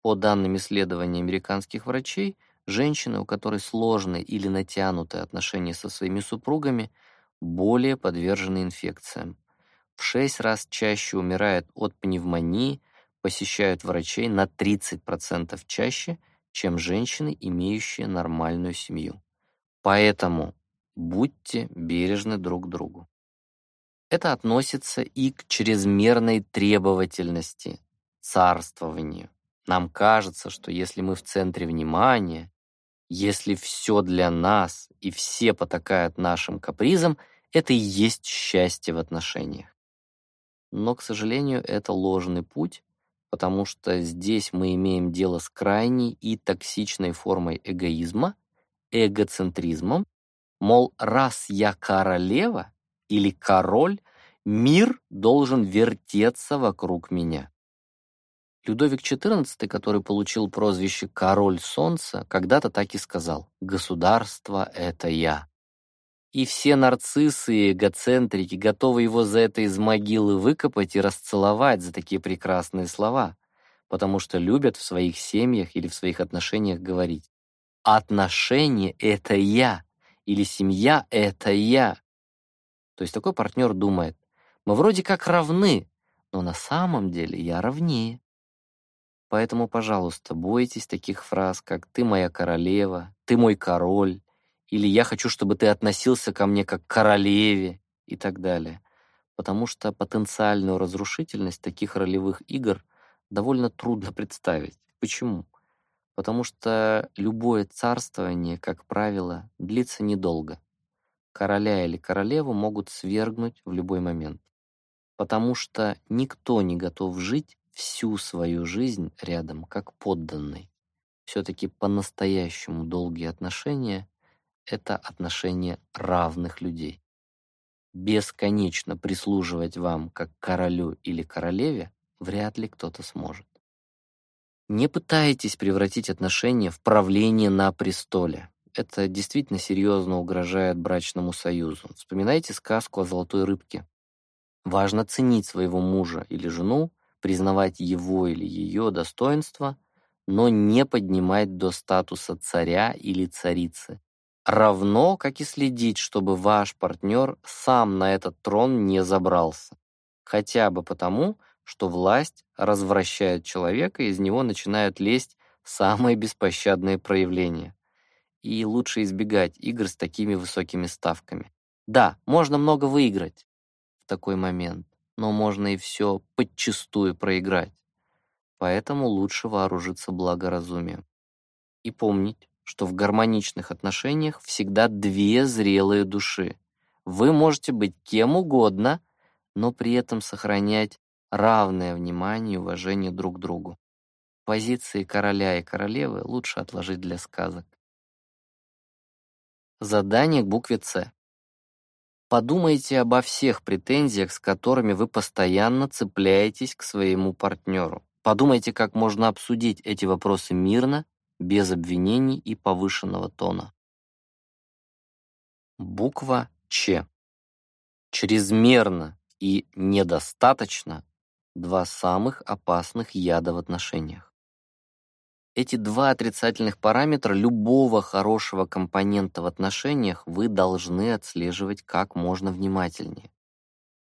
По данным исследования американских врачей, женщины, у которых сложные или натянутые отношения со своими супругами, более подвержены инфекциям. В 6 раз чаще умирают от пневмонии, посещают врачей на 30% чаще – чем женщины, имеющие нормальную семью. Поэтому будьте бережны друг к другу. Это относится и к чрезмерной требовательности, царствованию. Нам кажется, что если мы в центре внимания, если все для нас и все потакают нашим капризам, это и есть счастье в отношениях. Но, к сожалению, это ложный путь, потому что здесь мы имеем дело с крайней и токсичной формой эгоизма, эгоцентризмом, мол, раз я королева или король, мир должен вертеться вокруг меня. Людовик XIV, который получил прозвище «Король Солнца», когда-то так и сказал «Государство — это я» и все нарциссы и эгоцентрики готовы его за это из могилы выкопать и расцеловать за такие прекрасные слова, потому что любят в своих семьях или в своих отношениях говорить «отношения — это я» или «семья — это я». То есть такой партнер думает «мы вроде как равны, но на самом деле я равнее». Поэтому, пожалуйста, бойтесь таких фраз, как «ты моя королева», «ты мой король», или «я хочу, чтобы ты относился ко мне как к королеве» и так далее, потому что потенциальную разрушительность таких ролевых игр довольно трудно представить. Почему? Потому что любое царствование, как правило, длится недолго. Короля или королеву могут свергнуть в любой момент. Потому что никто не готов жить всю свою жизнь рядом, как подданный. Все-таки по-настоящему долгие отношения — это отношение равных людей. Бесконечно прислуживать вам как королю или королеве вряд ли кто-то сможет. Не пытайтесь превратить отношения в правление на престоле. Это действительно серьезно угрожает брачному союзу. Вспоминайте сказку о золотой рыбке. Важно ценить своего мужа или жену, признавать его или ее достоинство, но не поднимать до статуса царя или царицы, равно как и следить, чтобы ваш партнер сам на этот трон не забрался. Хотя бы потому, что власть развращает человека, и из него начинают лезть самые беспощадные проявления. И лучше избегать игр с такими высокими ставками. Да, можно много выиграть в такой момент, но можно и все подчистую проиграть. Поэтому лучше вооружиться благоразумием. И помнить, что в гармоничных отношениях всегда две зрелые души. Вы можете быть кем угодно, но при этом сохранять равное внимание и уважение друг к другу. Позиции короля и королевы лучше отложить для сказок. Задание к букве «С». Подумайте обо всех претензиях, с которыми вы постоянно цепляетесь к своему партнеру. Подумайте, как можно обсудить эти вопросы мирно без обвинений и повышенного тона. Буква Ч. Чрезмерно и недостаточно – два самых опасных яда в отношениях. Эти два отрицательных параметра любого хорошего компонента в отношениях вы должны отслеживать как можно внимательнее.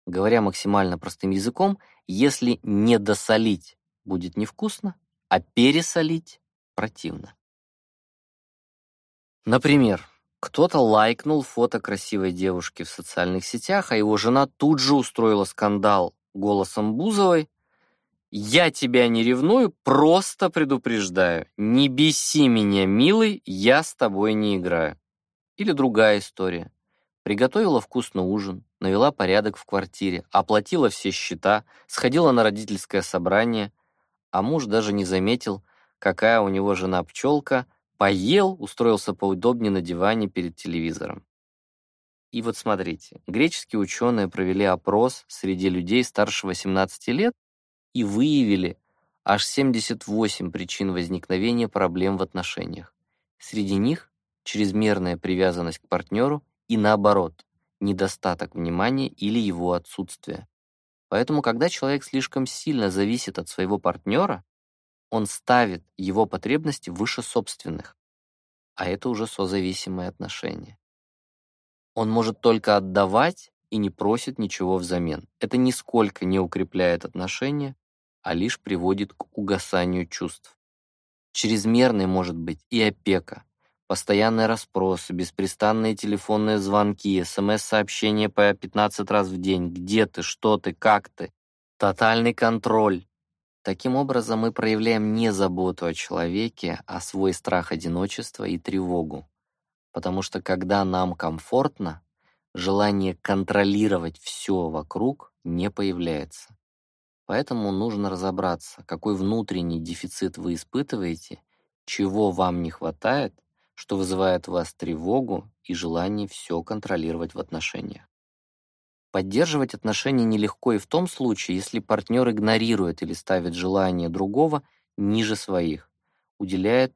Говоря максимально простым языком, если не досолить будет невкусно, а пересолить противно. Например, кто-то лайкнул фото красивой девушки в социальных сетях, а его жена тут же устроила скандал голосом Бузовой. «Я тебя не ревную, просто предупреждаю. Не беси меня, милый, я с тобой не играю». Или другая история. Приготовила вкусный ужин, навела порядок в квартире, оплатила все счета, сходила на родительское собрание, а муж даже не заметил, какая у него жена пчелка, поел, устроился поудобнее на диване перед телевизором. И вот смотрите, греческие ученые провели опрос среди людей старше 18 лет и выявили аж 78 причин возникновения проблем в отношениях. Среди них чрезмерная привязанность к партнеру и наоборот, недостаток внимания или его отсутствие. Поэтому, когда человек слишком сильно зависит от своего партнера, он ставит его потребности выше собственных, а это уже созависимые отношения. Он может только отдавать и не просит ничего взамен. Это нисколько не укрепляет отношения, а лишь приводит к угасанию чувств. Чрезмерной может быть и опека, постоянные расспросы, беспрестанные телефонные звонки, смс-сообщения по 15 раз в день, где ты, что ты, как ты, тотальный контроль, Таким образом, мы проявляем не заботу о человеке, а свой страх одиночества и тревогу. Потому что когда нам комфортно, желание контролировать все вокруг не появляется. Поэтому нужно разобраться, какой внутренний дефицит вы испытываете, чего вам не хватает, что вызывает у вас тревогу и желание все контролировать в отношениях. Поддерживать отношения нелегко и в том случае, если партнер игнорирует или ставит желания другого ниже своих, уделяет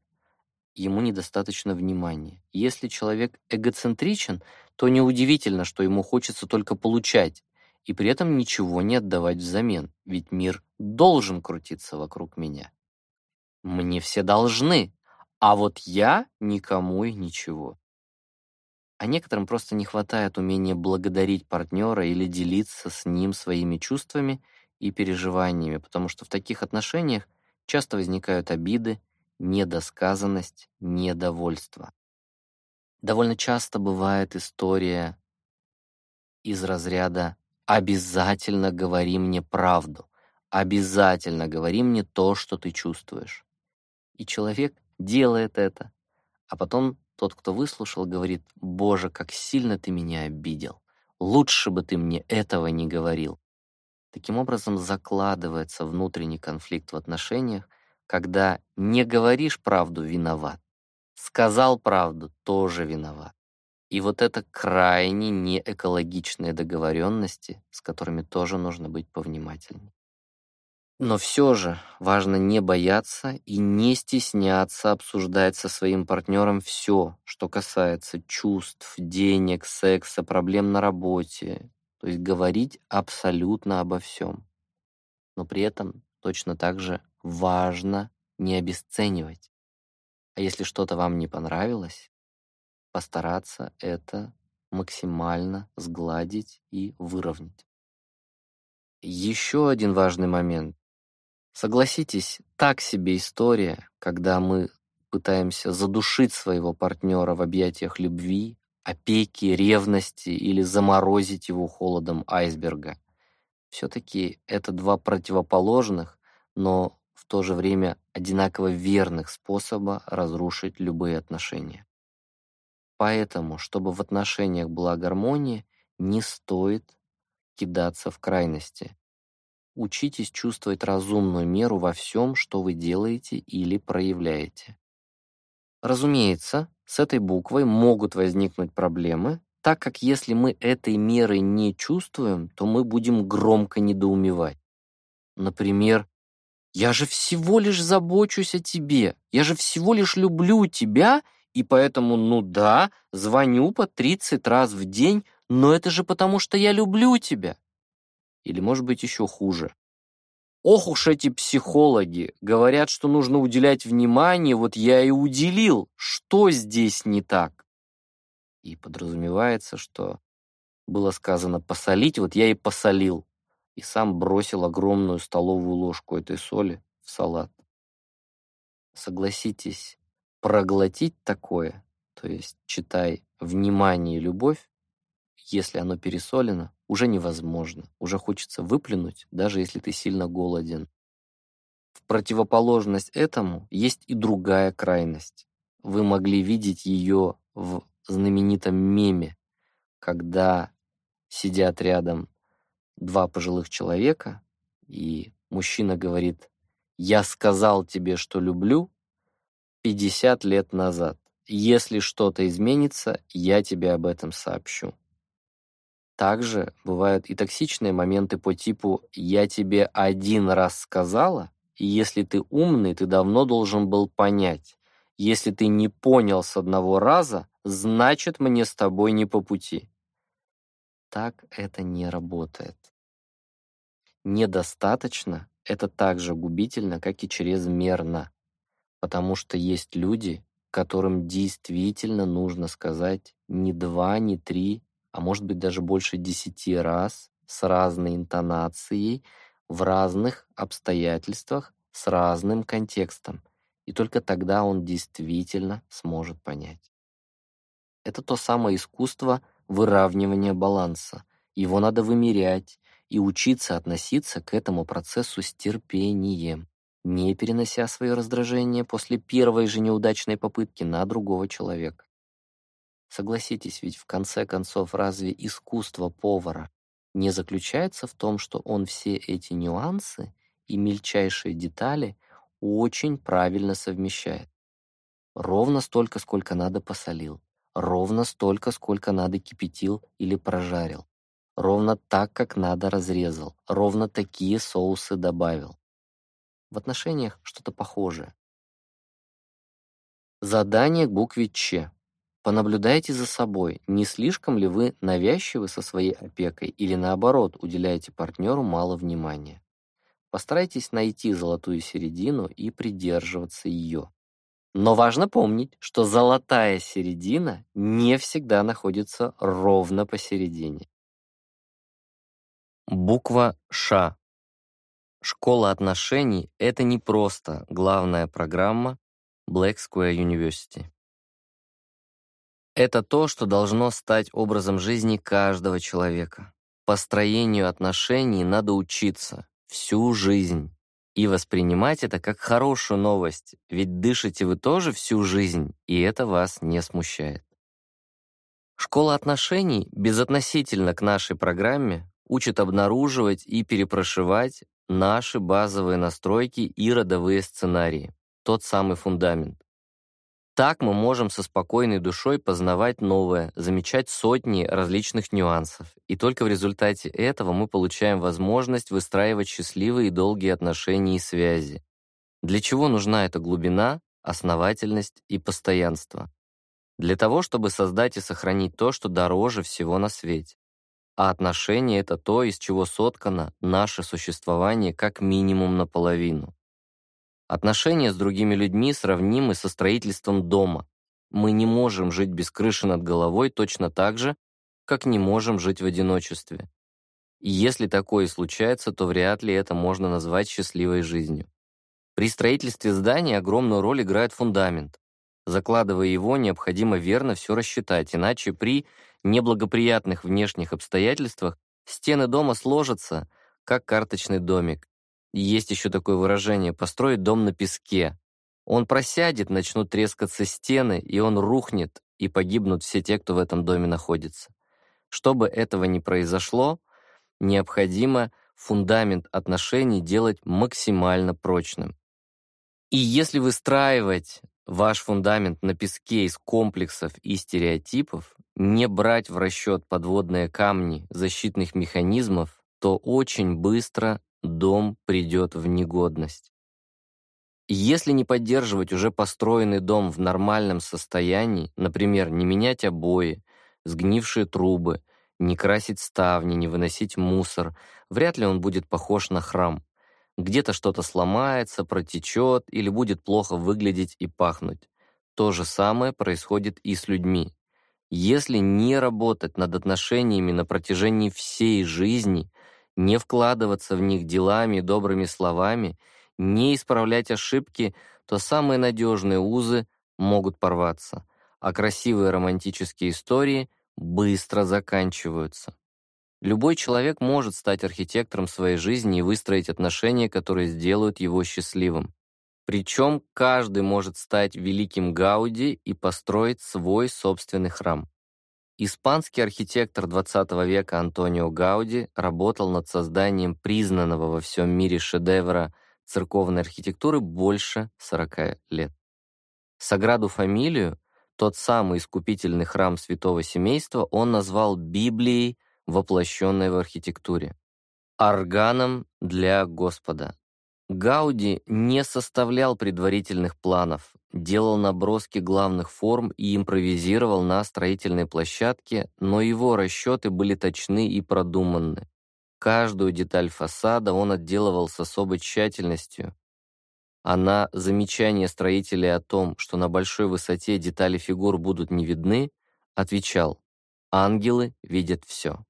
ему недостаточно внимания. Если человек эгоцентричен, то неудивительно, что ему хочется только получать и при этом ничего не отдавать взамен, ведь мир должен крутиться вокруг меня. Мне все должны, а вот я никому и ничего а некоторым просто не хватает умения благодарить партнера или делиться с ним своими чувствами и переживаниями, потому что в таких отношениях часто возникают обиды, недосказанность, недовольство. Довольно часто бывает история из разряда «обязательно говори мне правду», «обязательно говори мне то, что ты чувствуешь». И человек делает это, а потом тот, кто выслушал, говорит, «Боже, как сильно ты меня обидел! Лучше бы ты мне этого не говорил!» Таким образом закладывается внутренний конфликт в отношениях, когда не говоришь правду — виноват, сказал правду — тоже виноват. И вот это крайне неэкологичные договоренности, с которыми тоже нужно быть повнимательнее. Но все же важно не бояться и не стесняться обсуждать со своим партнером все, что касается чувств, денег, секса, проблем на работе. То есть говорить абсолютно обо всем. Но при этом точно так же важно не обесценивать. А если что-то вам не понравилось, постараться это максимально сгладить и выровнять. Еще один важный момент Согласитесь, так себе история, когда мы пытаемся задушить своего партнера в объятиях любви, опеки, ревности или заморозить его холодом айсберга. Все-таки это два противоположных, но в то же время одинаково верных способа разрушить любые отношения. Поэтому, чтобы в отношениях была гармония, не стоит кидаться в крайности. Учитесь чувствовать разумную меру во всем, что вы делаете или проявляете. Разумеется, с этой буквой могут возникнуть проблемы, так как если мы этой меры не чувствуем, то мы будем громко недоумевать. Например, «Я же всего лишь забочусь о тебе, я же всего лишь люблю тебя, и поэтому, ну да, звоню по 30 раз в день, но это же потому, что я люблю тебя». Или, может быть, еще хуже. Ох уж эти психологи, говорят, что нужно уделять внимание, вот я и уделил. Что здесь не так? И подразумевается, что было сказано посолить, вот я и посолил. И сам бросил огромную столовую ложку этой соли в салат. Согласитесь, проглотить такое, то есть, читай, внимание и любовь, если оно пересолено, уже невозможно, уже хочется выплюнуть, даже если ты сильно голоден. В противоположность этому есть и другая крайность. Вы могли видеть ее в знаменитом меме, когда сидят рядом два пожилых человека, и мужчина говорит «Я сказал тебе, что люблю 50 лет назад. Если что-то изменится, я тебе об этом сообщу». Также бывают и токсичные моменты по типу «я тебе один раз сказала, и если ты умный, ты давно должен был понять. Если ты не понял с одного раза, значит, мне с тобой не по пути». Так это не работает. Недостаточно — это так же губительно, как и чрезмерно, потому что есть люди, которым действительно нужно сказать не два, не три, а может быть даже больше десяти раз с разной интонацией, в разных обстоятельствах, с разным контекстом. И только тогда он действительно сможет понять. Это то самое искусство выравнивания баланса. Его надо вымерять и учиться относиться к этому процессу с терпением, не перенося свое раздражение после первой же неудачной попытки на другого человека. Согласитесь, ведь в конце концов разве искусство повара не заключается в том, что он все эти нюансы и мельчайшие детали очень правильно совмещает? Ровно столько, сколько надо посолил, ровно столько, сколько надо кипятил или прожарил, ровно так, как надо разрезал, ровно такие соусы добавил. В отношениях что-то похожее. Задание к букве «Ч». Понаблюдайте за собой, не слишком ли вы навязчивы со своей опекой или наоборот уделяете партнеру мало внимания. Постарайтесь найти золотую середину и придерживаться ее. Но важно помнить, что золотая середина не всегда находится ровно посередине. Буква «Ш». Школа отношений — это не просто главная программа Black Square University. Это то, что должно стать образом жизни каждого человека. Построению отношений надо учиться всю жизнь и воспринимать это как хорошую новость, ведь дышите вы тоже всю жизнь, и это вас не смущает. Школа отношений, безотносительно к нашей программе, учит обнаруживать и перепрошивать наши базовые настройки и родовые сценарии, тот самый фундамент. Так мы можем со спокойной душой познавать новое, замечать сотни различных нюансов. И только в результате этого мы получаем возможность выстраивать счастливые и долгие отношения и связи. Для чего нужна эта глубина, основательность и постоянство? Для того, чтобы создать и сохранить то, что дороже всего на свете. А отношения — это то, из чего соткано наше существование как минимум наполовину. Отношения с другими людьми сравнимы со строительством дома. Мы не можем жить без крыши над головой точно так же, как не можем жить в одиночестве. И если такое случается, то вряд ли это можно назвать счастливой жизнью. При строительстве здания огромную роль играет фундамент. Закладывая его, необходимо верно все рассчитать, иначе при неблагоприятных внешних обстоятельствах стены дома сложатся, как карточный домик, есть еще такое выражение «построить дом на песке». Он просядет, начнут трескаться стены, и он рухнет, и погибнут все те, кто в этом доме находится. Чтобы этого не произошло, необходимо фундамент отношений делать максимально прочным. И если выстраивать ваш фундамент на песке из комплексов и стереотипов, не брать в расчет подводные камни защитных механизмов, то очень быстро дом придет в негодность. Если не поддерживать уже построенный дом в нормальном состоянии, например, не менять обои, сгнившие трубы, не красить ставни, не выносить мусор, вряд ли он будет похож на храм. Где-то что-то сломается, протечет или будет плохо выглядеть и пахнуть. То же самое происходит и с людьми. Если не работать над отношениями на протяжении всей жизни – не вкладываться в них делами и добрыми словами, не исправлять ошибки, то самые надежные узы могут порваться, а красивые романтические истории быстро заканчиваются. Любой человек может стать архитектором своей жизни и выстроить отношения, которые сделают его счастливым. Причем каждый может стать великим Гауди и построить свой собственный храм. Испанский архитектор XX века Антонио Гауди работал над созданием признанного во всем мире шедевра церковной архитектуры больше 40 лет. Саграду Фамилию, тот самый искупительный храм святого семейства, он назвал Библией, воплощенной в архитектуре, органом для Господа. Гауди не составлял предварительных планов, делал наброски главных форм и импровизировал на строительной площадке, но его расчеты были точны и продуманны. Каждую деталь фасада он отделывал с особой тщательностью. А на замечание строителей о том, что на большой высоте детали фигур будут не видны, отвечал «Ангелы видят все».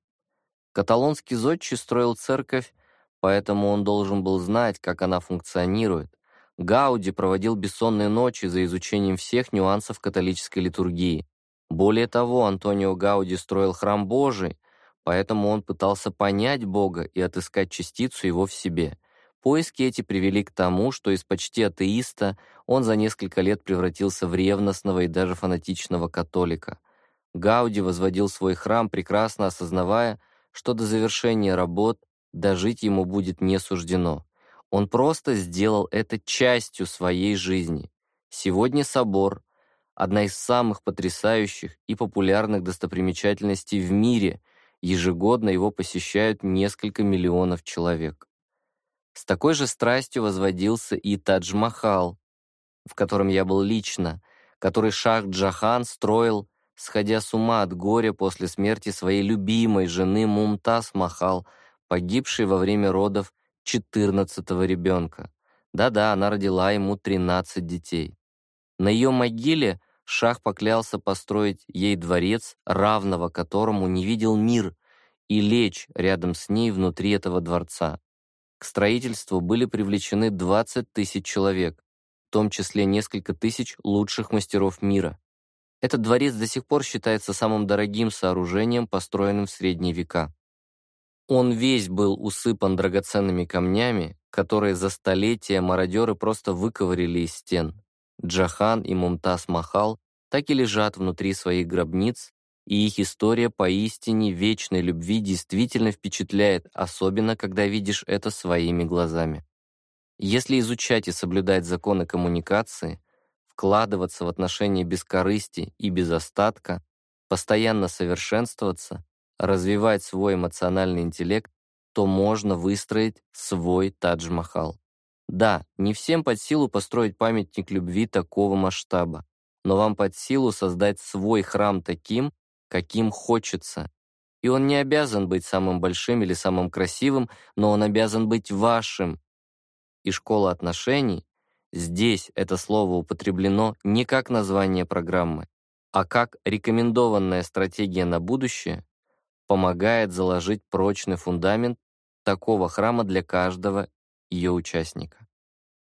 Каталонский зодчий строил церковь, поэтому он должен был знать, как она функционирует, Гауди проводил бессонные ночи за изучением всех нюансов католической литургии. Более того, Антонио Гауди строил храм Божий, поэтому он пытался понять Бога и отыскать частицу его в себе. Поиски эти привели к тому, что из почти атеиста он за несколько лет превратился в ревностного и даже фанатичного католика. Гауди возводил свой храм, прекрасно осознавая, что до завершения работ дожить ему будет не суждено. Он просто сделал это частью своей жизни. Сегодня собор – одна из самых потрясающих и популярных достопримечательностей в мире. Ежегодно его посещают несколько миллионов человек. С такой же страстью возводился и Тадж-Махал, в котором я был лично, который Шах Джахан строил, сходя с ума от горя после смерти своей любимой жены Мумтаз Махал, погибшей во время родов 14 ребенка. Да-да, она родила ему 13 детей. На ее могиле Шах поклялся построить ей дворец, равного которому не видел мир, и лечь рядом с ней внутри этого дворца. К строительству были привлечены 20 тысяч человек, в том числе несколько тысяч лучших мастеров мира. Этот дворец до сих пор считается самым дорогим сооружением, построенным в средние века. Он весь был усыпан драгоценными камнями, которые за столетия мародеры просто выковырили из стен. Джахан и Мумтаз Махал так и лежат внутри своих гробниц, и их история поистине вечной любви действительно впечатляет, особенно когда видишь это своими глазами. Если изучать и соблюдать законы коммуникации, вкладываться в отношения без корысти и без остатка, постоянно совершенствоваться, развивать свой эмоциональный интеллект, то можно выстроить свой Тадж-Махал. Да, не всем под силу построить памятник любви такого масштаба, но вам под силу создать свой храм таким, каким хочется. И он не обязан быть самым большим или самым красивым, но он обязан быть вашим. И школа отношений, здесь это слово употреблено не как название программы, а как рекомендованная стратегия на будущее, помогает заложить прочный фундамент такого храма для каждого ее участника.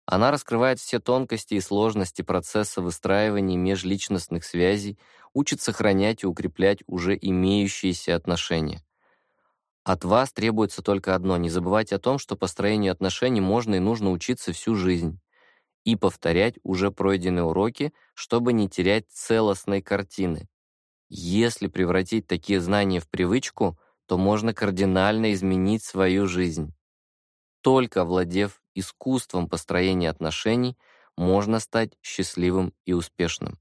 Она раскрывает все тонкости и сложности процесса выстраивания межличностных связей, учит сохранять и укреплять уже имеющиеся отношения. От вас требуется только одно — не забывать о том, что построению отношений можно и нужно учиться всю жизнь и повторять уже пройденные уроки, чтобы не терять целостной картины, если превратить такие знания в привычку, то можно кардинально изменить свою жизнь. Только владев искусством построения отношений, можно стать счастливым и успешным.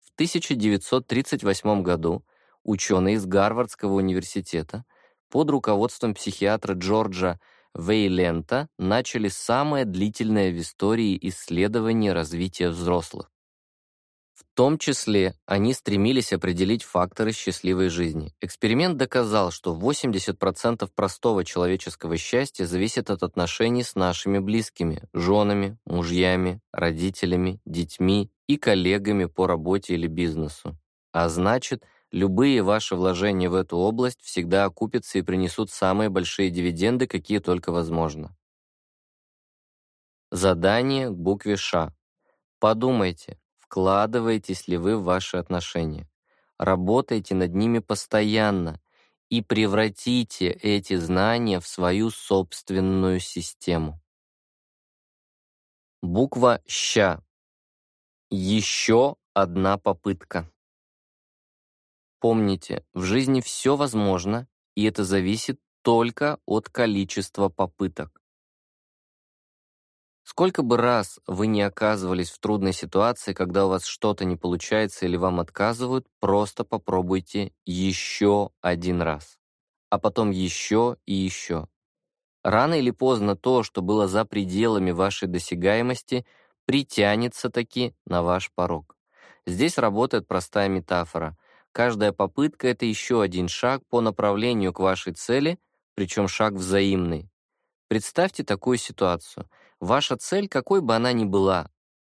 В 1938 году ученые из Гарвардского университета под руководством психиатра Джорджа Вейлента начали самое длительное в истории исследование развития взрослых. В том числе они стремились определить факторы счастливой жизни. Эксперимент доказал, что 80% простого человеческого счастья зависит от отношений с нашими близкими, женами, мужьями, родителями, детьми и коллегами по работе или бизнесу. А значит, любые ваши вложения в эту область всегда окупятся и принесут самые большие дивиденды, какие только возможно. Задание к букве «Ш». Подумайте, вкладываетесь ли вы в ваши отношения. Работайте над ними постоянно и превратите эти знания в свою собственную систему. Буква «ща». Еще одна попытка. Помните, в жизни все возможно, и это зависит только от количества попыток. Сколько бы раз вы не оказывались в трудной ситуации, когда у вас что-то не получается или вам отказывают, просто попробуйте еще один раз, а потом еще и еще. Рано или поздно то, что было за пределами вашей досягаемости, притянется таки на ваш порог. Здесь работает простая метафора. Каждая попытка — это еще один шаг по направлению к вашей цели, причем шаг взаимный. Представьте такую ситуацию — Ваша цель, какой бы она ни была,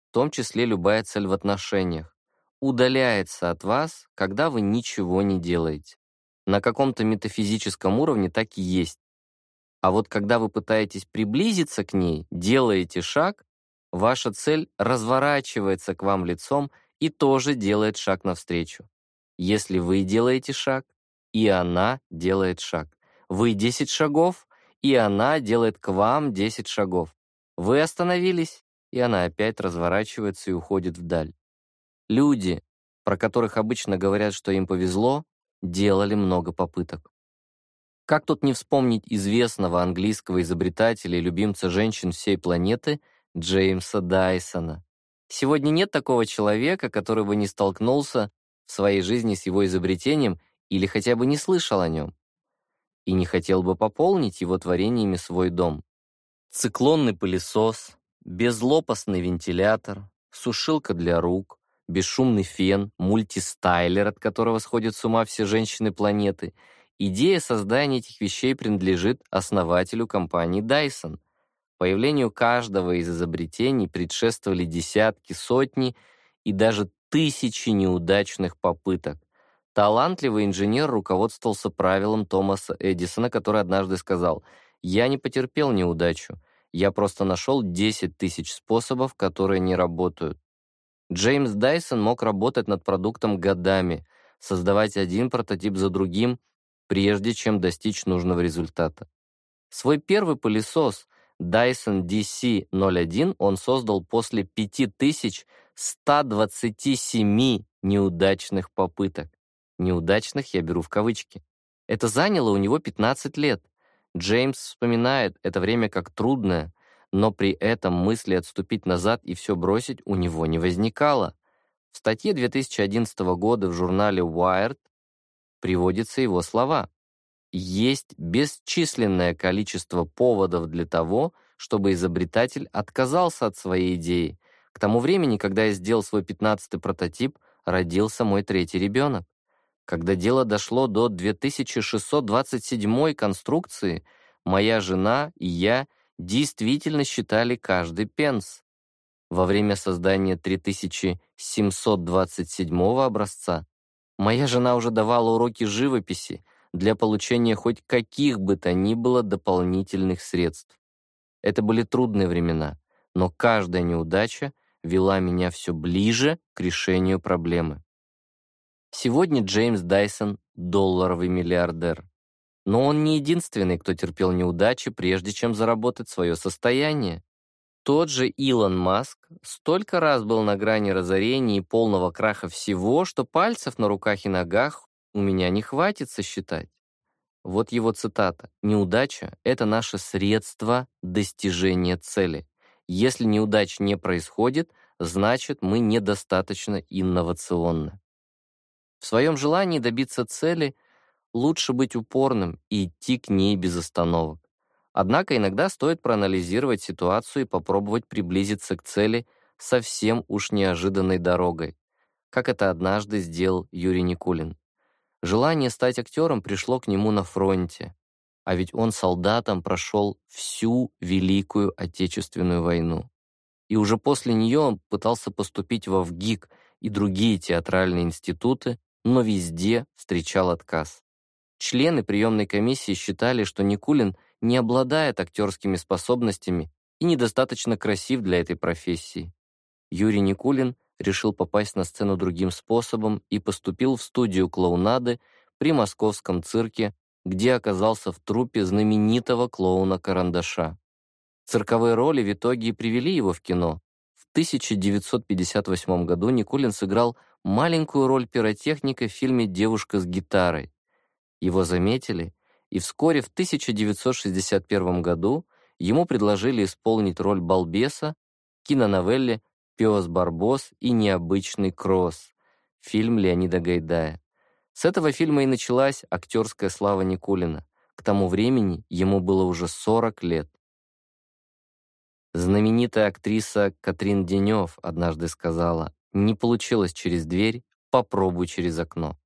в том числе любая цель в отношениях, удаляется от вас, когда вы ничего не делаете. На каком-то метафизическом уровне так и есть. А вот когда вы пытаетесь приблизиться к ней, делаете шаг, ваша цель разворачивается к вам лицом и тоже делает шаг навстречу. Если вы делаете шаг, и она делает шаг. Вы 10 шагов, и она делает к вам 10 шагов. «Вы остановились?» И она опять разворачивается и уходит вдаль. Люди, про которых обычно говорят, что им повезло, делали много попыток. Как тут не вспомнить известного английского изобретателя и любимца женщин всей планеты Джеймса Дайсона? Сегодня нет такого человека, который бы не столкнулся в своей жизни с его изобретением или хотя бы не слышал о нем и не хотел бы пополнить его творениями свой дом циклонный пылесос, безлопастный вентилятор, сушилка для рук, бесшумный фен, мультистайлер, от которого сходят с ума все женщины планеты. Идея создания этих вещей принадлежит основателю компании Dyson. Появлению каждого из изобретений предшествовали десятки, сотни и даже тысячи неудачных попыток. Талантливый инженер руководствовался правилом Томаса Эдисона, который однажды сказал – я не потерпел неудачу. Я просто нашел 10 тысяч способов, которые не работают. Джеймс Дайсон мог работать над продуктом годами, создавать один прототип за другим, прежде чем достичь нужного результата. Свой первый пылесос Dyson DC-01 он создал после 5127 неудачных попыток. Неудачных я беру в кавычки. Это заняло у него 15 лет. Джеймс вспоминает это время как трудное, но при этом мысли отступить назад и все бросить у него не возникало. В статье 2011 года в журнале Wired приводятся его слова. «Есть бесчисленное количество поводов для того, чтобы изобретатель отказался от своей идеи. К тому времени, когда я сделал свой пятнадцатый прототип, родился мой третий ребенок. Когда дело дошло до 2627 конструкции, моя жена и я действительно считали каждый пенс. Во время создания 3727 образца моя жена уже давала уроки живописи для получения хоть каких бы то ни было дополнительных средств. Это были трудные времена, но каждая неудача вела меня все ближе к решению проблемы. Сегодня Джеймс Дайсон – долларовый миллиардер. Но он не единственный, кто терпел неудачи, прежде чем заработать свое состояние. Тот же Илон Маск столько раз был на грани разорения и полного краха всего, что пальцев на руках и ногах у меня не хватит сосчитать. Вот его цитата. «Неудача — это наше средство достижения цели. Если неудач не происходит, значит, мы недостаточно инновационны». В своем желании добиться цели лучше быть упорным и идти к ней без остановок. Однако иногда стоит проанализировать ситуацию и попробовать приблизиться к цели совсем уж неожиданной дорогой, как это однажды сделал Юрий Никулин. Желание стать актером пришло к нему на фронте, а ведь он солдатом прошел всю Великую Отечественную войну. И уже после нее он пытался поступить во ВГИК и другие театральные институты, но везде встречал отказ. Члены приемной комиссии считали, что Никулин не обладает актерскими способностями и недостаточно красив для этой профессии. Юрий Никулин решил попасть на сцену другим способом и поступил в студию клоунады при московском цирке, где оказался в труппе знаменитого клоуна Карандаша. Цирковые роли в итоге и привели его в кино. В 1958 году Никулин сыграл маленькую роль пиротехника в фильме «Девушка с гитарой». Его заметили, и вскоре в 1961 году ему предложили исполнить роль балбеса в киноновелле «Пес Барбос и необычный кросс» фильм Леонида Гайдая. С этого фильма и началась актерская слава Никулина. К тому времени ему было уже 40 лет. Знаменитая актриса Катрин Денев однажды сказала, не получилось через дверь, попробуй через окно.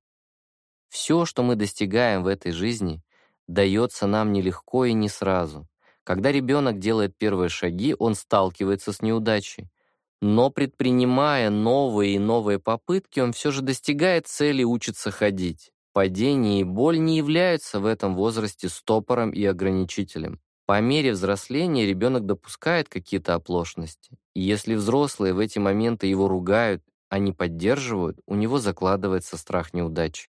Все, что мы достигаем в этой жизни, дается нам нелегко и не сразу. Когда ребенок делает первые шаги, он сталкивается с неудачей. Но предпринимая новые и новые попытки, он все же достигает цели учится ходить. Падение и боль не являются в этом возрасте стопором и ограничителем. По мере взросления ребенок допускает какие-то оплошности, и если взрослые в эти моменты его ругают, а не поддерживают, у него закладывается страх неудач.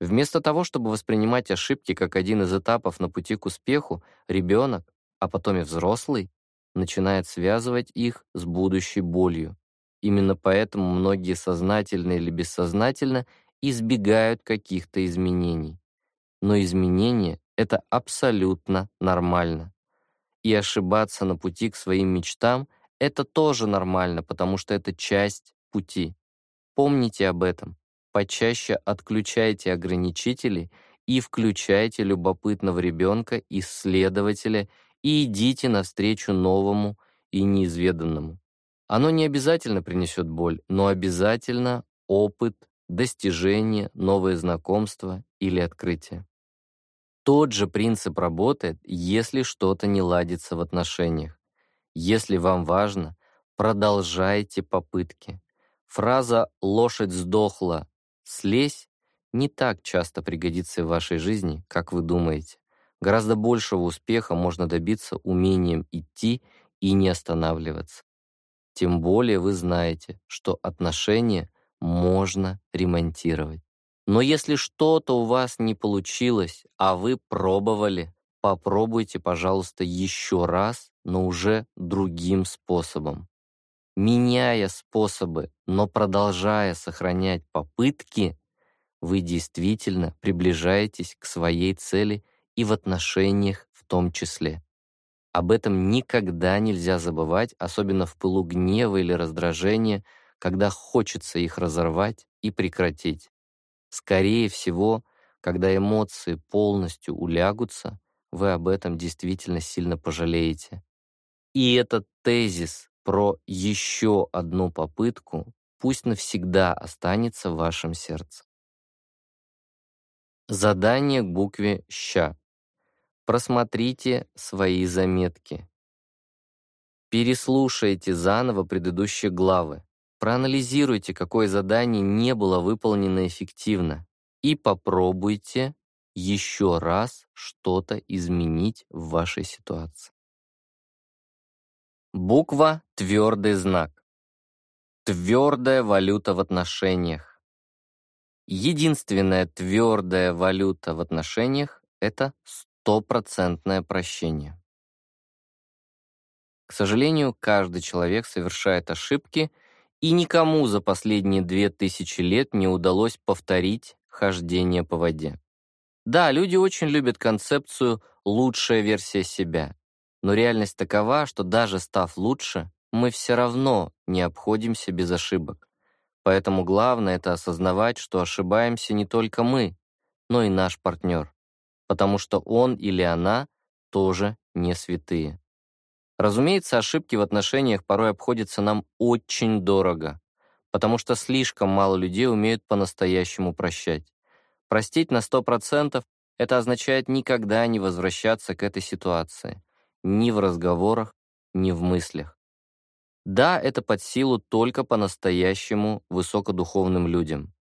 Вместо того, чтобы воспринимать ошибки как один из этапов на пути к успеху, ребенок, а потом и взрослый, начинает связывать их с будущей болью. Именно поэтому многие сознательно или бессознательно избегают каких-то изменений. Но изменения — это абсолютно нормально. И ошибаться на пути к своим мечтам — это тоже нормально, потому что это часть пути. Помните об этом. Почаще отключайте ограничители и включайте любопытного ребенка, исследователя, и идите навстречу новому и неизведанному. Оно не обязательно принесет боль, но обязательно опыт, достижение, новые знакомства или открытие. Тот же принцип работает, если что-то не ладится в отношениях. Если вам важно, продолжайте попытки. Фраза «лошадь сдохла, слезь» не так часто пригодится в вашей жизни, как вы думаете. Гораздо большего успеха можно добиться умением идти и не останавливаться. Тем более вы знаете, что отношения можно ремонтировать. Но если что-то у вас не получилось, а вы пробовали, попробуйте, пожалуйста, еще раз, но уже другим способом. Меняя способы, но продолжая сохранять попытки, вы действительно приближаетесь к своей цели и в отношениях в том числе. Об этом никогда нельзя забывать, особенно в пылу гнева или раздражения, когда хочется их разорвать и прекратить. Скорее всего, когда эмоции полностью улягутся, вы об этом действительно сильно пожалеете. И этот тезис про еще одну попытку пусть навсегда останется в вашем сердце. Задание к букве «щ». Просмотрите свои заметки. Переслушайте заново предыдущие главы. Проанализируйте, какое задание не было выполнено эффективно, и попробуйте еще раз что-то изменить в вашей ситуации. Буква – твердый знак. Твердая валюта в отношениях. Единственная твердая валюта в отношениях – это стопроцентное прощение. К сожалению, каждый человек совершает ошибки – и никому за последние две тысячи лет не удалось повторить хождение по воде. Да, люди очень любят концепцию «лучшая версия себя», но реальность такова, что даже став лучше, мы все равно не обходимся без ошибок. Поэтому главное — это осознавать, что ошибаемся не только мы, но и наш партнер, потому что он или она тоже не святые. Разумеется, ошибки в отношениях порой обходятся нам очень дорого, потому что слишком мало людей умеют по-настоящему прощать. Простить на 100% — это означает никогда не возвращаться к этой ситуации. Ни в разговорах, ни в мыслях. Да, это под силу только по-настоящему высокодуховным людям.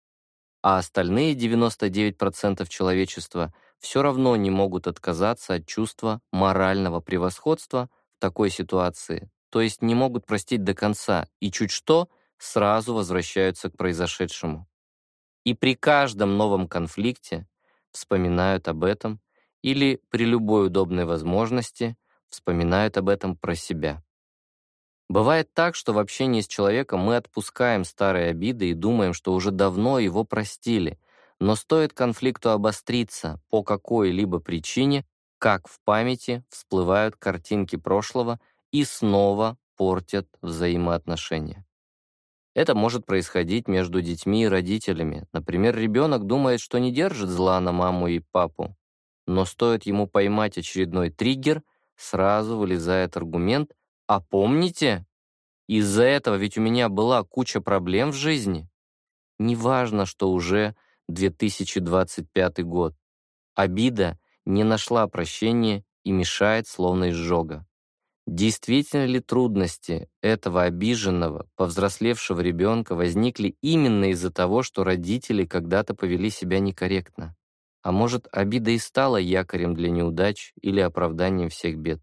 А остальные 99% человечества все равно не могут отказаться от чувства морального превосходства такой ситуации, то есть не могут простить до конца и чуть что сразу возвращаются к произошедшему. И при каждом новом конфликте вспоминают об этом или при любой удобной возможности вспоминают об этом про себя. Бывает так, что в общении с человеком мы отпускаем старые обиды и думаем, что уже давно его простили, но стоит конфликту обостриться по какой-либо причине, как в памяти всплывают картинки прошлого и снова портят взаимоотношения. Это может происходить между детьми и родителями. Например, ребенок думает, что не держит зла на маму и папу, но стоит ему поймать очередной триггер, сразу вылезает аргумент «А помните? Из-за этого ведь у меня была куча проблем в жизни». Неважно, что уже 2025 год. Обида не нашла прощения и мешает словно изжога. Действительно ли трудности этого обиженного, повзрослевшего ребенка возникли именно из-за того, что родители когда-то повели себя некорректно? А может, обида и стала якорем для неудач или оправданием всех бед?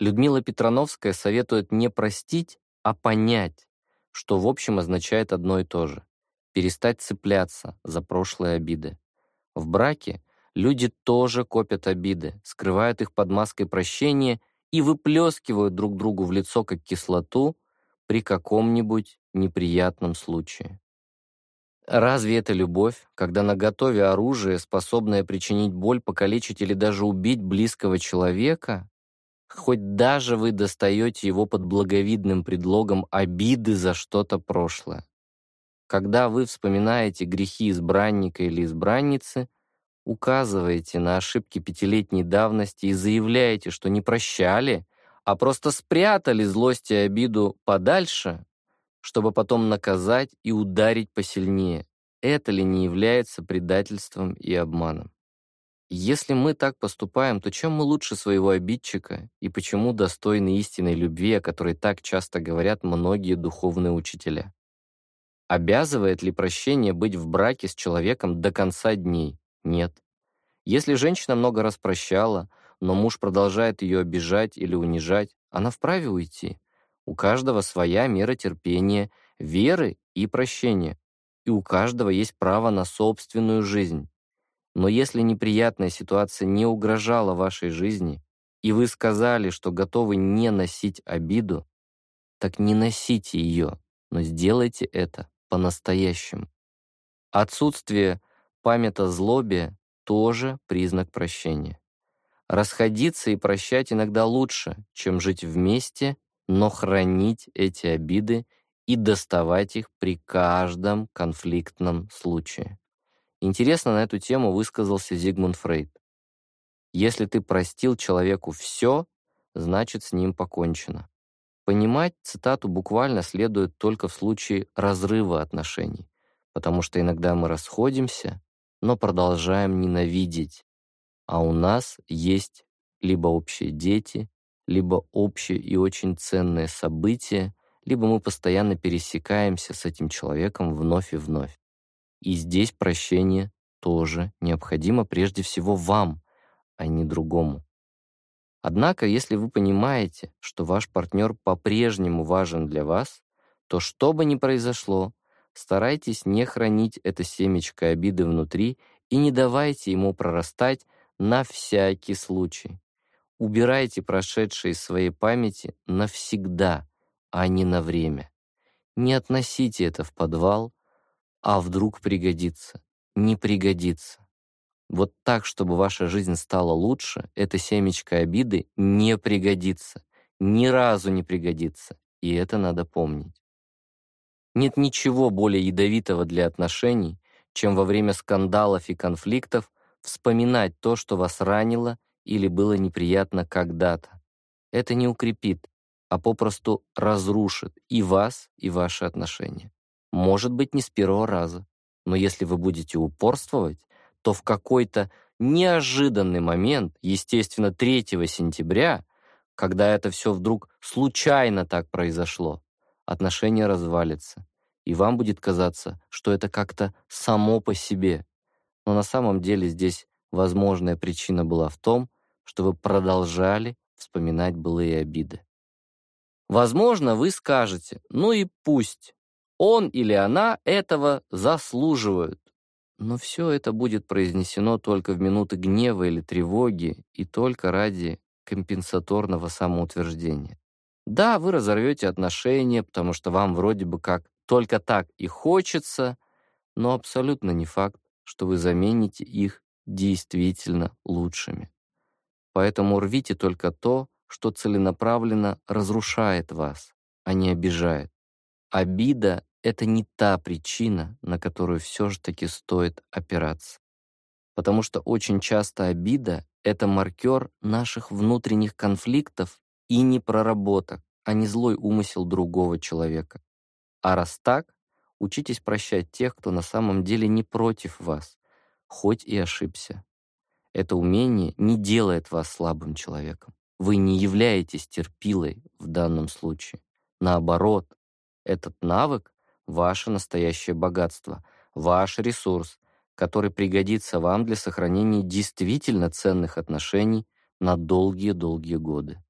Людмила Петрановская советует не простить, а понять, что в общем означает одно и то же. Перестать цепляться за прошлые обиды. В браке Люди тоже копят обиды, скрывают их под маской прощения и выплескивают друг другу в лицо как кислоту при каком-нибудь неприятном случае. Разве это любовь, когда на готове оружие, способное причинить боль, покалечить или даже убить близкого человека? Хоть даже вы достаете его под благовидным предлогом обиды за что-то прошлое. Когда вы вспоминаете грехи избранника или избранницы – указываете на ошибки пятилетней давности и заявляете, что не прощали, а просто спрятали злость и обиду подальше, чтобы потом наказать и ударить посильнее. Это ли не является предательством и обманом? Если мы так поступаем, то чем мы лучше своего обидчика и почему достойны истинной любви, о которой так часто говорят многие духовные учителя? Обязывает ли прощение быть в браке с человеком до конца дней? Нет. Если женщина много раз прощала, но муж продолжает ее обижать или унижать, она вправе уйти. У каждого своя мера терпения, веры и прощения. И у каждого есть право на собственную жизнь. Но если неприятная ситуация не угрожала вашей жизни, и вы сказали, что готовы не носить обиду, так не носите ее, но сделайте это по-настоящему. Отсутствие Память о злобе — тоже признак прощения. Расходиться и прощать иногда лучше, чем жить вместе, но хранить эти обиды и доставать их при каждом конфликтном случае. Интересно на эту тему высказался Зигмунд Фрейд. Если ты простил человеку все, значит с ним покончено. Понимать цитату буквально следует только в случае разрыва отношений, потому что иногда мы расходимся, но продолжаем ненавидеть. А у нас есть либо общие дети, либо общее и очень ценное событие, либо мы постоянно пересекаемся с этим человеком вновь и вновь. И здесь прощение тоже необходимо прежде всего вам, а не другому. Однако, если вы понимаете, что ваш партнер по-прежнему важен для вас, то что бы ни произошло, Старайтесь не хранить это семечко обиды внутри и не давайте ему прорастать на всякий случай. Убирайте прошедшее из своей памяти навсегда, а не на время. Не относите это в подвал, а вдруг пригодится. Не пригодится. Вот так, чтобы ваша жизнь стала лучше, это семечко обиды не пригодится. Ни разу не пригодится. И это надо помнить. Нет ничего более ядовитого для отношений, чем во время скандалов и конфликтов вспоминать то, что вас ранило или было неприятно когда-то. Это не укрепит, а попросту разрушит и вас, и ваши отношения. Может быть, не с первого раза, но если вы будете упорствовать, то в какой-то неожиданный момент, естественно, 3 сентября, когда это все вдруг случайно так произошло, отношение развалится, и вам будет казаться, что это как-то само по себе. Но на самом деле здесь возможная причина была в том, что вы продолжали вспоминать былые обиды. Возможно, вы скажете, ну и пусть, он или она этого заслуживают. Но все это будет произнесено только в минуты гнева или тревоги и только ради компенсаторного самоутверждения. Да, вы разорвете отношения, потому что вам вроде бы как только так и хочется, но абсолютно не факт, что вы замените их действительно лучшими. Поэтому рвите только то, что целенаправленно разрушает вас, а не обижает. Обида — это не та причина, на которую все же таки стоит опираться. Потому что очень часто обида — это маркер наших внутренних конфликтов и не проработок, а не злой умысел другого человека. А раз так, учитесь прощать тех, кто на самом деле не против вас, хоть и ошибся. Это умение не делает вас слабым человеком. Вы не являетесь терпилой в данном случае. Наоборот, этот навык — ваше настоящее богатство, ваш ресурс, который пригодится вам для сохранения действительно ценных отношений на долгие-долгие годы.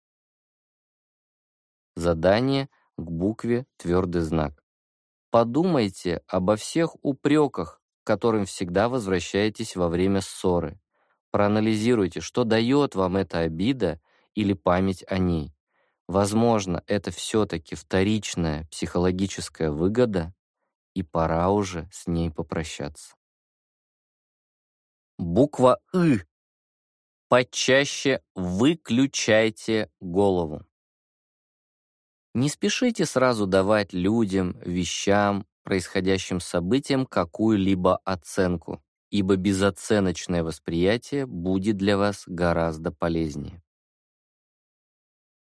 Задание к букве «Твердый знак». Подумайте обо всех упреках, к которым всегда возвращаетесь во время ссоры. Проанализируйте, что дает вам эта обида или память о ней. Возможно, это все-таки вторичная психологическая выгода, и пора уже с ней попрощаться. Буква «ы». Почаще выключайте голову. Не спешите сразу давать людям, вещам, происходящим событиям какую-либо оценку, ибо безоценочное восприятие будет для вас гораздо полезнее.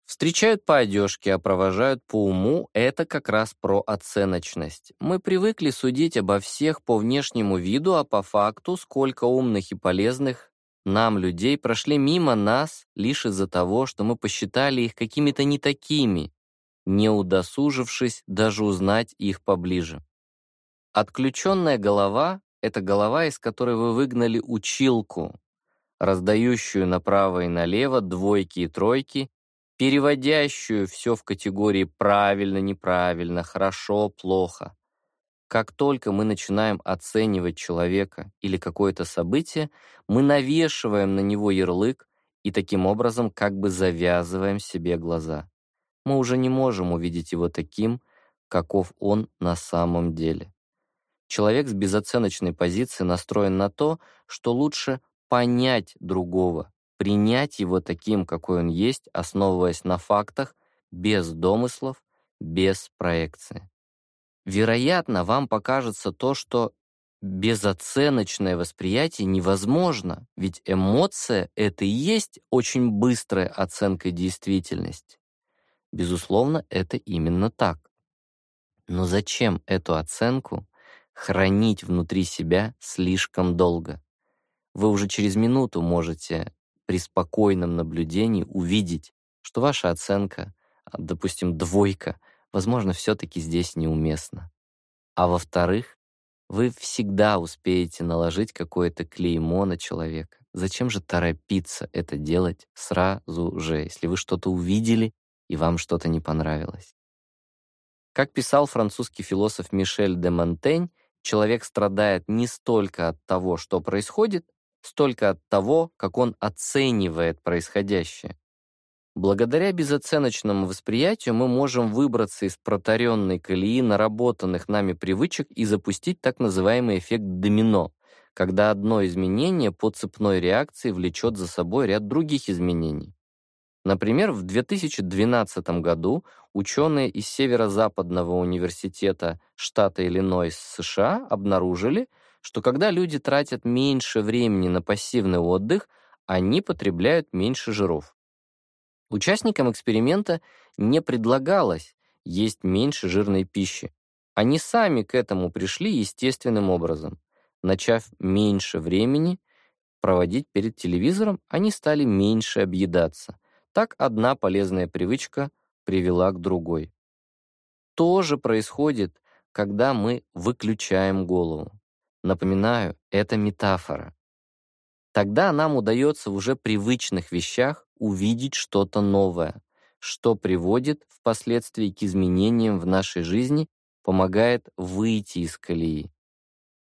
Встречают по одежке, а провожают по уму – это как раз про оценочность. Мы привыкли судить обо всех по внешнему виду, а по факту, сколько умных и полезных нам, людей, прошли мимо нас лишь из-за того, что мы посчитали их какими-то не такими не удосужившись даже узнать их поближе. Отключенная голова — это голова, из которой вы выгнали училку, раздающую направо и налево двойки и тройки, переводящую все в категории «правильно-неправильно», «хорошо-плохо». Как только мы начинаем оценивать человека или какое-то событие, мы навешиваем на него ярлык и таким образом как бы завязываем себе глаза мы уже не можем увидеть его таким, каков он на самом деле. Человек с безоценочной позиции настроен на то, что лучше понять другого, принять его таким, какой он есть, основываясь на фактах, без домыслов, без проекции. Вероятно, вам покажется то, что безоценочное восприятие невозможно, ведь эмоция — это и есть очень быстрая оценка действительности. Безусловно, это именно так. Но зачем эту оценку хранить внутри себя слишком долго? Вы уже через минуту можете при спокойном наблюдении увидеть, что ваша оценка, а, допустим, двойка, возможно, все-таки здесь неуместна. А во-вторых, вы всегда успеете наложить какое-то клеймо на человека. Зачем же торопиться это делать сразу же? Если вы что-то увидели, и вам что-то не понравилось. Как писал французский философ Мишель де Монтень, человек страдает не столько от того, что происходит, столько от того, как он оценивает происходящее. Благодаря безоценочному восприятию мы можем выбраться из протаренной колеи наработанных нами привычек и запустить так называемый эффект домино, когда одно изменение по цепной реакции влечет за собой ряд других изменений. Например, в 2012 году ученые из Северо-Западного университета штата Иллинойс США обнаружили, что когда люди тратят меньше времени на пассивный отдых, они потребляют меньше жиров. Участникам эксперимента не предлагалось есть меньше жирной пищи. Они сами к этому пришли естественным образом. Начав меньше времени проводить перед телевизором, они стали меньше объедаться. Так одна полезная привычка привела к другой. То же происходит, когда мы выключаем голову. Напоминаю, это метафора. Тогда нам удается в уже привычных вещах увидеть что-то новое, что приводит впоследствии к изменениям в нашей жизни, помогает выйти из колеи.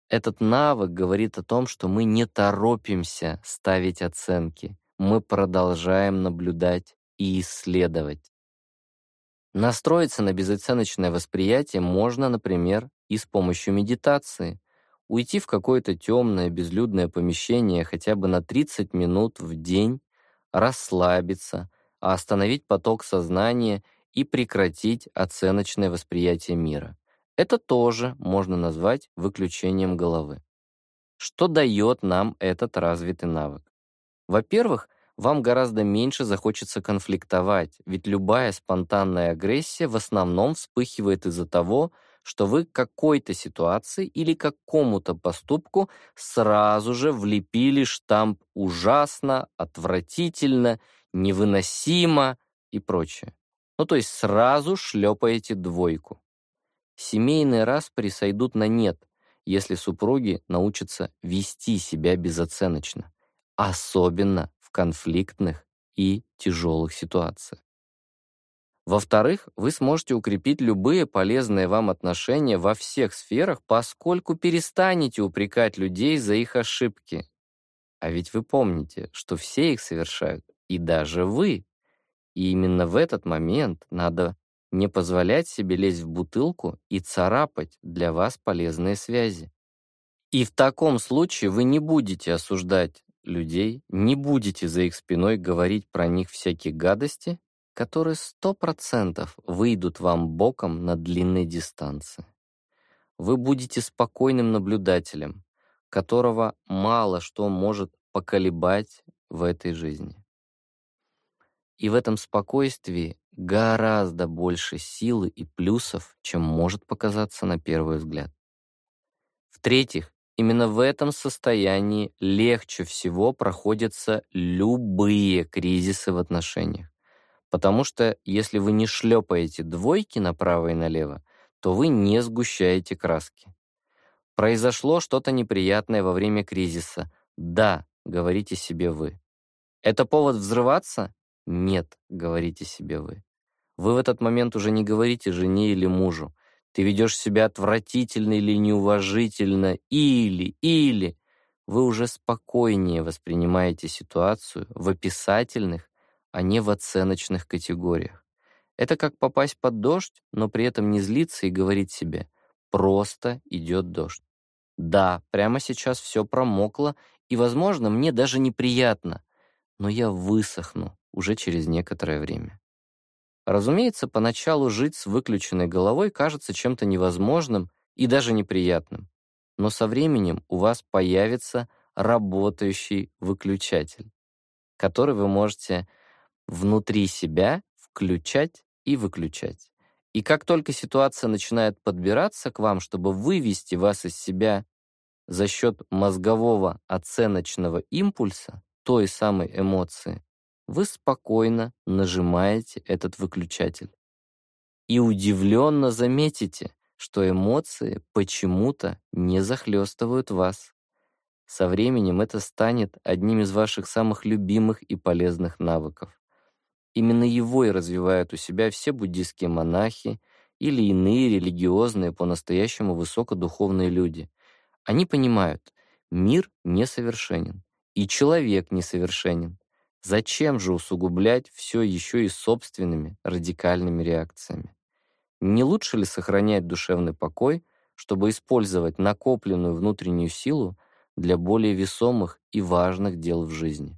Этот навык говорит о том, что мы не торопимся ставить оценки, мы продолжаем наблюдать и исследовать. Настроиться на безоценочное восприятие можно, например, и с помощью медитации. Уйти в какое-то темное, безлюдное помещение хотя бы на 30 минут в день, расслабиться, а остановить поток сознания и прекратить оценочное восприятие мира. Это тоже можно назвать выключением головы. Что дает нам этот развитый навык? Во-первых, вам гораздо меньше захочется конфликтовать, ведь любая спонтанная агрессия в основном вспыхивает из-за того, что вы какой-то ситуации или какому-то поступку сразу же влепили штамп «ужасно», «отвратительно», «невыносимо» и прочее. Ну, то есть сразу шлепаете двойку. Семейные распри сойдут на нет, если супруги научатся вести себя безоценочно особенно в конфликтных и тяжелых ситуациях. Во-вторых, вы сможете укрепить любые полезные вам отношения во всех сферах, поскольку перестанете упрекать людей за их ошибки. А ведь вы помните, что все их совершают, и даже вы. И именно в этот момент надо не позволять себе лезть в бутылку и царапать для вас полезные связи. И в таком случае вы не будете осуждать людей, не будете за их спиной говорить про них всякие гадости, которые сто процентов выйдут вам боком на длинной дистанции. Вы будете спокойным наблюдателем, которого мало что может поколебать в этой жизни. И в этом спокойствии гораздо больше силы и плюсов, чем может показаться на первый взгляд. В-третьих, Именно в этом состоянии легче всего проходятся любые кризисы в отношениях. Потому что если вы не шлепаете двойки направо и налево, то вы не сгущаете краски. Произошло что-то неприятное во время кризиса. Да, говорите себе вы. Это повод взрываться? Нет, говорите себе вы. Вы в этот момент уже не говорите жене или мужу. Ты ведешь себя отвратительно или неуважительно, или, или. Вы уже спокойнее воспринимаете ситуацию в описательных, а не в оценочных категориях. Это как попасть под дождь, но при этом не злиться и говорить себе «просто идет дождь». Да, прямо сейчас все промокло, и, возможно, мне даже неприятно, но я высохну уже через некоторое время. Разумеется, поначалу жить с выключенной головой кажется чем-то невозможным и даже неприятным. Но со временем у вас появится работающий выключатель, который вы можете внутри себя включать и выключать. И как только ситуация начинает подбираться к вам, чтобы вывести вас из себя за счет мозгового оценочного импульса, той самой эмоции, вы спокойно нажимаете этот выключатель. И удивленно заметите, что эмоции почему-то не захлестывают вас. Со временем это станет одним из ваших самых любимых и полезных навыков. Именно его и развивают у себя все буддийские монахи или иные религиозные, по-настоящему высокодуховные люди. Они понимают, мир несовершенен, и человек несовершенен. Зачем же усугублять все еще и собственными радикальными реакциями? Не лучше ли сохранять душевный покой, чтобы использовать накопленную внутреннюю силу для более весомых и важных дел в жизни,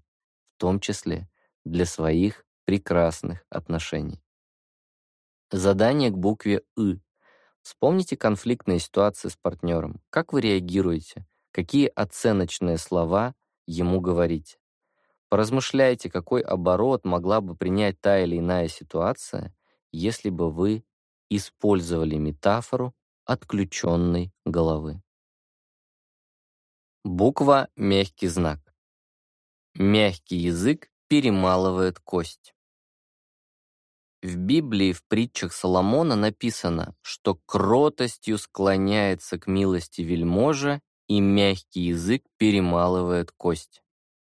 в том числе для своих прекрасных отношений? Задание к букве «ы». Вспомните конфликтные ситуации с партнером. Как вы реагируете? Какие оценочные слова ему говорите? Поразмышляйте, какой оборот могла бы принять та или иная ситуация, если бы вы использовали метафору отключенной головы. Буква — мягкий знак. Мягкий язык перемалывает кость. В Библии в притчах Соломона написано, что кротостью склоняется к милости вельможа и мягкий язык перемалывает кость.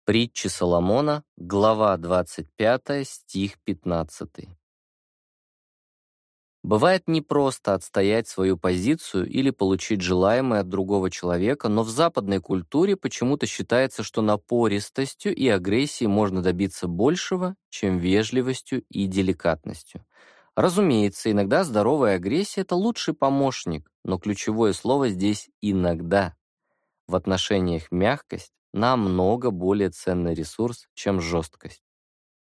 Притчи Соломона, глава 25, стих 15. Бывает непросто отстоять свою позицию или получить желаемое от другого человека, но в западной культуре почему-то считается, что напористостью и агрессией можно добиться большего, чем вежливостью и деликатностью. Разумеется, иногда здоровая агрессия – это лучший помощник, но ключевое слово здесь «иногда». В отношениях мягкость намного более ценный ресурс, чем жесткость.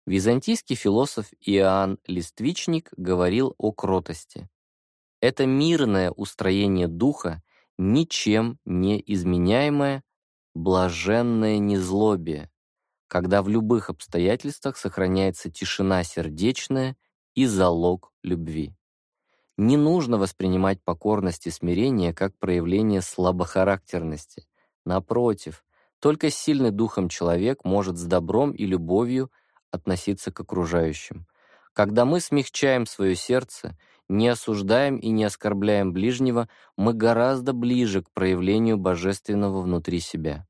Византийский философ Иоанн Листвичник говорил о кротости. Это мирное устроение духа, ничем не изменяемое, блаженное незлобие, когда в любых обстоятельствах сохраняется тишина сердечная и залог любви. Не нужно воспринимать покорность и смирение как проявление слабохарактерности. Напротив, только сильный духом человек может с добром и любовью относиться к окружающим. Когда мы смягчаем свое сердце, не осуждаем и не оскорбляем ближнего, мы гораздо ближе к проявлению божественного внутри себя.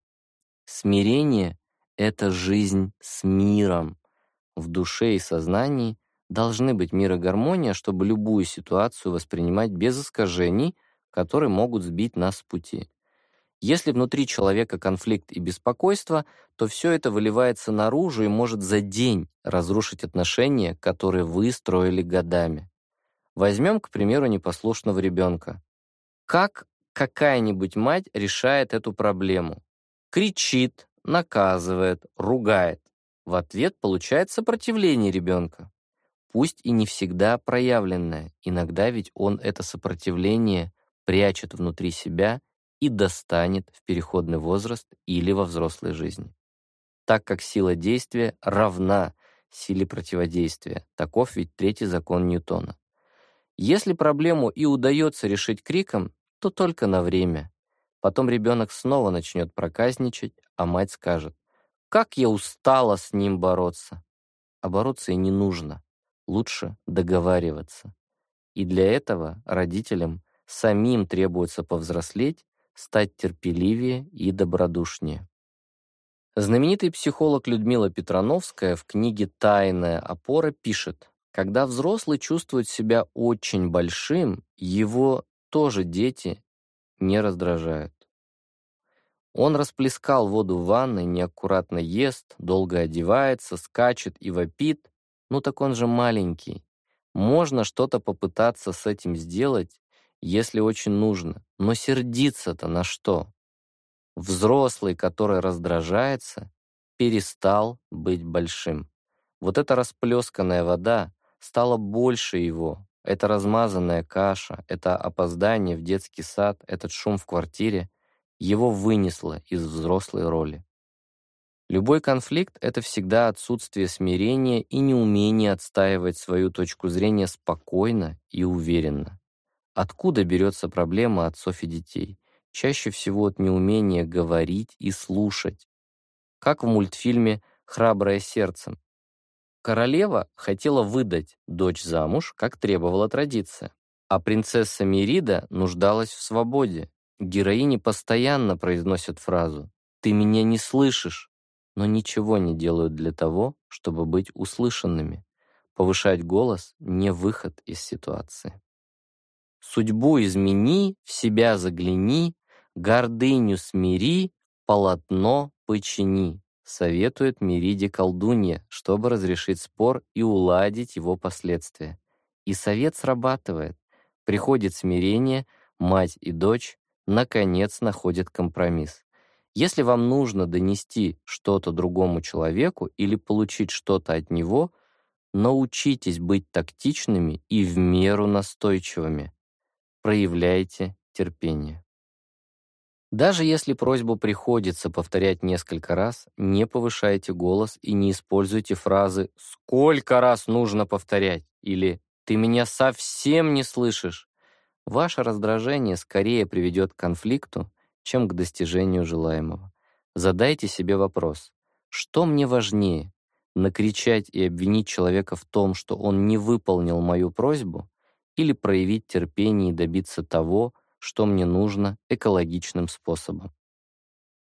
Смирение — это жизнь с миром. В душе и сознании должны быть мир и гармония, чтобы любую ситуацию воспринимать без искажений, которые могут сбить нас с пути. Если внутри человека конфликт и беспокойство, то все это выливается наружу и может за день разрушить отношения, которые вы строили годами. Возьмем, к примеру, непослушного ребенка. Как какая-нибудь мать решает эту проблему? Кричит, наказывает, ругает. В ответ получает сопротивление ребенка. Пусть и не всегда проявленное, иногда ведь он это сопротивление прячет внутри себя – и достанет в переходный возраст или во взрослой жизни. Так как сила действия равна силе противодействия, таков ведь третий закон Ньютона. Если проблему и удается решить криком, то только на время. Потом ребенок снова начнет проказничать, а мать скажет, «Как я устала с ним бороться!» А бороться и не нужно. Лучше договариваться. И для этого родителям самим требуется повзрослеть стать терпеливее и добродушнее. Знаменитый психолог Людмила Петрановская в книге «Тайная опора» пишет, когда взрослый чувствует себя очень большим, его тоже дети не раздражают. Он расплескал воду в ванной, неаккуратно ест, долго одевается, скачет и вопит. Ну так он же маленький. Можно что-то попытаться с этим сделать, если очень нужно. Но сердиться-то на что? Взрослый, который раздражается, перестал быть большим. Вот эта расплесканная вода стала больше его. Это размазанная каша, это опоздание в детский сад, этот шум в квартире его вынесло из взрослой роли. Любой конфликт — это всегда отсутствие смирения и неумение отстаивать свою точку зрения спокойно и уверенно. Откуда берется проблема отцов и детей? Чаще всего от неумения говорить и слушать. Как в мультфильме «Храброе сердцем». Королева хотела выдать дочь замуж, как требовала традиция. А принцесса Мерида нуждалась в свободе. Героини постоянно произносят фразу «Ты меня не слышишь», но ничего не делают для того, чтобы быть услышанными. Повышать голос — не выход из ситуации. Судьбу измени, в себя загляни, гордыню смири, полотно почини, советует Мериде колдунья, чтобы разрешить спор и уладить его последствия. И совет срабатывает. Приходит смирение, мать и дочь, наконец, находят компромисс. Если вам нужно донести что-то другому человеку или получить что-то от него, научитесь быть тактичными и в меру настойчивыми проявляйте терпение. Даже если просьбу приходится повторять несколько раз, не повышайте голос и не используйте фразы «Сколько раз нужно повторять?» или «Ты меня совсем не слышишь». Ваше раздражение скорее приведет к конфликту, чем к достижению желаемого. Задайте себе вопрос, что мне важнее, накричать и обвинить человека в том, что он не выполнил мою просьбу, или проявить терпение и добиться того, что мне нужно экологичным способом.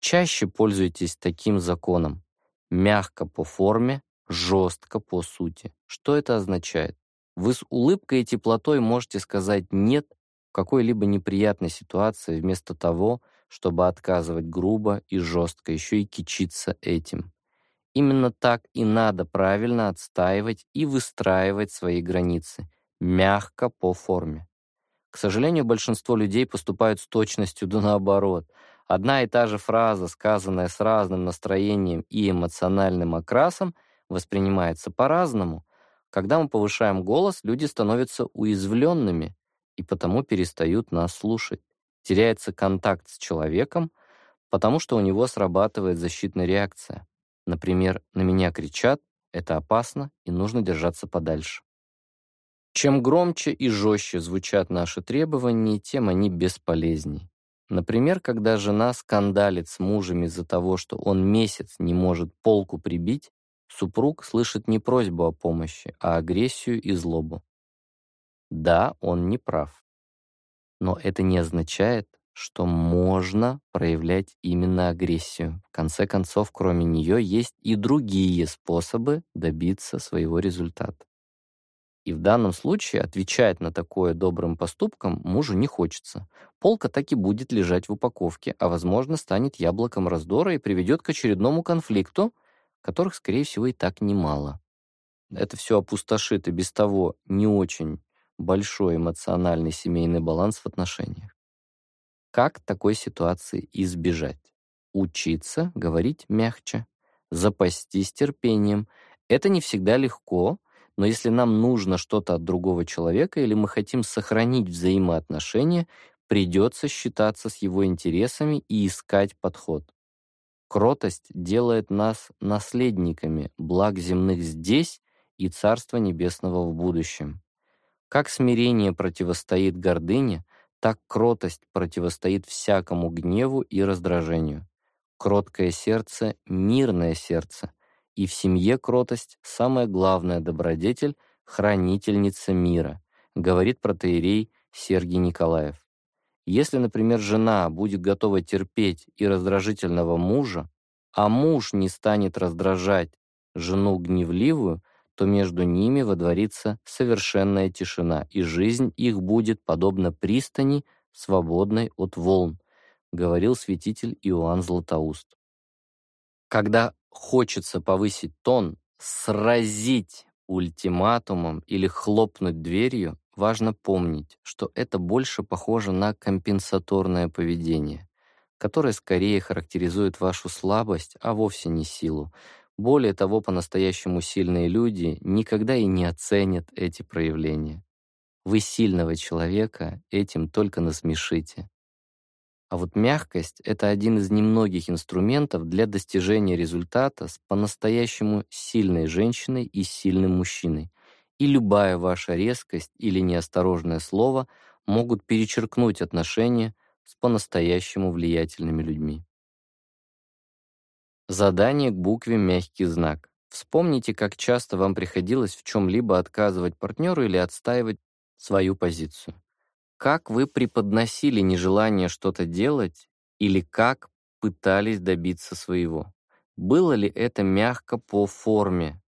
Чаще пользуйтесь таким законом. Мягко по форме, жестко по сути. Что это означает? Вы с улыбкой и теплотой можете сказать «нет» в какой-либо неприятной ситуации вместо того, чтобы отказывать грубо и жестко, еще и кичиться этим. Именно так и надо правильно отстаивать и выстраивать свои границы – мягко по форме. К сожалению, большинство людей поступают с точностью да наоборот. Одна и та же фраза, сказанная с разным настроением и эмоциональным окрасом, воспринимается по-разному. Когда мы повышаем голос, люди становятся уязвленными и потому перестают нас слушать. Теряется контакт с человеком, потому что у него срабатывает защитная реакция. Например, на меня кричат, это опасно и нужно держаться подальше. Чем громче и жестче звучат наши требования, тем они бесполезней. Например, когда жена скандалит с мужем из-за того, что он месяц не может полку прибить, супруг слышит не просьбу о помощи, а агрессию и злобу. Да, он не прав. Но это не означает, что можно проявлять именно агрессию. В конце концов, кроме нее есть и другие способы добиться своего результата. И в данном случае отвечать на такое добрым поступком мужу не хочется. Полка так и будет лежать в упаковке, а, возможно, станет яблоком раздора и приведет к очередному конфликту, которых, скорее всего, и так немало. Это все опустошит и без того не очень большой эмоциональный семейный баланс в отношениях. Как такой ситуации избежать? Учиться говорить мягче, запастись терпением. Это не всегда легко — но если нам нужно что-то от другого человека или мы хотим сохранить взаимоотношения, придется считаться с его интересами и искать подход. Кротость делает нас наследниками благ земных здесь и Царства Небесного в будущем. Как смирение противостоит гордыне, так кротость противостоит всякому гневу и раздражению. Кроткое сердце — мирное сердце — и в семье кротость — самая главная добродетель, хранительница мира, говорит протеерей Сергий Николаев. Если, например, жена будет готова терпеть и раздражительного мужа, а муж не станет раздражать жену гневливую, то между ними водворится совершенная тишина, и жизнь их будет подобна пристани, свободной от волн, говорил святитель Иоанн Златоуст. Когда хочется повысить тон, сразить ультиматумом или хлопнуть дверью, важно помнить, что это больше похоже на компенсаторное поведение, которое скорее характеризует вашу слабость, а вовсе не силу. Более того, по-настоящему сильные люди никогда и не оценят эти проявления. Вы сильного человека этим только насмешите. А вот мягкость — это один из немногих инструментов для достижения результата с по-настоящему сильной женщиной и сильным мужчиной. И любая ваша резкость или неосторожное слово могут перечеркнуть отношения с по-настоящему влиятельными людьми. Задание к букве «Мягкий знак». Вспомните, как часто вам приходилось в чем-либо отказывать партнеру или отстаивать свою позицию. Как вы преподносили нежелание что-то делать или как пытались добиться своего? Было ли это мягко по форме?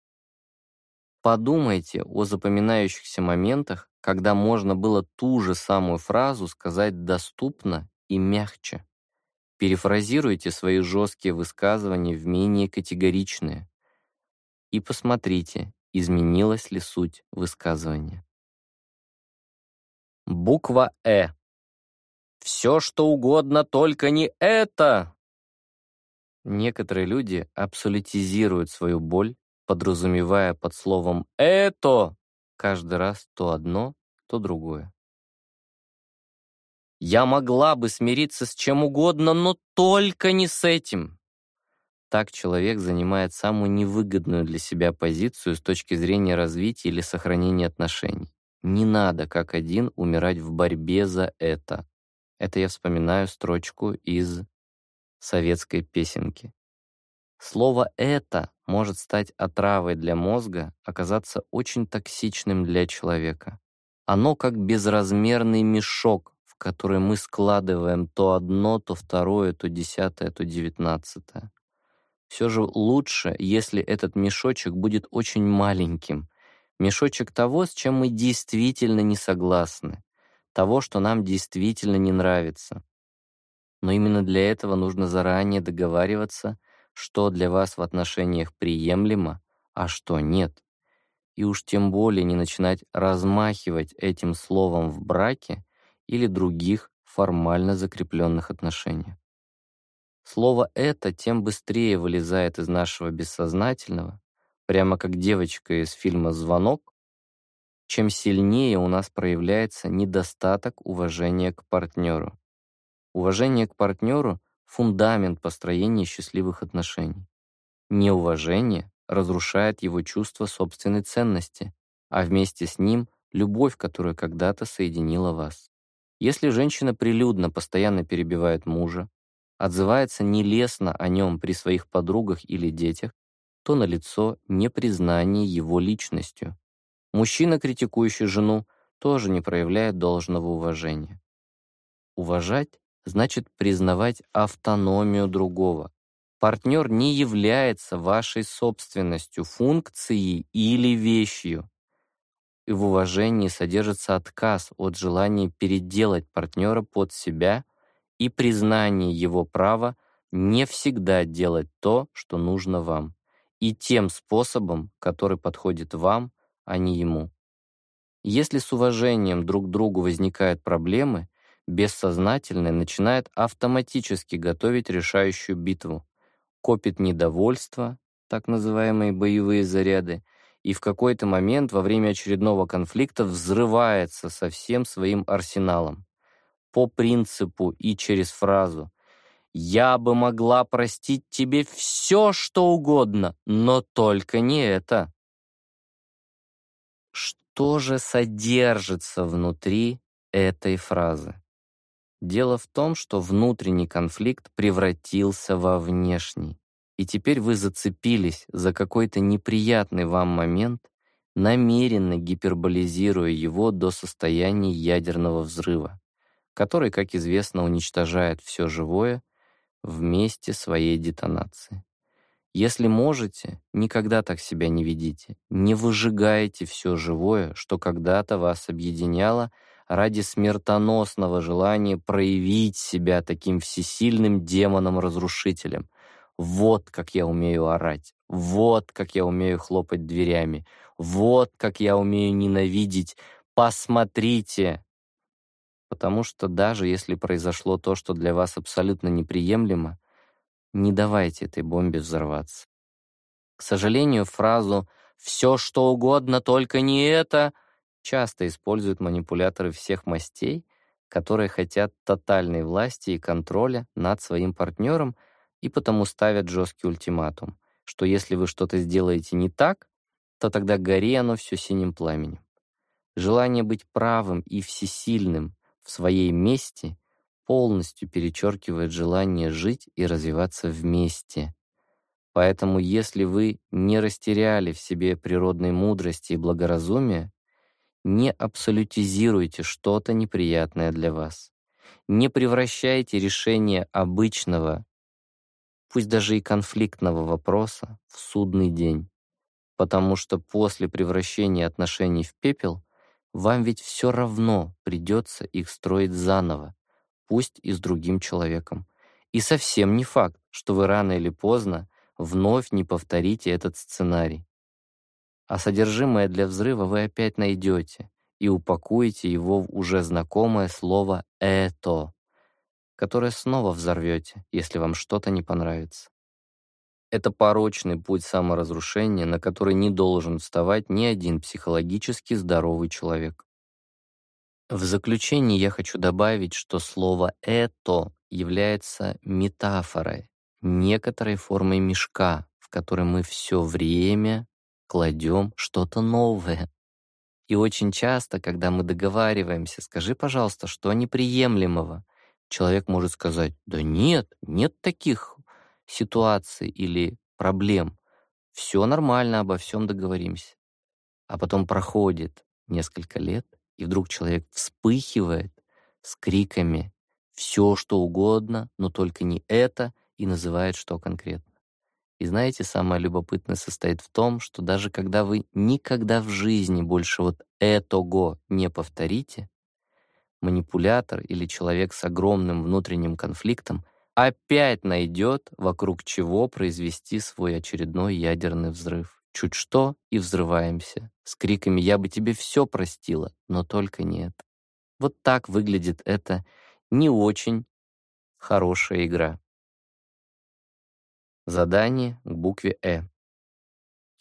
Подумайте о запоминающихся моментах, когда можно было ту же самую фразу сказать доступно и мягче. Перефразируйте свои жесткие высказывания в менее категоричные. И посмотрите, изменилась ли суть высказывания. Буква «Э». «Все, что угодно, только не это!» Некоторые люди абсолютизируют свою боль, подразумевая под словом «это» каждый раз то одно, то другое. «Я могла бы смириться с чем угодно, но только не с этим!» Так человек занимает самую невыгодную для себя позицию с точки зрения развития или сохранения отношений. Не надо как один умирать в борьбе за это. Это я вспоминаю строчку из советской песенки. Слово «это» может стать отравой для мозга, оказаться очень токсичным для человека. Оно как безразмерный мешок, в который мы складываем то одно, то второе, то десятое, то девятнадцатое. Все же лучше, если этот мешочек будет очень маленьким, Мешочек того, с чем мы действительно не согласны, того, что нам действительно не нравится. Но именно для этого нужно заранее договариваться, что для вас в отношениях приемлемо, а что нет. И уж тем более не начинать размахивать этим словом в браке или других формально закрепленных отношениях. Слово «это» тем быстрее вылезает из нашего бессознательного, прямо как девочка из фильма «Звонок», чем сильнее у нас проявляется недостаток уважения к партнеру. Уважение к партнеру — фундамент построения счастливых отношений. Неуважение разрушает его чувство собственной ценности, а вместе с ним — любовь, которая когда-то соединила вас. Если женщина прилюдно постоянно перебивает мужа, отзывается нелестно о нем при своих подругах или детях, то на налицо непризнание его личностью. Мужчина, критикующий жену, тоже не проявляет должного уважения. Уважать значит признавать автономию другого. Партнер не является вашей собственностью, функцией или вещью. И в уважении содержится отказ от желания переделать партнера под себя и признание его права не всегда делать то, что нужно вам и тем способом, который подходит вам, а не ему. Если с уважением друг к другу возникают проблемы, бессознательное начинает автоматически готовить решающую битву, копит недовольство, так называемые боевые заряды, и в какой-то момент во время очередного конфликта взрывается со всем своим арсеналом. По принципу и через фразу я бы могла простить тебе все, что угодно, но только не это. Что же содержится внутри этой фразы? Дело в том, что внутренний конфликт превратился во внешний. И теперь вы зацепились за какой-то неприятный вам момент, намеренно гиперболизируя его до состояния ядерного взрыва, который, как известно, уничтожает все живое — вместе своей детонации. Если можете, никогда так себя не ведите. Не выжигайте все живое, что когда-то вас объединяло, ради смертоносного желания проявить себя таким всесильным демоном-разрушителем. Вот как я умею орать, вот как я умею хлопать дверями, вот как я умею ненавидеть. Посмотрите, Потому что даже если произошло то, что для вас абсолютно неприемлемо, не давайте этой бомбе взорваться. К сожалению, фразу «все что угодно, только не это» часто используют манипуляторы всех мастей, которые хотят тотальной власти и контроля над своим партнером и потому ставят жесткий ультиматум, что если вы что-то сделаете не так, то тогда гори оно все синим пламенем. Желание быть правым и всесильным в своей месте полностью перечеркивает желание жить и развиваться вместе. Поэтому если вы не растеряли в себе природной мудрости и благоразумия, не абсолютизируйте что-то неприятное для вас. Не превращайте решение обычного, пусть даже и конфликтного вопроса, в судный день. Потому что после превращения отношений в пепел вам ведь все равно придется их строить заново, пусть и с другим человеком. И совсем не факт, что вы рано или поздно вновь не повторите этот сценарий. А содержимое для взрыва вы опять найдете и упакуете его в уже знакомое слово «это», которое снова взорвете, если вам что-то не понравится. Это порочный путь саморазрушения, на который не должен вставать ни один психологически здоровый человек. В заключение я хочу добавить, что слово «это» является метафорой, некоторой формой мешка, в который мы все время кладем что-то новое. И очень часто, когда мы договариваемся, скажи, пожалуйста, что неприемлемого, человек может сказать, да нет, нет таких ситуации или проблем. Все нормально, обо всем договоримся. А потом проходит несколько лет, и вдруг человек вспыхивает с криками «все, что угодно, но только не это» и называет, что конкретно. И знаете, самое любопытное состоит в том, что даже когда вы никогда в жизни больше вот этого не повторите, манипулятор или человек с огромным внутренним конфликтом опять найдет, вокруг чего произвести свой очередной ядерный взрыв. Чуть что и взрываемся. С криками «Я бы тебе все простила», но только нет. Вот так выглядит эта не очень хорошая игра. Задание к букве «Э».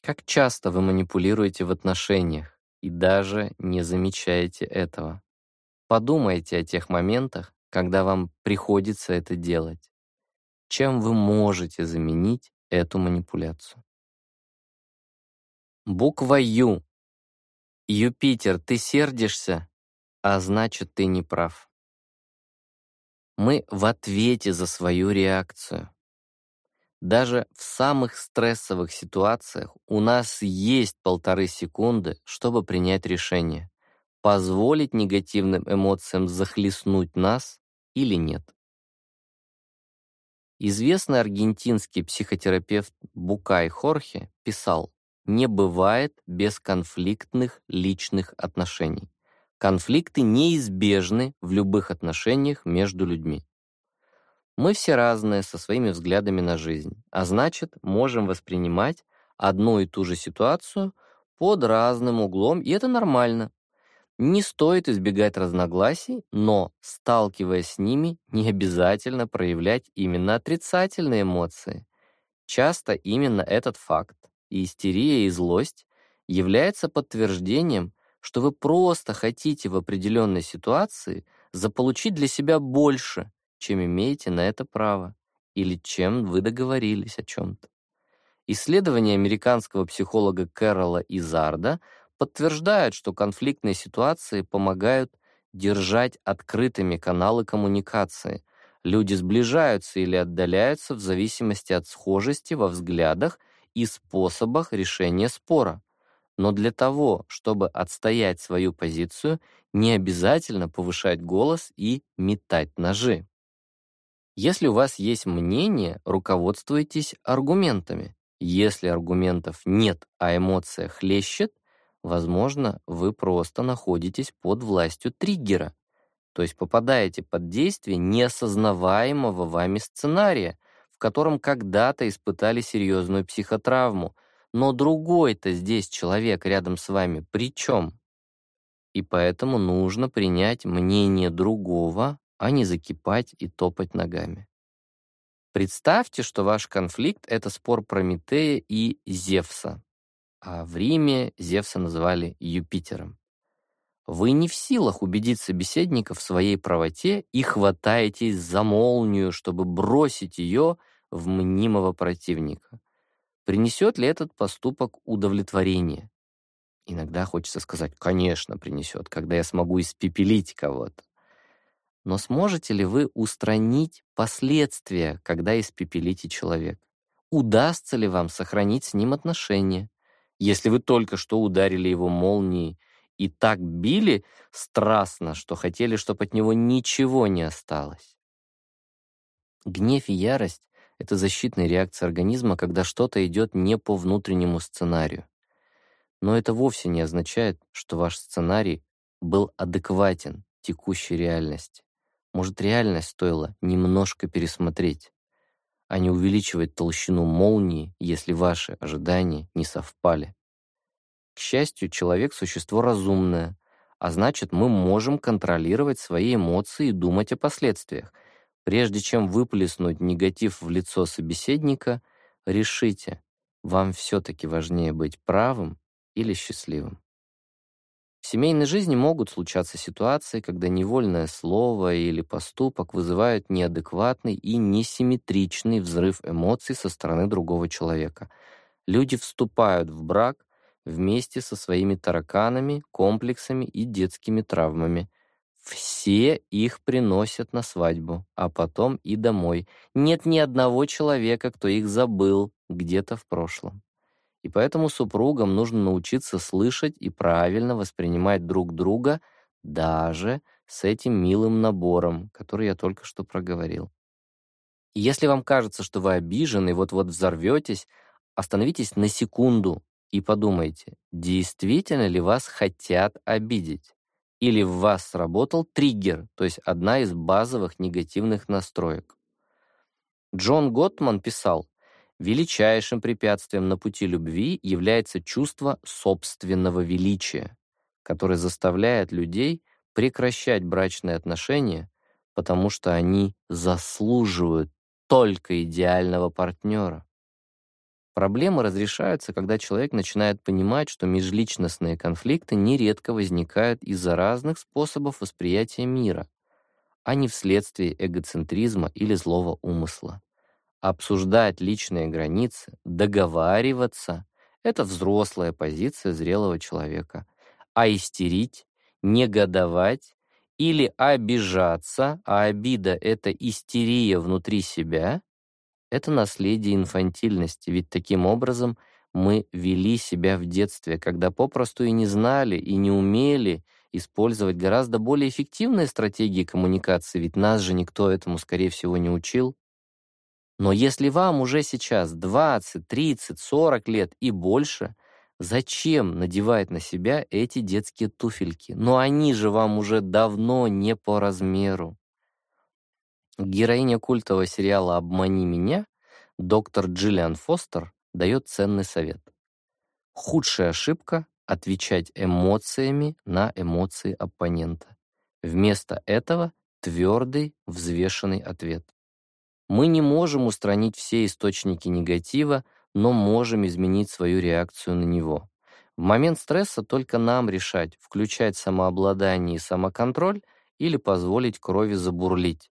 Как часто вы манипулируете в отношениях и даже не замечаете этого? Подумайте о тех моментах, когда вам приходится это делать? Чем вы можете заменить эту манипуляцию? Буква Ю. Юпитер, ты сердишься, а значит, ты не прав. Мы в ответе за свою реакцию. Даже в самых стрессовых ситуациях у нас есть полторы секунды, чтобы принять решение. Позволить негативным эмоциям захлестнуть нас или нет. Известный аргентинский психотерапевт Букай Хорхе писал, не бывает бесконфликтных личных отношений. Конфликты неизбежны в любых отношениях между людьми. Мы все разные со своими взглядами на жизнь, а значит, можем воспринимать одну и ту же ситуацию под разным углом, и это нормально. Не стоит избегать разногласий, но, сталкиваясь с ними, не обязательно проявлять именно отрицательные эмоции. Часто именно этот факт, и истерия, и злость, является подтверждением, что вы просто хотите в определенной ситуации заполучить для себя больше, чем имеете на это право, или чем вы договорились о чем-то. Исследование американского психолога Кэрола Изарда подтверждают, что конфликтные ситуации помогают держать открытыми каналы коммуникации. Люди сближаются или отдаляются в зависимости от схожести во взглядах и способах решения спора. Но для того, чтобы отстоять свою позицию, не обязательно повышать голос и метать ножи. Если у вас есть мнение, руководствуйтесь аргументами. Если аргументов нет, а эмоция хлещет, Возможно, вы просто находитесь под властью триггера, то есть попадаете под действие неосознаваемого вами сценария, в котором когда-то испытали серьезную психотравму, но другой-то здесь человек рядом с вами при чем? И поэтому нужно принять мнение другого, а не закипать и топать ногами. Представьте, что ваш конфликт — это спор Прометея и Зевса а в Риме Зевса называли Юпитером. Вы не в силах убедить собеседника в своей правоте и хватаетесь за молнию, чтобы бросить ее в мнимого противника. Принесет ли этот поступок удовлетворение? Иногда хочется сказать «конечно принесет», когда я смогу испепелить кого-то. Но сможете ли вы устранить последствия, когда испепелите человека? Удастся ли вам сохранить с ним отношения? Если вы только что ударили его молнией и так били страстно, что хотели, чтобы от него ничего не осталось. Гнев и ярость — это защитная реакция организма, когда что-то идет не по внутреннему сценарию. Но это вовсе не означает, что ваш сценарий был адекватен текущей реальности. Может, реальность стоило немножко пересмотреть а не увеличивать толщину молнии, если ваши ожидания не совпали. К счастью, человек — существо разумное, а значит, мы можем контролировать свои эмоции и думать о последствиях. Прежде чем выплеснуть негатив в лицо собеседника, решите, вам все-таки важнее быть правым или счастливым. В семейной жизни могут случаться ситуации, когда невольное слово или поступок вызывают неадекватный и несимметричный взрыв эмоций со стороны другого человека. Люди вступают в брак вместе со своими тараканами, комплексами и детскими травмами. Все их приносят на свадьбу, а потом и домой. Нет ни одного человека, кто их забыл где-то в прошлом. И поэтому супругам нужно научиться слышать и правильно воспринимать друг друга даже с этим милым набором, который я только что проговорил. И если вам кажется, что вы обижены, вот-вот взорветесь, остановитесь на секунду и подумайте, действительно ли вас хотят обидеть? Или в вас сработал триггер, то есть одна из базовых негативных настроек? Джон Готман писал, Величайшим препятствием на пути любви является чувство собственного величия, которое заставляет людей прекращать брачные отношения, потому что они заслуживают только идеального партнера. Проблемы разрешаются, когда человек начинает понимать, что межличностные конфликты нередко возникают из-за разных способов восприятия мира, а не вследствие эгоцентризма или злого умысла. Обсуждать личные границы, договариваться — это взрослая позиция зрелого человека. А истерить, негодовать или обижаться, а обида — это истерия внутри себя, это наследие инфантильности, ведь таким образом мы вели себя в детстве, когда попросту и не знали, и не умели использовать гораздо более эффективные стратегии коммуникации, ведь нас же никто этому, скорее всего, не учил. Но если вам уже сейчас 20, 30, 40 лет и больше, зачем надевать на себя эти детские туфельки? Но они же вам уже давно не по размеру. Героиня культового сериала «Обмани меня» доктор Джиллиан Фостер дает ценный совет. Худшая ошибка — отвечать эмоциями на эмоции оппонента. Вместо этого твердый, взвешенный ответ. Мы не можем устранить все источники негатива, но можем изменить свою реакцию на него. В момент стресса только нам решать, включать самообладание и самоконтроль или позволить крови забурлить.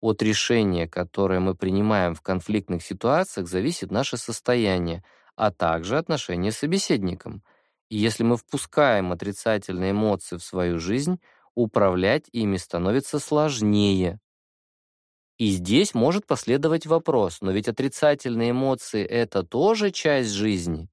От решения, которое мы принимаем в конфликтных ситуациях, зависит наше состояние, а также отношение с собеседником. И если мы впускаем отрицательные эмоции в свою жизнь, управлять ими становится сложнее. И здесь может последовать вопрос, но ведь отрицательные эмоции — это тоже часть жизни.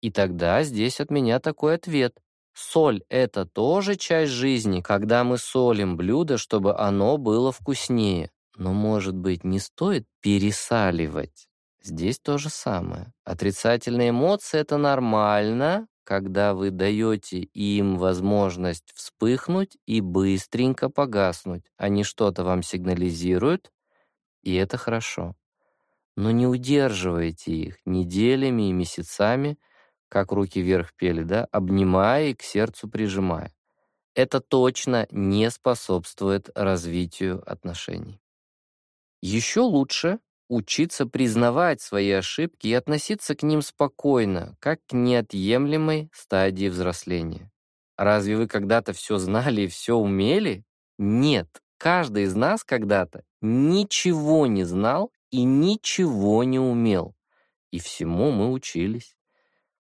И тогда здесь от меня такой ответ. Соль — это тоже часть жизни, когда мы солим блюдо, чтобы оно было вкуснее. Но, может быть, не стоит пересаливать. Здесь то же самое. Отрицательные эмоции — это нормально, когда вы даете им возможность вспыхнуть и быстренько погаснуть. Они что-то вам сигнализируют, и это хорошо. Но не удерживайте их неделями и месяцами, как руки вверх пели, да, обнимая и к сердцу прижимая. Это точно не способствует развитию отношений. Еще лучше учиться признавать свои ошибки и относиться к ним спокойно, как к неотъемлемой стадии взросления. Разве вы когда-то все знали и все умели? Нет, Каждый из нас когда-то ничего не знал и ничего не умел. И всему мы учились,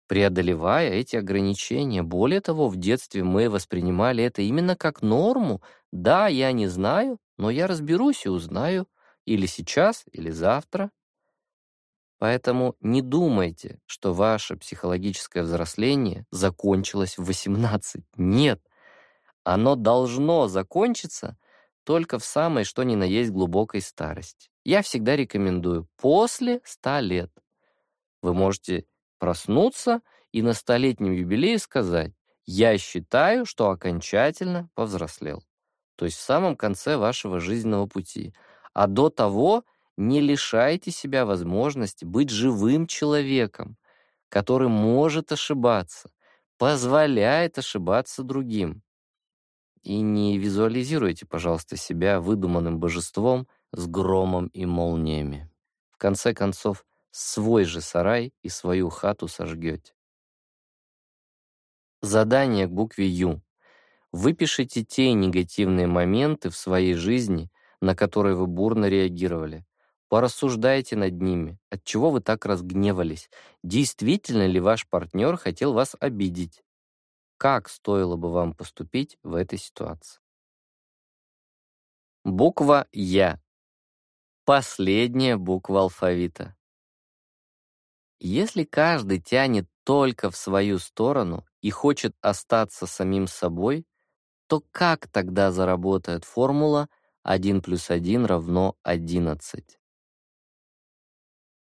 преодолевая эти ограничения. Более того, в детстве мы воспринимали это именно как норму. Да, я не знаю, но я разберусь и узнаю. Или сейчас, или завтра. Поэтому не думайте, что ваше психологическое взросление закончилось в 18. Нет, оно должно закончиться — только в самой, что ни на есть, глубокой старости. Я всегда рекомендую после 100 лет. Вы можете проснуться и на столетнем юбилее сказать «Я считаю, что окончательно повзрослел». То есть в самом конце вашего жизненного пути. А до того не лишайте себя возможности быть живым человеком, который может ошибаться, позволяет ошибаться другим и не визуализируйте, пожалуйста, себя выдуманным божеством с громом и молниями. В конце концов, свой же сарай и свою хату сожгете. Задание к букве «Ю». Выпишите те негативные моменты в своей жизни, на которые вы бурно реагировали. Порассуждайте над ними, от чего вы так разгневались. Действительно ли ваш партнер хотел вас обидеть? как стоило бы вам поступить в этой ситуации. Буква Я. Последняя буква алфавита. Если каждый тянет только в свою сторону и хочет остаться самим собой, то как тогда заработает формула 1 плюс 1 равно 11?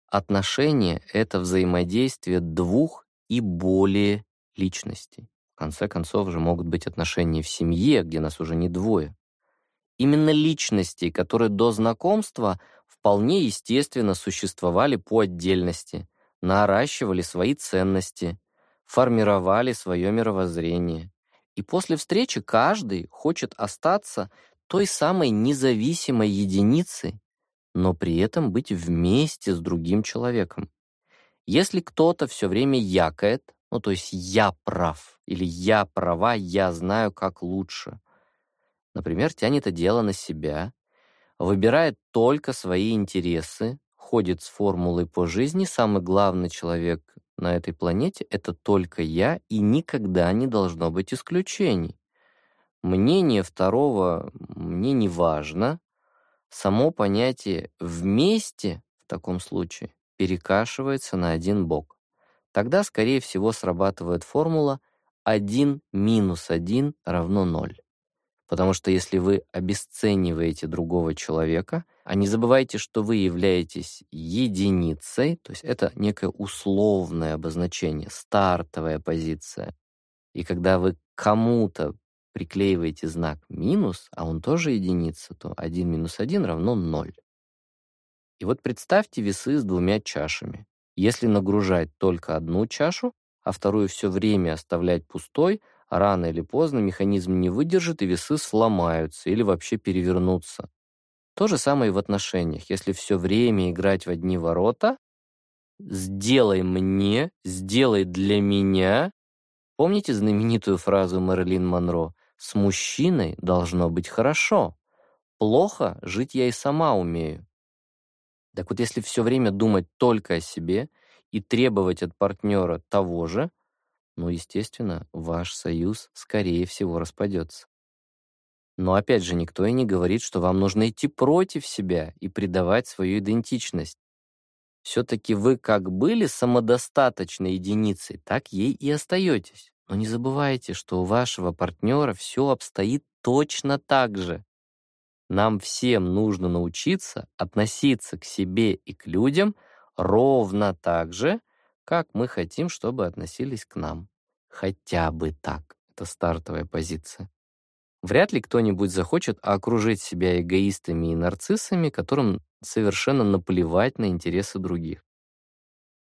Отношения — это взаимодействие двух и более личностей. В конце концов же могут быть отношения в семье, где нас уже не двое. Именно личности, которые до знакомства вполне естественно существовали по отдельности, наращивали свои ценности, формировали свое мировоззрение. И после встречи каждый хочет остаться той самой независимой единицей, но при этом быть вместе с другим человеком. Если кто-то все время якает, ну, то есть я прав или я права, я знаю, как лучше. Например, тянет дело на себя, выбирает только свои интересы, ходит с формулой по жизни, самый главный человек на этой планете — это только я, и никогда не должно быть исключений. Мнение второго мне не важно. Само понятие «вместе» в таком случае перекашивается на один бок. Тогда, скорее всего, срабатывает формула 1 минус 1 равно 0. Потому что если вы обесцениваете другого человека, а не забывайте, что вы являетесь единицей, то есть это некое условное обозначение, стартовая позиция. И когда вы кому-то приклеиваете знак минус, а он тоже единица, то 1 минус 1 равно 0. И вот представьте весы с двумя чашами. Если нагружать только одну чашу, а вторую все время оставлять пустой, рано или поздно механизм не выдержит и весы сломаются или вообще перевернутся. То же самое и в отношениях. Если все время играть в одни ворота, «сделай мне», «сделай для меня». Помните знаменитую фразу Мэрилин Монро «С мужчиной должно быть хорошо. Плохо жить я и сама умею». Так вот, если все время думать только о себе и требовать от партнера того же, ну, естественно, ваш союз, скорее всего, распадется. Но опять же, никто и не говорит, что вам нужно идти против себя и предавать свою идентичность. Все-таки вы как были самодостаточной единицей, так ей и остаетесь. Но не забывайте, что у вашего партнера все обстоит точно так же. Нам всем нужно научиться относиться к себе и к людям ровно так же, как мы хотим, чтобы относились к нам. Хотя бы так. Это стартовая позиция. Вряд ли кто-нибудь захочет окружить себя эгоистами и нарциссами, которым совершенно наплевать на интересы других.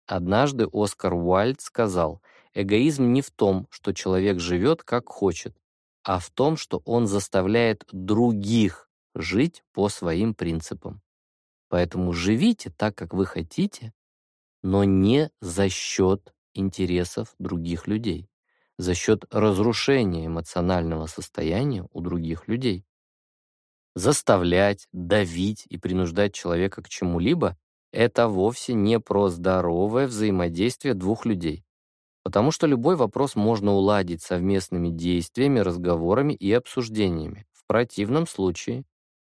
Однажды Оскар Уальд сказал, эгоизм не в том, что человек живет как хочет, а в том, что он заставляет других жить по своим принципам. Поэтому живите так, как вы хотите, но не за счет интересов других людей, за счет разрушения эмоционального состояния у других людей. Заставлять, давить и принуждать человека к чему-либо — это вовсе не про здоровое взаимодействие двух людей, потому что любой вопрос можно уладить совместными действиями, разговорами и обсуждениями. В противном случае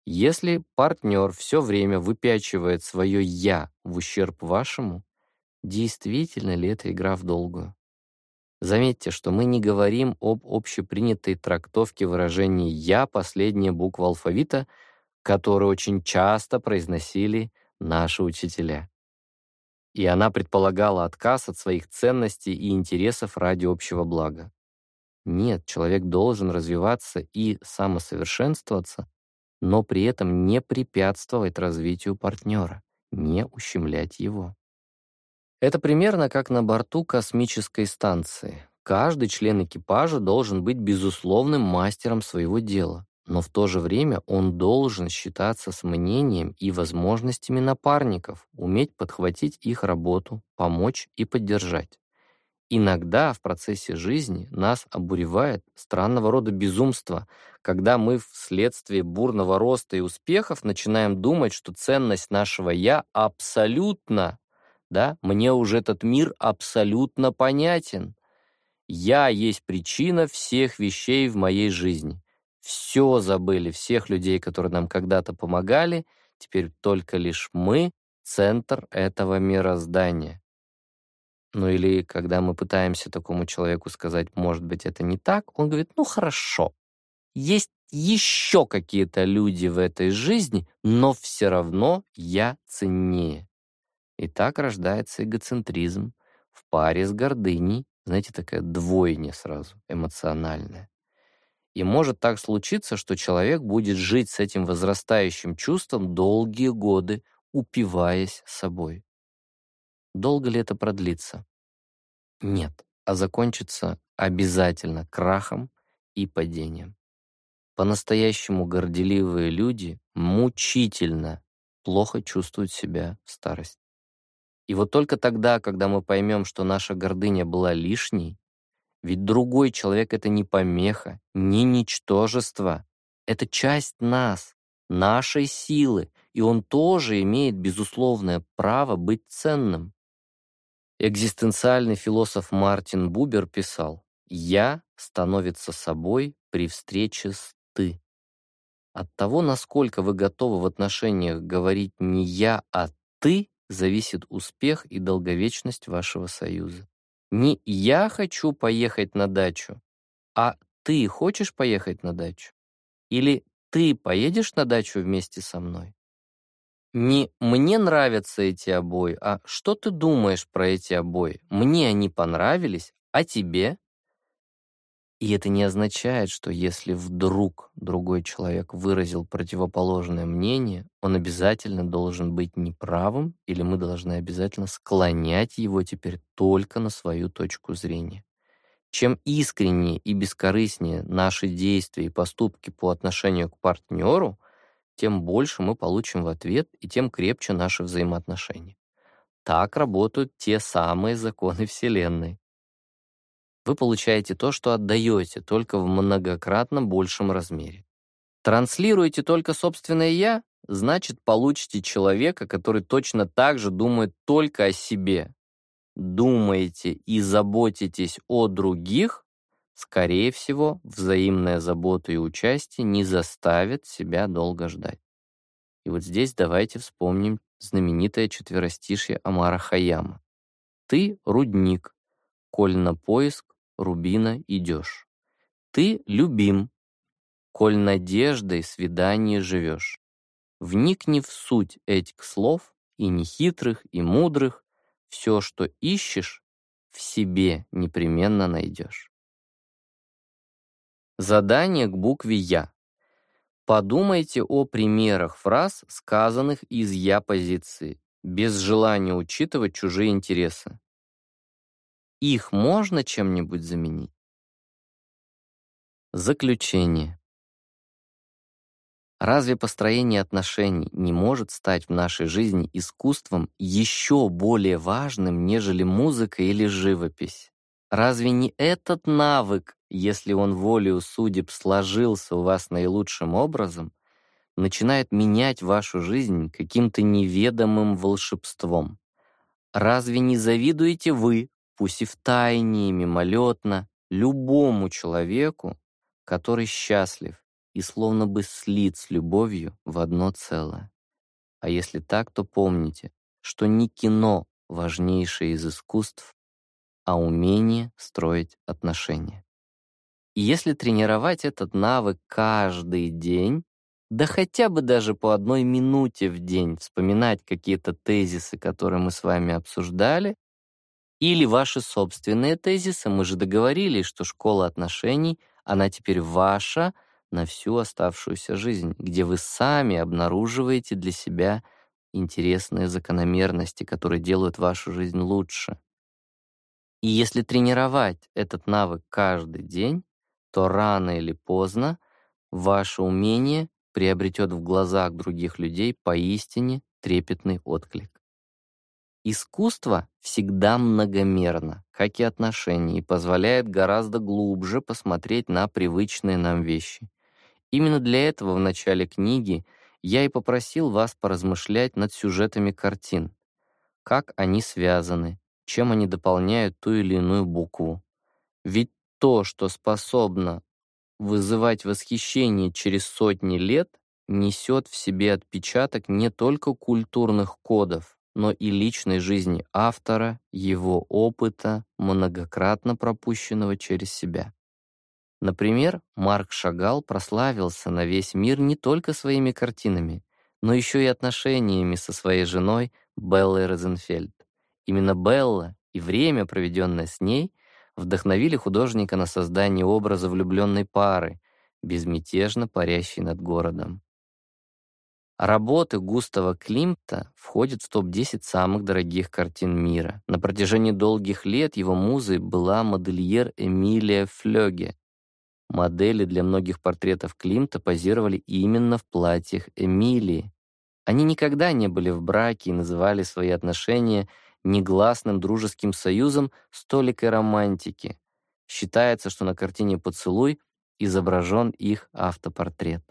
если партнер все время выпячивает свое «я» в ущерб вашему, действительно ли это игра в долгую? Заметьте, что мы не говорим об общепринятой трактовке выражения «я» последняя буква алфавита, которую очень часто произносили наши учителя. И она предполагала отказ от своих ценностей и интересов ради общего блага. Нет, человек должен развиваться и самосовершенствоваться, но при этом не препятствовать развитию партнера, не ущемлять его. Это примерно как на борту космической станции. Каждый член экипажа должен быть безусловным мастером своего дела, но в то же время он должен считаться с мнением и возможностями напарников, уметь подхватить их работу, помочь и поддержать. Иногда в процессе жизни нас обуревает странного рода безумство, когда мы вследствие бурного роста и успехов начинаем думать, что ценность нашего «я» абсолютно, да, мне уже этот мир абсолютно понятен. «Я» есть причина всех вещей в моей жизни. Все забыли, всех людей, которые нам когда-то помогали, теперь только лишь мы — центр этого мироздания. Ну или когда мы пытаемся такому человеку сказать, может быть, это не так, он говорит, ну хорошо, есть еще какие-то люди в этой жизни, но все равно я ценнее. И так рождается эгоцентризм в паре с гордыней, знаете, такая двойня сразу, эмоциональная. И может так случиться, что человек будет жить с этим возрастающим чувством долгие годы, упиваясь собой. Долго ли это продлится? Нет, а закончится обязательно крахом и падением. По-настоящему горделивые люди мучительно плохо чувствуют себя в старости. И вот только тогда, когда мы поймем, что наша гордыня была лишней, ведь другой человек — это не помеха, не ничтожество. Это часть нас, нашей силы, и он тоже имеет безусловное право быть ценным. Экзистенциальный философ Мартин Бубер писал «Я становится собой при встрече с «ты». От того, насколько вы готовы в отношениях говорить не «я», а «ты», зависит успех и долговечность вашего союза. Не «я хочу поехать на дачу», а «ты хочешь поехать на дачу?» Или «ты поедешь на дачу вместе со мной?» Не «мне нравятся эти обои», а «что ты думаешь про эти обои? Мне они понравились, а тебе?» И это не означает, что если вдруг другой человек выразил противоположное мнение, он обязательно должен быть неправым, или мы должны обязательно склонять его теперь только на свою точку зрения. Чем искреннее и бескорыстнее наши действия и поступки по отношению к партнеру, тем больше мы получим в ответ и тем крепче наши взаимоотношения. Так работают те самые законы Вселенной. Вы получаете то, что отдаете, только в многократно большем размере. Транслируете только собственное «я», значит, получите человека, который точно так же думает только о себе. Думаете и заботитесь о других, Скорее всего, взаимная забота и участие не заставят себя долго ждать. И вот здесь давайте вспомним знаменитое четверостишье Амара Хаяма. «Ты — рудник, коль на поиск рубина идешь. Ты — любим, коль надеждой свидание живешь. Вникни в суть этих слов, и нехитрых, и мудрых, все, что ищешь, в себе непременно найдешь». Задание к букве «Я». Подумайте о примерах фраз, сказанных из «я» позиции, без желания учитывать чужие интересы. Их можно чем-нибудь заменить? Заключение. Разве построение отношений не может стать в нашей жизни искусством еще более важным, нежели музыка или живопись? Разве не этот навык, если он волею судеб сложился у вас наилучшим образом, начинает менять вашу жизнь каким-то неведомым волшебством? Разве не завидуете вы, пусть и в тайне, и мимолетно, любому человеку, который счастлив и словно бы слит с любовью в одно целое? А если так, то помните, что не кино важнейшее из искусств, а умение строить отношения. И если тренировать этот навык каждый день, да хотя бы даже по одной минуте в день вспоминать какие-то тезисы, которые мы с вами обсуждали, или ваши собственные тезисы, мы же договорились, что школа отношений, она теперь ваша на всю оставшуюся жизнь, где вы сами обнаруживаете для себя интересные закономерности, которые делают вашу жизнь лучше. И если тренировать этот навык каждый день, то рано или поздно ваше умение приобретет в глазах других людей поистине трепетный отклик. Искусство всегда многомерно, как и отношения, и позволяет гораздо глубже посмотреть на привычные нам вещи. Именно для этого в начале книги я и попросил вас поразмышлять над сюжетами картин, как они связаны, чем они дополняют ту или иную букву. Ведь то, что способно вызывать восхищение через сотни лет, несет в себе отпечаток не только культурных кодов, но и личной жизни автора, его опыта, многократно пропущенного через себя. Например, Марк Шагал прославился на весь мир не только своими картинами, но еще и отношениями со своей женой Беллой Розенфельд. Именно Белла и время, проведенное с ней, вдохновили художника на создание образа влюбленной пары, безмятежно парящей над городом. Работы Густава Климта входят в топ-10 самых дорогих картин мира. На протяжении долгих лет его музой была модельер Эмилия Флёге. Модели для многих портретов Климта позировали именно в платьях Эмилии. Они никогда не были в браке и называли свои отношения – негласным дружеским союзом столик и романтики. Считается, что на картине «Поцелуй» изображен их автопортрет.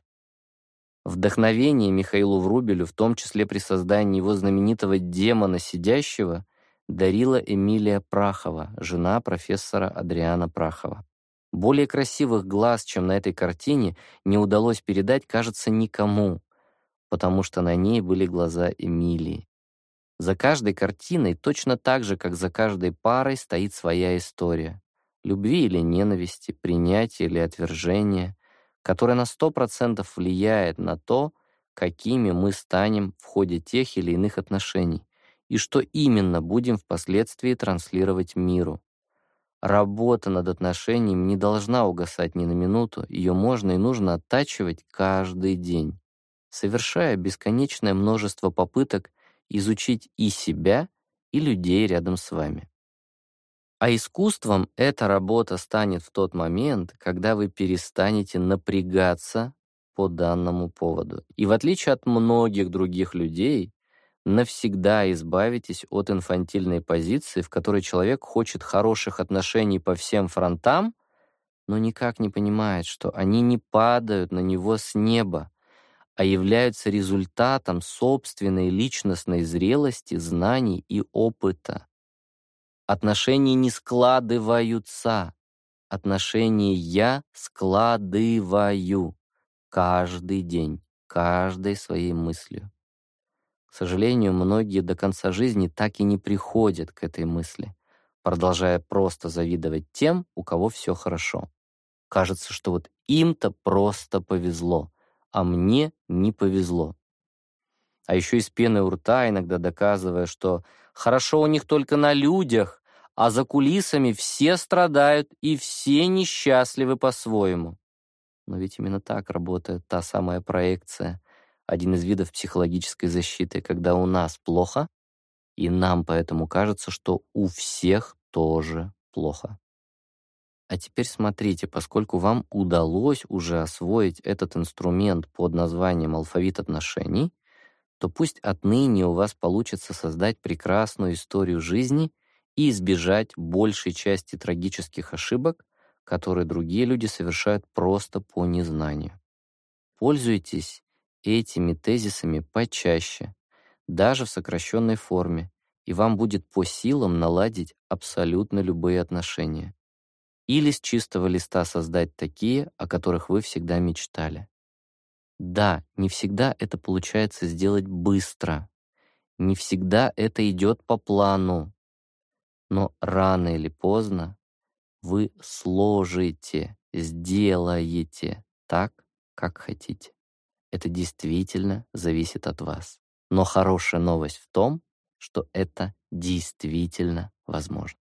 Вдохновение Михаилу Врубелю, в том числе при создании его знаменитого «Демона сидящего», дарила Эмилия Прахова, жена профессора Адриана Прахова. Более красивых глаз, чем на этой картине, не удалось передать, кажется, никому, потому что на ней были глаза Эмилии. За каждой картиной точно так же, как за каждой парой стоит своя история. Любви или ненависти, принятия или отвержения, которая на 100% влияет на то, какими мы станем в ходе тех или иных отношений и что именно будем впоследствии транслировать миру. Работа над отношением не должна угасать ни на минуту, ее можно и нужно оттачивать каждый день, совершая бесконечное множество попыток изучить и себя, и людей рядом с вами. А искусством эта работа станет в тот момент, когда вы перестанете напрягаться по данному поводу. И в отличие от многих других людей, навсегда избавитесь от инфантильной позиции, в которой человек хочет хороших отношений по всем фронтам, но никак не понимает, что они не падают на него с неба, а являются результатом собственной личностной зрелости, знаний и опыта. Отношения не складываются, отношения я складываю каждый день, каждой своей мыслью. К сожалению, многие до конца жизни так и не приходят к этой мысли, продолжая просто завидовать тем, у кого все хорошо. Кажется, что вот им-то просто повезло, а мне не повезло. А еще из пены у рта, иногда доказывая, что хорошо у них только на людях, а за кулисами все страдают и все несчастливы по-своему. Но ведь именно так работает та самая проекция, один из видов психологической защиты, когда у нас плохо, и нам поэтому кажется, что у всех тоже плохо. А теперь смотрите, поскольку вам удалось уже освоить этот инструмент под названием алфавит отношений, то пусть отныне у вас получится создать прекрасную историю жизни и избежать большей части трагических ошибок, которые другие люди совершают просто по незнанию. Пользуйтесь этими тезисами почаще, даже в сокращенной форме, и вам будет по силам наладить абсолютно любые отношения или с чистого листа создать такие, о которых вы всегда мечтали. Да, не всегда это получается сделать быстро. Не всегда это идет по плану. Но рано или поздно вы сложите, сделаете так, как хотите. Это действительно зависит от вас. Но хорошая новость в том, что это действительно возможно.